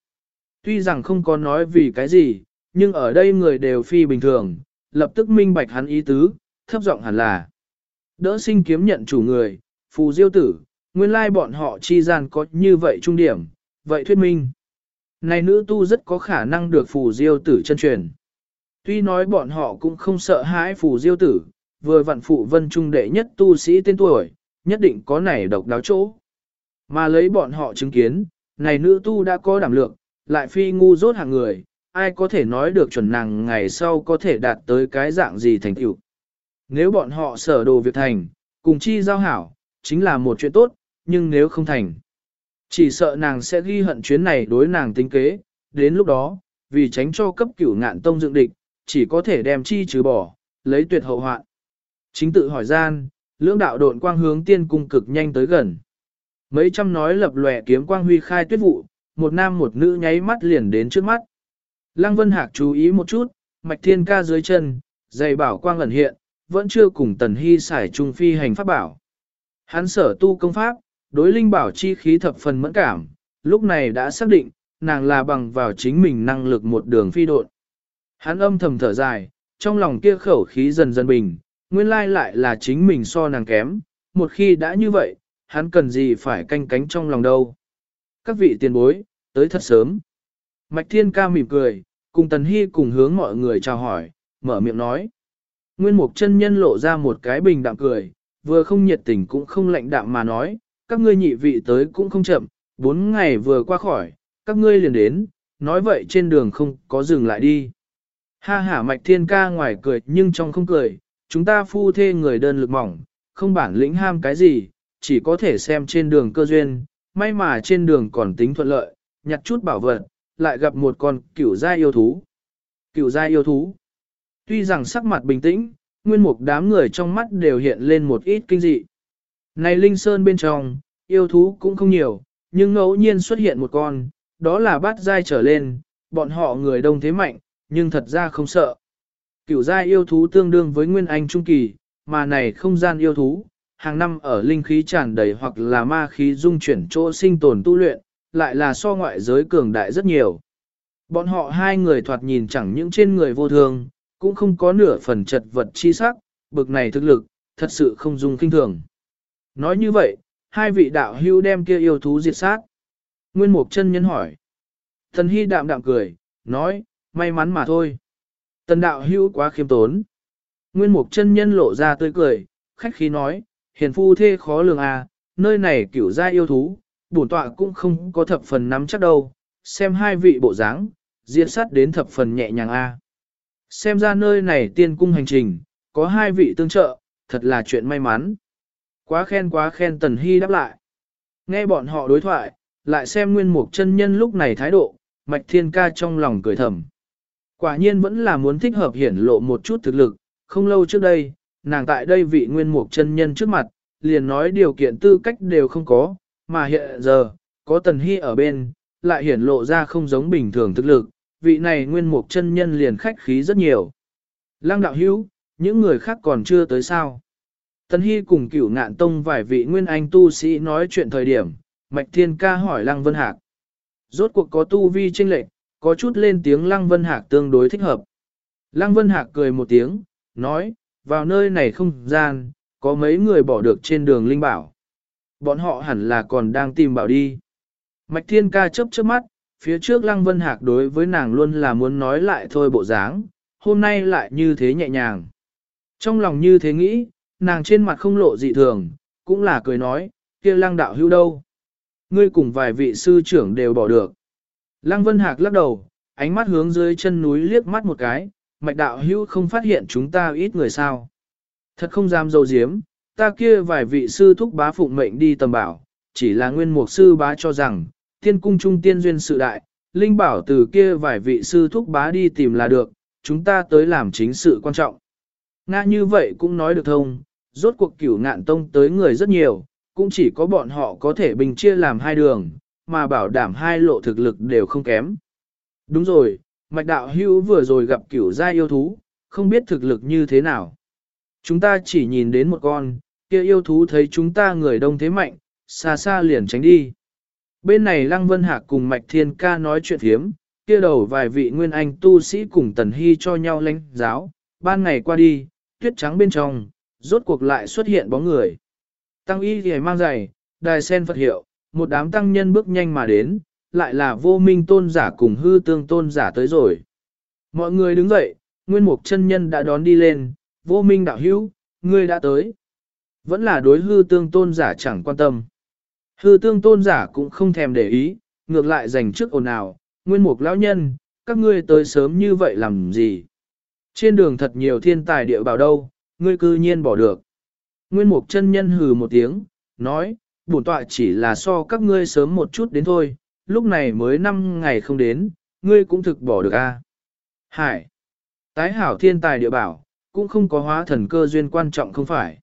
Tuy rằng không có nói vì cái gì, nhưng ở đây người đều phi bình thường, lập tức minh bạch hắn ý tứ, thấp giọng hẳn là. Đỡ sinh kiếm nhận chủ người, phù diêu tử, nguyên lai bọn họ chi gian có như vậy trung điểm, vậy thuyết minh. Này nữ tu rất có khả năng được phù diêu tử chân truyền. Tuy nói bọn họ cũng không sợ hãi phù diêu tử, vừa vạn phụ vân trung đệ nhất tu sĩ tên tuổi, nhất định có này độc đáo chỗ. Mà lấy bọn họ chứng kiến, này nữ tu đã có đảm lượng, lại phi ngu dốt hàng người, ai có thể nói được chuẩn nàng ngày sau có thể đạt tới cái dạng gì thành tựu. Nếu bọn họ sở đồ việc thành, cùng chi giao hảo, chính là một chuyện tốt, nhưng nếu không thành, chỉ sợ nàng sẽ ghi hận chuyến này đối nàng tính kế, đến lúc đó, vì tránh cho cấp cửu ngạn tông dựng địch, chỉ có thể đem chi trừ bỏ, lấy tuyệt hậu hoạn. Chính tự hỏi gian, lưỡng đạo độn quang hướng tiên cung cực nhanh tới gần. Mấy trăm nói lập lòe kiếm quang huy khai tuyết vụ, một nam một nữ nháy mắt liền đến trước mắt. Lăng Vân Hạc chú ý một chút, mạch thiên ca dưới chân, dày bảo quang ẩn hiện, vẫn chưa cùng tần hy xài trung phi hành pháp bảo. Hắn sở tu công pháp, đối linh bảo chi khí thập phần mẫn cảm, lúc này đã xác định, nàng là bằng vào chính mình năng lực một đường phi độn. Hắn âm thầm thở dài, trong lòng kia khẩu khí dần dần bình, nguyên lai lại là chính mình so nàng kém, một khi đã như vậy, hắn cần gì phải canh cánh trong lòng đâu. Các vị tiền bối, tới thật sớm. Mạch Thiên ca mỉm cười, cùng Tần Hy cùng hướng mọi người chào hỏi, mở miệng nói. Nguyên Mục chân nhân lộ ra một cái bình đạm cười, vừa không nhiệt tình cũng không lạnh đạm mà nói, các ngươi nhị vị tới cũng không chậm, bốn ngày vừa qua khỏi, các ngươi liền đến, nói vậy trên đường không có dừng lại đi. Ha ha Mạch Thiên ca ngoài cười nhưng trong không cười, chúng ta phu thê người đơn lực mỏng, không bản lĩnh ham cái gì, chỉ có thể xem trên đường cơ duyên, may mà trên đường còn tính thuận lợi, nhặt chút bảo vật, lại gặp một con cửu gia yêu thú. Cửu gia yêu thú. Tuy rằng sắc mặt bình tĩnh, nguyên mục đám người trong mắt đều hiện lên một ít kinh dị. Này Linh Sơn bên trong, yêu thú cũng không nhiều, nhưng ngẫu nhiên xuất hiện một con, đó là bát giai trở lên, bọn họ người đông thế mạnh, nhưng thật ra không sợ. Cửu gia yêu thú tương đương với nguyên anh trung kỳ, mà này không gian yêu thú, hàng năm ở linh khí tràn đầy hoặc là ma khí dung chuyển chỗ sinh tồn tu luyện, lại là so ngoại giới cường đại rất nhiều. Bọn họ hai người thoạt nhìn chẳng những trên người vô thường, cũng không có nửa phần chật vật chi sắc, bực này thực lực, thật sự không dung kinh thường. Nói như vậy, hai vị đạo hưu đem kia yêu thú diệt sát. Nguyên Mục chân nhân hỏi. Thần Hy đạm đạm cười, nói, may mắn mà thôi. Tần đạo hữu quá khiêm tốn. Nguyên Mục chân nhân lộ ra tươi cười, khách khí nói, hiền phu thê khó lường à, nơi này kiểu gia yêu thú, bổn tọa cũng không có thập phần nắm chắc đâu, xem hai vị bộ dáng, diễn sát đến thập phần nhẹ nhàng a. Xem ra nơi này tiên cung hành trình, có hai vị tương trợ, thật là chuyện may mắn. Quá khen quá khen Tần Hy đáp lại. Nghe bọn họ đối thoại, lại xem nguyên mục chân nhân lúc này thái độ, mạch thiên ca trong lòng cười thầm. Quả nhiên vẫn là muốn thích hợp hiển lộ một chút thực lực, không lâu trước đây, nàng tại đây vị nguyên mục chân nhân trước mặt, liền nói điều kiện tư cách đều không có, mà hiện giờ, có tần hy ở bên, lại hiển lộ ra không giống bình thường thực lực, vị này nguyên mục chân nhân liền khách khí rất nhiều. Lăng đạo hữu, những người khác còn chưa tới sao. Tần hy cùng cửu ngạn tông vài vị nguyên anh tu sĩ nói chuyện thời điểm, Mạch Thiên Ca hỏi Lăng Vân Hạc. Rốt cuộc có tu vi tranh lệch, có chút lên tiếng Lăng Vân Hạc tương đối thích hợp. Lăng Vân Hạc cười một tiếng, nói, vào nơi này không gian, có mấy người bỏ được trên đường Linh Bảo. Bọn họ hẳn là còn đang tìm bảo đi. Mạch Thiên Ca chớp chớp mắt, phía trước Lăng Vân Hạc đối với nàng luôn là muốn nói lại thôi bộ dáng, hôm nay lại như thế nhẹ nhàng. Trong lòng như thế nghĩ, nàng trên mặt không lộ dị thường, cũng là cười nói, kia Lăng đạo hữu đâu. Ngươi cùng vài vị sư trưởng đều bỏ được. Lăng Vân Hạc lắc đầu, ánh mắt hướng dưới chân núi liếc mắt một cái, mạch đạo hữu không phát hiện chúng ta ít người sao. Thật không dám dâu diếm, ta kia vài vị sư thúc bá phụng mệnh đi tầm bảo, chỉ là nguyên mục sư bá cho rằng, tiên cung trung tiên duyên sự đại, linh bảo từ kia vài vị sư thúc bá đi tìm là được, chúng ta tới làm chính sự quan trọng. Nga như vậy cũng nói được thông, rốt cuộc cửu ngạn tông tới người rất nhiều, cũng chỉ có bọn họ có thể bình chia làm hai đường, mà bảo đảm hai lộ thực lực đều không kém. Đúng rồi, mạch đạo hữu vừa rồi gặp cửu gia yêu thú, không biết thực lực như thế nào. Chúng ta chỉ nhìn đến một con, kia yêu thú thấy chúng ta người đông thế mạnh, xa xa liền tránh đi. Bên này Lăng Vân Hạc cùng Mạch Thiên Ca nói chuyện thiếm, kia đầu vài vị nguyên anh tu sĩ cùng Tần Hy cho nhau lãnh giáo, ban ngày qua đi, tuyết trắng bên trong, rốt cuộc lại xuất hiện bóng người. Tăng y thì mang giày, đài sen Phật hiệu, một đám tăng nhân bước nhanh mà đến, lại là vô minh tôn giả cùng hư tương tôn giả tới rồi. Mọi người đứng dậy, nguyên mục chân nhân đã đón đi lên, vô minh đạo hữu, ngươi đã tới. Vẫn là đối hư tương tôn giả chẳng quan tâm. Hư tương tôn giả cũng không thèm để ý, ngược lại dành trước ồn ào, nguyên mục lão nhân, các ngươi tới sớm như vậy làm gì? Trên đường thật nhiều thiên tài địa bảo đâu, ngươi cư nhiên bỏ được. Nguyên mục chân nhân hừ một tiếng, nói, bổn tọa chỉ là so các ngươi sớm một chút đến thôi, lúc này mới 5 ngày không đến, ngươi cũng thực bỏ được a. À? Hải, tái hảo thiên tài địa bảo, cũng không có hóa thần cơ duyên quan trọng không phải.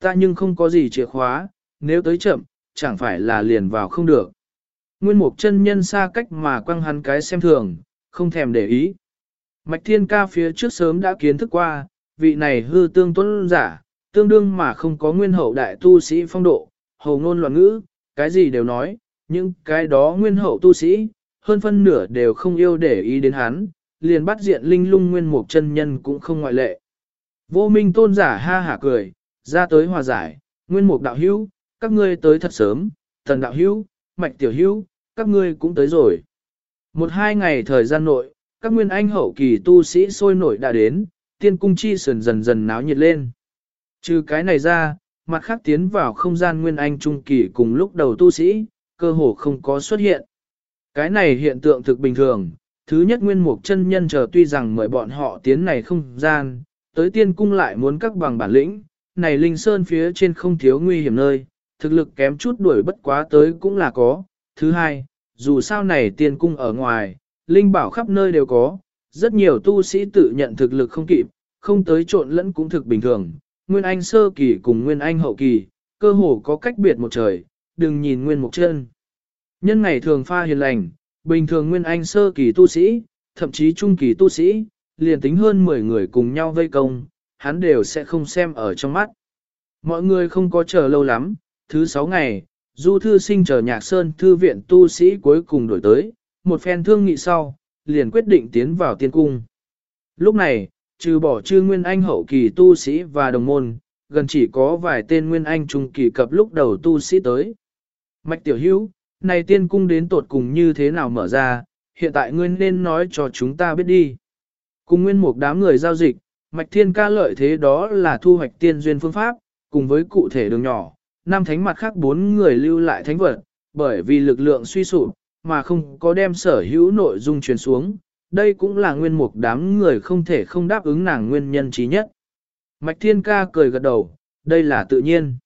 Ta nhưng không có gì chìa khóa, nếu tới chậm, chẳng phải là liền vào không được. Nguyên mục chân nhân xa cách mà quăng hắn cái xem thường, không thèm để ý. Mạch thiên ca phía trước sớm đã kiến thức qua, vị này hư tương tuấn giả, tương đương mà không có nguyên hậu đại tu sĩ phong độ, hầu ngôn loạn ngữ, cái gì đều nói, nhưng cái đó nguyên hậu tu sĩ, hơn phân nửa đều không yêu để ý đến hắn, liền bắt diện linh lung nguyên mục chân nhân cũng không ngoại lệ. Vô minh tôn giả ha hả cười, ra tới hòa giải, nguyên mục đạo hữu, các ngươi tới thật sớm, thần đạo hữu, mạch tiểu hữu, các ngươi cũng tới rồi. Một hai ngày thời gian nội, các nguyên anh hậu kỳ tu sĩ sôi nổi đã đến, tiên cung chi sườn dần dần náo nhiệt lên. Trừ cái này ra, mặt khác tiến vào không gian nguyên anh trung kỳ cùng lúc đầu tu sĩ, cơ hồ không có xuất hiện. Cái này hiện tượng thực bình thường, thứ nhất nguyên mục chân nhân chờ tuy rằng mời bọn họ tiến này không gian, tới tiên cung lại muốn các bằng bản lĩnh, này linh sơn phía trên không thiếu nguy hiểm nơi, thực lực kém chút đuổi bất quá tới cũng là có. Thứ hai, dù sao này tiên cung ở ngoài, linh bảo khắp nơi đều có, rất nhiều tu sĩ tự nhận thực lực không kịp, không tới trộn lẫn cũng thực bình thường, Nguyên Anh sơ kỳ cùng Nguyên Anh hậu kỳ, cơ hồ có cách biệt một trời, đừng nhìn Nguyên Mục chân. Nhân ngày thường pha hiền lành, bình thường Nguyên Anh sơ kỳ tu sĩ, thậm chí trung kỳ tu sĩ, liền tính hơn 10 người cùng nhau vây công, hắn đều sẽ không xem ở trong mắt. Mọi người không có chờ lâu lắm, thứ 6 ngày, Du Thư Sinh chờ Nhạc Sơn Thư viện tu sĩ cuối cùng đổi tới, một phen thương nghị sau, liền quyết định tiến vào tiên cung. Lúc này, trừ bỏ chư nguyên anh hậu kỳ tu sĩ và đồng môn, gần chỉ có vài tên nguyên anh trung kỳ cập lúc đầu tu sĩ tới. Mạch tiểu hữu, này tiên cung đến tột cùng như thế nào mở ra, hiện tại ngươi nên nói cho chúng ta biết đi. Cùng nguyên một đám người giao dịch, mạch thiên ca lợi thế đó là thu hoạch tiên duyên phương pháp, cùng với cụ thể đường nhỏ, năm thánh mặt khác bốn người lưu lại thánh vật, bởi vì lực lượng suy sụp, mà không có đem sở hữu nội dung truyền xuống, đây cũng là nguyên mục đám người không thể không đáp ứng nàng nguyên nhân trí nhất. Mạch Thiên Ca cười gật đầu, đây là tự nhiên.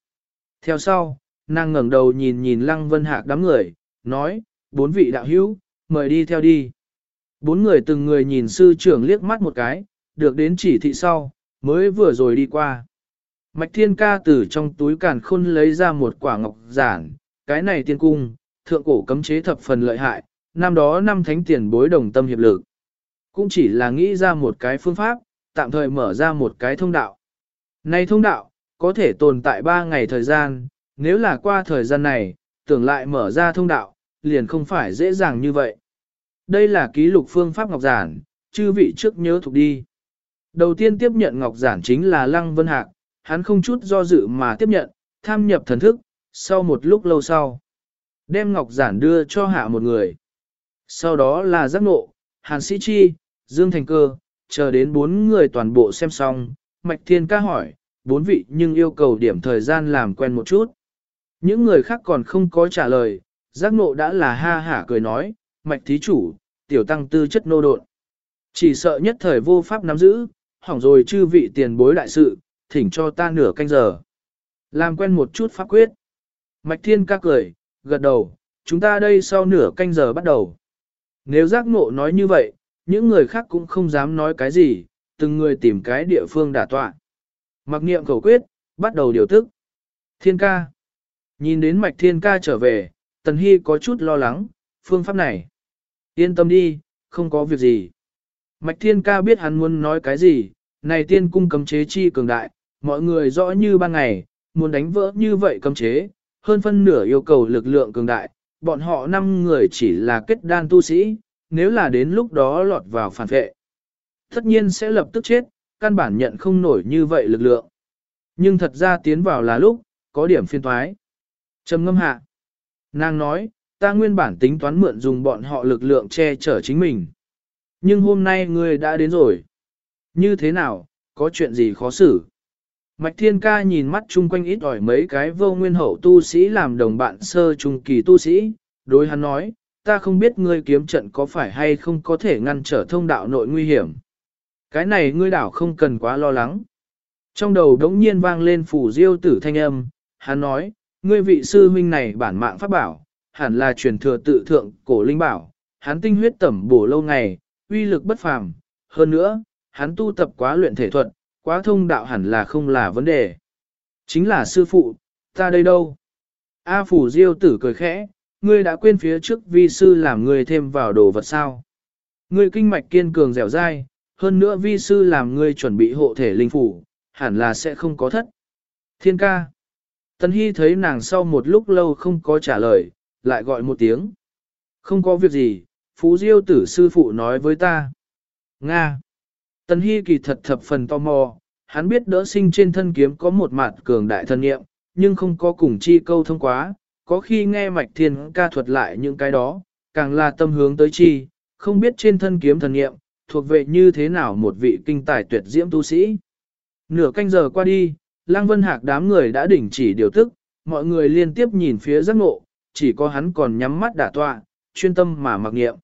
Theo sau, nàng ngẩng đầu nhìn nhìn Lăng Vân Hạc đám người, nói, bốn vị đạo hữu, mời đi theo đi. Bốn người từng người nhìn sư trưởng liếc mắt một cái, được đến chỉ thị sau, mới vừa rồi đi qua. Mạch Thiên Ca từ trong túi càn khôn lấy ra một quả ngọc giản, cái này tiên cung, thượng cổ cấm chế thập phần lợi hại, năm đó năm thánh tiền bối đồng tâm hiệp lực. Cũng chỉ là nghĩ ra một cái phương pháp, tạm thời mở ra một cái thông đạo. Này thông đạo, có thể tồn tại 3 ngày thời gian, nếu là qua thời gian này, tưởng lại mở ra thông đạo, liền không phải dễ dàng như vậy. Đây là ký lục phương pháp ngọc giản, chư vị trước nhớ thuộc đi. Đầu tiên tiếp nhận ngọc giản chính là Lăng Vân Hạc, hắn không chút do dự mà tiếp nhận, tham nhập thần thức, sau một lúc lâu sau. Đem ngọc giản đưa cho hạ một người. Sau đó là giác ngộ Hàn Sĩ Chi, Dương Thành Cơ, chờ đến bốn người toàn bộ xem xong, Mạch Thiên ca hỏi, bốn vị nhưng yêu cầu điểm thời gian làm quen một chút. Những người khác còn không có trả lời, giác nộ đã là ha hả cười nói, Mạch Thí Chủ, tiểu tăng tư chất nô độn. Chỉ sợ nhất thời vô pháp nắm giữ, hỏng rồi chư vị tiền bối đại sự, thỉnh cho ta nửa canh giờ. Làm quen một chút pháp quyết. Mạch Thiên ca cười, gật đầu, chúng ta đây sau nửa canh giờ bắt đầu. Nếu giác ngộ nói như vậy, những người khác cũng không dám nói cái gì, từng người tìm cái địa phương đả tọa. Mặc niệm khẩu quyết, bắt đầu điều tức. Thiên ca. Nhìn đến mạch thiên ca trở về, Tần Hy có chút lo lắng, phương pháp này. Yên tâm đi, không có việc gì. Mạch thiên ca biết hắn muốn nói cái gì, này tiên cung cấm chế chi cường đại, mọi người rõ như ban ngày, muốn đánh vỡ như vậy cấm chế, hơn phân nửa yêu cầu lực lượng cường đại, bọn họ năm người chỉ là kết đan tu sĩ, nếu là đến lúc đó lọt vào phản vệ. Tất nhiên sẽ lập tức chết, căn bản nhận không nổi như vậy lực lượng. Nhưng thật ra tiến vào là lúc, có điểm phiên thoái. Trầm ngâm hạ. Nàng nói, ta nguyên bản tính toán mượn dùng bọn họ lực lượng che chở chính mình. Nhưng hôm nay ngươi đã đến rồi. Như thế nào, có chuyện gì khó xử? Mạch Thiên Ca nhìn mắt chung quanh ít ỏi mấy cái vô nguyên hậu tu sĩ làm đồng bạn sơ trung kỳ tu sĩ, đối hắn nói, ta không biết ngươi kiếm trận có phải hay không có thể ngăn trở thông đạo nội nguy hiểm. Cái này ngươi đảo không cần quá lo lắng. Trong đầu đống nhiên vang lên phủ diêu tử thanh âm, hắn nói, ngươi vị sư huynh này bản mạng pháp bảo, hẳn là truyền thừa tự thượng cổ linh bảo, hắn tinh huyết tẩm bổ lâu ngày, uy lực bất phàm, hơn nữa, hắn tu tập quá luyện thể thuật, quá thông đạo hẳn là không là vấn đề. Chính là sư phụ, ta đây đâu? A phủ diêu tử cười khẽ, ngươi đã quên phía trước vi sư làm ngươi thêm vào đồ vật sao. Ngươi kinh mạch kiên cường dẻo dai, hơn nữa vi sư làm ngươi chuẩn bị hộ thể linh phủ, hẳn là sẽ không có thất. Thiên ca. Tần Hy thấy nàng sau một lúc lâu không có trả lời, lại gọi một tiếng. Không có việc gì, Phú Diêu tử sư phụ nói với ta. Nga. Tần Hy kỳ thật thập phần tò mò, hắn biết đỡ sinh trên thân kiếm có một mặt cường đại thân nghiệm, nhưng không có cùng chi câu thông quá, có khi nghe mạch thiên ca thuật lại những cái đó, càng là tâm hướng tới chi, không biết trên thân kiếm thần nghiệm, thuộc về như thế nào một vị kinh tài tuyệt diễm tu sĩ. Nửa canh giờ qua đi, Lăng Vân Hạc đám người đã đình chỉ điều tức, mọi người liên tiếp nhìn phía giác ngộ, chỉ có hắn còn nhắm mắt đả tọa, chuyên tâm mà mặc nghiệm.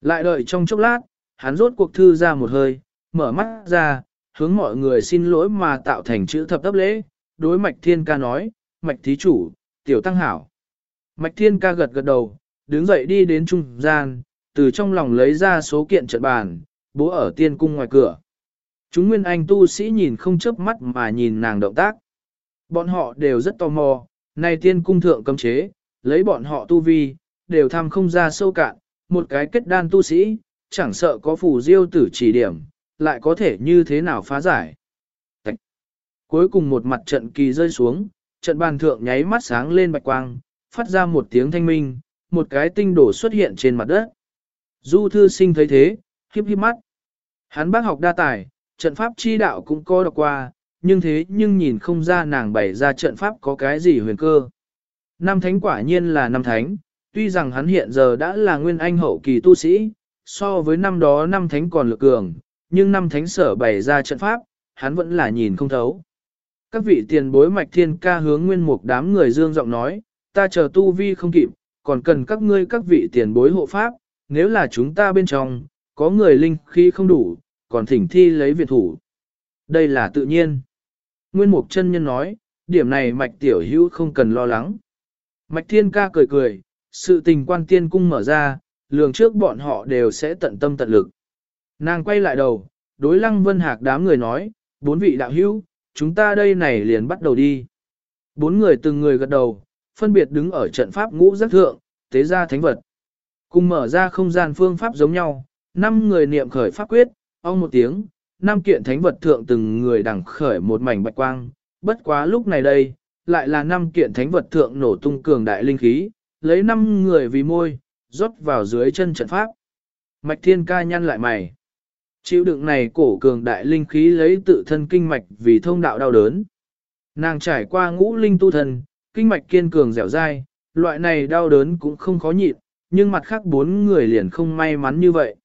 Lại đợi trong chốc lát, hắn rốt cuộc thư ra một hơi, mở mắt ra, hướng mọi người xin lỗi mà tạo thành chữ thập đắp lễ, đối Mạch Thiên Ca nói, Mạch Thí Chủ, Tiểu Tăng Hảo. Mạch Thiên Ca gật gật đầu, đứng dậy đi đến trung gian, từ trong lòng lấy ra số kiện trận bàn, bố ở tiên cung ngoài cửa. Chúng nguyên anh tu sĩ nhìn không chớp mắt mà nhìn nàng động tác. Bọn họ đều rất tò mò, này tiên cung thượng cấm chế, lấy bọn họ tu vi, đều thăm không ra sâu cạn, một cái kết đan tu sĩ, chẳng sợ có phù diêu tử chỉ điểm, lại có thể như thế nào phá giải. Tạch. Cuối cùng một mặt trận kỳ rơi xuống, trận bàn thượng nháy mắt sáng lên bạch quang, phát ra một tiếng thanh minh, một cái tinh đổ xuất hiện trên mặt đất. Du thư sinh thấy thế, khiếp khiếp mắt. Hắn bác học đa tài, trận pháp chi đạo cũng có đọc qua, nhưng thế nhưng nhìn không ra nàng bày ra trận pháp có cái gì huyền cơ. Năm thánh quả nhiên là năm thánh, tuy rằng hắn hiện giờ đã là nguyên anh hậu kỳ tu sĩ, so với năm đó năm thánh còn lực cường, nhưng năm thánh sở bày ra trận pháp, hắn vẫn là nhìn không thấu. Các vị tiền bối mạch thiên ca hướng nguyên mục đám người dương giọng nói, ta chờ tu vi không kịp, còn cần các ngươi các vị tiền bối hộ pháp, nếu là chúng ta bên trong, có người linh khí không đủ, còn thỉnh thi lấy viện thủ. Đây là tự nhiên. Nguyên mục chân nhân nói, điểm này mạch tiểu hữu không cần lo lắng. Mạch thiên ca cười cười, sự tình quan tiên cung mở ra, lường trước bọn họ đều sẽ tận tâm tận lực. Nàng quay lại đầu, đối lăng vân hạc đám người nói, bốn vị đạo hữu, chúng ta đây này liền bắt đầu đi. Bốn người từng người gật đầu, phân biệt đứng ở trận pháp ngũ giác thượng, tế ra thánh vật. Cùng mở ra không gian phương pháp giống nhau, năm người niệm khởi pháp quyết, ong một tiếng, năm kiện thánh vật thượng từng người đẳng khởi một mảnh bạch quang, bất quá lúc này đây, lại là năm kiện thánh vật thượng nổ tung cường đại linh khí, lấy năm người vì môi, rót vào dưới chân trận pháp. Mạch thiên ca nhăn lại mày. Chịu đựng này cổ cường đại linh khí lấy tự thân kinh mạch vì thông đạo đau đớn. Nàng trải qua ngũ linh tu thần, kinh mạch kiên cường dẻo dai, loại này đau đớn cũng không khó nhịn, nhưng mặt khác bốn người liền không may mắn như vậy.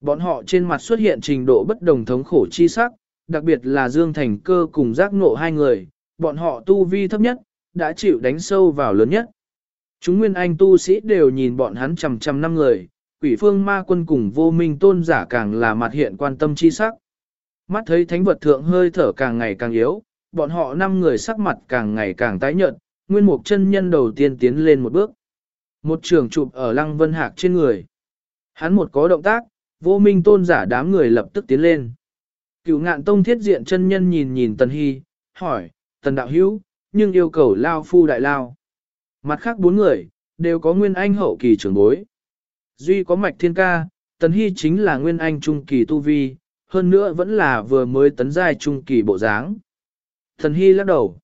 Bọn họ trên mặt xuất hiện trình độ bất đồng thống khổ chi sắc, đặc biệt là Dương Thành Cơ cùng giác ngộ hai người, bọn họ tu vi thấp nhất, đã chịu đánh sâu vào lớn nhất. Chúng nguyên anh tu sĩ đều nhìn bọn hắn chầm chầm năm người, quỷ phương ma quân cùng vô minh tôn giả càng là mặt hiện quan tâm chi sắc. Mắt thấy thánh vật thượng hơi thở càng ngày càng yếu, bọn họ năm người sắc mặt càng ngày càng tái nhợt, nguyên mục chân nhân đầu tiên tiến lên một bước. Một trường chụp ở lăng vân hạc trên người. Hắn một có động tác, vô minh tôn giả đám người lập tức tiến lên. Cựu ngạn tông thiết diện chân nhân nhìn nhìn tần hy, hỏi, tần đạo hữu, nhưng yêu cầu lao phu đại lao. Mặt khác bốn người, đều có nguyên anh hậu kỳ trưởng bối. Duy có mạch thiên ca, tần hy chính là nguyên anh trung kỳ tu vi, hơn nữa vẫn là vừa mới tấn giai trung kỳ bộ dáng. Tần hy lắc đầu.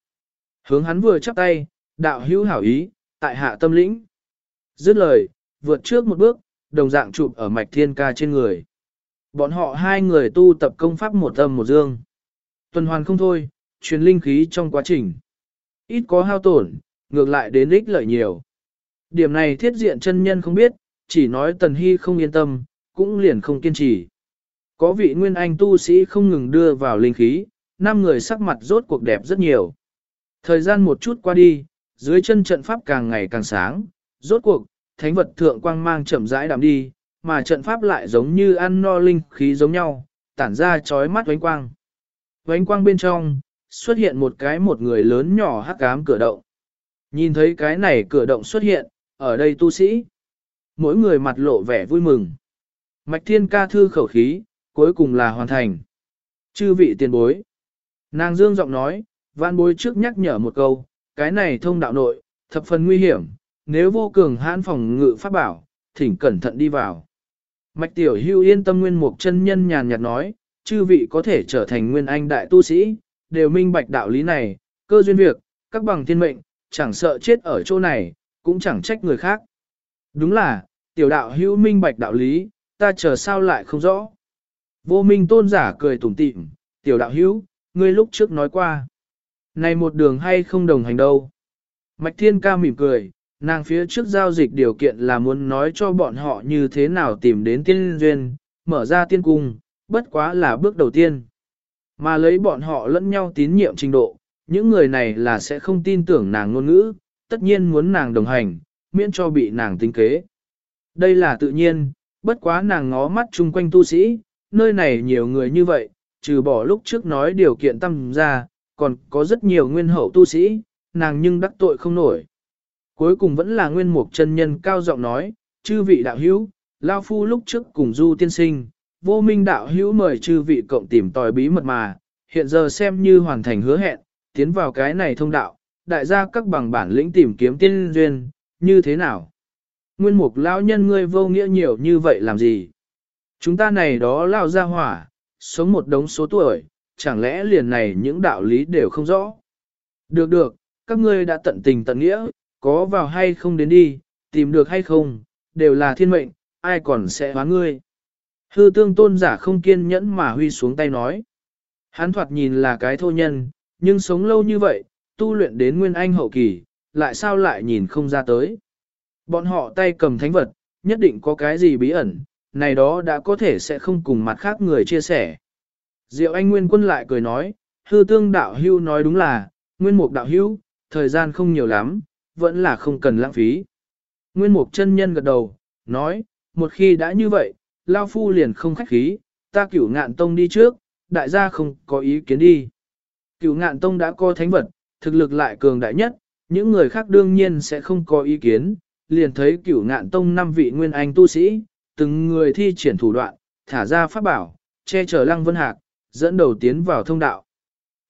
Hướng hắn vừa chắp tay, đạo hữu hảo ý, tại hạ tâm lĩnh. Dứt lời, vượt trước một bước, đồng dạng chụp ở mạch thiên ca trên người. Bọn họ hai người tu tập công pháp một âm một dương. Tuần hoàn không thôi, truyền linh khí trong quá trình. Ít có hao tổn, ngược lại đến ích lợi nhiều. Điểm này thiết diện chân nhân không biết, chỉ nói Tần Hy không yên tâm, cũng liền không kiên trì. Có vị nguyên anh tu sĩ không ngừng đưa vào linh khí, năm người sắc mặt rốt cuộc đẹp rất nhiều. Thời gian một chút qua đi, dưới chân trận pháp càng ngày càng sáng, rốt cuộc, thánh vật thượng quang mang chậm rãi đạm đi, mà trận pháp lại giống như ăn no linh khí giống nhau, tản ra chói mắt vánh quang. Vánh quang bên trong, xuất hiện một cái một người lớn nhỏ hắc ám cửa động. Nhìn thấy cái này cửa động xuất hiện, ở đây tu sĩ. Mỗi người mặt lộ vẻ vui mừng. Mạch thiên ca thư khẩu khí, cuối cùng là hoàn thành. Chư vị tiền bối. Nàng dương giọng nói, Vạn bối trước nhắc nhở một câu, cái này thông đạo nội, thập phần nguy hiểm, nếu vô cường hãn phòng ngự pháp bảo, thỉnh cẩn thận đi vào. Mạch tiểu hưu yên tâm nguyên mục chân nhân nhàn nhạt nói, chư vị có thể trở thành nguyên anh đại tu sĩ, đều minh bạch đạo lý này, cơ duyên việc, các bằng thiên mệnh, chẳng sợ chết ở chỗ này, cũng chẳng trách người khác. Đúng là, tiểu đạo hữu minh bạch đạo lý, ta chờ sao lại không rõ. Vô minh tôn giả cười tủm tỉm, tiểu đạo hữu, ngươi lúc trước nói qua. Này một đường hay không đồng hành đâu. Mạch thiên ca mỉm cười, nàng phía trước giao dịch điều kiện là muốn nói cho bọn họ như thế nào tìm đến tiên duyên, mở ra tiên cung, bất quá là bước đầu tiên. Mà lấy bọn họ lẫn nhau tín nhiệm trình độ, những người này là sẽ không tin tưởng nàng ngôn ngữ, tất nhiên muốn nàng đồng hành, miễn cho bị nàng tính kế. Đây là tự nhiên, bất quá nàng ngó mắt chung quanh tu sĩ, nơi này nhiều người như vậy, trừ bỏ lúc trước nói điều kiện tâm ra, còn có rất nhiều nguyên hậu tu sĩ, nàng nhưng đắc tội không nổi. Cuối cùng vẫn là nguyên mục chân nhân cao giọng nói, chư vị đạo hữu, Lao Phu lúc trước cùng du tiên sinh, vô minh đạo hữu mời chư vị cộng tìm tòi bí mật mà, hiện giờ xem như hoàn thành hứa hẹn, tiến vào cái này thông đạo, đại gia các bằng bản lĩnh tìm kiếm tiên duyên, như thế nào? Nguyên mục lão nhân ngươi vô nghĩa nhiều như vậy làm gì? Chúng ta này đó lao ra hỏa, sống một đống số tuổi, chẳng lẽ liền này những đạo lý đều không rõ? Được được, các ngươi đã tận tình tận nghĩa, có vào hay không đến đi, tìm được hay không, đều là thiên mệnh, ai còn sẽ hóa ngươi. Hư tương tôn giả không kiên nhẫn mà huy xuống tay nói. Hắn thoạt nhìn là cái thô nhân, nhưng sống lâu như vậy, tu luyện đến nguyên anh hậu kỳ, lại sao lại nhìn không ra tới. Bọn họ tay cầm thánh vật, nhất định có cái gì bí ẩn, này đó đã có thể sẽ không cùng mặt khác người chia sẻ. Diệu Anh Nguyên Quân lại cười nói, hư tương đạo hưu nói đúng là, nguyên mục đạo hưu, thời gian không nhiều lắm, vẫn là không cần lãng phí. Nguyên mục chân nhân gật đầu, nói, một khi đã như vậy, Lao Phu liền không khách khí, ta cửu ngạn tông đi trước, đại gia không có ý kiến đi. Cửu ngạn tông đã có thánh vật, thực lực lại cường đại nhất, những người khác đương nhiên sẽ không có ý kiến, liền thấy cửu ngạn tông năm vị nguyên anh tu sĩ, từng người thi triển thủ đoạn, thả ra pháp bảo, che chở lăng vân hạc, dẫn đầu tiến vào thông đạo.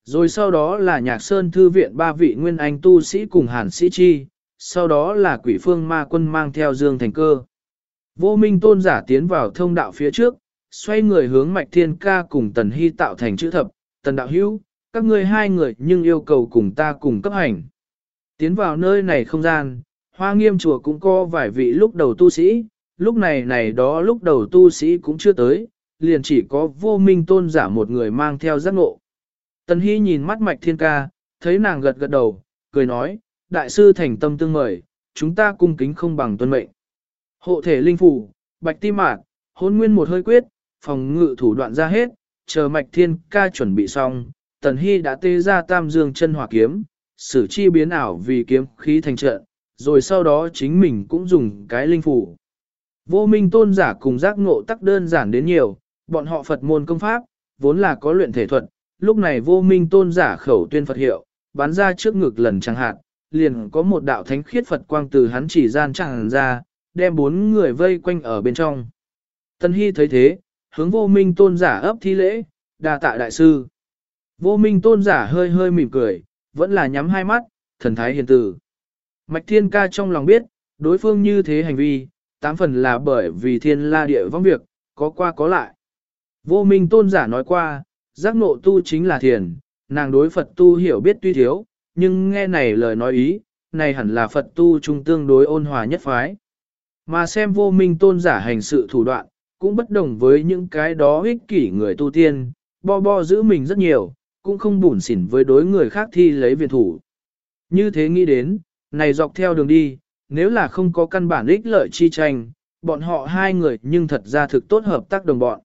Rồi sau đó là nhạc sơn thư viện ba vị nguyên anh tu sĩ cùng hàn sĩ chi, sau đó là quỷ phương ma quân mang theo dương thành cơ. Vô minh tôn giả tiến vào thông đạo phía trước, xoay người hướng mạch thiên ca cùng tần hy tạo thành chữ thập, tần đạo hữu, các ngươi hai người nhưng yêu cầu cùng ta cùng cấp hành. Tiến vào nơi này không gian, hoa nghiêm chùa cũng có vài vị lúc đầu tu sĩ, lúc này này đó lúc đầu tu sĩ cũng chưa tới, liền chỉ có vô minh tôn giả một người mang theo giác ngộ. Tần Hy nhìn mắt mạch thiên ca, thấy nàng gật gật đầu, cười nói, đại sư thành tâm tương mời, chúng ta cung kính không bằng tuân mệnh. Hộ thể linh phủ, bạch ti mạc, hôn nguyên một hơi quyết, phòng ngự thủ đoạn ra hết, chờ mạch thiên ca chuẩn bị xong, tần hy đã tê ra tam dương chân hỏa kiếm, sử chi biến ảo vì kiếm khí thành trận, rồi sau đó chính mình cũng dùng cái linh phủ. Vô minh tôn giả cùng giác ngộ tắc đơn giản đến nhiều, bọn họ Phật môn công pháp, vốn là có luyện thể thuật, lúc này vô minh tôn giả khẩu tuyên Phật hiệu, bắn ra trước ngực lần chẳng hạn, liền có một đạo thánh khiết Phật quang từ hắn chỉ gian chẳng ra, đem bốn người vây quanh ở bên trong. Tân Hy thấy thế, hướng vô minh tôn giả ấp thi lễ, đà tạ đại sư. Vô minh tôn giả hơi hơi mỉm cười, vẫn là nhắm hai mắt, thần thái hiền tử. Mạch thiên ca trong lòng biết, đối phương như thế hành vi, tám phần là bởi vì thiên la địa vong việc, có qua có lại. Vô minh tôn giả nói qua, giác ngộ tu chính là thiền, nàng đối Phật tu hiểu biết tuy thiếu, nhưng nghe này lời nói ý, này hẳn là Phật tu trung tương đối ôn hòa nhất phái. Mà xem vô minh tôn giả hành sự thủ đoạn, cũng bất đồng với những cái đó ích kỷ người tu tiên, bo bo giữ mình rất nhiều, cũng không bủn xỉn với đối người khác thi lấy viện thủ. Như thế nghĩ đến, này dọc theo đường đi, nếu là không có căn bản ích lợi chi tranh, bọn họ hai người nhưng thật ra thực tốt hợp tác đồng bọn.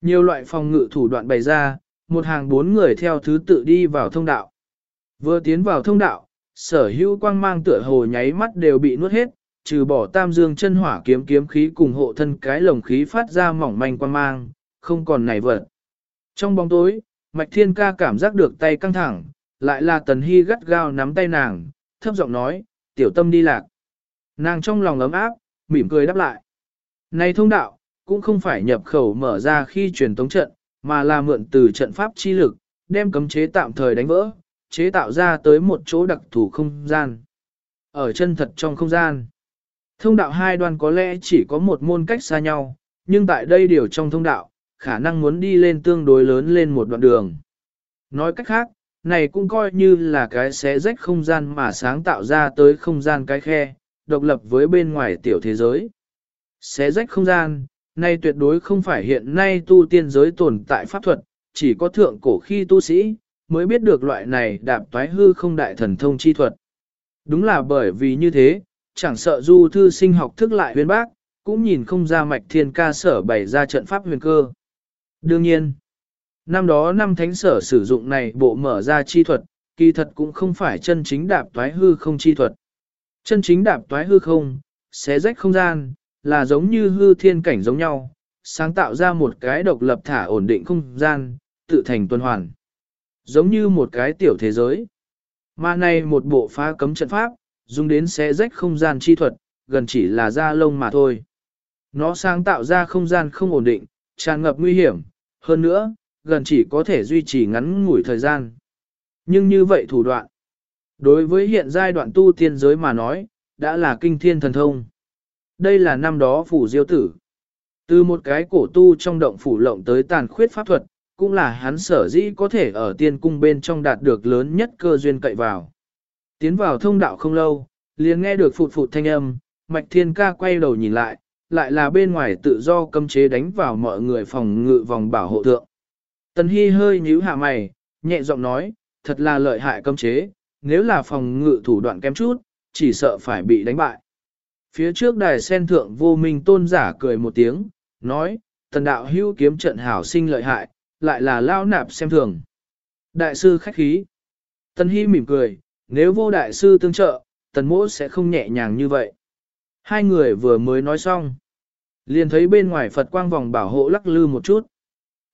Nhiều loại phòng ngự thủ đoạn bày ra, một hàng bốn người theo thứ tự đi vào thông đạo. Vừa tiến vào thông đạo, sở hữu quang mang tựa hồ nháy mắt đều bị nuốt hết, trừ bỏ tam dương chân hỏa kiếm kiếm khí cùng hộ thân cái lồng khí phát ra mỏng manh quang mang, không còn nảy vật. Trong bóng tối, Mạch Thiên Ca cảm giác được tay căng thẳng, lại là Tần Hy gắt gao nắm tay nàng, thấp giọng nói, tiểu tâm đi lạc. Nàng trong lòng ấm áp, mỉm cười đáp lại. Này thông đạo, cũng không phải nhập khẩu mở ra khi truyền tống trận, mà là mượn từ trận pháp chi lực, đem cấm chế tạm thời đánh vỡ, chế tạo ra tới một chỗ đặc thù không gian. Ở chân thật trong không gian, thông đạo hai đoàn có lẽ chỉ có một môn cách xa nhau, nhưng tại đây điều trong thông đạo, khả năng muốn đi lên tương đối lớn lên một đoạn đường. Nói cách khác, này cũng coi như là cái xé rách không gian mà sáng tạo ra tới không gian cái khe, độc lập với bên ngoài tiểu thế giới. Xé rách không gian, nay tuyệt đối không phải hiện nay tu tiên giới tồn tại pháp thuật, chỉ có thượng cổ khi tu sĩ, mới biết được loại này đạp toái hư không đại thần thông chi thuật. Đúng là bởi vì như thế, chẳng sợ du thư sinh học thức lại huyền bác, cũng nhìn không ra mạch thiên ca sở bày ra trận pháp huyền cơ. Đương nhiên, năm đó năm thánh sở sử dụng này bộ mở ra chi thuật, kỳ thật cũng không phải chân chính đạp toái hư không chi thuật. Chân chính đạp toái hư không, xé rách không gian, là giống như hư thiên cảnh giống nhau, sáng tạo ra một cái độc lập thả ổn định không gian, tự thành tuần hoàn. Giống như một cái tiểu thế giới. Mà này một bộ phá cấm trận pháp, dùng đến xé rách không gian chi thuật, gần chỉ là da lông mà thôi. Nó sáng tạo ra không gian không ổn định, tràn ngập nguy hiểm, hơn nữa, gần chỉ có thể duy trì ngắn ngủi thời gian. Nhưng như vậy thủ đoạn, đối với hiện giai đoạn tu tiên giới mà nói, đã là kinh thiên thần thông. Đây là năm đó phủ diêu tử. Từ một cái cổ tu trong động phủ lộng tới tàn khuyết pháp thuật, cũng là hắn sở dĩ có thể ở tiên cung bên trong đạt được lớn nhất cơ duyên cậy vào. Tiến vào thông đạo không lâu, liền nghe được phụt phụt thanh âm, mạch thiên ca quay đầu nhìn lại, lại là bên ngoài tự do cấm chế đánh vào mọi người phòng ngự vòng bảo hộ thượng. Tần Hy hơi nhíu hạ mày, nhẹ giọng nói, thật là lợi hại cấm chế, nếu là phòng ngự thủ đoạn kém chút, chỉ sợ phải bị đánh bại. Phía trước đài sen thượng vô minh tôn giả cười một tiếng, nói, tần đạo hưu kiếm trận hảo sinh lợi hại, lại là lao nạp xem thường. Đại sư khách khí. Tần Hy mỉm cười, nếu vô đại sư tương trợ, tần mỗ sẽ không nhẹ nhàng như vậy. Hai người vừa mới nói xong. Liền thấy bên ngoài Phật quang vòng bảo hộ lắc lư một chút.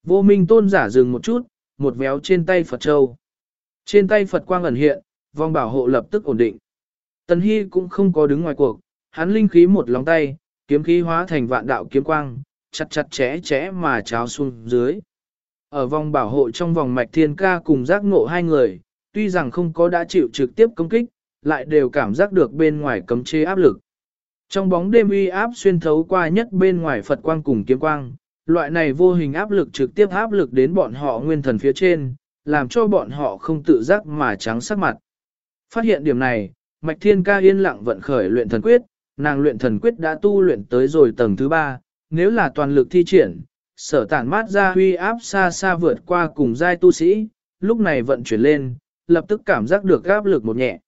Vô minh tôn giả dừng một chút, một véo trên tay Phật Châu. Trên tay Phật quang ẩn hiện, vòng bảo hộ lập tức ổn định. Tần Hy cũng không có đứng ngoài cuộc, hắn linh khí một lòng tay, kiếm khí hóa thành vạn đạo kiếm quang, chặt chặt chẽ chẽ mà cháo xuống dưới. Ở vòng bảo hộ trong vòng mạch thiên ca cùng giác ngộ hai người, tuy rằng không có đã chịu trực tiếp công kích, lại đều cảm giác được bên ngoài cấm chế áp lực. Trong bóng đêm uy áp xuyên thấu qua nhất bên ngoài Phật quang cùng kiếm quang, loại này vô hình áp lực trực tiếp áp lực đến bọn họ nguyên thần phía trên, làm cho bọn họ không tự giác mà trắng sắc mặt. Phát hiện điểm này, Mạch Thiên Ca yên lặng vận khởi luyện thần quyết, nàng luyện thần quyết đã tu luyện tới rồi tầng thứ ba, nếu là toàn lực thi triển, sở tản mát ra huy áp xa xa vượt qua cùng giai tu sĩ, lúc này vận chuyển lên, lập tức cảm giác được áp lực một nhẹ.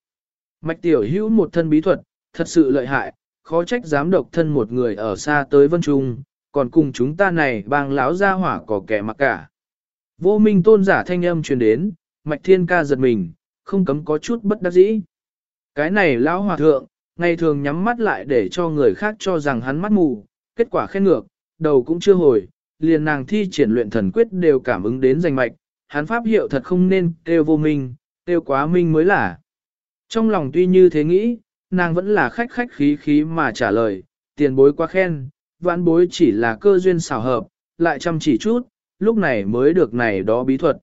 Mạch tiểu hữu một thân bí thuật, thật sự lợi hại, khó trách dám độc thân một người ở xa tới vân trung, còn cùng chúng ta này bang lão ra hỏa có kẻ mặc cả. Vô minh tôn giả thanh âm truyền đến, mạch thiên ca giật mình, không cấm có chút bất đắc dĩ. Cái này lão hòa thượng, ngày thường nhắm mắt lại để cho người khác cho rằng hắn mắt mù, kết quả khen ngược, đầu cũng chưa hồi, liền nàng thi triển luyện thần quyết đều cảm ứng đến danh mạch, hắn pháp hiệu thật không nên kêu vô minh, kêu quá minh mới là. Trong lòng tuy như thế nghĩ, nàng vẫn là khách khách khí khí mà trả lời, tiền bối quá khen, vãn bối chỉ là cơ duyên xảo hợp, lại chăm chỉ chút, lúc này mới được này đó bí thuật.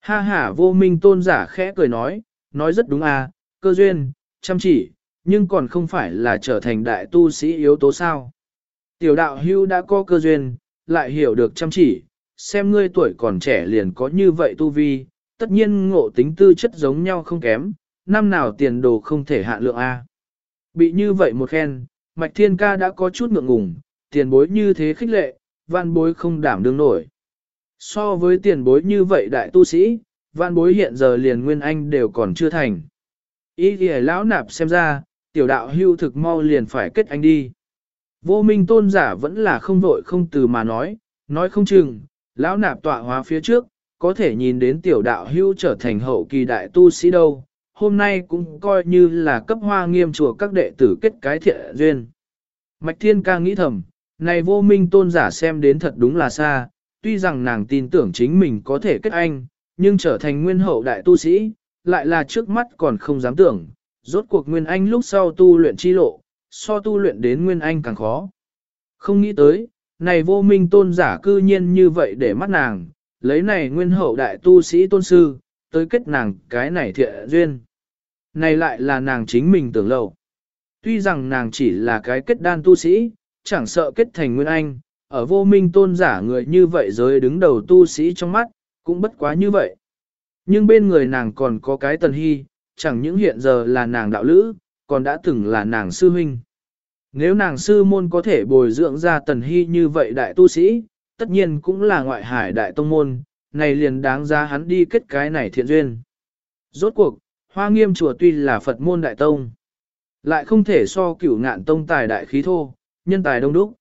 Ha ha vô minh tôn giả khẽ cười nói, nói rất đúng à, cơ duyên, chăm chỉ, nhưng còn không phải là trở thành đại tu sĩ yếu tố sao. Tiểu đạo hưu đã có cơ duyên, lại hiểu được chăm chỉ, xem ngươi tuổi còn trẻ liền có như vậy tu vi, tất nhiên ngộ tính tư chất giống nhau không kém, năm nào tiền đồ không thể hạ lượng A. Bị như vậy một khen, Mạch Thiên Ca đã có chút ngượng ngùng, tiền bối như thế khích lệ, văn bối không đảm đương nổi. So với tiền bối như vậy đại tu sĩ, văn bối hiện giờ liền nguyên anh đều còn chưa thành. Ý thì lão nạp xem ra, tiểu đạo hưu thực mau liền phải kết anh đi. Vô minh tôn giả vẫn là không vội không từ mà nói, nói không chừng, lão nạp tọa hóa phía trước, có thể nhìn đến tiểu đạo hưu trở thành hậu kỳ đại tu sĩ đâu, hôm nay cũng coi như là cấp hoa nghiêm chùa các đệ tử kết cái thiện duyên. Mạch Thiên ca nghĩ thầm, này vô minh tôn giả xem đến thật đúng là xa, tuy rằng nàng tin tưởng chính mình có thể kết anh, nhưng trở thành nguyên hậu đại tu sĩ, lại là trước mắt còn không dám tưởng, rốt cuộc nguyên anh lúc sau tu luyện chi lộ, so tu luyện đến nguyên anh càng khó. Không nghĩ tới, này vô minh tôn giả cư nhiên như vậy để mắt nàng, lấy này nguyên hậu đại tu sĩ tôn sư, tới kết nàng cái này thiện duyên. Này lại là nàng chính mình tưởng lầu. Tuy rằng nàng chỉ là cái kết đan tu sĩ, chẳng sợ kết thành nguyên anh, ở vô minh tôn giả người như vậy giới đứng đầu tu sĩ trong mắt, cũng bất quá như vậy. Nhưng bên người nàng còn có cái tần hy, chẳng những hiện giờ là nàng đạo lữ, còn đã từng là nàng sư huynh. Nếu nàng sư môn có thể bồi dưỡng ra tần hy như vậy đại tu sĩ, tất nhiên cũng là ngoại hải đại tông môn, này liền đáng ra hắn đi kết cái này thiện duyên. Rốt cuộc, hoa nghiêm chùa tuy là Phật môn đại tông, lại không thể so cửu ngạn tông tài đại khí thô, nhân tài đông đúc.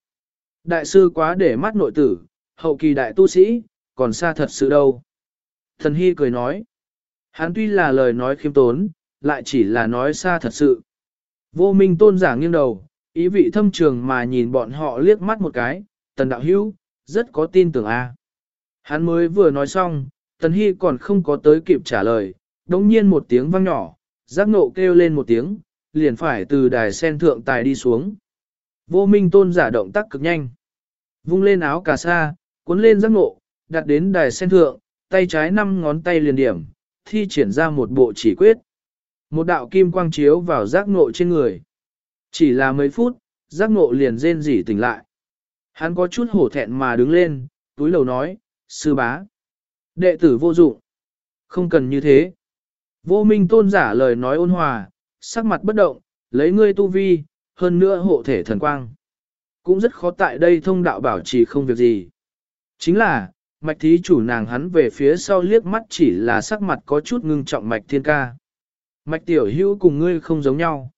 Đại sư quá để mắt nội tử, hậu kỳ đại tu sĩ, còn xa thật sự đâu. Thần Hy cười nói, hắn tuy là lời nói khiêm tốn, lại chỉ là nói xa thật sự. Vô minh tôn giả nghiêng đầu, ý vị thâm trường mà nhìn bọn họ liếc mắt một cái, tần đạo hữu, rất có tin tưởng a. Hắn mới vừa nói xong, tần hy còn không có tới kịp trả lời, đống nhiên một tiếng vang nhỏ, giác nộ kêu lên một tiếng, liền phải từ đài sen thượng tài đi xuống. Vô minh tôn giả động tác cực nhanh. Vung lên áo cà sa, cuốn lên giác nộ, đặt đến đài sen thượng, tay trái năm ngón tay liền điểm, thi triển ra một bộ chỉ quyết. Một đạo kim quang chiếu vào giác ngộ trên người. Chỉ là mấy phút, giác ngộ liền rên rỉ tỉnh lại. Hắn có chút hổ thẹn mà đứng lên, túi lầu nói, sư bá. Đệ tử vô dụng. Không cần như thế. Vô minh tôn giả lời nói ôn hòa, sắc mặt bất động, lấy ngươi tu vi, hơn nữa hộ thể thần quang. Cũng rất khó tại đây thông đạo bảo trì không việc gì. Chính là, mạch thí chủ nàng hắn về phía sau liếc mắt chỉ là sắc mặt có chút ngưng trọng mạch thiên ca. Mạch tiểu hữu cùng ngươi không giống nhau.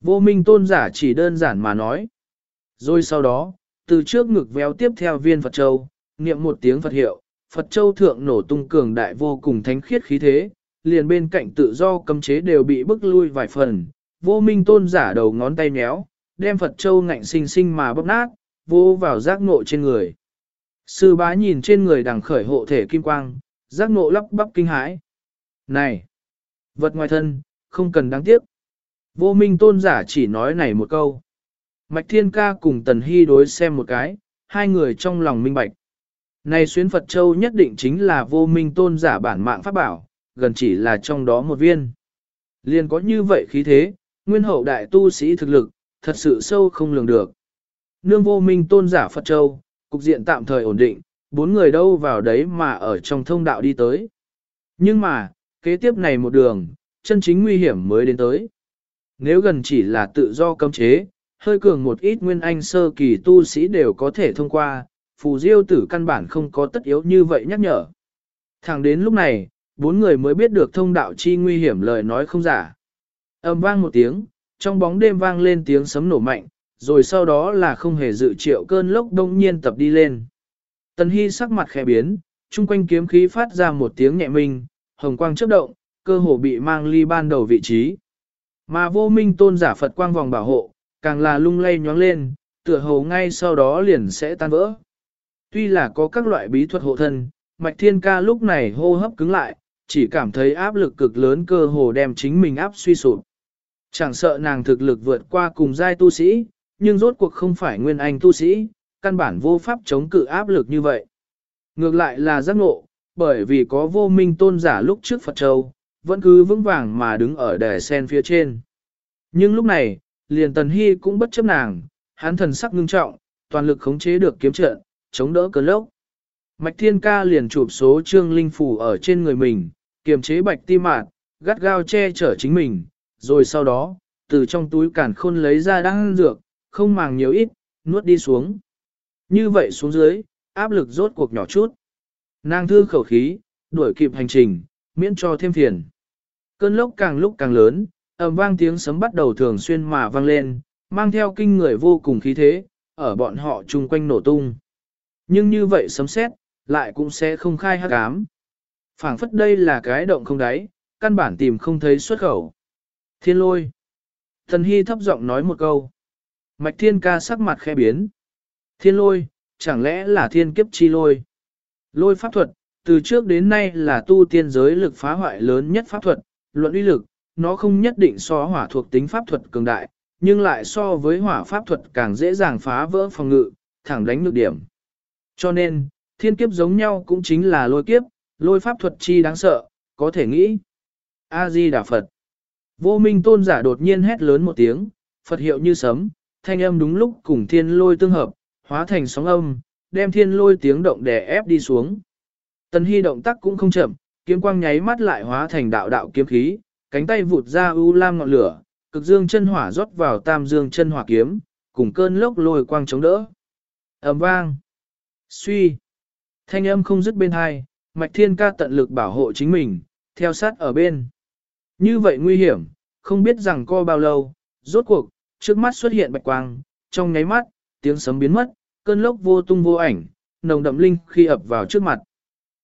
Vô minh tôn giả chỉ đơn giản mà nói. Rồi sau đó, từ trước ngực véo tiếp theo viên Phật Châu, niệm một tiếng Phật hiệu, Phật Châu thượng nổ tung cường đại vô cùng thánh khiết khí thế, liền bên cạnh tự do cấm chế đều bị bức lui vài phần. Vô minh tôn giả đầu ngón tay méo, đem Phật Châu ngạnh sinh sinh mà bóp nát, vô vào giác ngộ trên người. Sư bá nhìn trên người đằng khởi hộ thể kim quang, giác ngộ lắp bắp kinh hãi. Này! Vật ngoài thân, không cần đáng tiếc. Vô minh tôn giả chỉ nói này một câu. Mạch Thiên Ca cùng Tần Hy đối xem một cái, hai người trong lòng minh bạch. Này xuyến Phật Châu nhất định chính là vô minh tôn giả bản mạng pháp bảo, gần chỉ là trong đó một viên. Liền có như vậy khí thế, nguyên hậu đại tu sĩ thực lực, thật sự sâu không lường được. Nương vô minh tôn giả Phật Châu, cục diện tạm thời ổn định, bốn người đâu vào đấy mà ở trong thông đạo đi tới. Nhưng mà, kế tiếp này một đường, chân chính nguy hiểm mới đến tới. Nếu gần chỉ là tự do cấm chế, hơi cường một ít nguyên anh sơ kỳ tu sĩ đều có thể thông qua, phù diêu tử căn bản không có tất yếu như vậy nhắc nhở. Thẳng đến lúc này, bốn người mới biết được thông đạo chi nguy hiểm lời nói không giả. Âm vang một tiếng, trong bóng đêm vang lên tiếng sấm nổ mạnh, rồi sau đó là không hề dự triệu cơn lốc đông nhiên tập đi lên. Tần Hy sắc mặt khẽ biến, chung quanh kiếm khí phát ra một tiếng nhẹ minh, hồng quang chớp động, cơ hồ bị mang ly ban đầu vị trí. Mà vô minh tôn giả Phật quang vòng bảo hộ, càng là lung lay nhoáng lên, tựa hồ ngay sau đó liền sẽ tan vỡ. Tuy là có các loại bí thuật hộ thân, Mạch Thiên Ca lúc này hô hấp cứng lại, chỉ cảm thấy áp lực cực lớn cơ hồ đem chính mình áp suy sụp. Chẳng sợ nàng thực lực vượt qua cùng giai tu sĩ, nhưng rốt cuộc không phải nguyên anh tu sĩ, căn bản vô pháp chống cự áp lực như vậy. Ngược lại là giác ngộ, bởi vì có vô minh tôn giả lúc trước Phật Châu, vẫn cứ vững vàng mà đứng ở đài sen phía trên. Nhưng lúc này, liền Tần Hy cũng bất chấp nàng, hắn thần sắc ngưng trọng, toàn lực khống chế được kiếm trận, chống đỡ cơn lốc. Mạch Thiên Ca liền chụp số trương linh phủ ở trên người mình, kiềm chế bạch ti mạt, gắt gao che chở chính mình, rồi sau đó, từ trong túi cản khôn lấy ra đan dược, không màng nhiều ít, nuốt đi xuống. Như vậy xuống dưới, áp lực rốt cuộc nhỏ chút. Nàng thư khẩu khí, đuổi kịp hành trình, miễn cho thêm phiền. Cơn lốc càng lúc càng lớn, ầm vang tiếng sấm bắt đầu thường xuyên mà vang lên, mang theo kinh người vô cùng khí thế, ở bọn họ chung quanh nổ tung. Nhưng như vậy sấm sét, lại cũng sẽ không khai hát cám. phảng phất đây là cái động không đáy, căn bản tìm không thấy xuất khẩu. Thiên lôi. Thần Hy thấp giọng nói một câu. Mạch thiên ca sắc mặt khẽ biến. Thiên lôi, chẳng lẽ là thiên kiếp chi lôi? Lôi pháp thuật, từ trước đến nay là tu tiên giới lực phá hoại lớn nhất pháp thuật, luận uy lực, nó không nhất định so hỏa thuộc tính pháp thuật cường đại, nhưng lại so với hỏa pháp thuật càng dễ dàng phá vỡ phòng ngự, thẳng đánh được điểm. Cho nên, thiên kiếp giống nhau cũng chính là lôi kiếp, lôi pháp thuật chi đáng sợ, có thể nghĩ. A-di Đà Phật. Vô minh tôn giả đột nhiên hét lớn một tiếng, Phật hiệu như sấm, thanh âm đúng lúc cùng thiên lôi tương hợp, hóa thành sóng âm, đem thiên lôi tiếng động đè ép đi xuống. Tần Hy động tác cũng không chậm, kiếm quang nháy mắt lại hóa thành đạo đạo kiếm khí, cánh tay vụt ra u lam ngọn lửa, cực dương chân hỏa rót vào tam dương chân hỏa kiếm, cùng cơn lốc lôi quang chống đỡ. ầm vang, suy, thanh âm không dứt bên hai, mạch thiên ca tận lực bảo hộ chính mình, theo sát ở bên. Như vậy nguy hiểm, không biết rằng co bao lâu, rốt cuộc, trước mắt xuất hiện bạch quang, trong nháy mắt, tiếng sấm biến mất, cơn lốc vô tung vô ảnh, nồng đậm linh khi ập vào trước mặt.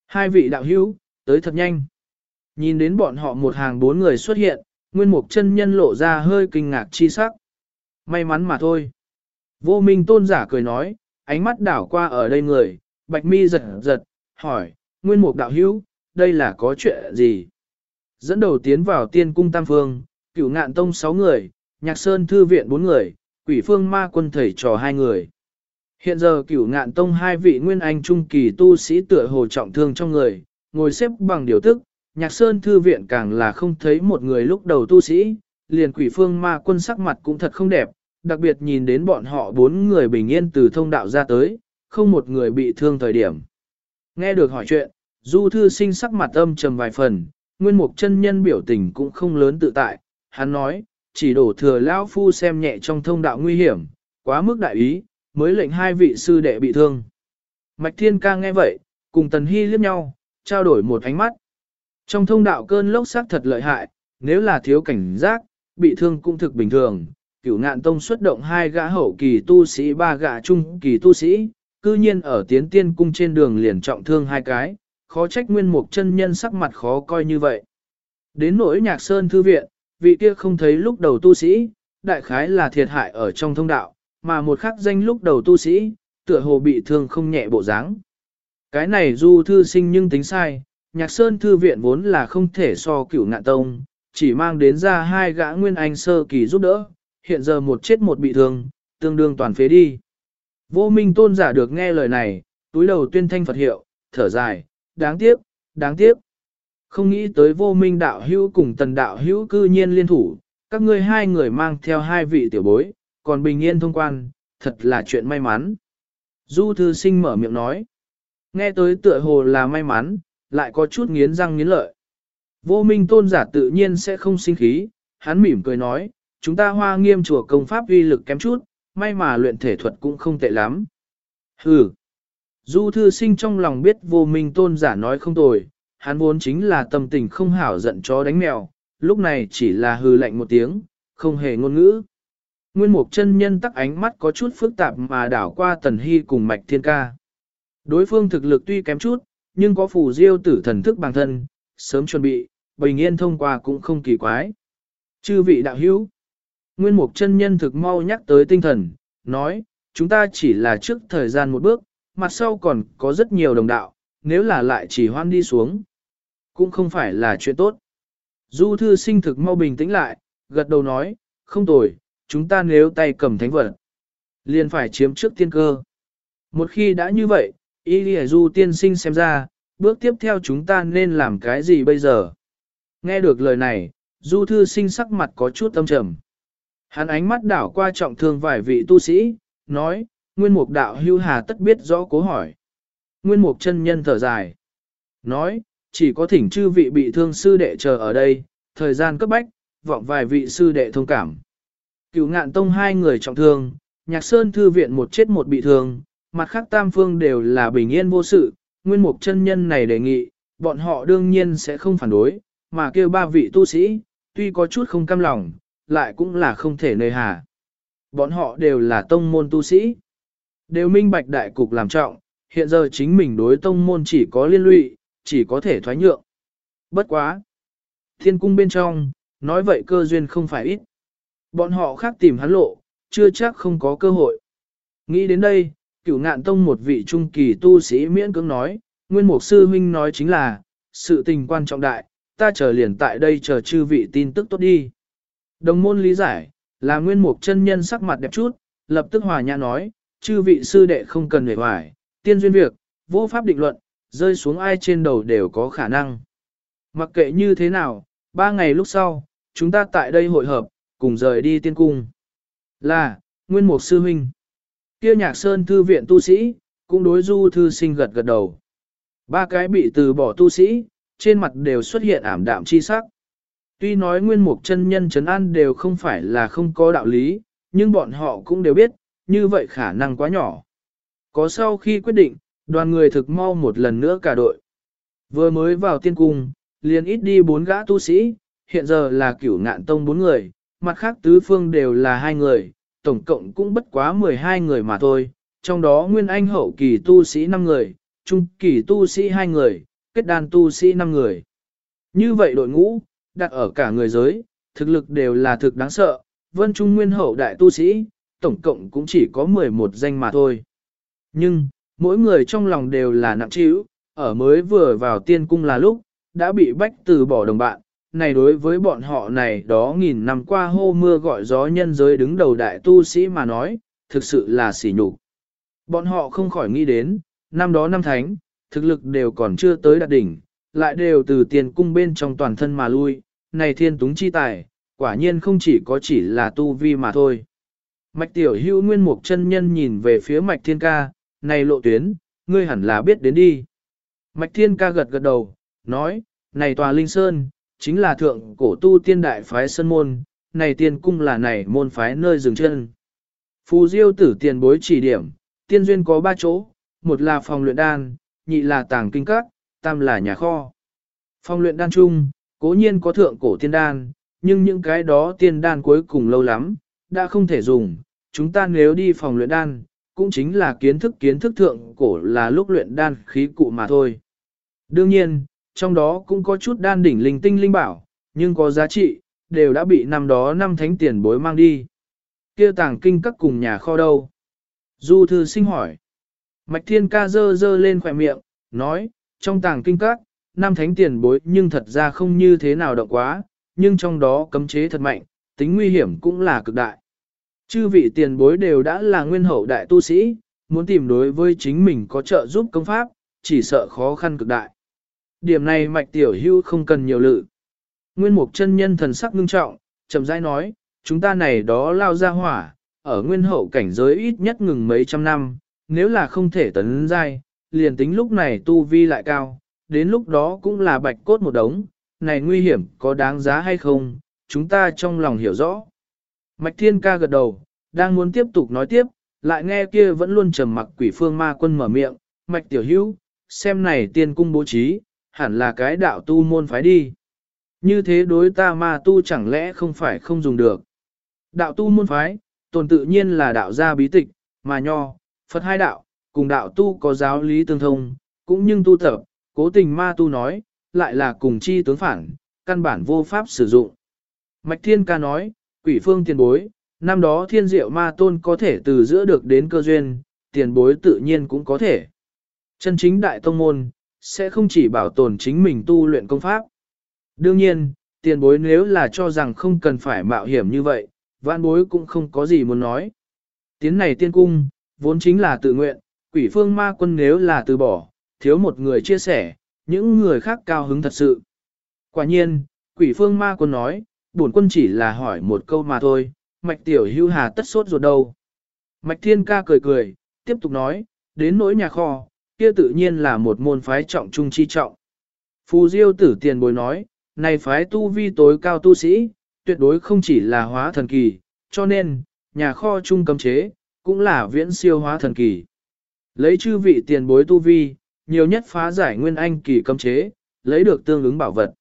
Hai vị đạo hữu, tới thật nhanh. Nhìn đến bọn họ một hàng bốn người xuất hiện, nguyên mục chân nhân lộ ra hơi kinh ngạc chi sắc. May mắn mà thôi. Vô minh tôn giả cười nói, ánh mắt đảo qua ở đây người, bạch mi giật giật, hỏi, nguyên mục đạo hữu, đây là có chuyện gì? Dẫn đầu tiến vào tiên cung tam phương, cửu ngạn tông sáu người, nhạc sơn thư viện bốn người, quỷ phương ma quân thầy trò hai người. Hiện giờ cửu ngạn tông hai vị nguyên anh trung kỳ tu sĩ tựa hồ trọng thương trong người, ngồi xếp bằng điều tức, nhạc sơn thư viện càng là không thấy một người lúc đầu tu sĩ, liền quỷ phương ma quân sắc mặt cũng thật không đẹp, đặc biệt nhìn đến bọn họ bốn người bình yên từ thông đạo ra tới, không một người bị thương thời điểm. Nghe được hỏi chuyện, du thư sinh sắc mặt âm trầm vài phần, nguyên mục chân nhân biểu tình cũng không lớn tự tại, hắn nói, chỉ đổ thừa lão phu xem nhẹ trong thông đạo nguy hiểm, quá mức đại ý, mới lệnh hai vị sư đệ bị thương. Mạch Thiên ca nghe vậy, cùng Tần Hy liếc nhau, trao đổi một ánh mắt. Trong thông đạo cơn lốc sắc thật lợi hại, nếu là thiếu cảnh giác, bị thương cũng thực bình thường. Cửu ngạn tông xuất động hai gã hậu kỳ tu sĩ ba gã trung kỳ tu sĩ, cư nhiên ở tiến tiên cung trên đường liền trọng thương hai cái, khó trách nguyên mục chân nhân sắc mặt khó coi như vậy. Đến nỗi nhạc sơn thư viện, vị kia không thấy lúc đầu tu sĩ, đại khái là thiệt hại ở trong thông đạo, mà một khắc danh lúc đầu tu sĩ, tựa hồ bị thương không nhẹ bộ dáng. Cái này du thư sinh nhưng tính sai, nhạc sơn thư viện vốn là không thể so cửu ngạn tông, chỉ mang đến ra hai gã nguyên anh sơ kỳ giúp đỡ, hiện giờ một chết một bị thương, tương đương toàn phế đi. Vô minh tôn giả được nghe lời này, túi đầu tuyên thanh Phật hiệu, thở dài, đáng tiếc, đáng tiếc. Không nghĩ tới vô minh đạo hữu cùng tần đạo hữu cư nhiên liên thủ, các ngươi hai người mang theo hai vị tiểu bối, còn bình yên thông quan, thật là chuyện may mắn. Du thư sinh mở miệng nói, nghe tới tựa hồ là may mắn, lại có chút nghiến răng nghiến lợi. Vô minh tôn giả tự nhiên sẽ không sinh khí, hắn mỉm cười nói, chúng ta hoa nghiêm chùa công pháp uy lực kém chút, may mà luyện thể thuật cũng không tệ lắm. Hừ. Du thư sinh trong lòng biết vô minh tôn giả nói không tồi, hắn vốn chính là tâm tình không hảo giận chó đánh mèo, lúc này chỉ là hừ lạnh một tiếng, không hề ngôn ngữ. Nguyên mục chân nhân tắc ánh mắt có chút phức tạp mà đảo qua tần hy cùng mạch thiên ca. Đối phương thực lực tuy kém chút, nhưng có phù diêu tử thần thức bằng thân, sớm chuẩn bị, bình yên thông qua cũng không kỳ quái. Chư vị đạo hữu, Nguyên mục chân nhân thực mau nhắc tới tinh thần, nói, chúng ta chỉ là trước thời gian một bước, mặt sau còn có rất nhiều đồng đạo, nếu là lại chỉ hoan đi xuống, cũng không phải là chuyện tốt. Du thư sinh thực mau bình tĩnh lại, gật đầu nói, không tồi, chúng ta nếu tay cầm thánh vật, liền phải chiếm trước tiên cơ. Một khi đã như vậy, ý lìa du tiên sinh xem ra, bước tiếp theo chúng ta nên làm cái gì bây giờ? Nghe được lời này, du thư sinh sắc mặt có chút âm trầm. Hắn ánh mắt đảo qua trọng thương vài vị tu sĩ, nói, nguyên mục đạo hưu hà tất biết rõ cố hỏi. Nguyên mục chân nhân thở dài. Nói, chỉ có thỉnh chư vị bị thương sư đệ chờ ở đây, thời gian cấp bách, vọng vài vị sư đệ thông cảm. Cửu ngạn tông hai người trọng thương, nhạc sơn thư viện một chết một bị thương, mặt khác tam phương đều là bình yên vô sự, nguyên mục chân nhân này đề nghị, bọn họ đương nhiên sẽ không phản đối, mà kêu ba vị tu sĩ, tuy có chút không cam lòng, lại cũng là không thể nơi hà. Bọn họ đều là tông môn tu sĩ. Đều minh bạch đại cục làm trọng, hiện giờ chính mình đối tông môn chỉ có liên lụy, chỉ có thể thoái nhượng. Bất quá. Thiên cung bên trong, nói vậy cơ duyên không phải ít. Bọn họ khác tìm hắn lộ, chưa chắc không có cơ hội. Nghĩ đến đây, cửu ngạn tông một vị trung kỳ tu sĩ miễn cưỡng nói, nguyên mục sư huynh nói chính là, sự tình quan trọng đại, ta chờ liền tại đây chờ chư vị tin tức tốt đi. Đồng môn lý giải, là nguyên mục chân nhân sắc mặt đẹp chút, lập tức hòa nhã nói, chư vị sư đệ không cần hề hoài, tiên duyên việc, vô pháp định luận, rơi xuống ai trên đầu đều có khả năng. Mặc kệ như thế nào, ba ngày lúc sau, chúng ta tại đây hội hợp, cùng rời đi tiên cung. Là, nguyên mục sư huynh. Kia nhạc sơn thư viện tu sĩ, cũng đối du thư sinh gật gật đầu. Ba cái bị từ bỏ tu sĩ, trên mặt đều xuất hiện ảm đạm chi sắc. Tuy nói nguyên mục chân nhân chấn an đều không phải là không có đạo lý, nhưng bọn họ cũng đều biết, như vậy khả năng quá nhỏ. Có sau khi quyết định, đoàn người thực mau một lần nữa cả đội. Vừa mới vào tiên cung, liền ít đi bốn gã tu sĩ, hiện giờ là cửu ngạn tông bốn người, mặt khác tứ phương đều là hai người, tổng cộng cũng bất quá 12 người mà thôi, trong đó nguyên anh hậu kỳ tu sĩ 5 người, trung kỳ tu sĩ 2 người, kết đàn tu sĩ 5 người. Như vậy đội ngũ, đặt ở cả người giới, thực lực đều là thực đáng sợ, vân trung nguyên hậu đại tu sĩ, tổng cộng cũng chỉ có 11 danh mà thôi. Nhưng, mỗi người trong lòng đều là nặng trĩu, ở mới vừa vào tiên cung là lúc, đã bị bách từ bỏ đồng bạn, này đối với bọn họ này đó nghìn năm qua hô mưa gọi gió nhân giới đứng đầu đại tu sĩ mà nói, thực sự là sỉ nhục. Bọn họ không khỏi nghĩ đến, năm đó năm thánh, thực lực đều còn chưa tới đạt đỉnh, lại đều từ tiền cung bên trong toàn thân mà lui, này thiên túng chi tài, quả nhiên không chỉ có chỉ là tu vi mà thôi. Mạch tiểu hưu nguyên mục chân nhân nhìn về phía mạch thiên ca, này lộ tuyến, ngươi hẳn là biết đến đi. Mạch thiên ca gật gật đầu, nói, này tòa linh sơn, chính là thượng cổ tu tiên đại phái sơn môn, này tiên cung là này môn phái nơi dừng chân. Phù diêu tử tiền bối chỉ điểm, tiên duyên có ba chỗ, một là phòng luyện đan, nhị là tàng kinh các, tam là nhà kho. Phòng luyện đan chung, cố nhiên có thượng cổ tiên đan, nhưng những cái đó tiên đan cuối cùng lâu lắm, đã không thể dùng. Chúng ta nếu đi phòng luyện đan, cũng chính là kiến thức kiến thức thượng cổ là lúc luyện đan khí cụ mà thôi. Đương nhiên, trong đó cũng có chút đan đỉnh linh tinh linh bảo, nhưng có giá trị, đều đã bị năm đó năm thánh tiền bối mang đi. kia tàng kinh các cùng nhà kho đâu? Du thư sinh hỏi. Mạch thiên ca dơ dơ lên khỏe miệng, nói, trong tàng kinh các, năm thánh tiền bối nhưng thật ra không như thế nào động quá, nhưng trong đó cấm chế thật mạnh, tính nguy hiểm cũng là cực đại. Chư vị tiền bối đều đã là nguyên hậu đại tu sĩ, muốn tìm đối với chính mình có trợ giúp công pháp, chỉ sợ khó khăn cực đại. Điểm này mạch tiểu hưu không cần nhiều lự. Nguyên mục chân nhân thần sắc ngưng trọng, chậm rãi nói, chúng ta này đó lao ra hỏa, ở nguyên hậu cảnh giới ít nhất ngừng mấy trăm năm, nếu là không thể tấn giai, liền tính lúc này tu vi lại cao, đến lúc đó cũng là bạch cốt một đống, này nguy hiểm có đáng giá hay không, chúng ta trong lòng hiểu rõ. Mạch Thiên Ca gật đầu, đang muốn tiếp tục nói tiếp, lại nghe kia vẫn luôn trầm mặc quỷ phương ma quân mở miệng, Mạch Tiểu Hữu, xem này tiên cung bố trí, hẳn là cái đạo tu môn phái đi. Như thế đối ta ma tu chẳng lẽ không phải không dùng được. Đạo tu môn phái, tồn tự nhiên là đạo gia bí tịch, mà nho, Phật hai đạo, cùng đạo tu có giáo lý tương thông, cũng nhưng tu tập, cố tình ma tu nói, lại là cùng chi tướng phản, căn bản vô pháp sử dụng. Mạch Thiên Ca nói, quỷ phương tiền bối, năm đó thiên diệu ma tôn có thể từ giữa được đến cơ duyên, tiền bối tự nhiên cũng có thể. Chân chính đại tông môn, sẽ không chỉ bảo tồn chính mình tu luyện công pháp. Đương nhiên, tiền bối nếu là cho rằng không cần phải mạo hiểm như vậy, vạn bối cũng không có gì muốn nói. Tiến này tiên cung, vốn chính là tự nguyện, quỷ phương ma quân nếu là từ bỏ, thiếu một người chia sẻ, những người khác cao hứng thật sự. Quả nhiên, quỷ phương ma quân nói, bổn quân chỉ là hỏi một câu mà thôi, mạch tiểu hưu hà tất sốt ruột đâu. Mạch thiên ca cười cười, tiếp tục nói, đến nỗi nhà kho, kia tự nhiên là một môn phái trọng trung chi trọng. Phù diêu tử tiền bối nói, này phái tu vi tối cao tu sĩ, tuyệt đối không chỉ là hóa thần kỳ, cho nên, nhà kho trung cấm chế, cũng là viễn siêu hóa thần kỳ. Lấy chư vị tiền bối tu vi, nhiều nhất phá giải nguyên anh kỳ cấm chế, lấy được tương ứng bảo vật.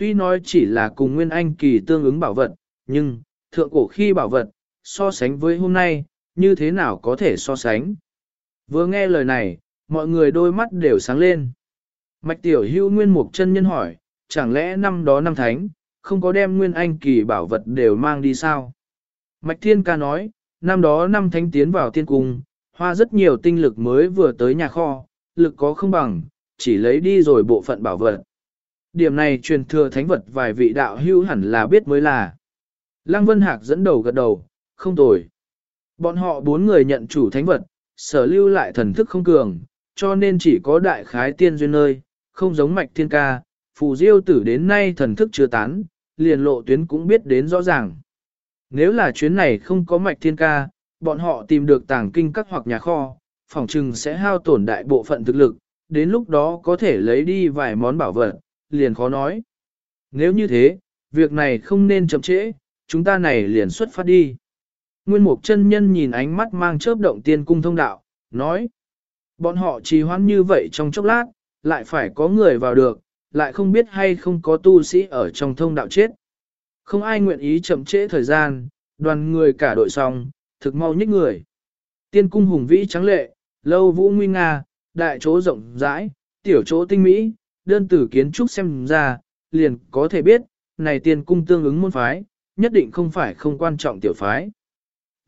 Tuy nói chỉ là cùng nguyên anh kỳ tương ứng bảo vật, nhưng, thượng cổ khi bảo vật, so sánh với hôm nay, như thế nào có thể so sánh. Vừa nghe lời này, mọi người đôi mắt đều sáng lên. Mạch tiểu hưu nguyên mục chân nhân hỏi, chẳng lẽ năm đó năm thánh, không có đem nguyên anh kỳ bảo vật đều mang đi sao? Mạch thiên ca nói, năm đó năm thánh tiến vào tiên cung, hoa rất nhiều tinh lực mới vừa tới nhà kho, lực có không bằng, chỉ lấy đi rồi bộ phận bảo vật. Điểm này truyền thừa thánh vật vài vị đạo hưu hẳn là biết mới là. Lăng Vân Hạc dẫn đầu gật đầu, không tồi. Bọn họ bốn người nhận chủ thánh vật, sở lưu lại thần thức không cường, cho nên chỉ có đại khái tiên duyên nơi, không giống mạch thiên ca, phù diêu tử đến nay thần thức chưa tán, liền lộ tuyến cũng biết đến rõ ràng. Nếu là chuyến này không có mạch thiên ca, bọn họ tìm được tàng kinh các hoặc nhà kho, phòng trừng sẽ hao tổn đại bộ phận thực lực, đến lúc đó có thể lấy đi vài món bảo vật, liền khó nói. Nếu như thế, việc này không nên chậm trễ, chúng ta này liền xuất phát đi. Nguyên mục chân nhân nhìn ánh mắt mang chớp động tiên cung thông đạo, nói. Bọn họ trì hoãn như vậy trong chốc lát, lại phải có người vào được, lại không biết hay không có tu sĩ ở trong thông đạo chết. Không ai nguyện ý chậm trễ thời gian, đoàn người cả đội xong, thực mau nhích người. Tiên cung hùng vĩ trắng lệ, lâu vũ nguy nga, đại chỗ rộng rãi, tiểu chỗ tinh mỹ, đơn tử kiến trúc xem ra, liền có thể biết, này tiên cung tương ứng môn phái, nhất định không phải không quan trọng tiểu phái.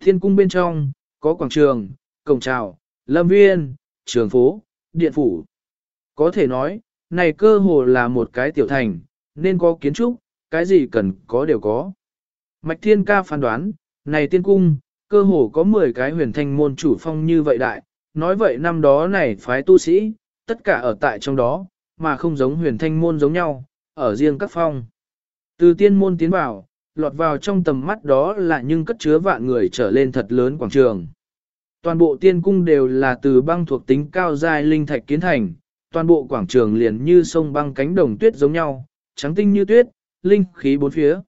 Tiên cung bên trong, có quảng trường, cổng trào, lâm viên, trường phố, điện phủ. Có thể nói, này cơ hồ là một cái tiểu thành, nên có kiến trúc, cái gì cần có đều có. Mạch Thiên Ca phán đoán, này tiên cung, cơ hồ có 10 cái huyền thanh môn chủ phong như vậy đại, nói vậy năm đó này phái tu sĩ, tất cả ở tại trong đó, mà không giống huyền thanh môn giống nhau, ở riêng các phong. Từ tiên môn tiến vào, lọt vào trong tầm mắt đó là nhưng cất chứa vạn người trở lên thật lớn quảng trường. Toàn bộ tiên cung đều là từ băng thuộc tính cao dài linh thạch kiến thành, toàn bộ quảng trường liền như sông băng cánh đồng tuyết giống nhau, trắng tinh như tuyết, linh khí bốn phía.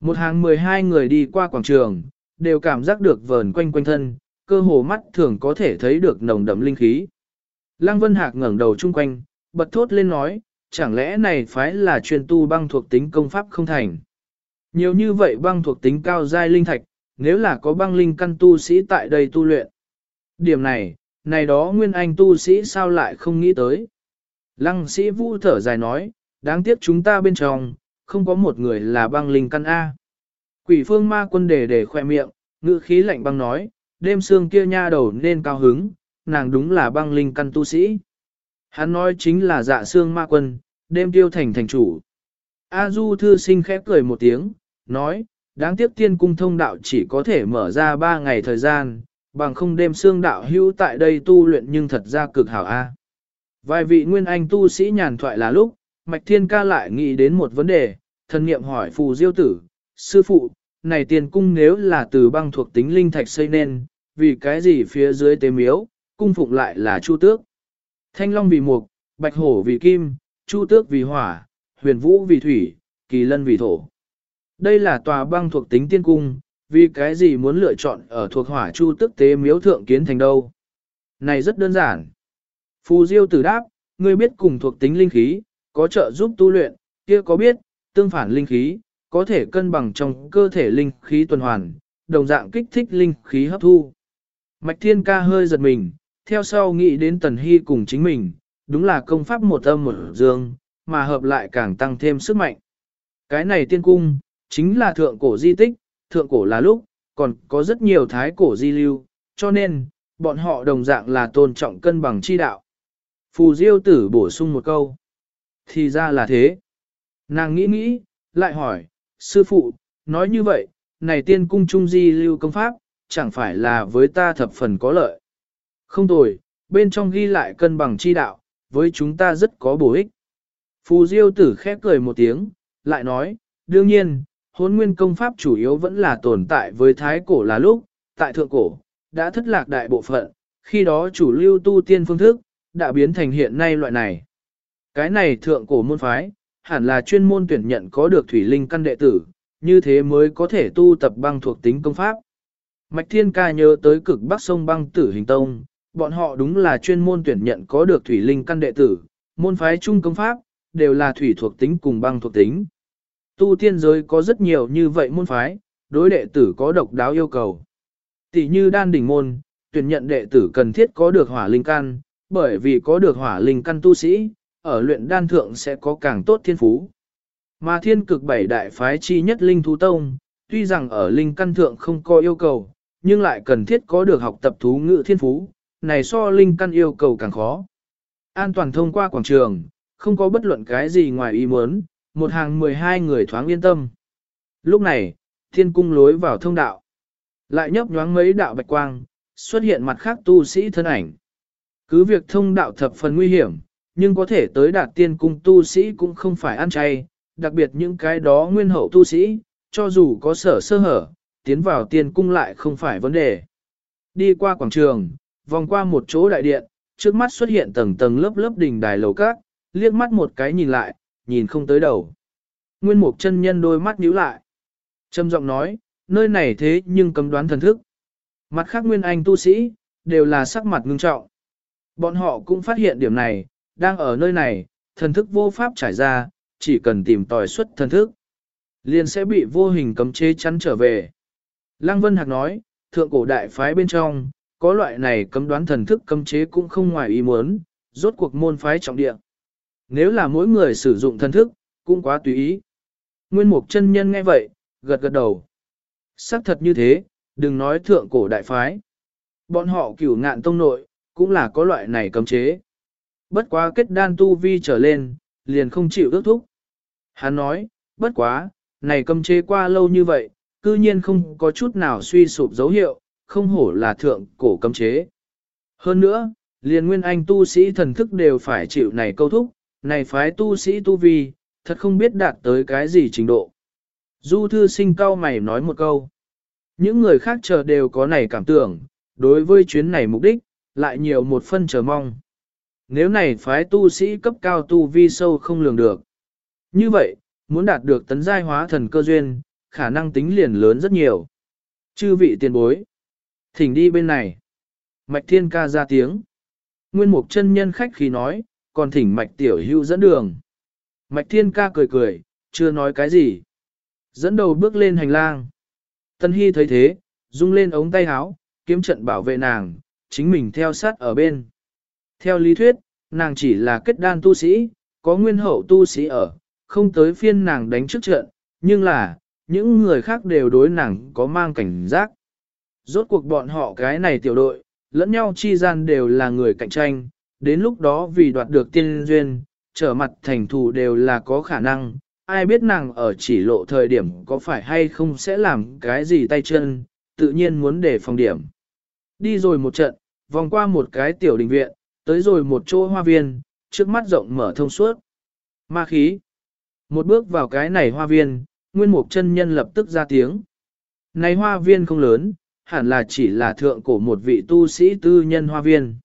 Một hàng 12 người đi qua quảng trường, đều cảm giác được vờn quanh quanh thân, cơ hồ mắt thường có thể thấy được nồng đậm linh khí. Lăng Vân Hạc ngẩng đầu chung quanh, bật thốt lên nói, chẳng lẽ này phái là truyền tu băng thuộc tính công pháp không thành. Nhiều như vậy băng thuộc tính cao giai linh thạch, nếu là có băng linh căn tu sĩ tại đây tu luyện. Điểm này, này đó nguyên anh tu sĩ sao lại không nghĩ tới. Lăng sĩ vũ thở dài nói, đáng tiếc chúng ta bên trong, không có một người là băng linh căn A. Quỷ phương ma quân đề để khoe miệng, ngữ khí lạnh băng nói, đêm sương kia nha đầu nên cao hứng, nàng đúng là băng linh căn tu sĩ. Hắn nói chính là dạ xương ma quân, đêm tiêu thành thành chủ. A Du thư sinh khẽ cười một tiếng, nói, đáng tiếc tiên cung thông đạo chỉ có thể mở ra 3 ngày thời gian, bằng không đêm xương đạo hữu tại đây tu luyện nhưng thật ra cực hảo A. Vài vị nguyên anh tu sĩ nhàn thoại là lúc, Mạch Thiên ca lại nghĩ đến một vấn đề, thần niệm hỏi phù diêu tử, sư phụ, này tiền cung nếu là từ băng thuộc tính linh thạch xây nên, vì cái gì phía dưới tế miếu, cung phụng lại là chu tước. Thanh long vì mục, bạch hổ vì kim, chu tước vì hỏa, huyền vũ vì thủy, kỳ lân vì thổ. Đây là tòa băng thuộc tính tiên cung, vì cái gì muốn lựa chọn ở thuộc hỏa chu tước tế miếu thượng kiến thành đâu. Này rất đơn giản. Phù diêu tử đáp, ngươi biết cùng thuộc tính linh khí, có trợ giúp tu luyện, kia có biết, tương phản linh khí, có thể cân bằng trong cơ thể linh khí tuần hoàn, đồng dạng kích thích linh khí hấp thu. Mạch Thiên Ca hơi giật mình, theo sau nghĩ đến Tần Hy cùng chính mình, đúng là công pháp một âm một dương, mà hợp lại càng tăng thêm sức mạnh. Cái này tiên cung, chính là thượng cổ di tích, thượng cổ là lúc, còn có rất nhiều thái cổ di lưu, cho nên, bọn họ đồng dạng là tôn trọng cân bằng chi đạo. Phù Diêu tử bổ sung một câu. Thì ra là thế. Nàng nghĩ nghĩ, lại hỏi, sư phụ, nói như vậy, này tiên cung trung di lưu công pháp, chẳng phải là với ta thập phần có lợi. Không tồi, bên trong ghi lại cân bằng chi đạo, với chúng ta rất có bổ ích. Phù Diêu tử khép cười một tiếng, lại nói, đương nhiên, hôn nguyên công pháp chủ yếu vẫn là tồn tại với thái cổ là lúc, tại thượng cổ, đã thất lạc đại bộ phận, khi đó chủ lưu tu tiên phương thức, đã biến thành hiện nay loại này. Cái này thượng cổ môn phái, hẳn là chuyên môn tuyển nhận có được thủy linh căn đệ tử, như thế mới có thể tu tập băng thuộc tính công pháp. Mạch Thiên Ca nhớ tới cực bắc sông băng tử hình tông, bọn họ đúng là chuyên môn tuyển nhận có được thủy linh căn đệ tử, môn phái trung công pháp, đều là thủy thuộc tính cùng băng thuộc tính. Tu tiên giới có rất nhiều như vậy môn phái, đối đệ tử có độc đáo yêu cầu. Tỷ như đan đỉnh môn, tuyển nhận đệ tử cần thiết có được hỏa linh căn, bởi vì có được hỏa linh căn tu sĩ, ở luyện đan thượng sẽ có càng tốt thiên phú. Mà thiên cực bảy đại phái chi nhất linh thú tông, tuy rằng ở linh căn thượng không có yêu cầu, nhưng lại cần thiết có được học tập thú ngữ thiên phú, này so linh căn yêu cầu càng khó. An toàn thông qua quảng trường, không có bất luận cái gì ngoài ý muốn, một hàng 12 người thoáng yên tâm. Lúc này, thiên cung lối vào thông đạo. Lại nhấp nhoáng mấy đạo bạch quang, xuất hiện mặt khác tu sĩ thân ảnh. Cứ việc thông đạo thập phần nguy hiểm, nhưng có thể tới đạt tiên cung tu sĩ cũng không phải ăn chay, đặc biệt những cái đó nguyên hậu tu sĩ, cho dù có sở sơ hở, tiến vào tiên cung lại không phải vấn đề. Đi qua quảng trường, vòng qua một chỗ đại điện, trước mắt xuất hiện tầng tầng lớp lớp đỉnh đài lầu các, liếc mắt một cái nhìn lại, nhìn không tới đầu. Nguyên mục chân nhân đôi mắt nhíu lại. Trầm giọng nói, nơi này thế nhưng cấm đoán thần thức. Mặt khác nguyên anh tu sĩ, đều là sắc mặt ngưng trọng. Bọn họ cũng phát hiện điểm này, đang ở nơi này, thần thức vô pháp trải ra, chỉ cần tìm tòi xuất thần thức. Liền sẽ bị vô hình cấm chế chắn trở về. Lăng Vân Hạc nói, thượng cổ đại phái bên trong, có loại này cấm đoán thần thức cấm chế cũng không ngoài ý muốn, rốt cuộc môn phái trọng địa. Nếu là mỗi người sử dụng thần thức, cũng quá tùy ý. Nguyên mục chân nhân nghe vậy, gật gật đầu. xác thật như thế, đừng nói thượng cổ đại phái. Bọn họ cửu ngạn tông nội, cũng là có loại này cấm chế. Bất quá kết đan tu vi trở lên, liền không chịu ước thúc. Hắn nói, bất quá, này cấm chế qua lâu như vậy, cư nhiên không có chút nào suy sụp dấu hiệu, không hổ là thượng cổ cấm chế. Hơn nữa, liền nguyên anh tu sĩ thần thức đều phải chịu này câu thúc, này phái tu sĩ tu vi, thật không biết đạt tới cái gì trình độ. Du thư sinh cao mày nói một câu. Những người khác chờ đều có này cảm tưởng, đối với chuyến này mục đích, lại nhiều một phân chờ mong. Nếu này phái tu sĩ cấp cao tu vi sâu không lường được. Như vậy, muốn đạt được tấn giai hóa thần cơ duyên, khả năng tính liền lớn rất nhiều. Chư vị tiền bối. Thỉnh đi bên này. Mạch thiên ca ra tiếng. Nguyên mục chân nhân khách khi nói, còn thỉnh mạch tiểu hưu dẫn đường. Mạch thiên ca cười cười, chưa nói cái gì. Dẫn đầu bước lên hành lang. Tân Hy thấy thế, rung lên ống tay áo, kiếm trận bảo vệ nàng, chính mình theo sát ở bên. Theo lý thuyết, nàng chỉ là kết đan tu sĩ, có nguyên hậu tu sĩ ở, không tới phiên nàng đánh trước trận, nhưng là, những người khác đều đối nàng có mang cảnh giác. Rốt cuộc bọn họ cái này tiểu đội, lẫn nhau chi gian đều là người cạnh tranh, đến lúc đó vì đoạt được tiên duyên, trở mặt thành thù đều là có khả năng, ai biết nàng ở chỉ lộ thời điểm có phải hay không sẽ làm cái gì tay chân, tự nhiên muốn để phòng điểm. Đi rồi một trận, vòng qua một cái tiểu đình viện, tới rồi một chỗ hoa viên, trước mắt rộng mở thông suốt. Ma khí. Một bước vào cái này hoa viên, nguyên mục chân nhân lập tức ra tiếng. Này hoa viên không lớn, hẳn là chỉ là thượng cổ một vị tu sĩ tư nhân hoa viên.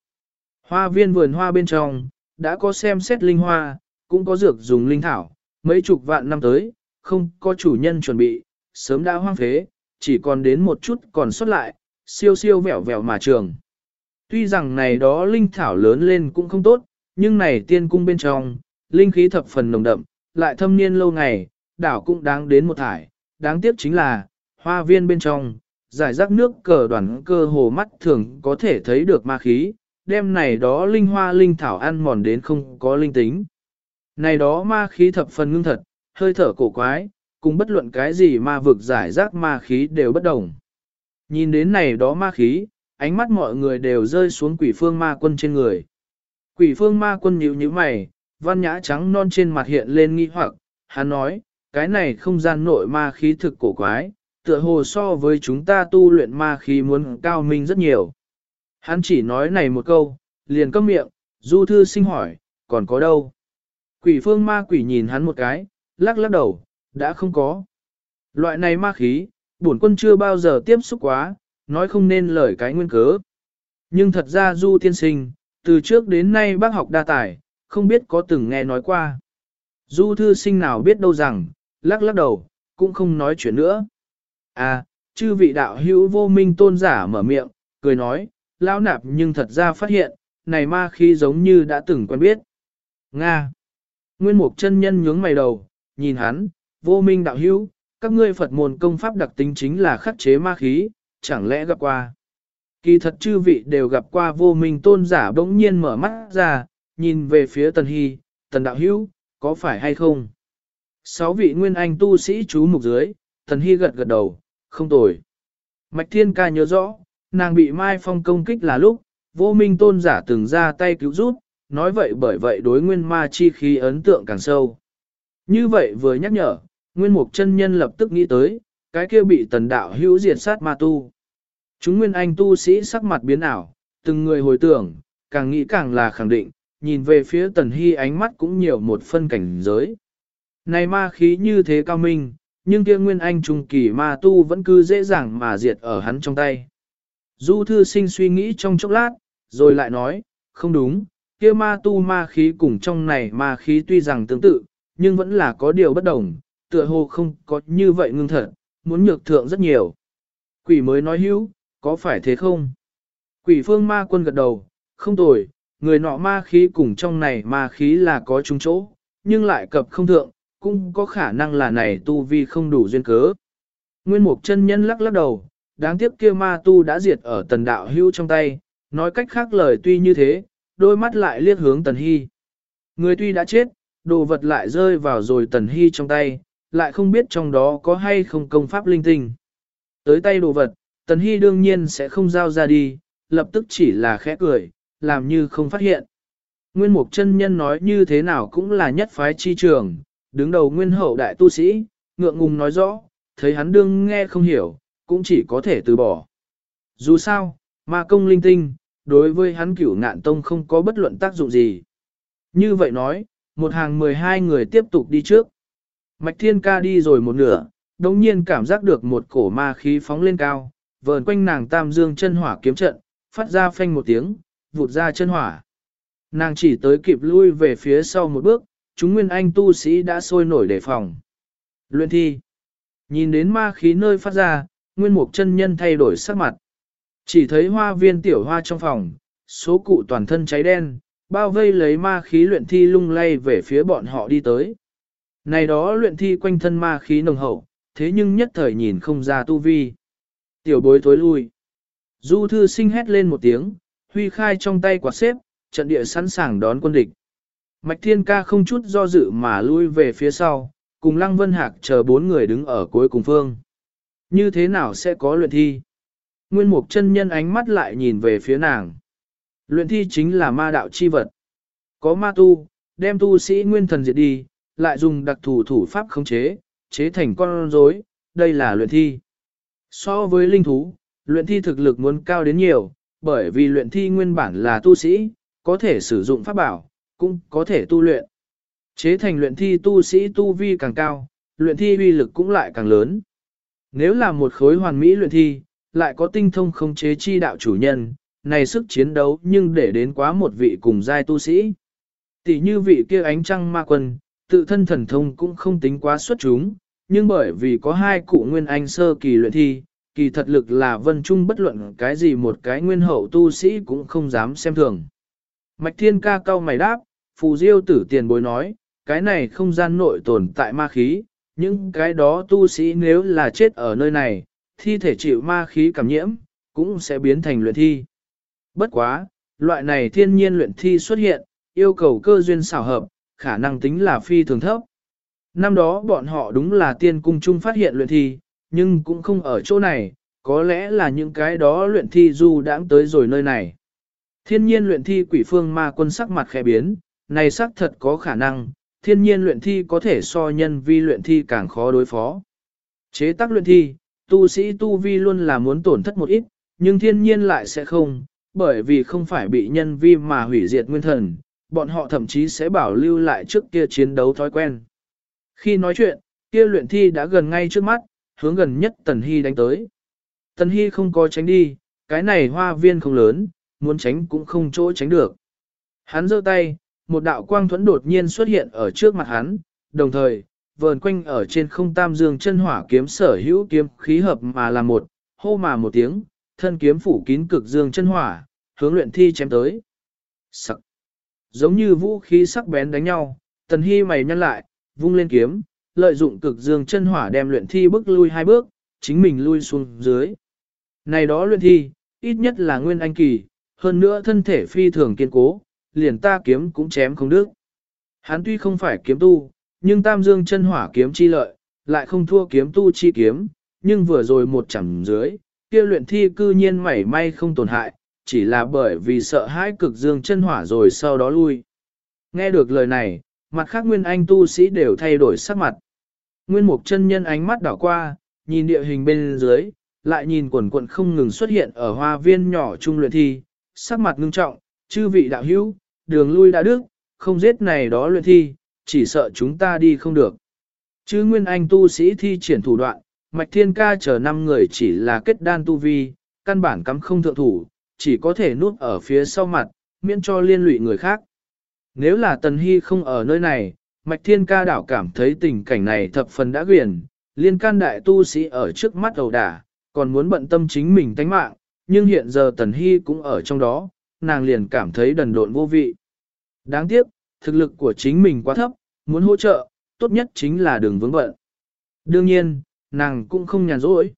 Hoa viên vườn hoa bên trong, đã có xem xét linh hoa, cũng có dược dùng linh thảo, mấy chục vạn năm tới, không có chủ nhân chuẩn bị, sớm đã hoang phế, chỉ còn đến một chút còn xuất lại, siêu siêu vẹo vẹo mà trường. Tuy rằng này đó linh thảo lớn lên cũng không tốt, nhưng này tiên cung bên trong, linh khí thập phần nồng đậm, lại thâm niên lâu ngày, đảo cũng đáng đến một thải. Đáng tiếc chính là, hoa viên bên trong, giải rác nước cờ đoàn cơ hồ mắt thường có thể thấy được ma khí, đem này đó linh hoa linh thảo ăn mòn đến không có linh tính. Này đó ma khí thập phần ngưng thật, hơi thở cổ quái, cùng bất luận cái gì ma vực giải rác ma khí đều bất đồng. Nhìn đến này đó ma khí, ánh mắt mọi người đều rơi xuống quỷ phương ma quân trên người. Quỷ phương ma quân nhíu nhíu mày, văn nhã trắng non trên mặt hiện lên nghi hoặc, hắn nói, cái này không gian nội ma khí thực cổ quái, tựa hồ so với chúng ta tu luyện ma khí muốn cao minh rất nhiều. Hắn chỉ nói này một câu, liền câm miệng, du thư sinh hỏi, còn có đâu? Quỷ phương ma quỷ nhìn hắn một cái, lắc lắc đầu, đã không có. Loại này ma khí, bổn quân chưa bao giờ tiếp xúc quá, nói không nên lời cái nguyên cớ. Nhưng thật ra du tiên sinh, từ trước đến nay bác học đa tài, không biết có từng nghe nói qua. Du thư sinh nào biết đâu rằng, lắc lắc đầu, cũng không nói chuyện nữa. À, chư vị đạo hữu vô minh tôn giả mở miệng, cười nói, lão nạp nhưng thật ra phát hiện, này ma khí giống như đã từng quen biết. Nga. Nguyên mục chân nhân nhướng mày đầu, nhìn hắn, vô minh đạo hữu, các ngươi Phật môn công pháp đặc tính chính là khắc chế ma khí, chẳng lẽ gặp qua. Kỳ thật chư vị đều gặp qua vô minh tôn giả bỗng nhiên mở mắt ra, nhìn về phía tần hy, tần đạo hữu, có phải hay không? Sáu vị nguyên anh tu sĩ chú mục dưới, tần hy gật gật đầu, không tồi. Mạch thiên ca nhớ rõ, nàng bị Mai Phong công kích là lúc, vô minh tôn giả từng ra tay cứu giúp, nói vậy bởi vậy đối nguyên ma chi khí ấn tượng càng sâu. Như vậy vừa nhắc nhở, nguyên mục chân nhân lập tức nghĩ tới, cái kia bị tần đạo hữu diệt sát ma tu. Chúng nguyên anh tu sĩ sắc mặt biến ảo, từng người hồi tưởng, càng nghĩ càng là khẳng định, nhìn về phía tần hy ánh mắt cũng nhiều một phân cảnh giới. Này ma khí như thế cao minh, nhưng kia nguyên anh trung kỳ ma tu vẫn cứ dễ dàng mà diệt ở hắn trong tay. Du thư sinh suy nghĩ trong chốc lát, rồi lại nói, không đúng, kia ma tu ma khí cùng trong này ma khí tuy rằng tương tự, nhưng vẫn là có điều bất đồng, tựa hồ không có như vậy ngưng thật, muốn nhược thượng rất nhiều. Quỷ mới nói hữu, có phải thế không? Quỷ phương ma quân gật đầu, không tồi, người nọ ma khí cùng trong này ma khí là có chung chỗ, nhưng lại cập không thượng, cũng có khả năng là này tu vi không đủ duyên cớ. Nguyên mục chân nhân lắc lắc đầu, đáng tiếc kia ma tu đã diệt ở tần đạo hưu trong tay, nói cách khác lời tuy như thế, đôi mắt lại liếc hướng tần hy. Người tuy đã chết, đồ vật lại rơi vào rồi tần hy trong tay, lại không biết trong đó có hay không công pháp linh tinh. Tới tay đồ vật, tần hy đương nhiên sẽ không giao ra đi, lập tức chỉ là khẽ cười, làm như không phát hiện. Nguyên mục chân nhân nói như thế nào cũng là nhất phái chi trường, đứng đầu nguyên hậu đại tu sĩ, ngượng ngùng nói rõ, thấy hắn đương nghe không hiểu, cũng chỉ có thể từ bỏ. Dù sao, ma công linh tinh, đối với hắn cửu ngạn tông không có bất luận tác dụng gì. Như vậy nói, một hàng 12 người tiếp tục đi trước. Mạch thiên ca đi rồi một nửa, đồng nhiên cảm giác được một cổ ma khí phóng lên cao, vờn quanh nàng tam dương chân hỏa kiếm trận, phát ra phanh một tiếng, vụt ra chân hỏa. Nàng chỉ tới kịp lui về phía sau một bước, chúng nguyên anh tu sĩ đã sôi nổi đề phòng. Luyện thi. Nhìn đến ma khí nơi phát ra, nguyên mục chân nhân thay đổi sắc mặt. Chỉ thấy hoa viên tiểu hoa trong phòng, số cụ toàn thân cháy đen, bao vây lấy ma khí luyện thi lung lay về phía bọn họ đi tới. Này đó luyện thi quanh thân ma khí nồng hậu, thế nhưng nhất thời nhìn không ra tu vi. Tiểu bối thối lui. Du thư sinh hét lên một tiếng, huy khai trong tay quạt xếp, trận địa sẵn sàng đón quân địch. Mạch Thiên Ca không chút do dự mà lui về phía sau, cùng Lăng Vân Hạc chờ bốn người đứng ở cuối cùng phương. Như thế nào sẽ có luyện thi? Nguyên Mục chân nhân ánh mắt lại nhìn về phía nàng. Luyện thi chính là ma đạo chi vật. Có ma tu, đem tu sĩ nguyên thần diệt đi, lại dùng đặc thù thủ pháp khống chế, chế thành con rối, đây là luyện thi. So với linh thú, luyện thi thực lực muốn cao đến nhiều, bởi vì luyện thi nguyên bản là tu sĩ, có thể sử dụng pháp bảo, cũng có thể tu luyện. Chế thành luyện thi tu sĩ tu vi càng cao, luyện thi uy lực cũng lại càng lớn. Nếu là một khối hoàn mỹ luyện thi, lại có tinh thông không chế chi đạo chủ nhân, này sức chiến đấu nhưng để đến quá một vị cùng giai tu sĩ. Tỷ như vị kia ánh trăng ma quân, tự thân thần thông cũng không tính quá xuất chúng, nhưng bởi vì có hai cụ nguyên anh sơ kỳ luyện thi, kỳ thật lực là vân trung bất luận cái gì một cái nguyên hậu tu sĩ cũng không dám xem thường. Mạch thiên ca cao mày đáp, phù diêu tử tiền bối nói, cái này không gian nội tồn tại ma khí, những cái đó tu sĩ nếu là chết ở nơi này, thi thể chịu ma khí cảm nhiễm, cũng sẽ biến thành luyện thi. Bất quá, loại này thiên nhiên luyện thi xuất hiện, yêu cầu cơ duyên xảo hợp, khả năng tính là phi thường thấp. Năm đó bọn họ đúng là tiên cung chung phát hiện luyện thi, nhưng cũng không ở chỗ này, có lẽ là những cái đó luyện thi du đãng tới rồi nơi này. Thiên nhiên luyện thi quỷ phương ma quân sắc mặt khẽ biến, này sắc thật có khả năng, thiên nhiên luyện thi có thể so nhân vi luyện thi càng khó đối phó. Chế tác luyện thi, tu sĩ tu vi luôn là muốn tổn thất một ít, nhưng thiên nhiên lại sẽ không, bởi vì không phải bị nhân vi mà hủy diệt nguyên thần, bọn họ thậm chí sẽ bảo lưu lại trước kia chiến đấu thói quen. Khi nói chuyện, kia luyện thi đã gần ngay trước mắt, hướng gần nhất Tần Hy đánh tới. Tần Hy không có tránh đi, cái này hoa viên không lớn, muốn tránh cũng không chỗ tránh được. Hắn giơ tay, một đạo quang thuẫn đột nhiên xuất hiện ở trước mặt hắn, đồng thời, vờn quanh ở trên không tam dương chân hỏa kiếm sở hữu kiếm khí hợp mà là một, hô mà một tiếng, thân kiếm phủ kín cực dương chân hỏa, hướng luyện thi chém tới. Sắc. Giống như vũ khí sắc bén đánh nhau, tần hy mày nhăn lại, vung lên kiếm, lợi dụng cực dương chân hỏa đem luyện thi bước lui hai bước, chính mình lui xuống dưới. Này đó luyện thi, ít nhất là nguyên anh kỳ, hơn nữa thân thể phi thường kiên cố, liền ta kiếm cũng chém không được. Hắn tuy không phải kiếm tu, nhưng tam dương chân hỏa kiếm chi lợi, lại không thua kiếm tu chi kiếm, nhưng vừa rồi một chẳng dưới, kia luyện thi cư nhiên mảy may không tổn hại, chỉ là bởi vì sợ hãi cực dương chân hỏa rồi sau đó lui. Nghe được lời này, mặt khác nguyên anh tu sĩ đều thay đổi sắc mặt. Nguyên mục chân nhân ánh mắt đảo qua, nhìn địa hình bên dưới, lại nhìn quần quận không ngừng xuất hiện ở hoa viên nhỏ trung luyện thi, sắc mặt ngưng trọng, chư vị đạo hữu, đường lui đã đức, không giết này đó luyện thi, chỉ sợ chúng ta đi không được. Chứ nguyên anh tu sĩ thi triển thủ đoạn, mạch thiên ca chờ năm người chỉ là kết đan tu vi, căn bản cắm không thượng thủ, chỉ có thể nuốt ở phía sau mặt, miễn cho liên lụy người khác. Nếu là tần hy không ở nơi này, mạch thiên ca đảo cảm thấy tình cảnh này thập phần đã quyền, liên can đại tu sĩ ở trước mắt đầu đả, còn muốn bận tâm chính mình tánh mạng, nhưng hiện giờ tần hy cũng ở trong đó, nàng liền cảm thấy đần độn vô vị. Đáng tiếc, thực lực của chính mình quá thấp, muốn hỗ trợ, tốt nhất chính là đường vướng bận. Đương nhiên, nàng cũng không nhàn rỗi.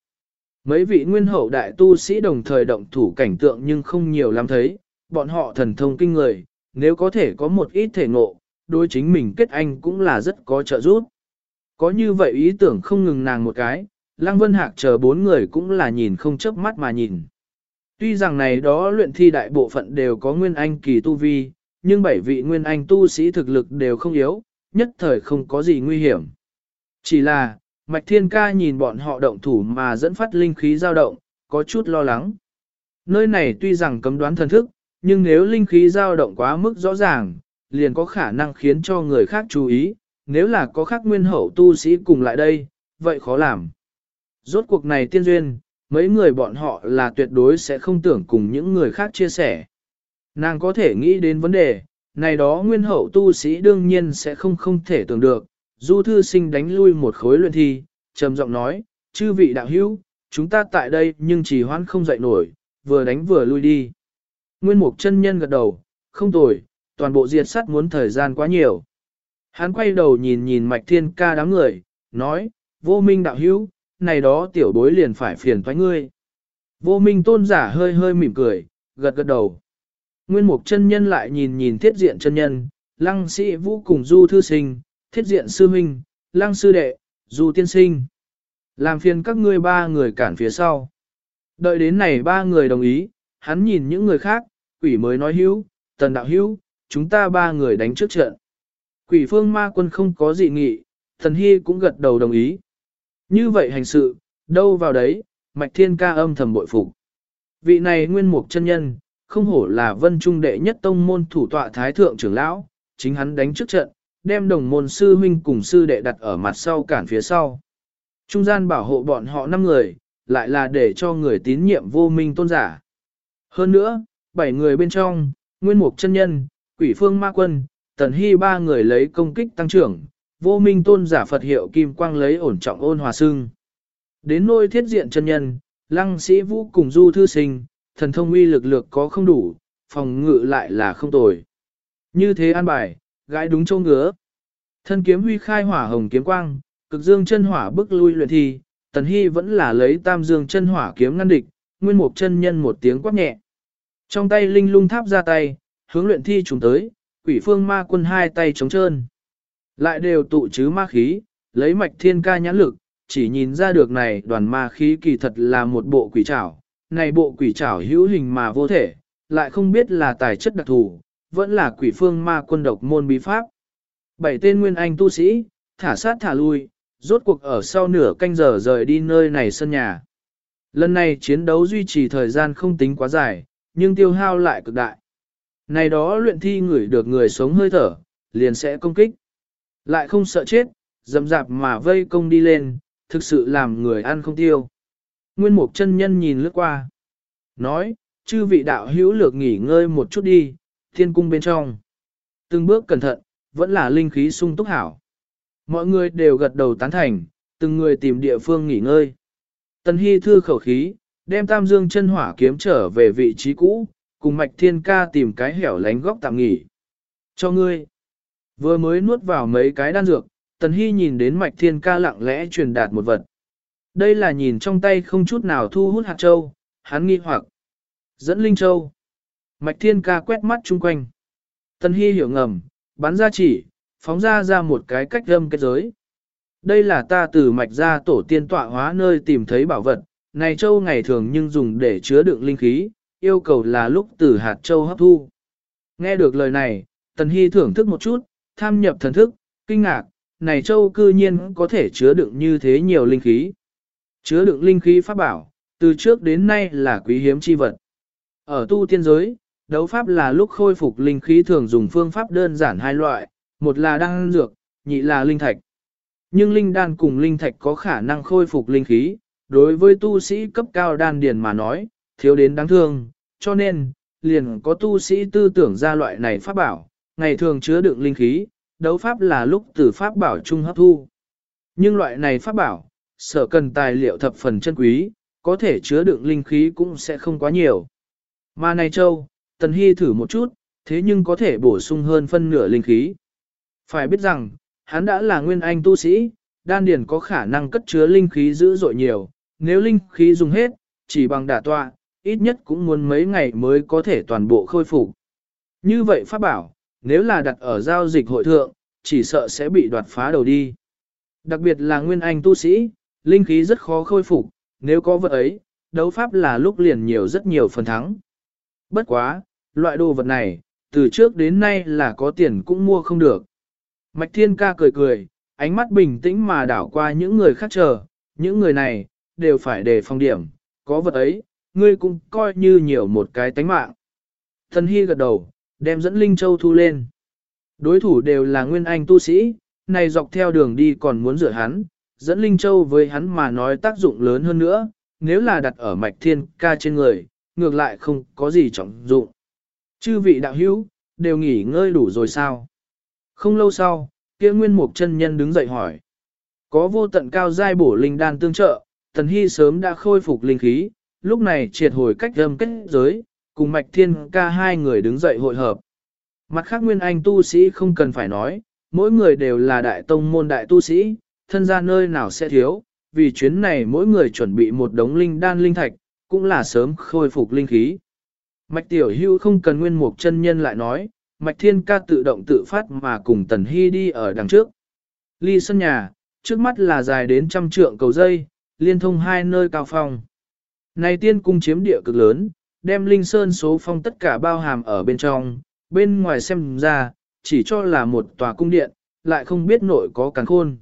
Mấy vị nguyên hậu đại tu sĩ đồng thời động thủ cảnh tượng nhưng không nhiều lắm thấy, bọn họ thần thông kinh người, nếu có thể có một ít thể ngộ, đối chính mình kết anh cũng là rất có trợ giúp. Có như vậy ý tưởng không ngừng nàng một cái, Lăng Vân Hạc chờ bốn người cũng là nhìn không chớp mắt mà nhìn. Tuy rằng này đó luyện thi đại bộ phận đều có nguyên anh kỳ tu vi, nhưng bảy vị nguyên anh tu sĩ thực lực đều không yếu, nhất thời không có gì nguy hiểm. Chỉ là, Mạch Thiên Ca nhìn bọn họ động thủ mà dẫn phát linh khí dao động, có chút lo lắng. Nơi này tuy rằng cấm đoán thần thức, nhưng nếu linh khí dao động quá mức rõ ràng, liền có khả năng khiến cho người khác chú ý, nếu là có khác nguyên hậu tu sĩ cùng lại đây, vậy khó làm. Rốt cuộc này tiên duyên, mấy người bọn họ là tuyệt đối sẽ không tưởng cùng những người khác chia sẻ. Nàng có thể nghĩ đến vấn đề, này đó nguyên hậu tu sĩ đương nhiên sẽ không không thể tưởng được. Du thư sinh đánh lui một khối luyện thi, trầm giọng nói, chư vị đạo hữu, chúng ta tại đây nhưng chỉ hoãn không dậy nổi, vừa đánh vừa lui đi. Nguyên mục chân nhân gật đầu, không tồi, toàn bộ diệt sát muốn thời gian quá nhiều. Hắn quay đầu nhìn nhìn mạch thiên ca đám người, nói, vô minh đạo hữu, này đó tiểu bối liền phải phiền thoái ngươi. Vô minh tôn giả hơi hơi mỉm cười, gật gật đầu. Nguyên mục chân nhân lại nhìn nhìn thiết diện chân nhân, lăng sĩ vũ cùng du thư sinh, thiết diện sư minh, lăng sư đệ, du tiên sinh. Làm phiền các ngươi ba người cản phía sau. Đợi đến này ba người đồng ý, hắn nhìn những người khác, quỷ mới nói hữu, tần đạo hữu, chúng ta ba người đánh trước trận. Quỷ phương ma quân không có dị nghị, thần hy cũng gật đầu đồng ý. Như vậy hành sự, đâu vào đấy, mạch thiên ca âm thầm bội phục. Vị này nguyên mục chân nhân, không hổ là vân trung đệ nhất tông môn thủ tọa thái thượng trưởng lão, chính hắn đánh trước trận, đem đồng môn sư huynh cùng sư đệ đặt ở mặt sau cản phía sau. Trung gian bảo hộ bọn họ năm người, lại là để cho người tín nhiệm vô minh tôn giả. Hơn nữa, bảy người bên trong, nguyên mục chân nhân, quỷ phương ma quân, tần hy ba người lấy công kích tăng trưởng, vô minh tôn giả Phật hiệu kim quang lấy ổn trọng ôn hòa sưng. Đến nôi thiết diện chân nhân, lăng sĩ vũ cùng du thư sinh, thần thông uy lực lực có không đủ, phòng ngự lại là không tồi. Như thế an bài, gái đúng châu ngứa. Thân kiếm huy khai hỏa hồng kiếm quang, cực dương chân hỏa bức lui luyện thi, tần hy vẫn là lấy tam dương chân hỏa kiếm ngăn địch, nguyên mục chân nhân một tiếng quát nhẹ. Trong tay linh lung tháp ra tay, hướng luyện thi trùng tới, quỷ phương ma quân hai tay chống trơn. Lại đều tụ chứ ma khí, lấy mạch thiên ca nhãn lực, chỉ nhìn ra được này đoàn ma khí kỳ thật là một bộ quỷ trảo. Này bộ quỷ trảo hữu hình mà vô thể, lại không biết là tài chất đặc thù, vẫn là quỷ phương ma quân độc môn bí pháp. Bảy tên nguyên anh tu sĩ, thả sát thả lui, rốt cuộc ở sau nửa canh giờ rời đi nơi này sân nhà. Lần này chiến đấu duy trì thời gian không tính quá dài, nhưng tiêu hao lại cực đại. Này đó luyện thi người được người sống hơi thở, liền sẽ công kích. Lại không sợ chết, dầm dạp mà vây công đi lên, thực sự làm người ăn không tiêu. Nguyên mục chân nhân nhìn lướt qua. Nói, chư vị đạo hữu lược nghỉ ngơi một chút đi, thiên cung bên trong. Từng bước cẩn thận, vẫn là linh khí sung túc hảo. Mọi người đều gật đầu tán thành, từng người tìm địa phương nghỉ ngơi. Tần Hy thư khẩu khí, đem tam dương chân hỏa kiếm trở về vị trí cũ, cùng mạch thiên ca tìm cái hẻo lánh góc tạm nghỉ. Cho ngươi, vừa mới nuốt vào mấy cái đan dược, Tần Hy nhìn đến mạch thiên ca lặng lẽ truyền đạt một vật. Đây là nhìn trong tay không chút nào thu hút hạt châu, hắn nghi hoặc. Dẫn linh châu. Mạch thiên ca quét mắt chung quanh. Tần Hy hiểu ngầm, bắn ra chỉ, phóng ra ra một cái cách âm kết giới. Đây là ta từ mạch ra tổ tiên tọa hóa nơi tìm thấy bảo vật, này châu ngày thường nhưng dùng để chứa đựng linh khí, yêu cầu là lúc từ hạt châu hấp thu. Nghe được lời này, Tần Hy thưởng thức một chút, tham nhập thần thức, kinh ngạc, này châu cư nhiên có thể chứa đựng như thế nhiều linh khí. Chứa đựng linh khí pháp bảo, từ trước đến nay là quý hiếm chi vật. Ở tu tiên giới, đấu pháp là lúc khôi phục linh khí thường dùng phương pháp đơn giản hai loại, một là đan dược, nhị là linh thạch. Nhưng linh đan cùng linh thạch có khả năng khôi phục linh khí, đối với tu sĩ cấp cao đan điền mà nói, thiếu đến đáng thương, cho nên, liền có tu sĩ tư tưởng ra loại này pháp bảo, ngày thường chứa đựng linh khí, đấu pháp là lúc từ pháp bảo trung hấp thu. Nhưng loại này pháp bảo, sở cần tài liệu thập phần chân quý, có thể chứa đựng linh khí cũng sẽ không quá nhiều. Mà này châu, Tần Hy thử một chút, thế nhưng có thể bổ sung hơn phân nửa linh khí. Phải biết rằng, hắn đã là nguyên anh tu sĩ, đan điền có khả năng cất chứa linh khí dữ dội nhiều, nếu linh khí dùng hết, chỉ bằng đả tọa, ít nhất cũng muốn mấy ngày mới có thể toàn bộ khôi phục. Như vậy pháp bảo, nếu là đặt ở giao dịch hội thượng, chỉ sợ sẽ bị đoạt phá đầu đi. Đặc biệt là nguyên anh tu sĩ, linh khí rất khó khôi phục, nếu có vật ấy, đấu pháp là lúc liền nhiều rất nhiều phần thắng. Bất quá, loại đồ vật này, từ trước đến nay là có tiền cũng mua không được. Mạch Thiên ca cười cười, ánh mắt bình tĩnh mà đảo qua những người khác chờ, những người này, đều phải đề phòng điểm, có vật ấy, ngươi cũng coi như nhiều một cái tánh mạng. Thần Hy gật đầu, đem dẫn Linh Châu thu lên. Đối thủ đều là nguyên anh tu sĩ, này dọc theo đường đi còn muốn rửa hắn, dẫn Linh Châu với hắn mà nói tác dụng lớn hơn nữa, nếu là đặt ở mạch thiên ca trên người, ngược lại không có gì trọng dụng. Chư vị đạo hữu, đều nghỉ ngơi đủ rồi sao? Không lâu sau, kia nguyên mục chân nhân đứng dậy hỏi. Có vô tận cao giai bổ linh đan tương trợ, Tần Hy sớm đã khôi phục linh khí, lúc này triệt hồi cách âm kết giới, cùng Mạch Thiên ca hai người đứng dậy hội hợp. Mặt khác nguyên anh tu sĩ không cần phải nói, mỗi người đều là đại tông môn đại tu sĩ, thân ra nơi nào sẽ thiếu, vì chuyến này mỗi người chuẩn bị một đống linh đan linh thạch, cũng là sớm khôi phục linh khí. Mạch Tiểu Hưu không cần nguyên mục chân nhân lại nói, Mạch Thiên ca tự động tự phát mà cùng Tần Hy đi ở đằng trước. Ly sân nhà, trước mắt là dài đến trăm trượng cầu dây, liên thông hai nơi cao phong. Này tiên cung chiếm địa cực lớn, đem linh sơn số phong tất cả bao hàm ở bên trong, bên ngoài xem ra, chỉ cho là một tòa cung điện, lại không biết nội có càn khôn.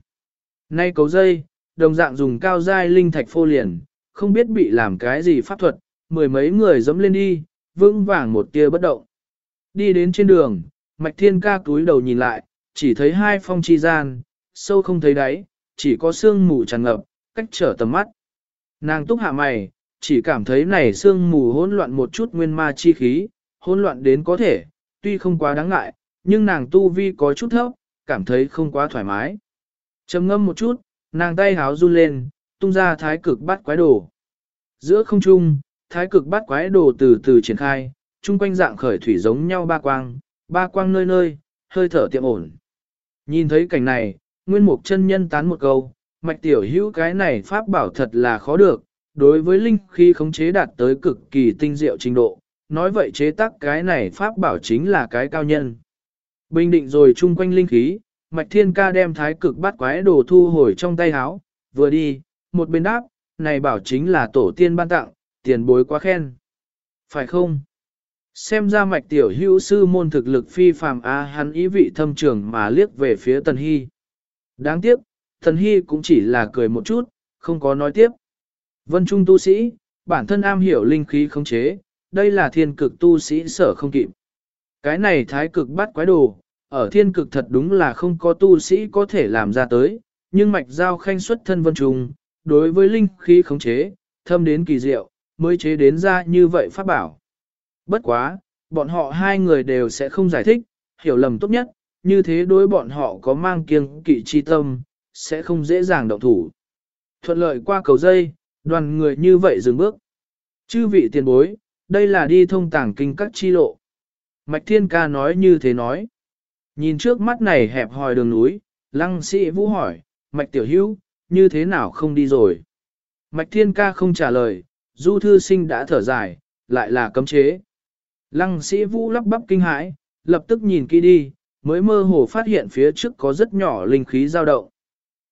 Nay cấu dây, đồng dạng dùng cao giai linh thạch phô liền, không biết bị làm cái gì pháp thuật, mười mấy người dẫm lên đi, vững vàng một tia bất động. Đi đến trên đường, Mạch Thiên ca túi đầu nhìn lại, chỉ thấy hai phong chi gian, sâu không thấy đáy, chỉ có sương mù tràn ngập, cách trở tầm mắt. Nàng túc hạ mày, chỉ cảm thấy này sương mù hỗn loạn một chút nguyên ma chi khí, hỗn loạn đến có thể, tuy không quá đáng ngại, nhưng nàng tu vi có chút thấp, cảm thấy không quá thoải mái. trầm ngâm một chút, nàng tay háo run lên, tung ra thái cực bắt quái đồ. Giữa không trung, thái cực bắt quái đồ từ từ triển khai, chung quanh dạng khởi thủy giống nhau ba quang, ba quang nơi nơi, hơi thở tiệm ổn. Nhìn thấy cảnh này, nguyên mục chân nhân tán một câu, mạch tiểu hữu cái này pháp bảo thật là khó được, đối với linh khí khống chế đạt tới cực kỳ tinh diệu trình độ, nói vậy chế tác cái này pháp bảo chính là cái cao nhân. Bình định rồi chung quanh linh khí, mạch thiên ca đem thái cực bát quái đồ thu hồi trong tay háo, vừa đi, một bên đáp, này bảo chính là tổ tiên ban tặng, tiền bối quá khen. Phải không? Xem ra mạch tiểu hữu sư môn thực lực phi phàm a hắn ý vị thâm trường mà liếc về phía Tần Hy. Đáng tiếc, Tần Hy cũng chỉ là cười một chút, không có nói tiếp. Vân Trung tu sĩ, bản thân am hiểu linh khí khống chế, đây là thiên cực tu sĩ sở không kịp. Cái này thái cực bắt quái đồ, ở thiên cực thật đúng là không có tu sĩ có thể làm ra tới, nhưng mạch giao khanh xuất thân Vân Trung, đối với linh khí khống chế, thâm đến kỳ diệu, mới chế đến ra như vậy pháp bảo. Bất quá, bọn họ hai người đều sẽ không giải thích, hiểu lầm tốt nhất, như thế đối bọn họ có mang kiêng kỵ chi tâm, sẽ không dễ dàng động thủ. Thuận lợi qua cầu dây, đoàn người như vậy dừng bước. Chư vị tiền bối, đây là đi thông tàng kinh các chi lộ. Mạch Thiên Ca nói như thế nói. Nhìn trước mắt này hẹp hòi đường núi, lăng sĩ vũ hỏi, Mạch Tiểu Hữu như thế nào không đi rồi? Mạch Thiên Ca không trả lời, Du Thư Sinh đã thở dài, lại là cấm chế. Lăng sĩ vũ lắp bắp kinh hãi, lập tức nhìn kỹ đi, mới mơ hồ phát hiện phía trước có rất nhỏ linh khí dao động.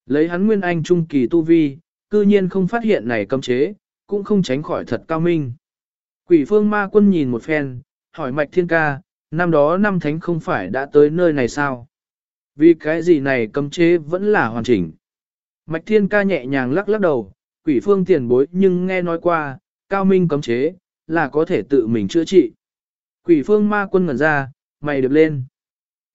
Lấy hắn nguyên anh trung kỳ tu vi, cư nhiên không phát hiện này cấm chế, cũng không tránh khỏi thật cao minh. Quỷ phương ma quân nhìn một phen, hỏi mạch thiên ca, năm đó năm thánh không phải đã tới nơi này sao? Vì cái gì này cấm chế vẫn là hoàn chỉnh. Mạch thiên ca nhẹ nhàng lắc lắc đầu, quỷ phương tiền bối nhưng nghe nói qua, cao minh cấm chế, là có thể tự mình chữa trị. Quỷ phương ma quân ngẩn ra, mày được lên.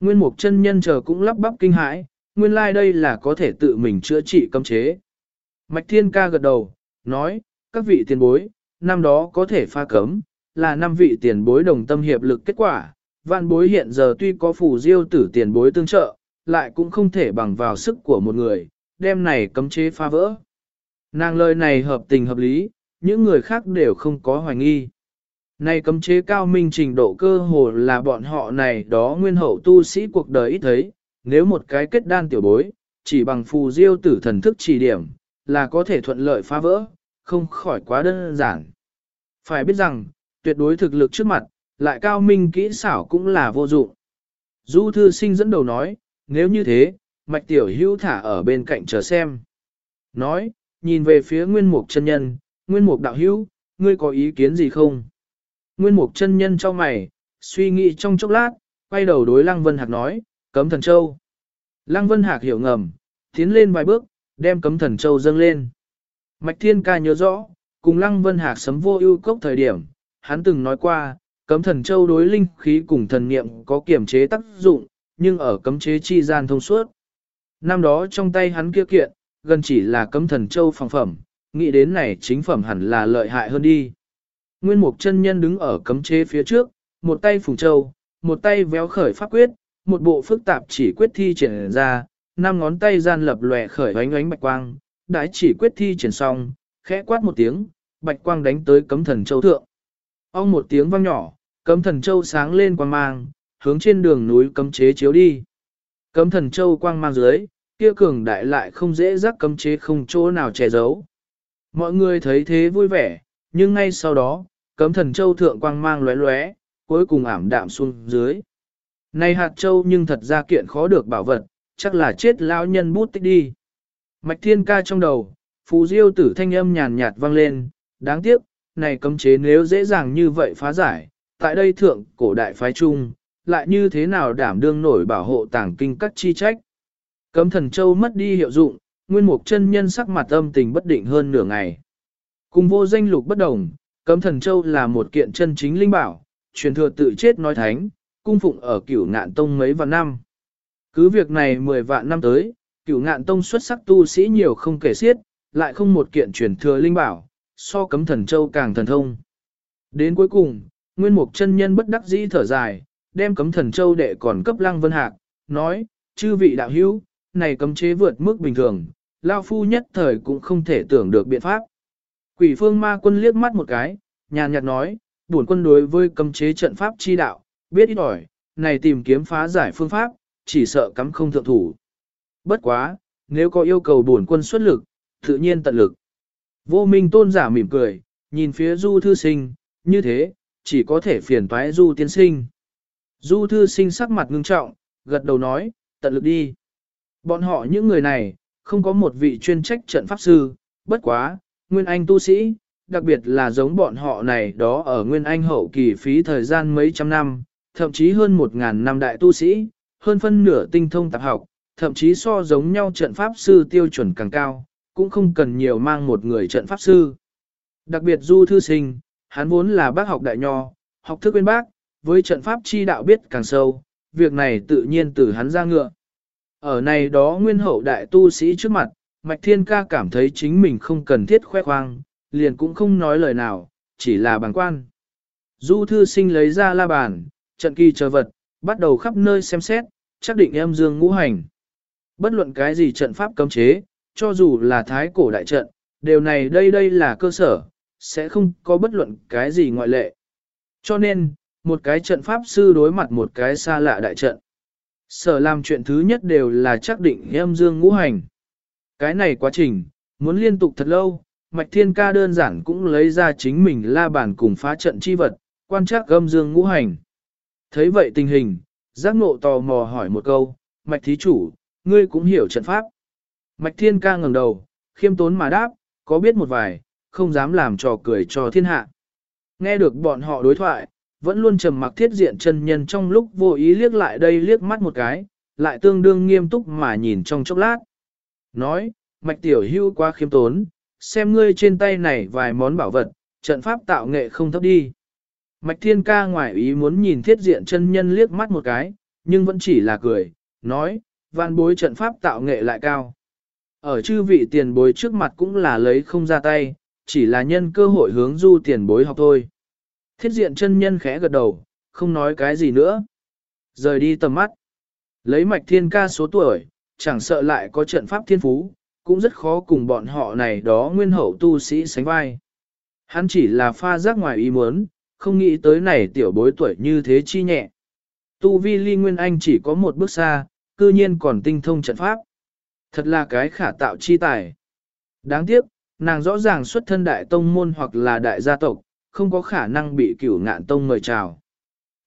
Nguyên mục chân nhân chờ cũng lắp bắp kinh hãi, nguyên lai like đây là có thể tự mình chữa trị cấm chế. Mạch thiên ca gật đầu, nói, các vị tiền bối, năm đó có thể pha cấm, là năm vị tiền bối đồng tâm hiệp lực kết quả, vạn bối hiện giờ tuy có phủ diêu tử tiền bối tương trợ, lại cũng không thể bằng vào sức của một người, đem này cấm chế phá vỡ. Nàng lời này hợp tình hợp lý, những người khác đều không có hoài nghi. Này cấm chế cao minh trình độ cơ hồ là bọn họ này đó nguyên hậu tu sĩ cuộc đời ít thấy, nếu một cái kết đan tiểu bối, chỉ bằng phù diêu tử thần thức chỉ điểm, là có thể thuận lợi phá vỡ, không khỏi quá đơn giản. Phải biết rằng, tuyệt đối thực lực trước mặt, lại cao minh kỹ xảo cũng là vô dụng. Du thư sinh dẫn đầu nói, nếu như thế, mạch tiểu hữu thả ở bên cạnh chờ xem. Nói, nhìn về phía nguyên mục chân nhân, nguyên mục đạo hữu, ngươi có ý kiến gì không? Nguyên mục chân nhân cho mày, suy nghĩ trong chốc lát, quay đầu đối Lăng Vân Hạc nói, cấm thần châu. Lăng Vân Hạc hiểu ngầm, tiến lên vài bước, đem cấm thần châu dâng lên. Mạch Thiên Ca nhớ rõ, cùng Lăng Vân Hạc sấm vô ưu cốc thời điểm, hắn từng nói qua, cấm thần châu đối linh khí cùng thần niệm có kiểm chế tác dụng, nhưng ở cấm chế chi gian thông suốt. Năm đó trong tay hắn kia kiện, gần chỉ là cấm thần châu phòng phẩm, nghĩ đến này chính phẩm hẳn là lợi hại hơn đi. Nguyên mục chân nhân đứng ở cấm chế phía trước, một tay phùng châu, một tay véo khởi pháp quyết, một bộ phức tạp chỉ quyết thi triển ra, năm ngón tay gian lập lòe khởi ánh ánh bạch quang, đãi chỉ quyết thi triển xong, khẽ quát một tiếng, bạch quang đánh tới cấm thần châu thượng. Ông một tiếng vang nhỏ, cấm thần châu sáng lên quang mang, hướng trên đường núi cấm chế chiếu đi. Cấm thần châu quang mang dưới, kia cường đại lại không dễ rắc cấm chế không chỗ nào che giấu. Mọi người thấy thế vui vẻ, nhưng ngay sau đó, cấm thần châu thượng quang mang lóe lóe, cuối cùng ảm đạm xuống dưới. Này hạt châu nhưng thật ra kiện khó được bảo vật, chắc là chết lão nhân bút tích đi. Mạch thiên ca trong đầu, phù diêu tử thanh âm nhàn nhạt vang lên, đáng tiếc, này cấm chế nếu dễ dàng như vậy phá giải, tại đây thượng cổ đại phái trung, lại như thế nào đảm đương nổi bảo hộ tàng kinh các chi trách. Cấm thần châu mất đi hiệu dụng, nguyên mục chân nhân sắc mặt âm tình bất định hơn nửa ngày. Cùng vô danh lục bất đồng, cấm thần châu là một kiện chân chính linh bảo, truyền thừa tự chết nói thánh, cung phụng ở cửu ngạn tông mấy vạn năm. Cứ việc này 10 vạn năm tới, cửu ngạn tông xuất sắc tu sĩ nhiều không kể xiết, lại không một kiện truyền thừa linh bảo, so cấm thần châu càng thần thông. Đến cuối cùng, nguyên mục chân nhân bất đắc dĩ thở dài, đem cấm thần châu đệ còn cấp lăng vân hạc, nói, chư vị đạo hữu, này cấm chế vượt mức bình thường, lao phu nhất thời cũng không thể tưởng được biện pháp. Quỷ phương ma quân liếc mắt một cái, nhàn nhạt nói, bổn quân đối với cấm chế trận pháp chi đạo, biết ít ỏi, này tìm kiếm phá giải phương pháp, chỉ sợ cắm không thượng thủ. Bất quá, nếu có yêu cầu bổn quân xuất lực, tự nhiên tận lực. Vô minh tôn giả mỉm cười, nhìn phía du thư sinh, như thế, chỉ có thể phiền toái du tiên sinh. Du thư sinh sắc mặt ngưng trọng, gật đầu nói, tận lực đi. Bọn họ những người này, không có một vị chuyên trách trận pháp sư, bất quá, nguyên anh tu sĩ, đặc biệt là giống bọn họ này đó ở nguyên anh hậu kỳ phí thời gian mấy trăm năm, thậm chí hơn một ngàn năm đại tu sĩ, hơn phân nửa tinh thông tạp học, thậm chí so giống nhau trận pháp sư tiêu chuẩn càng cao, cũng không cần nhiều mang một người trận pháp sư. Đặc biệt du thư sinh, hắn vốn là bác học đại nho, học thức bên bác, với trận pháp chi đạo biết càng sâu, việc này tự nhiên từ hắn ra ngựa. Ở này đó nguyên hậu đại tu sĩ trước mặt, Mạch Thiên Ca cảm thấy chính mình không cần thiết khoe khoang, liền cũng không nói lời nào, chỉ là bằng quan. Du thư sinh lấy ra la bàn, trận kỳ chờ vật, bắt đầu khắp nơi xem xét, chắc định em dương ngũ hành. Bất luận cái gì trận pháp cấm chế, cho dù là thái cổ đại trận, điều này đây đây là cơ sở, sẽ không có bất luận cái gì ngoại lệ. Cho nên, một cái trận pháp sư đối mặt một cái xa lạ đại trận. Sở làm chuyện thứ nhất đều là xác định em dương ngũ hành. Cái này quá trình, muốn liên tục thật lâu, Mạch Thiên Ca đơn giản cũng lấy ra chính mình la bàn cùng phá trận chi vật, quan trắc âm dương ngũ hành. Thấy vậy tình hình, giác ngộ tò mò hỏi một câu, Mạch Thí Chủ, ngươi cũng hiểu trận pháp. Mạch Thiên Ca ngẩng đầu, khiêm tốn mà đáp, có biết một vài, không dám làm trò cười cho thiên hạ. Nghe được bọn họ đối thoại, vẫn luôn trầm mặc thiết diện chân nhân trong lúc vô ý liếc lại đây liếc mắt một cái, lại tương đương nghiêm túc mà nhìn trong chốc lát. Nói, mạch tiểu hưu quá khiêm tốn, xem ngươi trên tay này vài món bảo vật, trận pháp tạo nghệ không thấp đi. Mạch thiên ca ngoài ý muốn nhìn thiết diện chân nhân liếc mắt một cái, nhưng vẫn chỉ là cười, nói, "Văn bối trận pháp tạo nghệ lại cao. Ở chư vị tiền bối trước mặt cũng là lấy không ra tay, chỉ là nhân cơ hội hướng du tiền bối học thôi. Thiết diện chân nhân khẽ gật đầu, không nói cái gì nữa. Rời đi tầm mắt. Lấy mạch thiên ca số tuổi, chẳng sợ lại có trận pháp thiên phú, cũng rất khó cùng bọn họ này đó nguyên hậu tu sĩ sánh vai. Hắn chỉ là pha giác ngoài ý muốn, không nghĩ tới này tiểu bối tuổi như thế chi nhẹ. Tu vi ly nguyên anh chỉ có một bước xa, cư nhiên còn tinh thông trận pháp. Thật là cái khả tạo chi tài. Đáng tiếc, nàng rõ ràng xuất thân đại tông môn hoặc là đại gia tộc, không có khả năng bị cửu ngạn tông mời chào.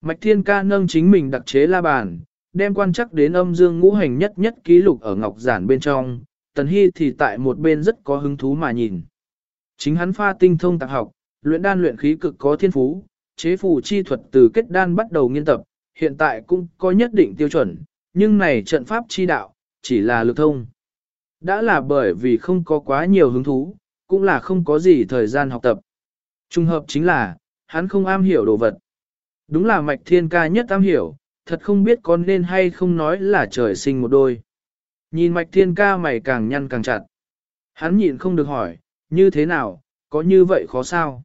Mạch Thiên Ca nâng chính mình đặc chế la bàn, đem quan chắc đến âm dương ngũ hành nhất nhất ký lục ở ngọc giản bên trong, Tần Hy thì tại một bên rất có hứng thú mà nhìn. Chính hắn pha tinh thông tạp học, luyện đan luyện khí cực có thiên phú, chế phù chi thuật từ kết đan bắt đầu nghiên tập, hiện tại cũng có nhất định tiêu chuẩn, nhưng này trận pháp chi đạo, chỉ là lực thông. Đã là bởi vì không có quá nhiều hứng thú, cũng là không có gì thời gian học tập. Trung hợp chính là, hắn không am hiểu đồ vật. Đúng là mạch thiên ca nhất am hiểu, thật không biết con nên hay không nói là trời sinh một đôi. Nhìn mạch thiên ca mày càng nhăn càng chặt. Hắn nhịn không được hỏi, như thế nào, có như vậy khó sao?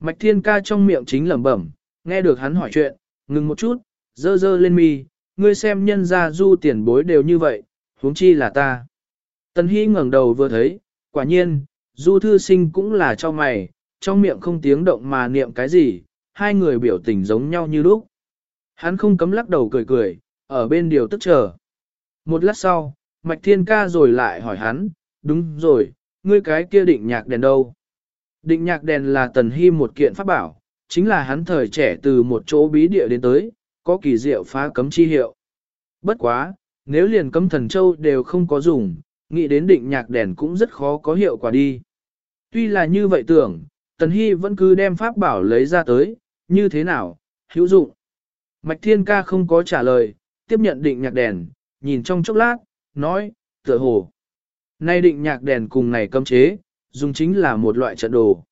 Mạch thiên ca trong miệng chính lẩm bẩm, nghe được hắn hỏi chuyện, ngừng một chút, dơ dơ lên mi, ngươi xem nhân ra du tiền bối đều như vậy, huống chi là ta. Tần Hy ngẩng đầu vừa thấy, quả nhiên, du thư sinh cũng là cho mày, trong miệng không tiếng động mà niệm cái gì, hai người biểu tình giống nhau như lúc. Hắn không cấm lắc đầu cười cười, ở bên điều tức chờ. Một lát sau, Mạch Thiên Ca rồi lại hỏi hắn, đúng rồi, ngươi cái kia định nhạc đèn đâu? Định nhạc đèn là tần hy một kiện pháp bảo, chính là hắn thời trẻ từ một chỗ bí địa đến tới, có kỳ diệu phá cấm chi hiệu. Bất quá, nếu liền cấm thần châu đều không có dùng, nghĩ đến định nhạc đèn cũng rất khó có hiệu quả đi. Tuy là như vậy tưởng, Tần Hy vẫn cứ đem pháp bảo lấy ra tới, như thế nào, hữu dụng. Mạch Thiên Ca không có trả lời, tiếp nhận định nhạc đèn, nhìn trong chốc lát, nói, tựa hồ. Nay định nhạc đèn cùng này cấm chế, dùng chính là một loại trận đồ.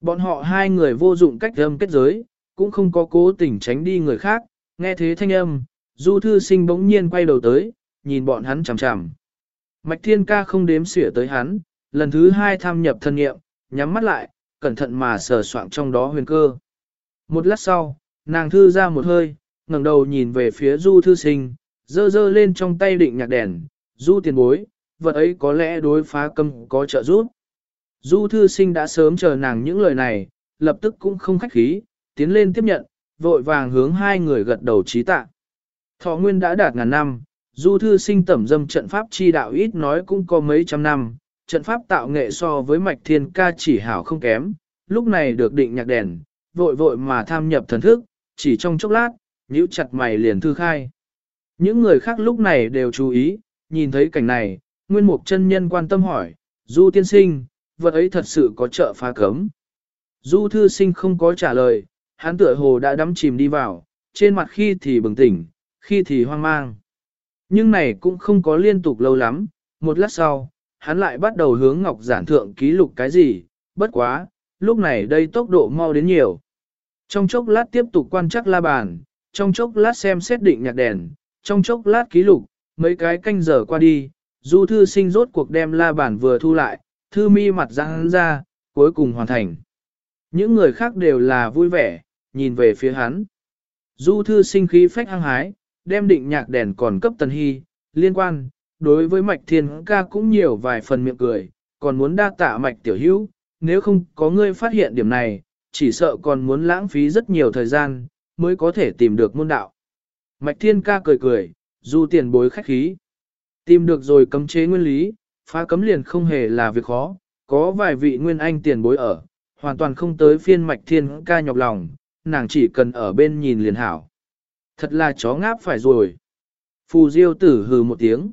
Bọn họ hai người vô dụng cách âm kết giới, cũng không có cố tình tránh đi người khác, nghe thế thanh âm, du thư sinh bỗng nhiên quay đầu tới, nhìn bọn hắn chằm chằm. Mạch Thiên Ca không đếm xỉa tới hắn, lần thứ hai tham nhập thân nghiệm, nhắm mắt lại, cẩn thận mà sờ soạng trong đó huyền cơ. Một lát sau, nàng thư ra một hơi, ngẩng đầu nhìn về phía du thư sinh, dơ dơ lên trong tay định nhạc đèn, du tiền bối, vật ấy có lẽ đối phá câm có trợ giúp. Du thư sinh đã sớm chờ nàng những lời này, lập tức cũng không khách khí, tiến lên tiếp nhận, vội vàng hướng hai người gật đầu trí tạ. Thọ nguyên đã đạt ngàn năm, du thư sinh tẩm dâm trận pháp chi đạo ít nói cũng có mấy trăm năm, trận pháp tạo nghệ so với mạch thiên ca chỉ hảo không kém, lúc này được định nhạc đèn, vội vội mà tham nhập thần thức, chỉ trong chốc lát, nhíu chặt mày liền thư khai. Những người khác lúc này đều chú ý, nhìn thấy cảnh này, nguyên mục chân nhân quan tâm hỏi, du tiên sinh, vật ấy thật sự có trợ phá cấm. Du thư sinh không có trả lời, hắn tựa hồ đã đắm chìm đi vào, trên mặt khi thì bừng tỉnh, khi thì hoang mang. Nhưng này cũng không có liên tục lâu lắm, một lát sau, hắn lại bắt đầu hướng ngọc giản thượng ký lục cái gì, bất quá, lúc này đây tốc độ mau đến nhiều. Trong chốc lát tiếp tục quan chắc la bàn, trong chốc lát xem xét định nhạc đèn, trong chốc lát ký lục, mấy cái canh giờ qua đi, du thư sinh rốt cuộc đem la bàn vừa thu lại, thư mi mặt răng ra, cuối cùng hoàn thành. Những người khác đều là vui vẻ, nhìn về phía hắn. Du thư sinh khí phách hăng hái, đem định nhạc đèn còn cấp tần hy, liên quan, đối với mạch thiên ca cũng nhiều vài phần miệng cười, còn muốn đa tạ mạch tiểu hữu, nếu không có ngươi phát hiện điểm này, chỉ sợ còn muốn lãng phí rất nhiều thời gian, mới có thể tìm được môn đạo. Mạch thiên ca cười cười, du tiền bối khách khí. Tìm được rồi cấm chế nguyên lý, phá cấm liền không hề là việc khó, có vài vị nguyên anh tiền bối ở, hoàn toàn không tới phiên mạch thiên ca nhọc lòng, nàng chỉ cần ở bên nhìn liền hảo. Thật là chó ngáp phải rồi. Phù diêu tử hừ một tiếng.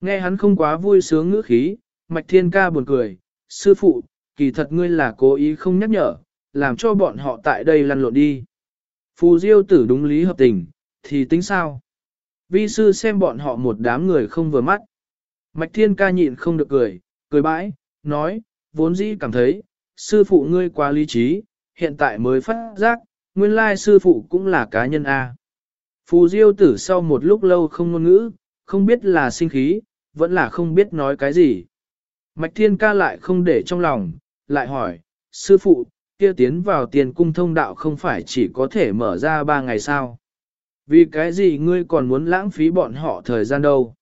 Nghe hắn không quá vui sướng ngữ khí, mạch thiên ca buồn cười, sư phụ, kỳ thật ngươi là cố ý không nhắc nhở, làm cho bọn họ tại đây lăn lộn đi. Phù diêu tử đúng lý hợp tình, thì tính sao? Vi sư xem bọn họ một đám người không vừa mắt. Mạch thiên ca nhịn không được cười, cười bãi, nói, vốn dĩ cảm thấy, sư phụ ngươi quá lý trí, hiện tại mới phát giác, nguyên lai sư phụ cũng là cá nhân A. Phù diêu tử sau một lúc lâu không ngôn ngữ, không biết là sinh khí, vẫn là không biết nói cái gì. Mạch thiên ca lại không để trong lòng, lại hỏi, sư phụ, kia tiến vào tiền cung thông đạo không phải chỉ có thể mở ra ba ngày sao? Vì cái gì ngươi còn muốn lãng phí bọn họ thời gian đâu?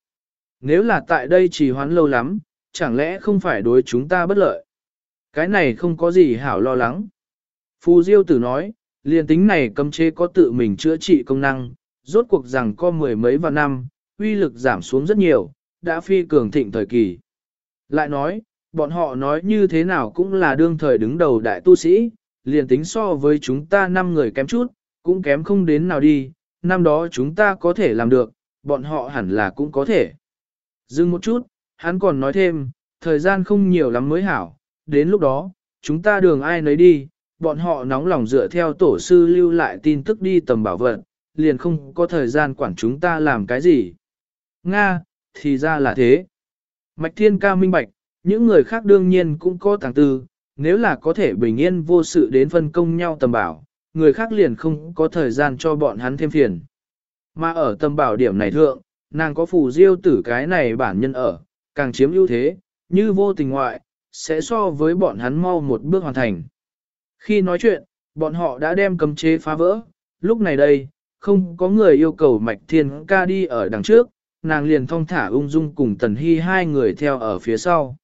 Nếu là tại đây trì hoãn lâu lắm, chẳng lẽ không phải đối chúng ta bất lợi? Cái này không có gì hảo lo lắng. Phù Diêu tử nói, liền tính này cấm chế có tự mình chữa trị công năng, rốt cuộc rằng có mười mấy vạn năm, uy lực giảm xuống rất nhiều, đã phi cường thịnh thời kỳ. Lại nói, bọn họ nói như thế nào cũng là đương thời đứng đầu đại tu sĩ, liền tính so với chúng ta năm người kém chút, cũng kém không đến nào đi, năm đó chúng ta có thể làm được, bọn họ hẳn là cũng có thể. Dừng một chút, hắn còn nói thêm, thời gian không nhiều lắm mới hảo, đến lúc đó, chúng ta đường ai nấy đi, bọn họ nóng lòng dựa theo tổ sư lưu lại tin tức đi tầm bảo vật, liền không có thời gian quản chúng ta làm cái gì. Nga, thì ra là thế. Mạch Thiên ca minh bạch, những người khác đương nhiên cũng có tàng tư, nếu là có thể bình yên vô sự đến phân công nhau tầm bảo, người khác liền không có thời gian cho bọn hắn thêm phiền. Mà ở tầm bảo điểm này thượng, nàng có phù diêu tử cái này bản nhân ở, càng chiếm ưu thế, như vô tình ngoại, sẽ so với bọn hắn mau một bước hoàn thành. Khi nói chuyện, bọn họ đã đem cấm chế phá vỡ, lúc này đây, không có người yêu cầu mạch thiên ca đi ở đằng trước, nàng liền thong thả ung dung cùng tần hy hai người theo ở phía sau.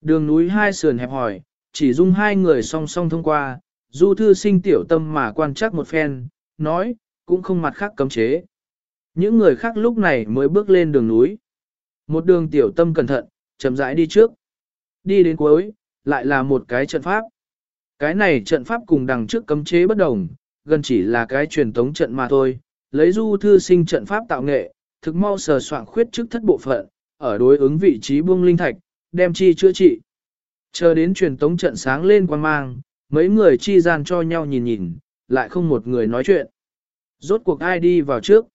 Đường núi hai sườn hẹp hỏi, chỉ dung hai người song song thông qua, du thư sinh tiểu tâm mà quan chắc một phen, nói, cũng không mặt khác cấm chế. Những người khác lúc này mới bước lên đường núi. Một đường tiểu tâm cẩn thận, chậm rãi đi trước. Đi đến cuối, lại là một cái trận pháp. Cái này trận pháp cùng đằng trước cấm chế bất đồng, gần chỉ là cái truyền tống trận mà thôi. Lấy du thư sinh trận pháp tạo nghệ, thực mau sờ soạn khuyết trước thất bộ phận, ở đối ứng vị trí buông linh thạch, đem chi chữa trị. Chờ đến truyền tống trận sáng lên quan mang, mấy người chi gian cho nhau nhìn nhìn, lại không một người nói chuyện. Rốt cuộc ai đi vào trước?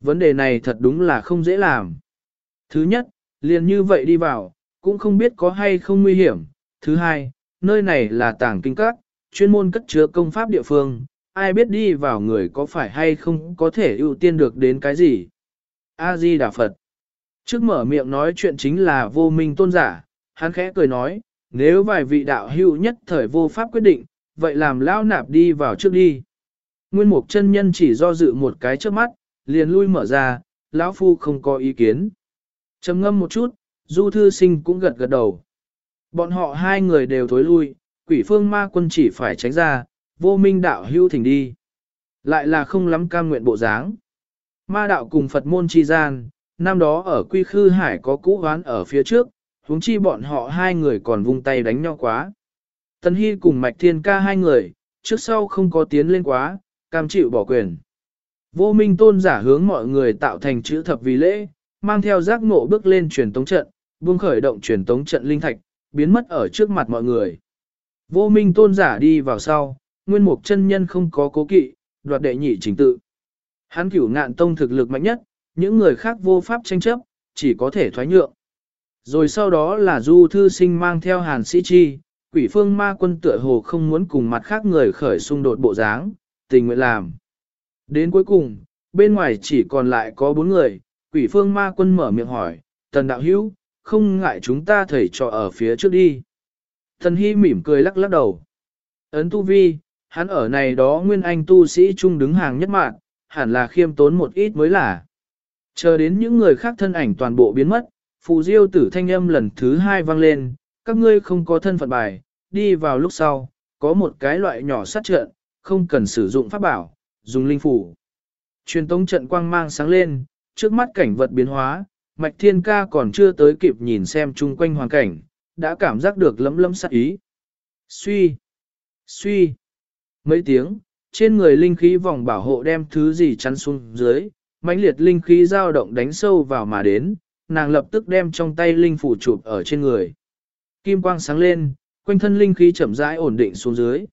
Vấn đề này thật đúng là không dễ làm. Thứ nhất, liền như vậy đi vào, cũng không biết có hay không nguy hiểm. Thứ hai, nơi này là tàng kinh các, chuyên môn cất chứa công pháp địa phương, ai biết đi vào người có phải hay không có thể ưu tiên được đến cái gì. A-di Đà Phật. Trước mở miệng nói chuyện chính là vô minh tôn giả, hắn khẽ cười nói, nếu vài vị đạo hữu nhất thời vô pháp quyết định, vậy làm lão nạp đi vào trước đi. Nguyên mục chân nhân chỉ do dự một cái trước mắt, liền lui mở ra, lão phu không có ý kiến. trầm ngâm một chút, du thư sinh cũng gật gật đầu. Bọn họ hai người đều thối lui, quỷ phương ma quân chỉ phải tránh ra, vô minh đạo hưu thỉnh đi. Lại là không lắm cam nguyện bộ dáng. Ma đạo cùng Phật môn chi gian, năm đó ở quy khư hải có cũ hoán ở phía trước, huống chi bọn họ hai người còn vung tay đánh nhau quá. Tần Hy cùng Mạch Thiên ca hai người, trước sau không có tiến lên quá, cam chịu bỏ quyền. Vô minh tôn giả hướng mọi người tạo thành chữ thập vì lễ, mang theo giác ngộ bước lên truyền tống trận, buông khởi động truyền tống trận linh thạch, biến mất ở trước mặt mọi người. Vô minh tôn giả đi vào sau, nguyên mục chân nhân không có cố kỵ, đoạt đệ nhị chính tự. Hắn cửu ngạn tông thực lực mạnh nhất, những người khác vô pháp tranh chấp, chỉ có thể thoái nhượng. Rồi sau đó là du thư sinh mang theo hàn sĩ chi, quỷ phương ma quân tựa hồ không muốn cùng mặt khác người khởi xung đột bộ dáng, tình nguyện làm. Đến cuối cùng, bên ngoài chỉ còn lại có bốn người, quỷ phương ma quân mở miệng hỏi, tần đạo hữu, không ngại chúng ta thầy trò ở phía trước đi. thần hy mỉm cười lắc lắc đầu. Ấn tu vi, hắn ở này đó nguyên anh tu sĩ trung đứng hàng nhất mạng, hẳn là khiêm tốn một ít mới là. Chờ đến những người khác thân ảnh toàn bộ biến mất, phù diêu tử thanh âm lần thứ hai vang lên, các ngươi không có thân phận bài, đi vào lúc sau, có một cái loại nhỏ sát trận, không cần sử dụng pháp bảo, dùng linh phủ. Truyền tống trận quang mang sáng lên, trước mắt cảnh vật biến hóa, mạch thiên ca còn chưa tới kịp nhìn xem chung quanh hoàn cảnh, đã cảm giác được lấm lấm sát ý. Suy, suy, mấy tiếng, trên người linh khí vòng bảo hộ đem thứ gì chắn xuống dưới, mãnh liệt linh khí dao động đánh sâu vào mà đến, nàng lập tức đem trong tay linh phủ chụp ở trên người. Kim quang sáng lên, quanh thân linh khí chậm rãi ổn định xuống dưới.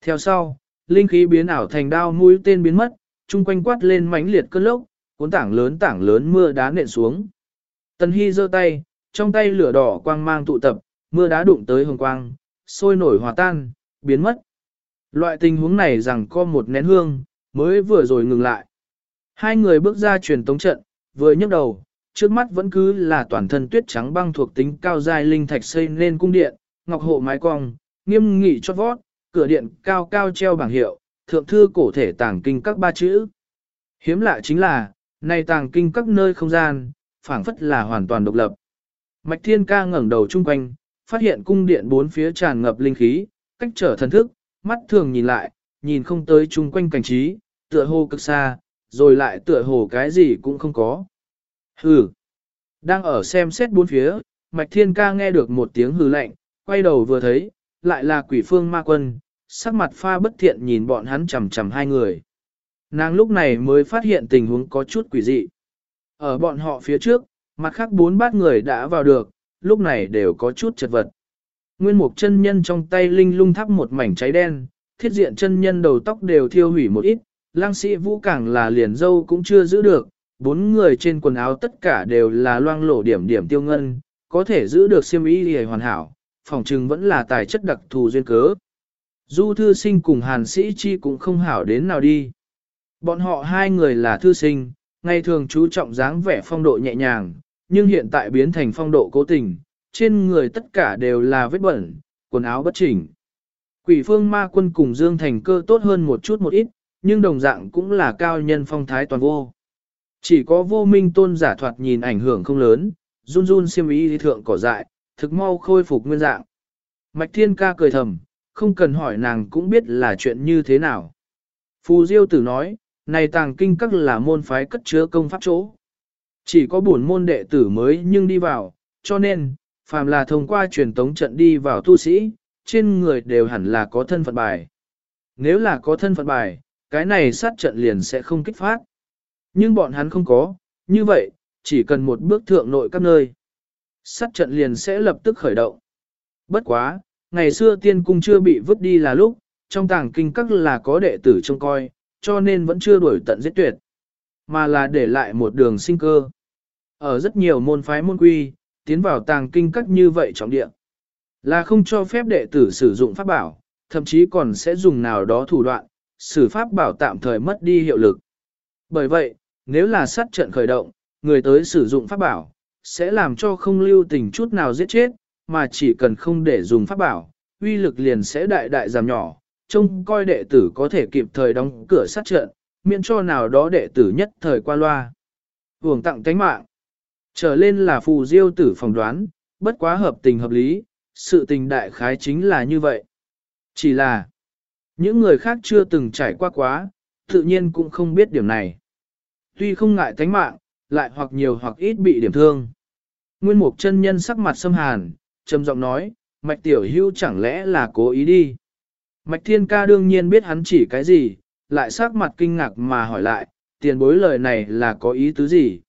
Theo sau, linh khí biến ảo thành đao mũi tên biến mất, chung quanh quát lên mãnh liệt cơn lốc, cuốn tảng lớn tảng lớn mưa đá nện xuống. Tần Hy giơ tay, trong tay lửa đỏ quang mang tụ tập, mưa đá đụng tới hồng quang, sôi nổi hòa tan, biến mất. Loại tình huống này rằng có một nén hương, mới vừa rồi ngừng lại. Hai người bước ra truyền tống trận, vừa nhấc đầu, trước mắt vẫn cứ là toàn thân tuyết trắng băng thuộc tính cao dài linh thạch xây nên cung điện, ngọc hộ mái cong, nghiêm nghị chót vót, cửa điện cao cao treo bảng hiệu, thượng thư cổ thể tàng kinh các ba chữ. Hiếm lạ chính là, này tàng kinh các nơi không gian, phảng phất là hoàn toàn độc lập. Mạch Thiên Ca ngẩng đầu chung quanh, phát hiện cung điện bốn phía tràn ngập linh khí, cách trở thần thức, mắt thường nhìn lại, nhìn không tới chung quanh cảnh trí, tựa hồ cực xa, rồi lại tựa hồ cái gì cũng không có. Hừ. Đang ở xem xét bốn phía, Mạch Thiên Ca nghe được một tiếng hừ lạnh, quay đầu vừa thấy, lại là quỷ phương ma quân, sắc mặt pha bất thiện nhìn bọn hắn chầm chầm hai người. Nàng lúc này mới phát hiện tình huống có chút quỷ dị. Ở bọn họ phía trước, mặt khác bốn bát người đã vào được, lúc này đều có chút chật vật. Nguyên mục chân nhân trong tay linh lung thắp một mảnh cháy đen, thiết diện chân nhân đầu tóc đều thiêu hủy một ít, lang sĩ vũ cảng là liền dâu cũng chưa giữ được, bốn người trên quần áo tất cả đều là loang lổ điểm điểm tiêu ngân, có thể giữ được siêm ý hề hoàn hảo, phòng trừng vẫn là tài chất đặc thù duyên cớ. Du thư sinh cùng hàn sĩ chi cũng không hảo đến nào đi. Bọn họ hai người là thư sinh, ngày thường chú trọng dáng vẻ phong độ nhẹ nhàng, nhưng hiện tại biến thành phong độ cố tình, trên người tất cả đều là vết bẩn, quần áo bất chỉnh. Quỷ phương ma quân cùng Dương Thành cơ tốt hơn một chút một ít, nhưng đồng dạng cũng là cao nhân phong thái toàn vô. Chỉ có vô minh tôn giả thoạt nhìn ảnh hưởng không lớn, run run siêm ý thượng cỏ dại, thực mau khôi phục nguyên dạng. Mạch thiên ca cười thầm, không cần hỏi nàng cũng biết là chuyện như thế nào. Phù Diêu tử nói, này tàng kinh các là môn phái cất chứa công pháp chỗ. Chỉ có bổn môn đệ tử mới nhưng đi vào, cho nên, phàm là thông qua truyền tống trận đi vào tu sĩ, trên người đều hẳn là có thân phận bài. Nếu là có thân phận bài, cái này sát trận liền sẽ không kích phát. Nhưng bọn hắn không có, như vậy, chỉ cần một bước thượng nội các nơi. Sát trận liền sẽ lập tức khởi động. Bất quá, ngày xưa tiên cung chưa bị vứt đi là lúc, trong tàng kinh các là có đệ tử trông coi, cho nên vẫn chưa đuổi tận giết tuyệt, mà là để lại một đường sinh cơ. Ở rất nhiều môn phái môn quy, tiến vào tàng kinh các như vậy trọng địa, là không cho phép đệ tử sử dụng pháp bảo, thậm chí còn sẽ dùng nào đó thủ đoạn, sử pháp bảo tạm thời mất đi hiệu lực. Bởi vậy, nếu là sát trận khởi động, người tới sử dụng pháp bảo, sẽ làm cho không lưu tình chút nào giết chết, mà chỉ cần không để dùng pháp bảo, uy lực liền sẽ đại đại giảm nhỏ, trông coi đệ tử có thể kịp thời đóng cửa sát trận, miễn cho nào đó đệ tử nhất thời qua loa. Hưởng tặng cánh mạng. Trở lên là phù diêu tử phỏng đoán, bất quá hợp tình hợp lý, sự tình đại khái chính là như vậy. Chỉ là, những người khác chưa từng trải qua quá, tự nhiên cũng không biết điểm này. Tuy không ngại tánh mạng, lại hoặc nhiều hoặc ít bị điểm thương. Nguyên mục chân nhân sắc mặt xâm hàn, trầm giọng nói, mạch tiểu hưu chẳng lẽ là cố ý đi. Mạch thiên ca đương nhiên biết hắn chỉ cái gì, lại sắc mặt kinh ngạc mà hỏi lại, tiền bối lời này là có ý tứ gì.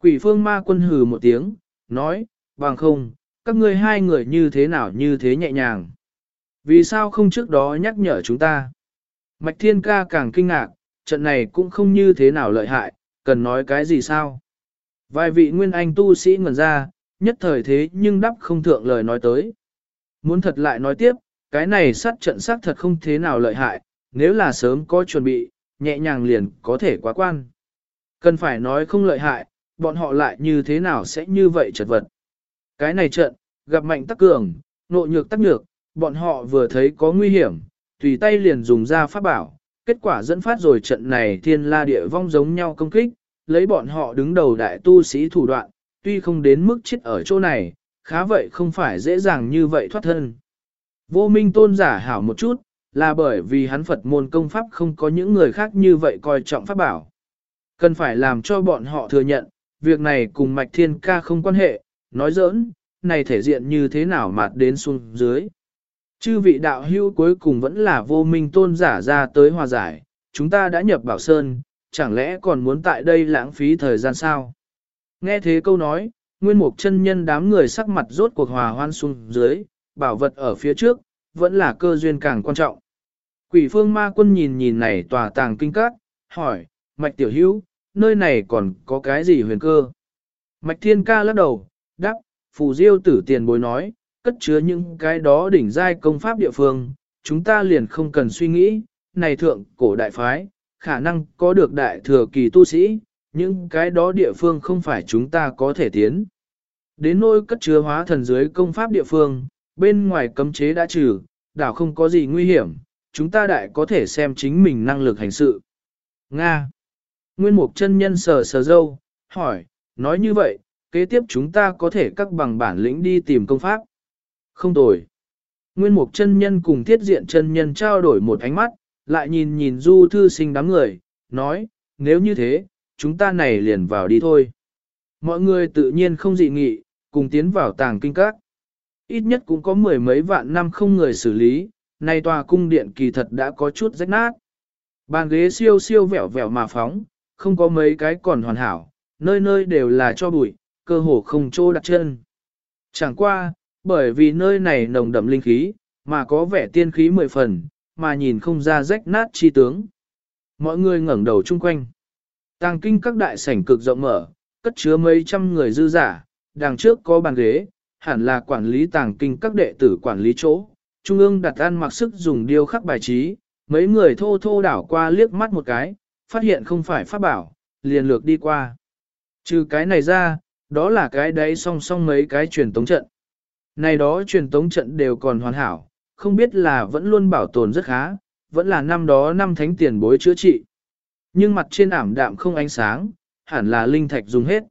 Quỷ phương ma quân hừ một tiếng, nói, bằng không, các ngươi hai người như thế nào như thế nhẹ nhàng. Vì sao không trước đó nhắc nhở chúng ta? Mạch thiên ca càng kinh ngạc, trận này cũng không như thế nào lợi hại, cần nói cái gì sao? Vài vị nguyên anh tu sĩ ngẩn ra, nhất thời thế nhưng đắp không thượng lời nói tới. Muốn thật lại nói tiếp, cái này sát trận sát thật không thế nào lợi hại, nếu là sớm có chuẩn bị, nhẹ nhàng liền có thể quá quan. Cần phải nói không lợi hại, bọn họ lại như thế nào sẽ như vậy chật vật. Cái này trận, gặp mạnh tắc cường, nộ nhược tắc nhược, bọn họ vừa thấy có nguy hiểm, tùy tay liền dùng ra pháp bảo, kết quả dẫn phát rồi trận này thiên la địa vong giống nhau công kích, lấy bọn họ đứng đầu đại tu sĩ thủ đoạn, tuy không đến mức chết ở chỗ này, khá vậy không phải dễ dàng như vậy thoát thân. Vô minh tôn giả hảo một chút, là bởi vì hắn Phật môn công pháp không có những người khác như vậy coi trọng pháp bảo. Cần phải làm cho bọn họ thừa nhận, việc này cùng mạch thiên ca không quan hệ, nói giỡn, này thể diện như thế nào mà đến xuống dưới. Chư vị đạo hữu cuối cùng vẫn là vô minh tôn giả ra tới hòa giải, chúng ta đã nhập bảo sơn, chẳng lẽ còn muốn tại đây lãng phí thời gian sao? Nghe thế câu nói, nguyên mục chân nhân đám người sắc mặt rốt cuộc hòa hoan xuống dưới, bảo vật ở phía trước, vẫn là cơ duyên càng quan trọng. Quỷ phương ma quân nhìn nhìn này tòa tàng kinh các, hỏi, mạch tiểu hữu, nơi này còn có cái gì huyền cơ? Mạch thiên ca lắc đầu, đáp, phù diêu tử tiền bối nói, cất chứa những cái đó đỉnh giai công pháp địa phương, chúng ta liền không cần suy nghĩ, này thượng cổ đại phái, khả năng có được đại thừa kỳ tu sĩ, những cái đó địa phương không phải chúng ta có thể tiến. Đến nôi cất chứa hóa thần dưới công pháp địa phương, bên ngoài cấm chế đã trừ, đảo không có gì nguy hiểm, chúng ta đại có thể xem chính mình năng lực hành sự. Nga Nguyên mục chân nhân sờ sờ dâu, hỏi, nói như vậy, kế tiếp chúng ta có thể các bằng bản lĩnh đi tìm công pháp. Không tồi. Nguyên mục chân nhân cùng thiết diện chân nhân trao đổi một ánh mắt, lại nhìn nhìn du thư sinh đám người, nói, nếu như thế, chúng ta này liền vào đi thôi. Mọi người tự nhiên không dị nghị, cùng tiến vào tàng kinh các. Ít nhất cũng có mười mấy vạn năm không người xử lý, nay tòa cung điện kỳ thật đã có chút rách nát. Bàn ghế siêu siêu vẹo vẹo mà phóng, không có mấy cái còn hoàn hảo, nơi nơi đều là cho bụi, cơ hồ không chỗ đặt chân. Chẳng qua, bởi vì nơi này nồng đậm linh khí, mà có vẻ tiên khí mười phần, mà nhìn không ra rách nát chi tướng. Mọi người ngẩng đầu chung quanh. Tàng kinh các đại sảnh cực rộng mở, cất chứa mấy trăm người dư giả, đằng trước có bàn ghế, hẳn là quản lý tàng kinh các đệ tử quản lý chỗ. Trung ương đặt ăn mặc sức dùng điêu khắc bài trí, mấy người thô thô đảo qua liếc mắt một cái, phát hiện không phải pháp bảo, liền lược đi qua. Trừ cái này ra, đó là cái đấy song song mấy cái truyền tống trận. Này đó truyền tống trận đều còn hoàn hảo, không biết là vẫn luôn bảo tồn rất khá, vẫn là năm đó năm thánh tiền bối chữa trị. Nhưng mặt trên ảm đạm không ánh sáng, hẳn là linh thạch dùng hết.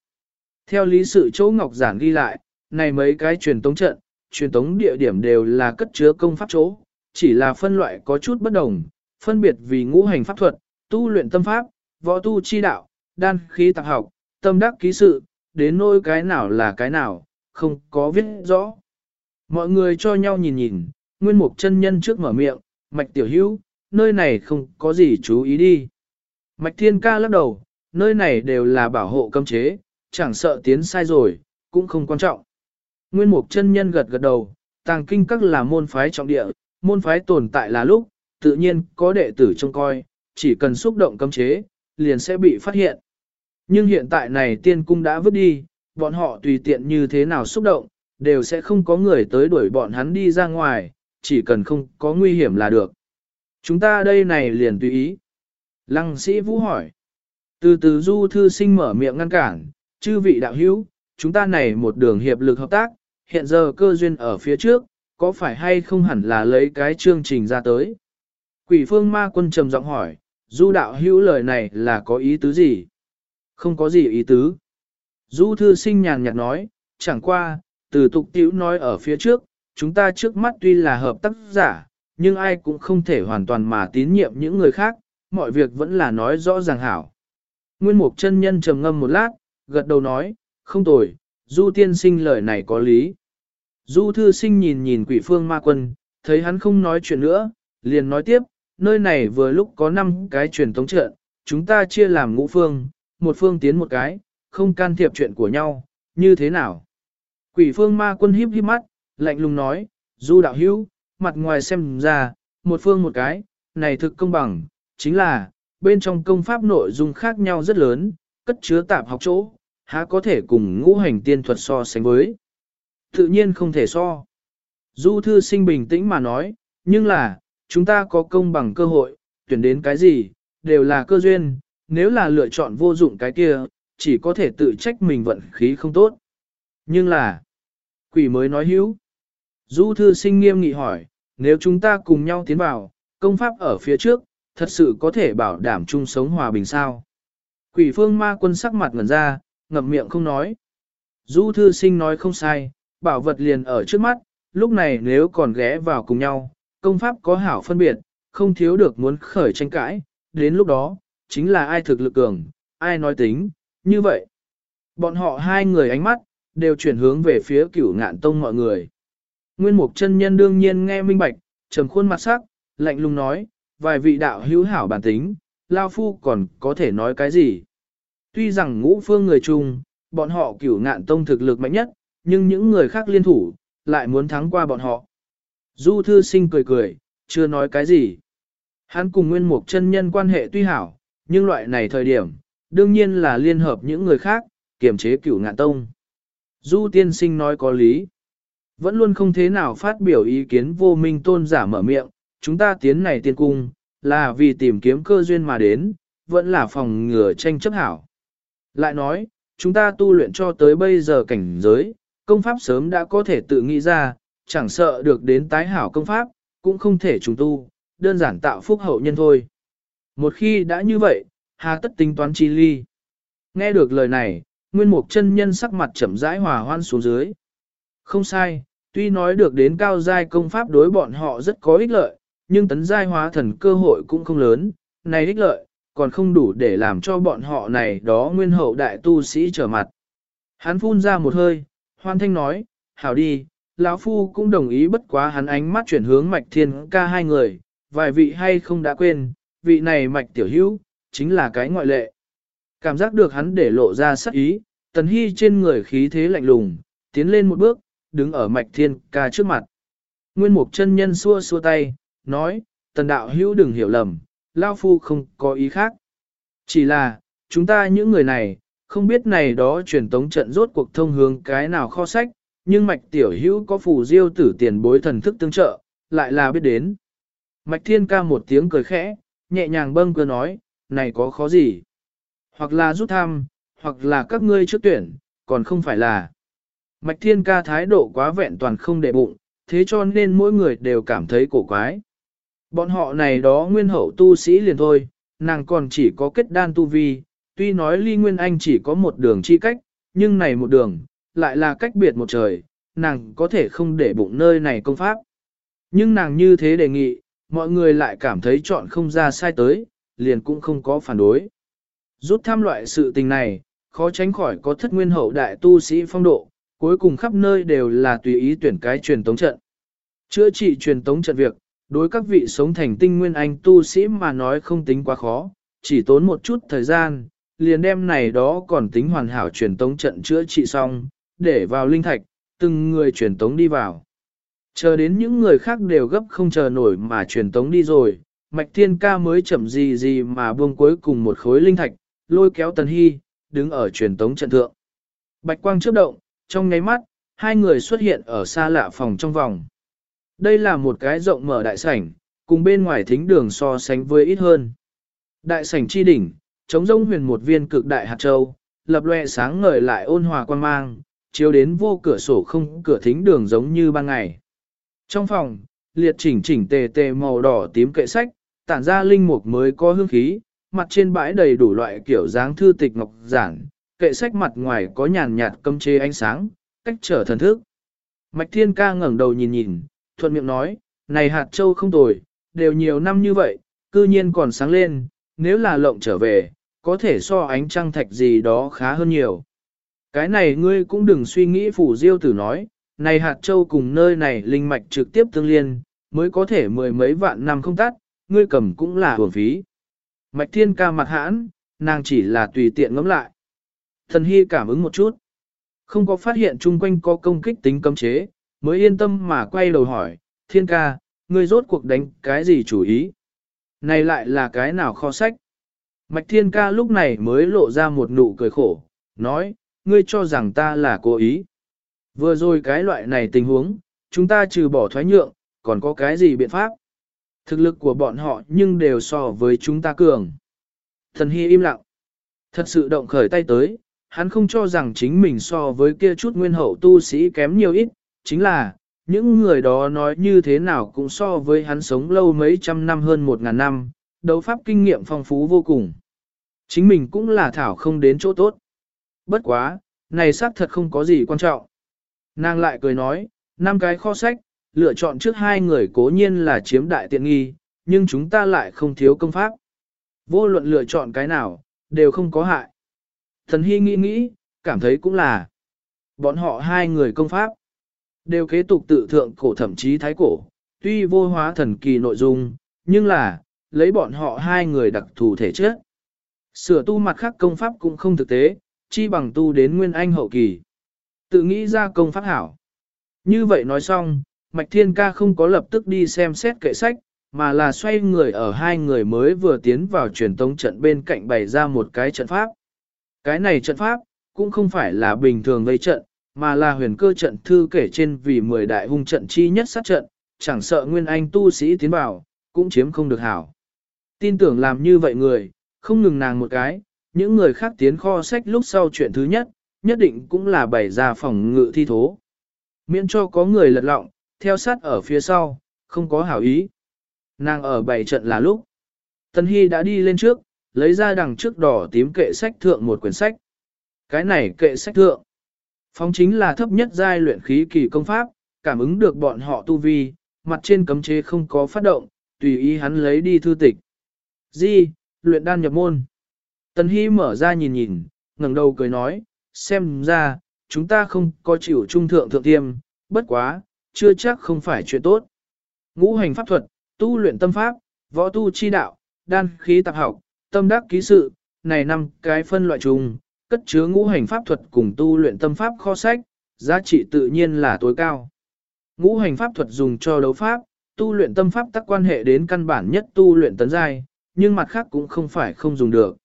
Theo lý sự chỗ ngọc giản ghi lại, này mấy cái truyền tống trận, truyền tống địa điểm đều là cất chứa công pháp chỗ, chỉ là phân loại có chút bất đồng, phân biệt vì ngũ hành pháp thuật, tu luyện tâm pháp, võ tu chi đạo, đan khí tạp học, tâm đắc ký sự, đến nỗi cái nào là cái nào, không có viết rõ. Mọi người cho nhau nhìn nhìn, nguyên mục chân nhân trước mở miệng, mạch tiểu hữu, nơi này không có gì chú ý đi. Mạch thiên ca lắc đầu, nơi này đều là bảo hộ cấm chế, chẳng sợ tiến sai rồi, cũng không quan trọng. Nguyên mục chân nhân gật gật đầu, tàng kinh các là môn phái trọng địa, môn phái tồn tại là lúc, tự nhiên có đệ tử trông coi, chỉ cần xúc động cấm chế, liền sẽ bị phát hiện. Nhưng hiện tại này tiên cung đã vứt đi, bọn họ tùy tiện như thế nào xúc động, đều sẽ không có người tới đuổi bọn hắn đi ra ngoài, chỉ cần không có nguy hiểm là được. Chúng ta đây này liền tùy ý. Lăng sĩ vũ hỏi. Từ từ du thư sinh mở miệng ngăn cản, chư vị đạo hữu, chúng ta này một đường hiệp lực hợp tác, hiện giờ cơ duyên ở phía trước, có phải hay không hẳn là lấy cái chương trình ra tới. Quỷ phương ma quân trầm giọng hỏi, du đạo hữu lời này là có ý tứ gì? Không có gì ý tứ. Du thư sinh nhàn nhạt nói, chẳng qua, từ tục tiểu nói ở phía trước, chúng ta trước mắt tuy là hợp tác giả, nhưng ai cũng không thể hoàn toàn mà tín nhiệm những người khác, mọi việc vẫn là nói rõ ràng hảo. Nguyên mục chân nhân trầm ngâm một lát, gật đầu nói, không tồi, du tiên sinh lời này có lý. Du thư sinh nhìn nhìn quỷ phương ma quân, thấy hắn không nói chuyện nữa, liền nói tiếp, nơi này vừa lúc có 5 cái truyền tống trận, chúng ta chia làm ngũ phương, một phương tiến một cái, không can thiệp chuyện của nhau, như thế nào? Quỷ phương ma quân híp híp mắt, lạnh lùng nói, du đạo hữu, mặt ngoài xem ra, một phương một cái, này thực công bằng, chính là, bên trong công pháp nội dung khác nhau rất lớn, cất chứa tạp học chỗ, há có thể cùng ngũ hành tiên thuật so sánh với. Tự nhiên không thể so. Du thư sinh bình tĩnh mà nói, nhưng là, chúng ta có công bằng cơ hội, tuyển đến cái gì, đều là cơ duyên, nếu là lựa chọn vô dụng cái kia, chỉ có thể tự trách mình vận khí không tốt. Nhưng là, quỷ mới nói hữu. Du thư sinh nghiêm nghị hỏi, nếu chúng ta cùng nhau tiến vào, công pháp ở phía trước, thật sự có thể bảo đảm chung sống hòa bình sao. Quỷ phương ma quân sắc mặt ngẩn ra, ngậm miệng không nói. Du thư sinh nói không sai, bảo vật liền ở trước mắt, lúc này nếu còn ghé vào cùng nhau, công pháp có hảo phân biệt, không thiếu được muốn khởi tranh cãi, đến lúc đó, chính là ai thực lực cường, ai nói tính, như vậy. Bọn họ hai người ánh mắt, đều chuyển hướng về phía cửu ngạn tông mọi người. Nguyên mục chân nhân đương nhiên nghe minh bạch, trầm khuôn mặt sắc, lạnh lùng nói, vài vị đạo hữu hảo bản tính, Lao Phu còn có thể nói cái gì. Tuy rằng ngũ phương người chung, bọn họ cửu ngạn tông thực lực mạnh nhất, nhưng những người khác liên thủ, lại muốn thắng qua bọn họ. Du thư sinh cười cười, chưa nói cái gì. Hắn cùng nguyên mục chân nhân quan hệ tuy hảo, nhưng loại này thời điểm, đương nhiên là liên hợp những người khác, kiềm chế cửu ngạn tông. Du tiên sinh nói có lý. Vẫn luôn không thế nào phát biểu ý kiến vô minh tôn giả mở miệng, chúng ta tiến này tiên cung, là vì tìm kiếm cơ duyên mà đến, vẫn là phòng ngừa tranh chấp hảo. Lại nói, chúng ta tu luyện cho tới bây giờ cảnh giới, công pháp sớm đã có thể tự nghĩ ra, chẳng sợ được đến tái hảo công pháp, cũng không thể trùng tu, đơn giản tạo phúc hậu nhân thôi. Một khi đã như vậy, hà tất tính toán chi ly. Nghe được lời này, nguyên mục chân nhân sắc mặt chậm rãi hòa hoan xuống dưới. Không sai, tuy nói được đến cao giai công pháp đối bọn họ rất có ích lợi, nhưng tấn giai hóa thần cơ hội cũng không lớn, này ích lợi, còn không đủ để làm cho bọn họ này đó nguyên hậu đại tu sĩ trở mặt. Hắn phun ra một hơi, hoan thanh nói, hảo đi, lão Phu cũng đồng ý bất quá hắn ánh mắt chuyển hướng mạch thiên ca hai người, vài vị hay không đã quên, vị này mạch tiểu hữu, chính là cái ngoại lệ. Cảm giác được hắn để lộ ra sắc ý, tần hy trên người khí thế lạnh lùng, tiến lên một bước, đứng ở mạch thiên ca trước mặt. Nguyên mục chân nhân xua xua tay, nói, tần đạo hữu đừng hiểu lầm, lao phu không có ý khác. Chỉ là, chúng ta những người này, không biết này đó truyền tống trận rốt cuộc thông hướng cái nào kho sách, nhưng mạch tiểu hữu có phù diêu tử tiền bối thần thức tương trợ, lại là biết đến. Mạch thiên ca một tiếng cười khẽ, nhẹ nhàng bâng cơ nói, này có khó gì? Hoặc là rút thăm, hoặc là các ngươi trước tuyển, còn không phải là. Mạch thiên ca thái độ quá vẹn toàn không để bụng, thế cho nên mỗi người đều cảm thấy cổ quái. Bọn họ này đó nguyên hậu tu sĩ liền thôi, nàng còn chỉ có kết đan tu vi, tuy nói ly nguyên anh chỉ có một đường chi cách, nhưng này một đường, lại là cách biệt một trời, nàng có thể không để bụng nơi này công pháp. Nhưng nàng như thế đề nghị, mọi người lại cảm thấy chọn không ra sai tới, liền cũng không có phản đối. Rút thăm loại sự tình này, khó tránh khỏi có thất nguyên hậu đại tu sĩ phong độ, cuối cùng khắp nơi đều là tùy ý tuyển cái truyền tống trận. Chữa trị truyền tống trận việc, đối các vị sống thành tinh nguyên anh tu sĩ mà nói không tính quá khó, chỉ tốn một chút thời gian, liền đem này đó còn tính hoàn hảo truyền tống trận chữa trị xong, để vào linh thạch, từng người truyền tống đi vào. Chờ đến những người khác đều gấp không chờ nổi mà truyền tống đi rồi, Mạch Thiên Ca mới chậm gì gì mà buông cuối cùng một khối linh thạch, lôi kéo Tần Hy, đứng ở truyền tống trận thượng. Bạch quang chớp động, trong nháy mắt, hai người xuất hiện ở xa lạ phòng trong vòng. Đây là một cái rộng mở đại sảnh, cùng bên ngoài thính đường so sánh với ít hơn. Đại sảnh chi đỉnh, chống rông huyền một viên cực đại hạt châu, lập loe sáng ngời lại ôn hòa quan mang, chiếu đến vô cửa sổ không cửa thính đường giống như ban ngày. Trong phòng, liệt chỉnh chỉnh tề tề màu đỏ tím kệ sách, tản ra linh mục mới có hương khí, mặt trên bãi đầy đủ loại kiểu dáng thư tịch ngọc giản, kệ sách mặt ngoài có nhàn nhạt cấm chế ánh sáng, cách trở thần thức. Mạch Thiên Ca ngẩng đầu nhìn nhìn, thuận miệng nói, này hạt châu không tồi, đều nhiều năm như vậy, cư nhiên còn sáng lên, nếu là lộng trở về, có thể so ánh trăng thạch gì đó khá hơn nhiều. Cái này ngươi cũng đừng suy nghĩ phủ diêu tử nói, này hạt châu cùng nơi này linh mạch trực tiếp tương liên, mới có thể mười mấy vạn năm không tắt, ngươi cầm cũng là hưởng phí. Mạch thiên ca mặt hãn, nàng chỉ là tùy tiện ngẫm lại. Thần hy cảm ứng một chút. Không có phát hiện chung quanh có công kích tính cấm chế, mới yên tâm mà quay đầu hỏi, thiên ca, ngươi rốt cuộc đánh cái gì chủ ý? Này lại là cái nào kho sách? Mạch thiên ca lúc này mới lộ ra một nụ cười khổ, nói, ngươi cho rằng ta là cố ý. Vừa rồi cái loại này tình huống, chúng ta trừ bỏ thoái nhượng, còn có cái gì biện pháp? Thực lực của bọn họ nhưng đều so với chúng ta cường. Thần Hy im lặng. Thật sự động khởi tay tới, hắn không cho rằng chính mình so với kia chút nguyên hậu tu sĩ kém nhiều ít, chính là, những người đó nói như thế nào cũng so với hắn sống lâu mấy trăm năm hơn một ngàn năm, đấu pháp kinh nghiệm phong phú vô cùng. Chính mình cũng là thảo không đến chỗ tốt. Bất quá, này xác thật không có gì quan trọng. Nàng lại cười nói, năm cái kho sách, lựa chọn trước hai người cố nhiên là chiếm đại tiện nghi, nhưng chúng ta lại không thiếu công pháp. Vô luận lựa chọn cái nào, đều không có hại. Thần Hy nghĩ nghĩ, cảm thấy cũng là. Bọn họ hai người công pháp, đều kế tục tự thượng cổ thậm chí thái cổ, tuy vô hóa thần kỳ nội dung, nhưng là, lấy bọn họ hai người đặc thù thể chất. Sửa tu mặt khác công pháp cũng không thực tế, chi bằng tu đến nguyên anh hậu kỳ. Tự nghĩ ra công pháp hảo. Như vậy nói xong, Mạch Thiên Ca không có lập tức đi xem xét kệ sách, mà là xoay người ở hai người mới vừa tiến vào truyền tống trận bên cạnh bày ra một cái trận pháp. Cái này trận pháp, cũng không phải là bình thường vây trận, mà là huyền cơ trận thư kể trên vì 10 đại hung trận chi nhất sát trận, chẳng sợ nguyên anh tu sĩ tiến vào, cũng chiếm không được hảo. Tin tưởng làm như vậy người, không ngừng nàng một cái, những người khác tiến kho sách lúc sau chuyện thứ nhất, nhất định cũng là bày ra phòng ngự thi thố. Miễn cho có người lật lọng, theo sát ở phía sau, không có hảo ý. Nàng ở bảy trận là lúc. Tân Hy đã đi lên trước, lấy ra đằng trước đỏ tím kệ sách thượng một quyển sách. Cái này kệ sách thượng. Phóng chính là thấp nhất giai luyện khí kỳ công pháp, cảm ứng được bọn họ tu vi, mặt trên cấm chế không có phát động, tùy ý hắn lấy đi thư tịch. Di, luyện đan nhập môn. Tần Hy mở ra nhìn nhìn, ngẩng đầu cười nói, xem ra, chúng ta không có chịu trung thượng thượng tiêm, bất quá, chưa chắc không phải chuyện tốt. Ngũ hành pháp thuật, tu luyện tâm pháp, võ tu chi đạo, đan khí tạp học, tâm đắc ký sự, này năm cái phân loại chung, cất chứa ngũ hành pháp thuật cùng tu luyện tâm pháp kho sách, giá trị tự nhiên là tối cao. Ngũ hành pháp thuật dùng cho đấu pháp, tu luyện tâm pháp tác quan hệ đến căn bản nhất tu luyện tấn giai, nhưng mặt khác cũng không phải không dùng được.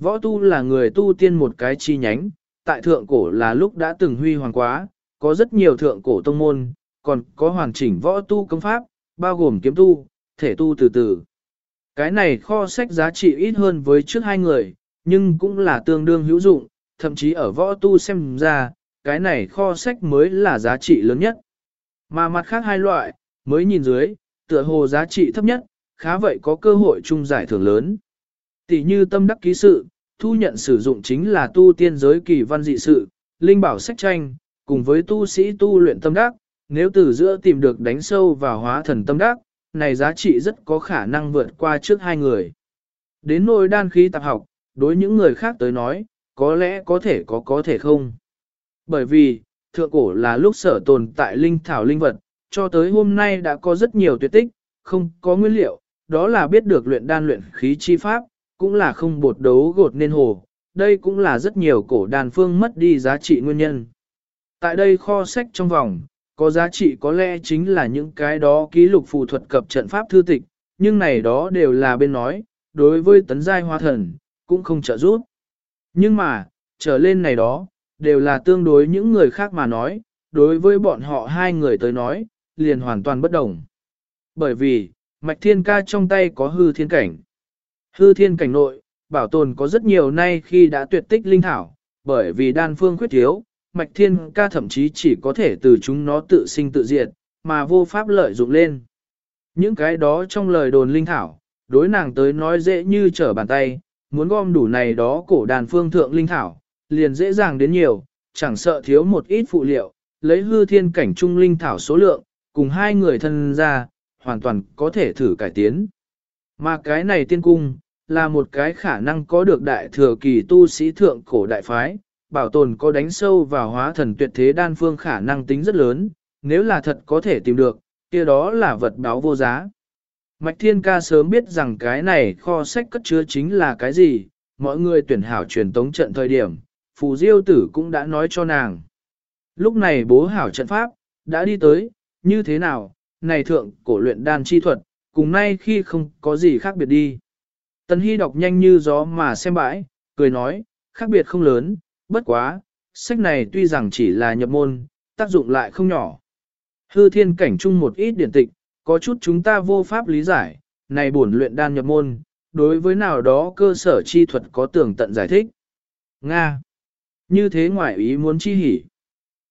Võ tu là người tu tiên một cái chi nhánh, tại thượng cổ là lúc đã từng huy hoàng quá, có rất nhiều thượng cổ tông môn, còn có hoàn chỉnh võ tu công pháp, bao gồm kiếm tu, thể tu từ từ. Cái này kho sách giá trị ít hơn với trước hai người, nhưng cũng là tương đương hữu dụng, thậm chí ở võ tu xem ra, cái này kho sách mới là giá trị lớn nhất. Mà mặt khác hai loại, mới nhìn dưới, tựa hồ giá trị thấp nhất, khá vậy có cơ hội chung giải thưởng lớn. Tỷ như tâm đắc ký sự, thu nhận sử dụng chính là tu tiên giới kỳ văn dị sự, linh bảo sách tranh, cùng với tu sĩ tu luyện tâm đắc, nếu từ giữa tìm được đánh sâu vào hóa thần tâm đắc, này giá trị rất có khả năng vượt qua trước hai người. Đến nỗi đan khí tạp học, đối những người khác tới nói, có lẽ có thể có có thể không. Bởi vì, thượng cổ là lúc sở tồn tại linh thảo linh vật, cho tới hôm nay đã có rất nhiều tuyệt tích, không có nguyên liệu, đó là biết được luyện đan luyện khí chi pháp, cũng là không bột đấu gột nên hồ, đây cũng là rất nhiều cổ đàn phương mất đi giá trị nguyên nhân. Tại đây kho sách trong vòng, có giá trị có lẽ chính là những cái đó ký lục phù thuật cập trận pháp thư tịch, nhưng này đó đều là bên nói, đối với tấn giai hoa thần, cũng không trợ giúp. Nhưng mà, trở lên này đó, đều là tương đối những người khác mà nói, đối với bọn họ hai người tới nói, liền hoàn toàn bất đồng. Bởi vì, Mạch Thiên Ca trong tay có hư thiên cảnh. Hư thiên cảnh nội, bảo tồn có rất nhiều nay khi đã tuyệt tích linh thảo, bởi vì đan phương khuyết thiếu, Mạch Thiên Ca thậm chí chỉ có thể từ chúng nó tự sinh tự diệt, mà vô pháp lợi dụng lên. Những cái đó trong lời đồn linh thảo, đối nàng tới nói dễ như trở bàn tay, muốn gom đủ này đó cổ đàn phương thượng linh thảo, liền dễ dàng đến nhiều, chẳng sợ thiếu một ít phụ liệu, lấy hư thiên cảnh trung linh thảo số lượng, cùng hai người thân ra, hoàn toàn có thể thử cải tiến. Mà cái này tiên cung, là một cái khả năng có được đại thừa kỳ tu sĩ thượng cổ đại phái, bảo tồn có đánh sâu vào hóa thần tuyệt thế đan phương khả năng tính rất lớn, nếu là thật có thể tìm được, kia đó là vật báo vô giá. Mạch Thiên Ca sớm biết rằng cái này kho sách cất chứa chính là cái gì, mọi người tuyển hảo truyền tống trận thời điểm, Phù Diêu Tử cũng đã nói cho nàng. Lúc này bố hảo trận pháp, đã đi tới, như thế nào, này thượng cổ luyện đan chi thuật, cùng nay khi không có gì khác biệt đi. Tần Hy đọc nhanh như gió mà xem bãi, cười nói, khác biệt không lớn, bất quá, sách này tuy rằng chỉ là nhập môn, tác dụng lại không nhỏ. Hư thiên cảnh chung một ít điển tịch, có chút chúng ta vô pháp lý giải, này bổn luyện đan nhập môn, đối với nào đó cơ sở chi thuật có tưởng tận giải thích. Nga. Như thế ngoại ý muốn chi hỉ.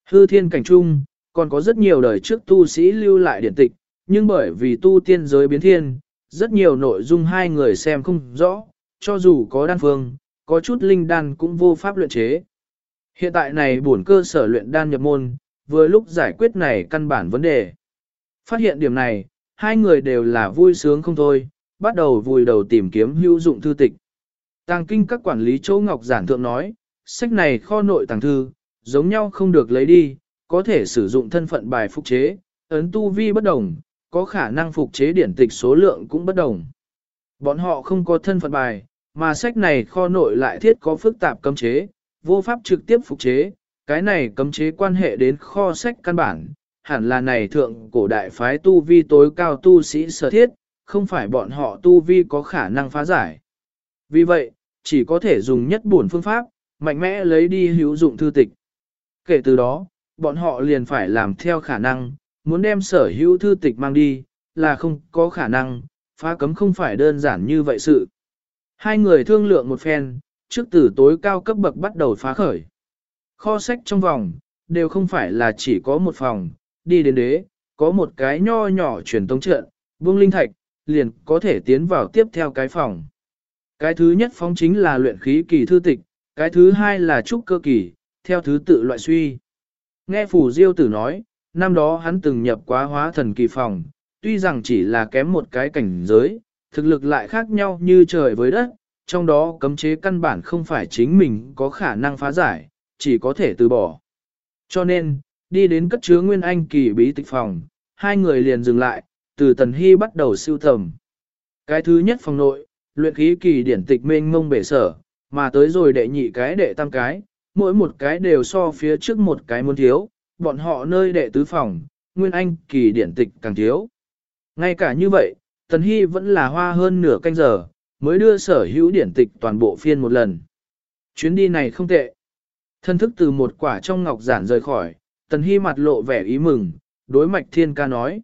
Hư thiên cảnh trung còn có rất nhiều đời trước tu sĩ lưu lại điển tịch, nhưng bởi vì tu tiên giới biến thiên, rất nhiều nội dung hai người xem không rõ, cho dù có đan phương, có chút linh đan cũng vô pháp luyện chế. Hiện tại này bổn cơ sở luyện đan nhập môn, vừa lúc giải quyết này căn bản vấn đề. Phát hiện điểm này, hai người đều là vui sướng không thôi, bắt đầu vùi đầu tìm kiếm hữu dụng thư tịch. Tàng kinh các quản lý Châu Ngọc Giản Thượng nói, sách này kho nội tàng thư, giống nhau không được lấy đi, có thể sử dụng thân phận bài phục chế, ấn tu vi bất đồng, có khả năng phục chế điển tịch số lượng cũng bất đồng. Bọn họ không có thân phận bài, mà sách này kho nội lại thiết có phức tạp cấm chế, vô pháp trực tiếp phục chế, cái này cấm chế quan hệ đến kho sách căn bản, hẳn là này thượng cổ đại phái tu vi tối cao tu sĩ sở thiết, không phải bọn họ tu vi có khả năng phá giải. Vì vậy, chỉ có thể dùng nhất buồn phương pháp, mạnh mẽ lấy đi hữu dụng thư tịch. Kể từ đó, bọn họ liền phải làm theo khả năng, muốn đem sở hữu thư tịch mang đi, là không có khả năng, phá cấm không phải đơn giản như vậy sự. Hai người thương lượng một phen, trước từ tối cao cấp bậc bắt đầu phá khởi. Kho sách trong vòng, đều không phải là chỉ có một phòng, đi đến đế, có một cái nho nhỏ truyền tống trận, vương linh thạch, liền có thể tiến vào tiếp theo cái phòng. Cái thứ nhất phóng chính là luyện khí kỳ thư tịch, cái thứ hai là trúc cơ kỳ, theo thứ tự loại suy. Nghe phủ diêu tử nói, năm đó hắn từng nhập quá hóa thần kỳ phòng, tuy rằng chỉ là kém một cái cảnh giới, thực lực lại khác nhau như trời với đất, trong đó cấm chế căn bản không phải chính mình có khả năng phá giải, chỉ có thể từ bỏ. Cho nên, đi đến cất chứa nguyên anh kỳ bí tịch phòng, hai người liền dừng lại, từ tần hy bắt đầu siêu tầm. Cái thứ nhất phòng nội, luyện khí kỳ điển tịch mênh mông bể sở, mà tới rồi đệ nhị cái đệ tam cái, mỗi một cái đều so phía trước một cái muốn thiếu, bọn họ nơi đệ tứ phòng, nguyên anh kỳ điển tịch càng thiếu. Ngay cả như vậy, Tần Hy vẫn là hoa hơn nửa canh giờ, mới đưa sở hữu điển tịch toàn bộ phiên một lần. Chuyến đi này không tệ. Thân thức từ một quả trong ngọc giản rời khỏi, Tần Hy mặt lộ vẻ ý mừng, đối Mạch Thiên Ca nói.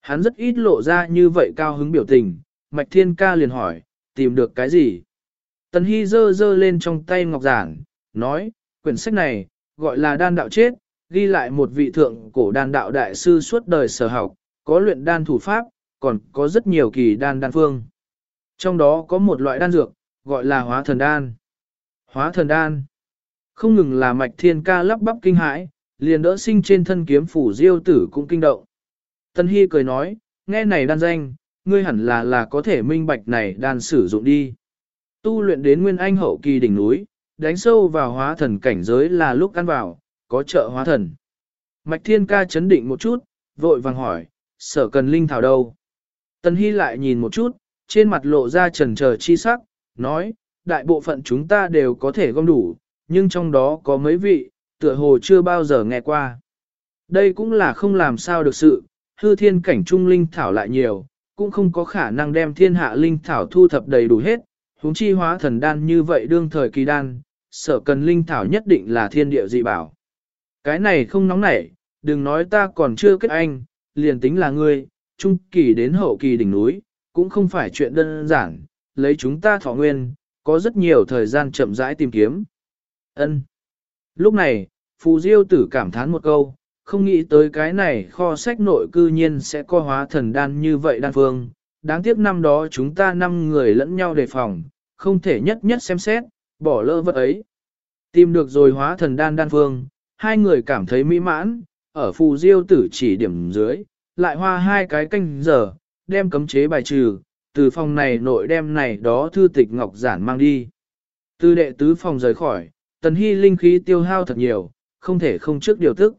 Hắn rất ít lộ ra như vậy cao hứng biểu tình, Mạch Thiên Ca liền hỏi, tìm được cái gì? Tần Hy dơ dơ lên trong tay ngọc giản, nói, quyển sách này, gọi là đan đạo chết, ghi lại một vị thượng cổ đan đạo đại sư suốt đời sở học, có luyện đan thủ pháp, còn có rất nhiều kỳ đan đan phương. Trong đó có một loại đan dược, gọi là hóa thần đan. Hóa thần đan. Không ngừng là mạch thiên ca lắp bắp kinh hãi, liền đỡ sinh trên thân kiếm phủ diêu tử cũng kinh động. Tân Hy cười nói, nghe này đan danh, ngươi hẳn là là có thể minh bạch này đan sử dụng đi. Tu luyện đến nguyên anh hậu kỳ đỉnh núi, đánh sâu vào hóa thần cảnh giới là lúc ăn vào, có trợ hóa thần. Mạch thiên ca chấn định một chút, vội vàng hỏi, sở cần linh thảo đâu? Tân Hy lại nhìn một chút, trên mặt lộ ra trần chờ chi sắc, nói, đại bộ phận chúng ta đều có thể gom đủ, nhưng trong đó có mấy vị, tựa hồ chưa bao giờ nghe qua. Đây cũng là không làm sao được sự, hư thiên cảnh trung linh thảo lại nhiều, cũng không có khả năng đem thiên hạ linh thảo thu thập đầy đủ hết, huống chi hóa thần đan như vậy đương thời kỳ đan, sở cần linh thảo nhất định là thiên địa dị bảo. Cái này không nóng nảy, đừng nói ta còn chưa kết anh, liền tính là ngươi, trung kỳ đến hậu kỳ đỉnh núi, cũng không phải chuyện đơn giản, lấy chúng ta thọ nguyên, có rất nhiều thời gian chậm rãi tìm kiếm. Ân. Lúc này, Phù Diêu tử cảm thán một câu, không nghĩ tới cái này kho sách nội cư nhiên sẽ co hóa thần đan như vậy đan phương. Đáng tiếc năm đó chúng ta năm người lẫn nhau đề phòng, không thể nhất nhất xem xét, bỏ lỡ vật ấy. Tìm được rồi hóa thần đan đan phương, hai người cảm thấy mỹ mãn, ở phù diêu tử chỉ điểm dưới, lại hoa hai cái canh giờ, đem cấm chế bài trừ, từ phòng này nội đem này đó thư tịch ngọc giản mang đi. Tư đệ tứ phòng rời khỏi, tần hy linh khí tiêu hao thật nhiều, không thể không trước điều tức.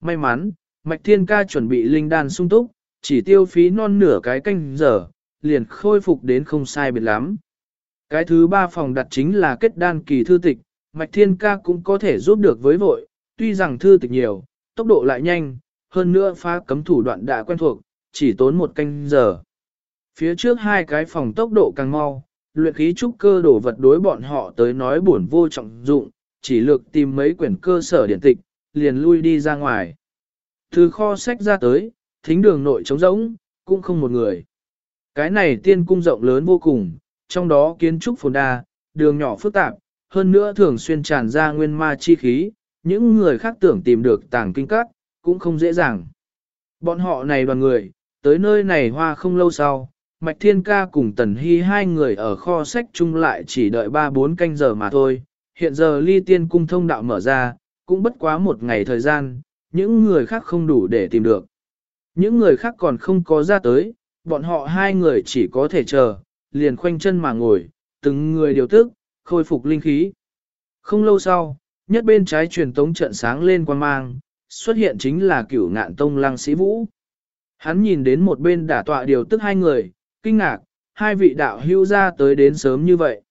May mắn, Mạch Thiên Ca chuẩn bị linh đan sung túc, chỉ tiêu phí non nửa cái canh giờ, liền khôi phục đến không sai biệt lắm. Cái thứ ba phòng đặt chính là kết đan kỳ thư tịch, Mạch Thiên Ca cũng có thể giúp được với vội, tuy rằng thư tịch nhiều, tốc độ lại nhanh, hơn nữa phá cấm thủ đoạn đã quen thuộc, chỉ tốn một canh giờ. Phía trước hai cái phòng tốc độ càng mau, luyện khí trúc cơ đổ vật đối bọn họ tới nói buồn vô trọng dụng, chỉ lược tìm mấy quyển cơ sở điển tịch, liền lui đi ra ngoài. Từ kho sách ra tới, thính đường nội trống rỗng, cũng không một người. Cái này tiên cung rộng lớn vô cùng, trong đó kiến trúc phồn đa, đường nhỏ phức tạp, hơn nữa thường xuyên tràn ra nguyên ma chi khí, những người khác tưởng tìm được tàng kinh các, cũng không dễ dàng. Bọn họ này đoàn người, tới nơi này hoa không lâu sau, Mạch Thiên Ca cùng Tần Hy hai người ở kho sách chung lại chỉ đợi 3-4 canh giờ mà thôi, hiện giờ ly tiên cung thông đạo mở ra, cũng bất quá một ngày thời gian, những người khác không đủ để tìm được. Những người khác còn không có ra tới, bọn họ hai người chỉ có thể chờ, liền khoanh chân mà ngồi, từng người điều tức, khôi phục linh khí. Không lâu sau, nhất bên trái truyền tống trận sáng lên quan mang, xuất hiện chính là cửu ngạn tông lăng sĩ vũ. Hắn nhìn đến một bên đả tọa điều tức hai người, kinh ngạc, hai vị đạo hưu ra tới đến sớm như vậy.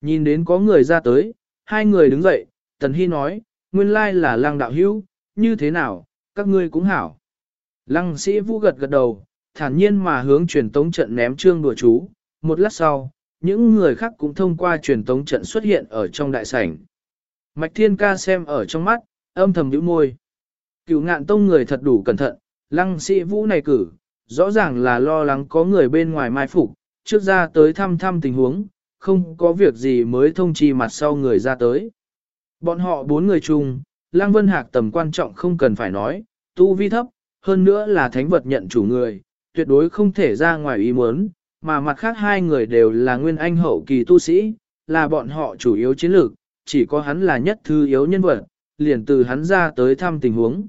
Nhìn đến có người ra tới, hai người đứng dậy, Tần Hy nói, nguyên lai là lăng đạo hữu, như thế nào, các ngươi cũng hảo. Lăng sĩ vũ gật gật đầu, thản nhiên mà hướng truyền tống trận ném trương đùa chú, một lát sau, những người khác cũng thông qua truyền tống trận xuất hiện ở trong đại sảnh. Mạch Thiên Ca xem ở trong mắt, âm thầm nhíu môi. Cựu ngạn tông người thật đủ cẩn thận, lăng sĩ vũ này cử, rõ ràng là lo lắng có người bên ngoài mai phục, trước ra tới thăm thăm tình huống, không có việc gì mới thông chi mặt sau người ra tới. Bọn họ bốn người chung, Lăng Vân Hạc tầm quan trọng không cần phải nói, tu vi thấp, hơn nữa là thánh vật nhận chủ người, tuyệt đối không thể ra ngoài ý muốn, mà mặt khác hai người đều là nguyên anh hậu kỳ tu sĩ, là bọn họ chủ yếu chiến lược, chỉ có hắn là nhất thư yếu nhân vật, liền từ hắn ra tới thăm tình huống.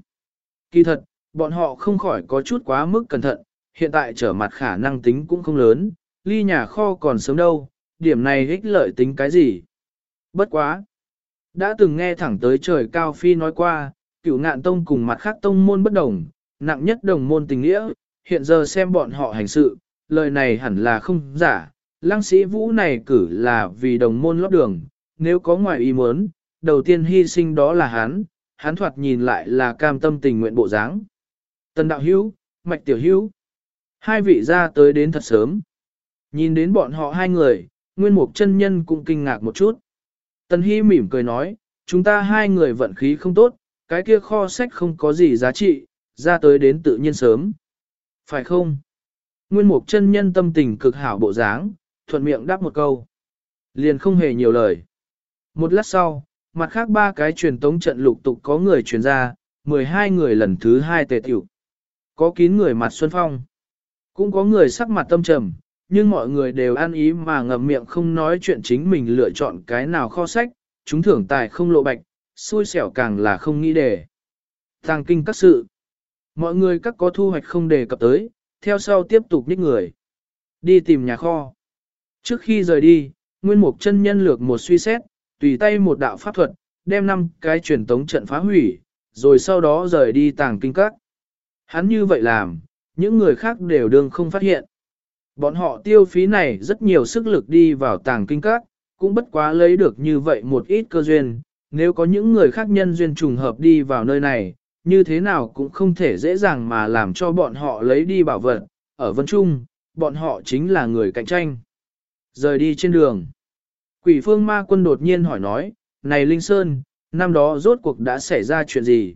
Kỳ thật, bọn họ không khỏi có chút quá mức cẩn thận, hiện tại trở mặt khả năng tính cũng không lớn, ly nhà kho còn sớm đâu, điểm này ích lợi tính cái gì. Bất quá. Đã từng nghe thẳng tới trời cao phi nói qua, cửu ngạn tông cùng mặt khác tông môn bất đồng, nặng nhất đồng môn tình nghĩa, hiện giờ xem bọn họ hành sự, lời này hẳn là không giả, lăng sĩ vũ này cử là vì đồng môn lót đường, nếu có ngoài ý muốn, đầu tiên hy sinh đó là hắn, hắn thoạt nhìn lại là cam tâm tình nguyện bộ dáng. Tần đạo hữu, mạch tiểu hữu, hai vị ra tới đến thật sớm. Nhìn đến bọn họ hai người, nguyên mục chân nhân cũng kinh ngạc một chút. Tần Hy mỉm cười nói, chúng ta hai người vận khí không tốt, cái kia kho sách không có gì giá trị, ra tới đến tự nhiên sớm. Phải không? Nguyên mục chân nhân tâm tình cực hảo bộ dáng, thuận miệng đáp một câu. Liền không hề nhiều lời. Một lát sau, mặt khác ba cái truyền tống trận lục tục có người truyền ra, 12 người lần thứ hai tề tiểu. Có kín người mặt xuân phong. Cũng có người sắc mặt tâm trầm, nhưng mọi người đều ăn ý mà ngậm miệng không nói chuyện chính mình lựa chọn cái nào kho sách, chúng thưởng tài không lộ bạch, xui xẻo càng là không nghĩ đề. Tàng kinh các sự. Mọi người các có thu hoạch không đề cập tới, theo sau tiếp tục nhích người. Đi tìm nhà kho. Trước khi rời đi, Nguyên Mục chân nhân lược một suy xét, tùy tay một đạo pháp thuật, đem năm cái truyền tống trận phá hủy, rồi sau đó rời đi tàng kinh các. Hắn như vậy làm, những người khác đều đương không phát hiện. Bọn họ tiêu phí này rất nhiều sức lực đi vào tàng kinh các, cũng bất quá lấy được như vậy một ít cơ duyên. Nếu có những người khác nhân duyên trùng hợp đi vào nơi này, như thế nào cũng không thể dễ dàng mà làm cho bọn họ lấy đi bảo vật. Ở Vân Trung, bọn họ chính là người cạnh tranh. Rời đi trên đường. Quỷ phương ma quân đột nhiên hỏi nói, này Linh Sơn, năm đó rốt cuộc đã xảy ra chuyện gì?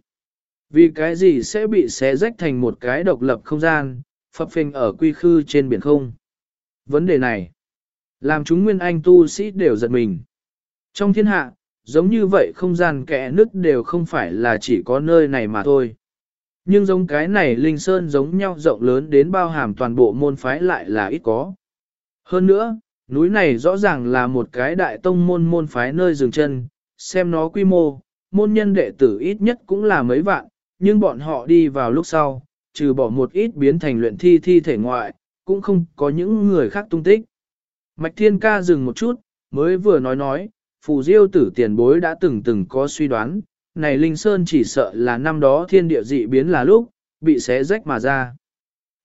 Vì cái gì sẽ bị xé rách thành một cái độc lập không gian, phập phình ở quy khư trên biển không? Vấn đề này, làm chúng nguyên anh tu sĩ đều giật mình. Trong thiên hạ, giống như vậy không gian kẽ nứt đều không phải là chỉ có nơi này mà thôi. Nhưng giống cái này Linh Sơn giống nhau rộng lớn đến bao hàm toàn bộ môn phái lại là ít có. Hơn nữa, núi này rõ ràng là một cái đại tông môn môn phái nơi dừng chân, xem nó quy mô, môn nhân đệ tử ít nhất cũng là mấy vạn, nhưng bọn họ đi vào lúc sau, trừ bỏ một ít biến thành luyện thi thi thể ngoại, cũng không có những người khác tung tích. Mạch Thiên Ca dừng một chút, mới vừa nói nói, phù diêu tử tiền bối đã từng từng có suy đoán, này Linh Sơn chỉ sợ là năm đó thiên địa dị biến là lúc, bị xé rách mà ra.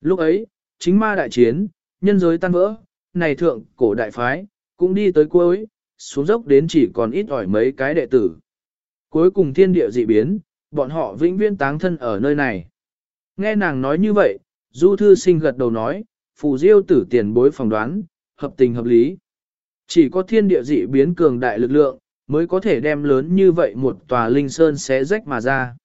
Lúc ấy, chính ma đại chiến, nhân giới tan vỡ, này thượng cổ đại phái, cũng đi tới cuối, xuống dốc đến chỉ còn ít ỏi mấy cái đệ tử. Cuối cùng thiên địa dị biến, bọn họ vĩnh viễn táng thân ở nơi này. Nghe nàng nói như vậy, Du Thư Sinh gật đầu nói, phù diêu tử tiền bối phỏng đoán, hợp tình hợp lý. Chỉ có thiên địa dị biến cường đại lực lượng, mới có thể đem lớn như vậy một tòa linh sơn xé rách mà ra.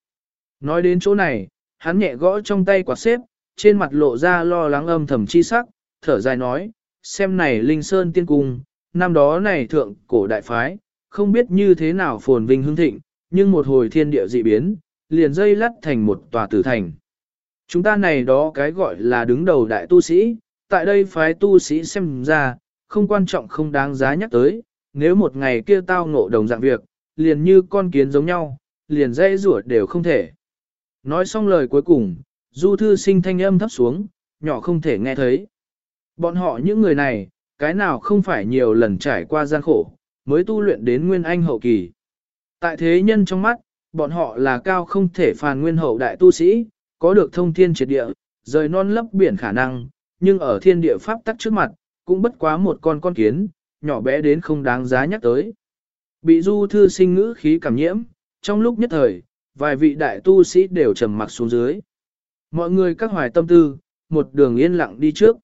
Nói đến chỗ này, hắn nhẹ gõ trong tay quạt xếp, trên mặt lộ ra lo lắng âm thầm chi sắc, thở dài nói, xem này linh sơn tiên cung, năm đó này thượng cổ đại phái, không biết như thế nào phồn vinh hương thịnh, nhưng một hồi thiên địa dị biến, liền dây lắt thành một tòa tử thành. Chúng ta này đó cái gọi là đứng đầu đại tu sĩ, tại đây phái tu sĩ xem ra, không quan trọng không đáng giá nhắc tới, nếu một ngày kia tao ngộ đồng dạng việc, liền như con kiến giống nhau, liền dây rủa đều không thể. Nói xong lời cuối cùng, du thư sinh thanh âm thấp xuống, nhỏ không thể nghe thấy. Bọn họ những người này, cái nào không phải nhiều lần trải qua gian khổ, mới tu luyện đến nguyên anh hậu kỳ. Tại thế nhân trong mắt, bọn họ là cao không thể phàn nguyên hậu đại tu sĩ, có được thông thiên triệt địa, rời non lấp biển khả năng, nhưng ở thiên địa pháp tắc trước mặt, cũng bất quá một con con kiến, nhỏ bé đến không đáng giá nhắc tới. Bị du thư sinh ngữ khí cảm nhiễm, trong lúc nhất thời, vài vị đại tu sĩ đều trầm mặc xuống dưới. Mọi người các hoài tâm tư, một đường yên lặng đi trước.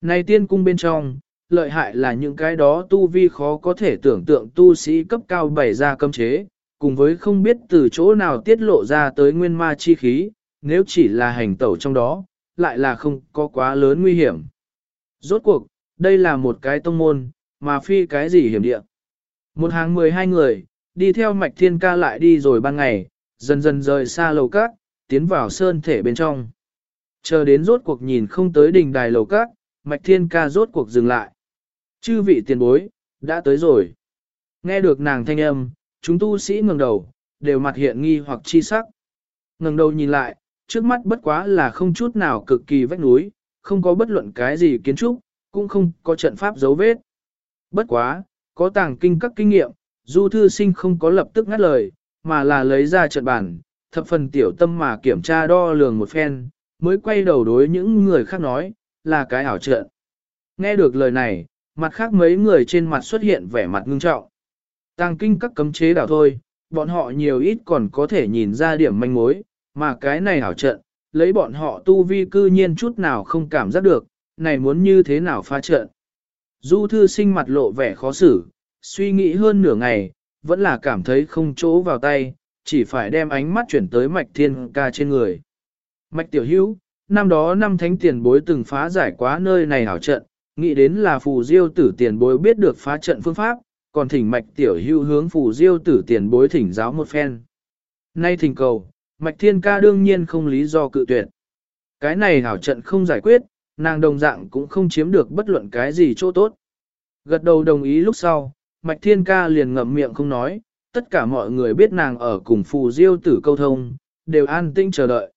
Này tiên cung bên trong, lợi hại là những cái đó tu vi khó có thể tưởng tượng tu sĩ cấp cao bày ra cấm chế, cùng với không biết từ chỗ nào tiết lộ ra tới nguyên ma chi khí, nếu chỉ là hành tẩu trong đó, lại là không có quá lớn nguy hiểm. Rốt cuộc, đây là một cái tông môn, mà phi cái gì hiểm địa. Một hàng 12 người, đi theo mạch thiên ca lại đi rồi ban ngày, dần dần rời xa lầu cát, tiến vào sơn thể bên trong. Chờ đến rốt cuộc nhìn không tới đỉnh đài lầu cát, mạch thiên ca rốt cuộc dừng lại. Chư vị tiền bối, đã tới rồi. Nghe được nàng thanh âm, chúng tu sĩ ngẩng đầu, đều mặt hiện nghi hoặc chi sắc. ngẩng đầu nhìn lại, trước mắt bất quá là không chút nào cực kỳ vách núi, không có bất luận cái gì kiến trúc, cũng không có trận pháp dấu vết. Bất quá, có tàng kinh các kinh nghiệm, du thư sinh không có lập tức ngắt lời, mà là lấy ra trận bản, thập phần tiểu tâm mà kiểm tra đo lường một phen, mới quay đầu đối những người khác nói, là cái ảo trận. Nghe được lời này, mặt khác mấy người trên mặt xuất hiện vẻ mặt ngưng trọng. Tàng kinh các cấm chế đảo thôi, bọn họ nhiều ít còn có thể nhìn ra điểm manh mối, mà cái này hảo trận, lấy bọn họ tu vi cư nhiên chút nào không cảm giác được, này muốn như thế nào phá trận. Du thư sinh mặt lộ vẻ khó xử, suy nghĩ hơn nửa ngày, vẫn là cảm thấy không chỗ vào tay, chỉ phải đem ánh mắt chuyển tới mạch thiên ca trên người. Mạch tiểu hữu, năm đó năm thánh tiền bối từng phá giải quá nơi này hảo trận, nghĩ đến là phù diêu tử tiền bối biết được phá trận phương pháp, còn thỉnh mạch tiểu hữu hướng phù diêu tử tiền bối thỉnh giáo một phen. Nay thỉnh cầu, mạch thiên ca đương nhiên không lý do cự tuyệt. Cái này hảo trận không giải quyết, nàng đồng dạng cũng không chiếm được bất luận cái gì chỗ tốt. Gật đầu đồng ý lúc sau, Mạch Thiên Ca liền ngậm miệng không nói, tất cả mọi người biết nàng ở cùng phù diêu tử câu thông, đều an tĩnh chờ đợi.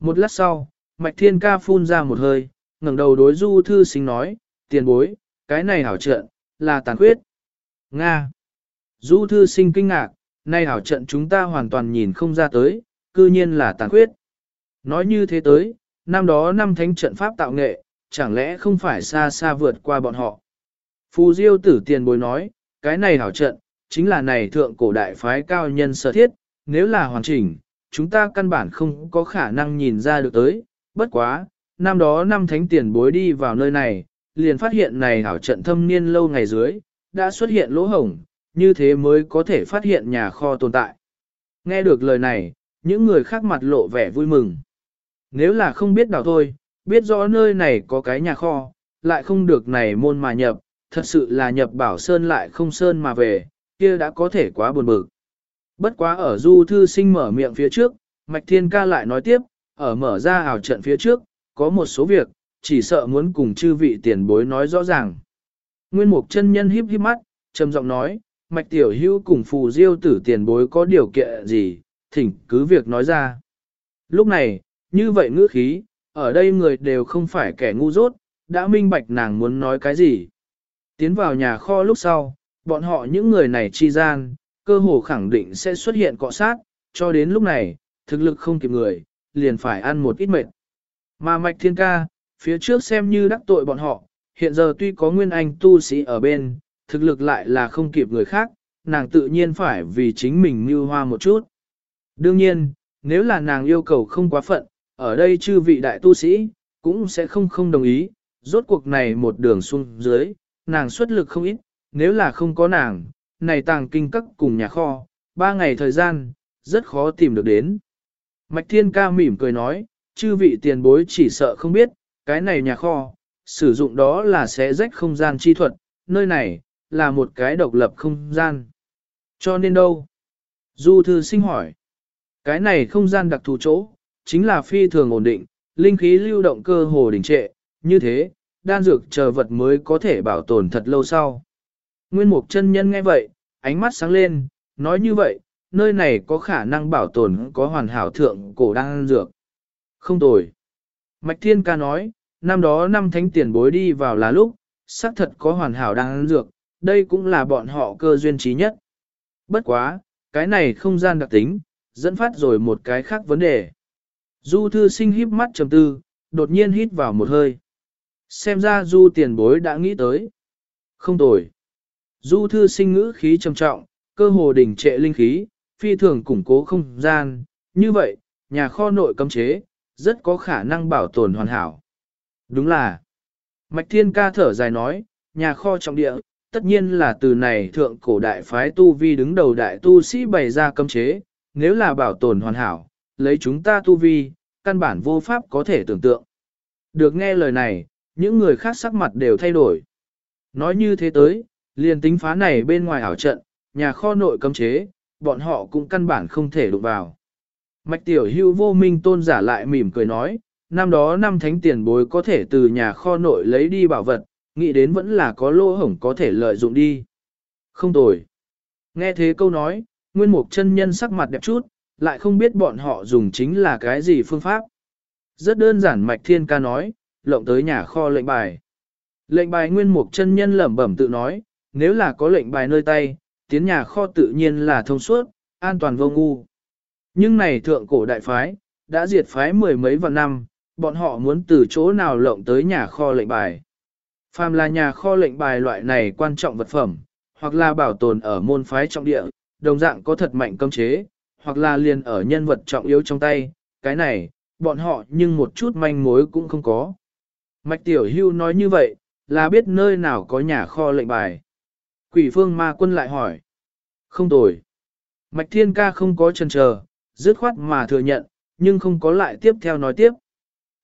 Một lát sau, Mạch Thiên Ca phun ra một hơi, ngẩng đầu đối Du Thư Sinh nói, tiền bối, cái này hảo trận, là tàn khuyết. Nga. Du Thư Sinh kinh ngạc, nay hảo trận chúng ta hoàn toàn nhìn không ra tới, cư nhiên là tàn khuyết. Nói như thế tới, năm đó năm thánh trận pháp tạo nghệ, chẳng lẽ không phải xa xa vượt qua bọn họ. Phù Diêu tử tiền bối nói, cái này hảo trận, chính là này thượng cổ đại phái cao nhân sở thiết, nếu là hoàn chỉnh, chúng ta căn bản không có khả năng nhìn ra được tới, bất quá, năm đó năm thánh tiền bối đi vào nơi này, liền phát hiện này hảo trận thâm niên lâu ngày dưới, đã xuất hiện lỗ hổng, như thế mới có thể phát hiện nhà kho tồn tại. Nghe được lời này, những người khác mặt lộ vẻ vui mừng. Nếu là không biết đảo thôi, biết rõ nơi này có cái nhà kho, lại không được này môn mà nhập, thật sự là nhập bảo sơn lại không sơn mà về, kia đã có thể quá buồn bực. Bất quá ở du thư sinh mở miệng phía trước, Mạch Thiên Ca lại nói tiếp, ở mở ra ảo trận phía trước, có một số việc, chỉ sợ muốn cùng chư vị tiền bối nói rõ ràng. Nguyên Mục chân nhân híp híp mắt, trầm giọng nói, Mạch Tiểu Hữu cùng phù diêu tử tiền bối có điều kiện gì, thỉnh cứ việc nói ra. Lúc này, như vậy ngữ khí, ở đây người đều không phải kẻ ngu dốt, đã minh bạch nàng muốn nói cái gì. Tiến vào nhà kho lúc sau, bọn họ những người này chi gian, cơ hồ khẳng định sẽ xuất hiện cọ sát, cho đến lúc này, thực lực không kịp người, liền phải ăn một ít mệt. Mà mạch thiên ca, phía trước xem như đắc tội bọn họ, hiện giờ tuy có nguyên anh tu sĩ ở bên, thực lực lại là không kịp người khác, nàng tự nhiên phải vì chính mình như hoa một chút. Đương nhiên, nếu là nàng yêu cầu không quá phận, ở đây chư vị đại tu sĩ, cũng sẽ không không đồng ý, rốt cuộc này một đường xuống dưới, nàng xuất lực không ít, nếu là không có nàng, này tàng kinh các cùng nhà kho, ba ngày thời gian, rất khó tìm được đến. Mạch Thiên Ca mỉm cười nói, chư vị tiền bối chỉ sợ không biết, cái này nhà kho, sử dụng đó là sẽ rách không gian chi thuật, nơi này, là một cái độc lập không gian. Cho nên đâu? Du thư sinh hỏi. Cái này không gian đặc thù chỗ, chính là phi thường ổn định, linh khí lưu động cơ hồ đình trệ, như thế, đan dược chờ vật mới có thể bảo tồn thật lâu sau. Nguyên mục chân nhân nghe vậy, ánh mắt sáng lên, nói như vậy, nơi này có khả năng bảo tồn có hoàn hảo thượng cổ đan dược. Không tồi. Mạch Thiên Ca nói, năm đó năm thánh tiền bối đi vào là lúc, xác thật có hoàn hảo đan dược, đây cũng là bọn họ cơ duyên trí nhất. Bất quá, cái này không gian đặc tính, dẫn phát rồi một cái khác vấn đề. Du thư sinh híp mắt trầm tư, đột nhiên hít vào một hơi. Xem ra du tiền bối đã nghĩ tới. Không tồi. Du thư sinh ngữ khí trầm trọng, cơ hồ đỉnh trệ linh khí, phi thường củng cố không gian. Như vậy, nhà kho nội cấm chế, rất có khả năng bảo tồn hoàn hảo. Đúng là. Mạch Thiên Ca thở dài nói, nhà kho trọng địa, tất nhiên là từ này thượng cổ đại phái tu vi đứng đầu đại tu sĩ bày ra cấm chế, nếu là bảo tồn hoàn hảo, lấy chúng ta tu vi, căn bản vô pháp có thể tưởng tượng. Được nghe lời này, những người khác sắc mặt đều thay đổi. Nói như thế tới, liền tính phá này bên ngoài ảo trận, nhà kho nội cấm chế, bọn họ cũng căn bản không thể đụng vào. Mạch tiểu hưu vô minh tôn giả lại mỉm cười nói, năm đó năm thánh tiền bối có thể từ nhà kho nội lấy đi bảo vật, nghĩ đến vẫn là có lỗ hổng có thể lợi dụng đi. Không tồi. Nghe thế câu nói, nguyên mục chân nhân sắc mặt đẹp chút, lại không biết bọn họ dùng chính là cái gì phương pháp. Rất đơn giản mạch thiên ca nói, lộng tới nhà kho lệnh bài. Lệnh bài nguyên mục chân nhân lẩm bẩm tự nói, nếu là có lệnh bài nơi tay, tiến nhà kho tự nhiên là thông suốt, an toàn vô ngu. Nhưng này thượng cổ đại phái, đã diệt phái mười mấy vạn năm, bọn họ muốn từ chỗ nào lộng tới nhà kho lệnh bài. Phàm là nhà kho lệnh bài loại này quan trọng vật phẩm, hoặc là bảo tồn ở môn phái trọng địa, đồng dạng có thật mạnh cấm chế, hoặc là liền ở nhân vật trọng yếu trong tay, cái này, bọn họ nhưng một chút manh mối cũng không có. Mạch Tiểu Hưu nói như vậy, là biết nơi nào có nhà kho lệnh bài. Quỷ phương ma quân lại hỏi. Không tồi. Mạch Thiên Ca không có chần chờ, dứt khoát mà thừa nhận, nhưng không có lại tiếp theo nói tiếp.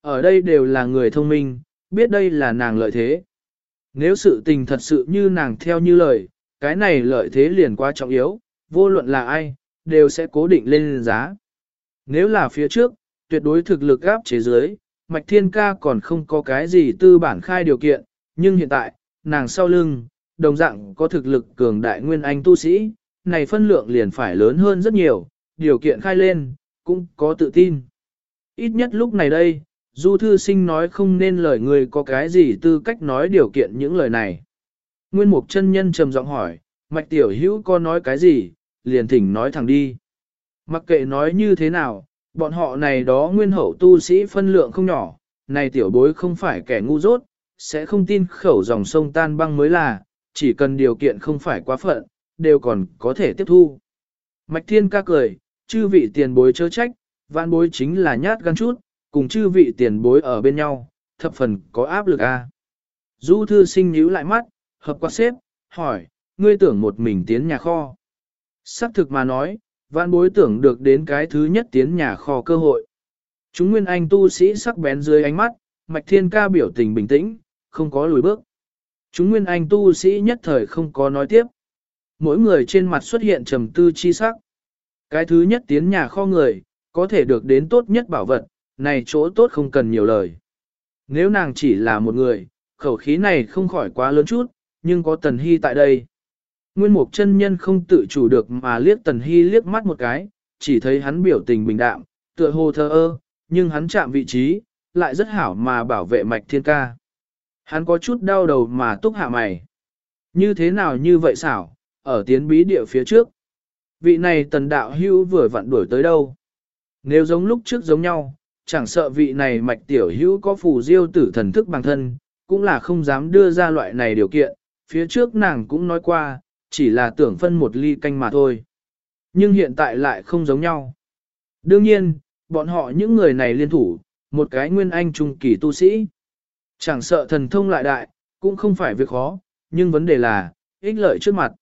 Ở đây đều là người thông minh, biết đây là nàng lợi thế. Nếu sự tình thật sự như nàng theo như lời, cái này lợi thế liền quá trọng yếu, vô luận là ai, đều sẽ cố định lên giá. Nếu là phía trước, tuyệt đối thực lực gáp chế giới, Mạch Thiên Ca còn không có cái gì tư bản khai điều kiện, nhưng hiện tại, nàng sau lưng, đồng dạng có thực lực cường đại nguyên anh tu sĩ, này phân lượng liền phải lớn hơn rất nhiều, điều kiện khai lên, cũng có tự tin. Ít nhất lúc này đây, Du Thư Sinh nói không nên lời người có cái gì tư cách nói điều kiện những lời này. Nguyên Mục chân nhân trầm giọng hỏi, Mạch Tiểu Hữu có nói cái gì, liền thỉnh nói thẳng đi. Mặc kệ nói như thế nào, bọn họ này đó nguyên hậu tu sĩ phân lượng không nhỏ, này tiểu bối không phải kẻ ngu dốt, sẽ không tin khẩu dòng sông tan băng mới là, chỉ cần điều kiện không phải quá phận, đều còn có thể tiếp thu. Mạch Thiên ca cười, chư vị tiền bối chớ trách, vạn bối chính là nhát gan chút, cùng chư vị tiền bối ở bên nhau, thập phần có áp lực a. Du thư sinh nhíu lại mắt, hợp quạt xếp, hỏi, ngươi tưởng một mình tiến nhà kho. Sắc thực mà nói, vạn bối tưởng được đến cái thứ nhất tiến nhà kho cơ hội. Chúng nguyên anh tu sĩ sắc bén dưới ánh mắt, mạch thiên ca biểu tình bình tĩnh, không có lùi bước. Chúng nguyên anh tu sĩ nhất thời không có nói tiếp. Mỗi người trên mặt xuất hiện trầm tư chi sắc. Cái thứ nhất tiến nhà kho người, có thể được đến tốt nhất bảo vật, này chỗ tốt không cần nhiều lời. Nếu nàng chỉ là một người, khẩu khí này không khỏi quá lớn chút, nhưng có tần hy tại đây. Nguyên mục chân nhân không tự chủ được mà liếc tần hy liếc mắt một cái, chỉ thấy hắn biểu tình bình đạm, tựa hồ thơ ơ, nhưng hắn chạm vị trí, lại rất hảo mà bảo vệ mạch thiên ca. Hắn có chút đau đầu mà túc hạ mày. Như thế nào như vậy xảo, ở tiến bí địa phía trước. Vị này tần đạo hưu vừa vặn đuổi tới đâu. Nếu giống lúc trước giống nhau, chẳng sợ vị này mạch tiểu hữu có phù diêu tử thần thức bằng thân, cũng là không dám đưa ra loại này điều kiện, phía trước nàng cũng nói qua, chỉ là tưởng phân một ly canh mà thôi. Nhưng hiện tại lại không giống nhau. Đương nhiên, bọn họ những người này liên thủ, một cái nguyên anh trung kỳ tu sĩ. Chẳng sợ thần thông lại đại, cũng không phải việc khó, nhưng vấn đề là, ích lợi trước mặt.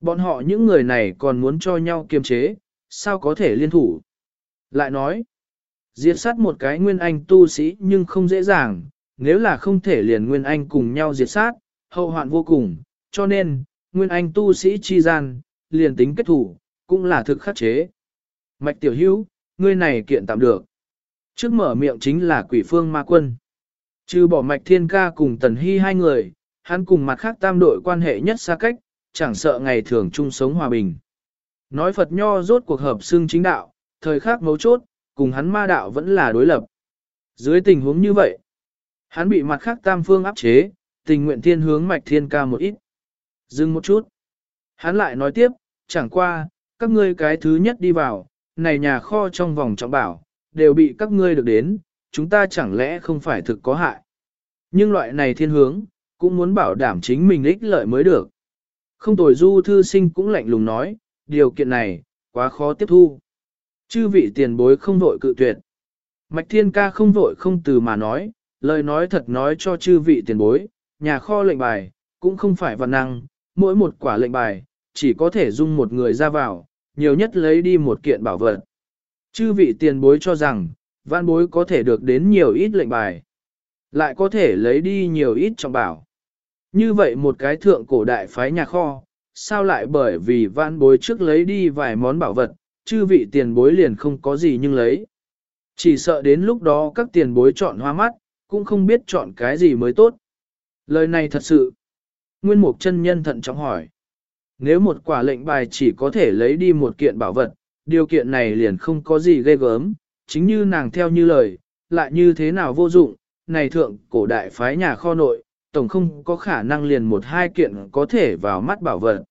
Bọn họ những người này còn muốn cho nhau kiềm chế, sao có thể liên thủ. Lại nói, diệt sát một cái nguyên anh tu sĩ nhưng không dễ dàng, nếu là không thể liền nguyên anh cùng nhau diệt sát, hậu hoạn vô cùng, cho nên, nguyên anh tu sĩ chi gian, liền tính kết thủ, cũng là thực khắc chế. Mạch tiểu hữu, ngươi này kiện tạm được. Trước mở miệng chính là quỷ phương ma quân. Trừ bỏ mạch thiên ca cùng tần hy hai người, hắn cùng mặt khác tam đội quan hệ nhất xa cách, chẳng sợ ngày thường chung sống hòa bình. Nói Phật Nho rốt cuộc hợp xương chính đạo, thời khắc mấu chốt, cùng hắn ma đạo vẫn là đối lập. Dưới tình huống như vậy, hắn bị mặt khác tam phương áp chế, tình nguyện thiên hướng mạch thiên ca một ít. Dừng một chút. Hắn lại nói tiếp, chẳng qua, các ngươi cái thứ nhất đi vào, này nhà kho trong vòng trọng bảo, đều bị các ngươi được đến, chúng ta chẳng lẽ không phải thực có hại. Nhưng loại này thiên hướng, cũng muốn bảo đảm chính mình ích lợi mới được. Không tồi du thư sinh cũng lạnh lùng nói, điều kiện này, quá khó tiếp thu. Chư vị tiền bối không vội cự tuyệt. Mạch thiên ca không vội không từ mà nói, lời nói thật nói cho chư vị tiền bối, nhà kho lệnh bài, cũng không phải văn năng, mỗi một quả lệnh bài, chỉ có thể dung một người ra vào, nhiều nhất lấy đi một kiện bảo vật. Chư vị tiền bối cho rằng, văn bối có thể được đến nhiều ít lệnh bài, lại có thể lấy đi nhiều ít trọng bảo. Như vậy một cái thượng cổ đại phái nhà kho, sao lại bởi vì văn bối trước lấy đi vài món bảo vật, chư vị tiền bối liền không có gì nhưng lấy. Chỉ sợ đến lúc đó các tiền bối chọn hoa mắt, cũng không biết chọn cái gì mới tốt. Lời này thật sự. Nguyên mục chân nhân thận trọng hỏi. Nếu một quả lệnh bài chỉ có thể lấy đi một kiện bảo vật, điều kiện này liền không có gì ghê gớm, chính như nàng theo như lời, lại như thế nào vô dụng, này thượng cổ đại phái nhà kho nội, tổng không có khả năng liền một hai kiện có thể vào mắt bảo vật.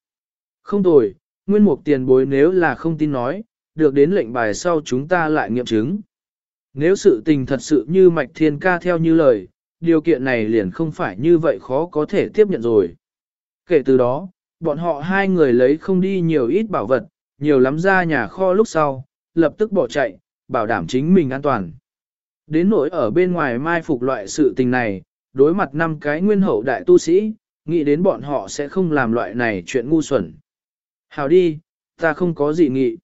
Không tồi, nguyên mục tiền bối nếu là không tin nói, được đến lệnh bài sau chúng ta lại nghiệm chứng. Nếu sự tình thật sự như mạch thiên ca theo như lời, điều kiện này liền không phải như vậy khó có thể tiếp nhận rồi. Kể từ đó, bọn họ hai người lấy không đi nhiều ít bảo vật, nhiều lắm ra nhà kho lúc sau, lập tức bỏ chạy, bảo đảm chính mình an toàn. Đến nỗi ở bên ngoài mai phục loại sự tình này, đối mặt năm cái nguyên hậu đại tu sĩ, nghĩ đến bọn họ sẽ không làm loại này chuyện ngu xuẩn. Hào đi, ta không có gì nghị.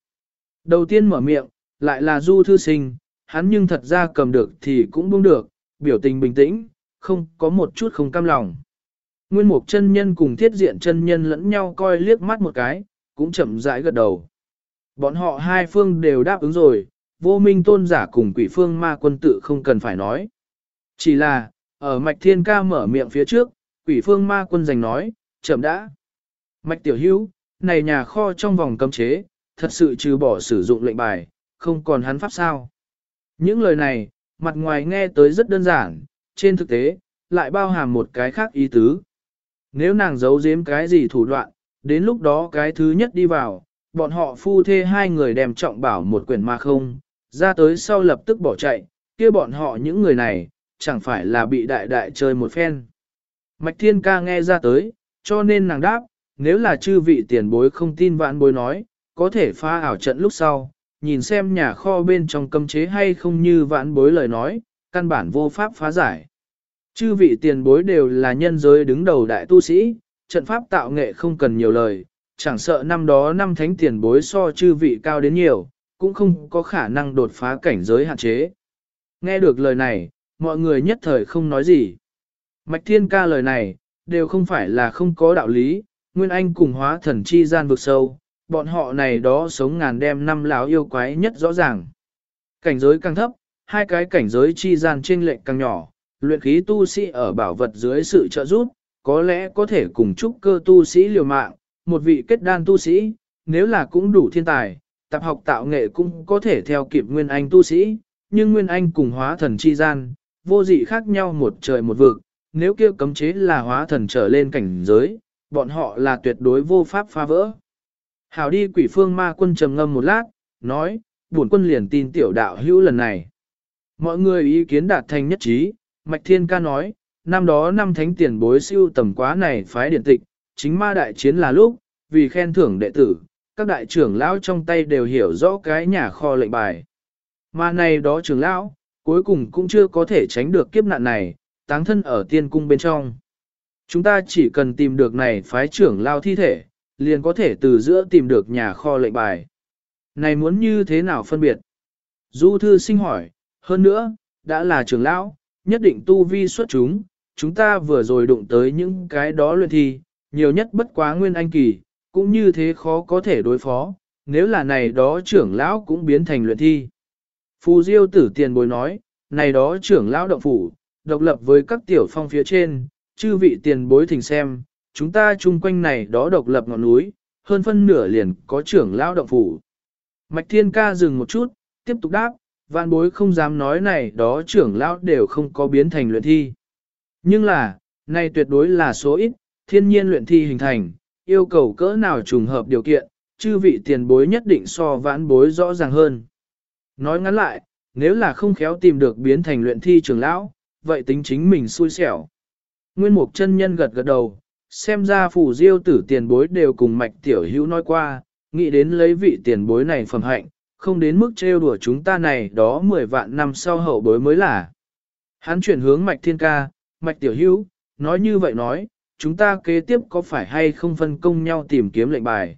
Đầu tiên mở miệng, lại là du thư sinh, hắn nhưng thật ra cầm được thì cũng buông được, biểu tình bình tĩnh, không có một chút không cam lòng. Nguyên mục chân nhân cùng thiết diện chân nhân lẫn nhau coi liếc mắt một cái, cũng chậm rãi gật đầu. Bọn họ hai phương đều đáp ứng rồi, vô minh tôn giả cùng quỷ phương ma quân tự không cần phải nói. Chỉ là, ở mạch thiên ca mở miệng phía trước, quỷ phương ma quân giành nói, chậm đã. Mạch tiểu hữu, này nhà kho trong vòng cấm chế, thật sự trừ bỏ sử dụng lệnh bài, không còn hắn pháp sao. Những lời này, mặt ngoài nghe tới rất đơn giản, trên thực tế, lại bao hàm một cái khác ý tứ. Nếu nàng giấu giếm cái gì thủ đoạn, đến lúc đó cái thứ nhất đi vào, bọn họ phu thê hai người đem trọng bảo một quyển mà không, ra tới sau lập tức bỏ chạy, kia bọn họ những người này, chẳng phải là bị đại đại chơi một phen. Mạch Thiên Ca nghe ra tới, cho nên nàng đáp, nếu là chư vị tiền bối không tin vãn bối nói, có thể pha ảo trận lúc sau, nhìn xem nhà kho bên trong cấm chế hay không như vãn bối lời nói, căn bản vô pháp phá giải. Chư vị tiền bối đều là nhân giới đứng đầu đại tu sĩ, trận pháp tạo nghệ không cần nhiều lời, chẳng sợ năm đó năm thánh tiền bối so chư vị cao đến nhiều, cũng không có khả năng đột phá cảnh giới hạn chế. Nghe được lời này, mọi người nhất thời không nói gì. Mạch thiên ca lời này, đều không phải là không có đạo lý, Nguyên Anh cùng hóa thần chi gian vực sâu, bọn họ này đó sống ngàn đêm năm lão yêu quái nhất rõ ràng. Cảnh giới càng thấp, hai cái cảnh giới chi gian chênh lệch càng nhỏ, luyện khí tu sĩ ở bảo vật dưới sự trợ giúp, có lẽ có thể cùng chúc cơ tu sĩ liều mạng, một vị kết đan tu sĩ, nếu là cũng đủ thiên tài, tập học tạo nghệ cũng có thể theo kịp Nguyên Anh tu sĩ, nhưng Nguyên Anh cùng hóa thần chi gian, vô dị khác nhau một trời một vực, nếu kia cấm chế là hóa thần trở lên cảnh giới, bọn họ là tuyệt đối vô pháp phá vỡ. Hảo đi quỷ phương ma quân trầm ngâm một lát, nói, bổn quân liền tin tiểu đạo hữu lần này. Mọi người ý kiến đạt thành nhất trí, Mạch Thiên Ca nói, năm đó năm thánh tiền bối siêu tầm quá này phái điển tịch, chính ma đại chiến là lúc, vì khen thưởng đệ tử, các đại trưởng lão trong tay đều hiểu rõ cái nhà kho lệnh bài. Mà này đó trưởng lão, cuối cùng cũng chưa có thể tránh được kiếp nạn này, táng thân ở tiên cung bên trong. Chúng ta chỉ cần tìm được này phái trưởng lao thi thể, liền có thể từ giữa tìm được nhà kho lệnh bài. Này muốn như thế nào phân biệt? Du thư sinh hỏi, hơn nữa, đã là trưởng lão, nhất định tu vi xuất chúng, chúng ta vừa rồi đụng tới những cái đó luyện thi, nhiều nhất bất quá nguyên anh kỳ, cũng như thế khó có thể đối phó, nếu là này đó trưởng lão cũng biến thành luyện thi. Phù Diêu tử tiền bối nói, này đó trưởng lão động phủ, độc lập với các tiểu phong phía trên, chư vị tiền bối thỉnh xem, chúng ta chung quanh này đó độc lập ngọn núi, hơn phân nửa liền có trưởng lão động phủ. Mạch Thiên Ca dừng một chút, tiếp tục đáp, vạn bối không dám nói này đó trưởng lão đều không có biến thành luyện thi. Nhưng là, này tuyệt đối là số ít, thiên nhiên luyện thi hình thành, yêu cầu cỡ nào trùng hợp điều kiện, chư vị tiền bối nhất định so vãn bối rõ ràng hơn. Nói ngắn lại, nếu là không khéo tìm được biến thành luyện thi trưởng lão, vậy tính chính mình xui xẻo. Nguyên mục chân nhân gật gật đầu, xem ra phủ diêu tử tiền bối đều cùng mạch tiểu hữu nói qua, nghĩ đến lấy vị tiền bối này phẩm hạnh, không đến mức trêu đùa chúng ta này đó 10 vạn năm sau hậu bối mới là. Hắn chuyển hướng mạch thiên ca, mạch tiểu hữu, nói như vậy nói, chúng ta kế tiếp có phải hay không phân công nhau tìm kiếm lệnh bài.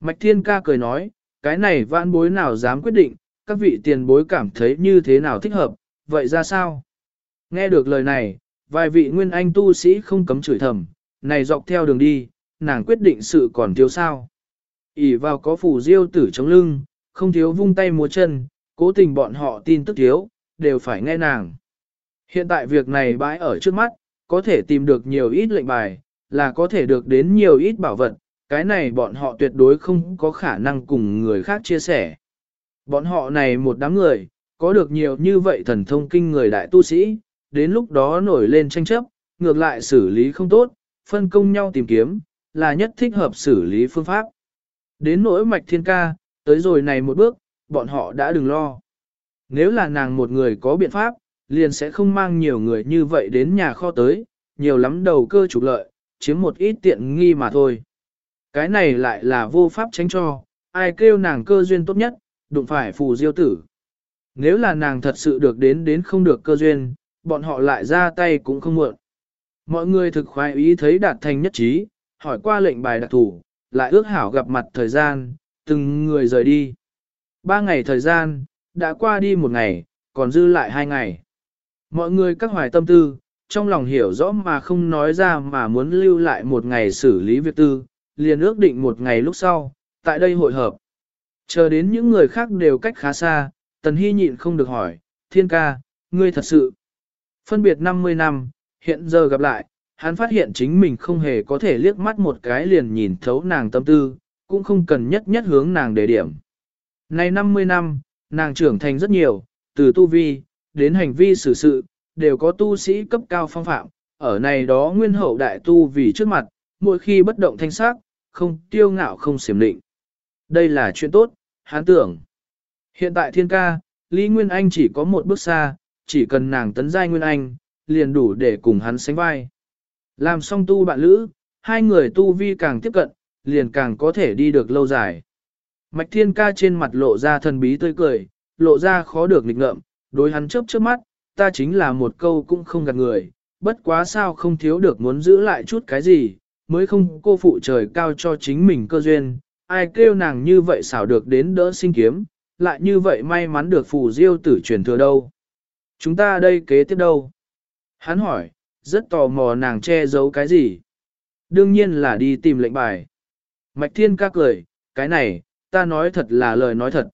Mạch thiên ca cười nói, cái này vạn bối nào dám quyết định, các vị tiền bối cảm thấy như thế nào thích hợp, vậy ra sao? Nghe được lời này, vài vị nguyên anh tu sĩ không cấm chửi thầm, này dọc theo đường đi, nàng quyết định sự còn thiếu sao. ỉ vào có phủ diêu tử chống lưng, không thiếu vung tay múa chân, cố tình bọn họ tin tức thiếu, đều phải nghe nàng. Hiện tại việc này bãi ở trước mắt, có thể tìm được nhiều ít lệnh bài, là có thể được đến nhiều ít bảo vật, cái này bọn họ tuyệt đối không có khả năng cùng người khác chia sẻ. Bọn họ này một đám người, có được nhiều như vậy thần thông kinh người đại tu sĩ, đến lúc đó nổi lên tranh chấp, ngược lại xử lý không tốt, phân công nhau tìm kiếm, là nhất thích hợp xử lý phương pháp. Đến nỗi mạch thiên ca, tới rồi này một bước, bọn họ đã đừng lo. Nếu là nàng một người có biện pháp, liền sẽ không mang nhiều người như vậy đến nhà kho tới, nhiều lắm đầu cơ trục lợi, chiếm một ít tiện nghi mà thôi. Cái này lại là vô pháp tránh cho, ai kêu nàng cơ duyên tốt nhất, đụng phải phù diêu tử. Nếu là nàng thật sự được đến đến không được cơ duyên, bọn họ lại ra tay cũng không muộn. Mọi người thực khoái ý thấy đạt thành nhất trí, hỏi qua lệnh bài đặc thủ, lại ước hảo gặp mặt thời gian, từng người rời đi. Ba ngày thời gian, đã qua đi một ngày, còn dư lại hai ngày. Mọi người các hoài tâm tư, trong lòng hiểu rõ mà không nói ra mà muốn lưu lại một ngày xử lý việc tư, liền ước định một ngày lúc sau, tại đây hội hợp. Chờ đến những người khác đều cách khá xa, Tần Hy nhịn không được hỏi, thiên ca, ngươi thật sự. Phân biệt 50 năm, hiện giờ gặp lại, hắn phát hiện chính mình không hề có thể liếc mắt một cái liền nhìn thấu nàng tâm tư, cũng không cần nhất nhất hướng nàng đề điểm. Này 50 năm, nàng trưởng thành rất nhiều, từ tu vi, đến hành vi xử sự, đều có tu sĩ cấp cao phong phạm, ở này đó nguyên hậu đại tu vì trước mặt, mỗi khi bất động thanh sắc, không tiêu ngạo không xiểm định. Đây là chuyện tốt, hắn tưởng. Hiện tại thiên ca, Lý Nguyên Anh chỉ có một bước xa, chỉ cần nàng tấn giai Nguyên Anh, liền đủ để cùng hắn sánh vai. Làm xong tu bạn lữ, hai người tu vi càng tiếp cận, liền càng có thể đi được lâu dài. Mạch thiên ca trên mặt lộ ra thần bí tươi cười, lộ ra khó được nghịch ngợm, đối hắn chớp chớp mắt, ta chính là một câu cũng không gạt người, bất quá sao không thiếu được muốn giữ lại chút cái gì, mới không cô phụ trời cao cho chính mình cơ duyên, ai kêu nàng như vậy xảo được đến đỡ sinh kiếm, lại như vậy may mắn được phù diêu tử truyền thừa đâu. Chúng ta đây kế tiếp đâu? Hắn hỏi, rất tò mò nàng che giấu cái gì? Đương nhiên là đi tìm lệnh bài. Mạch thiên ca cười, cái này, ta nói thật là lời nói thật.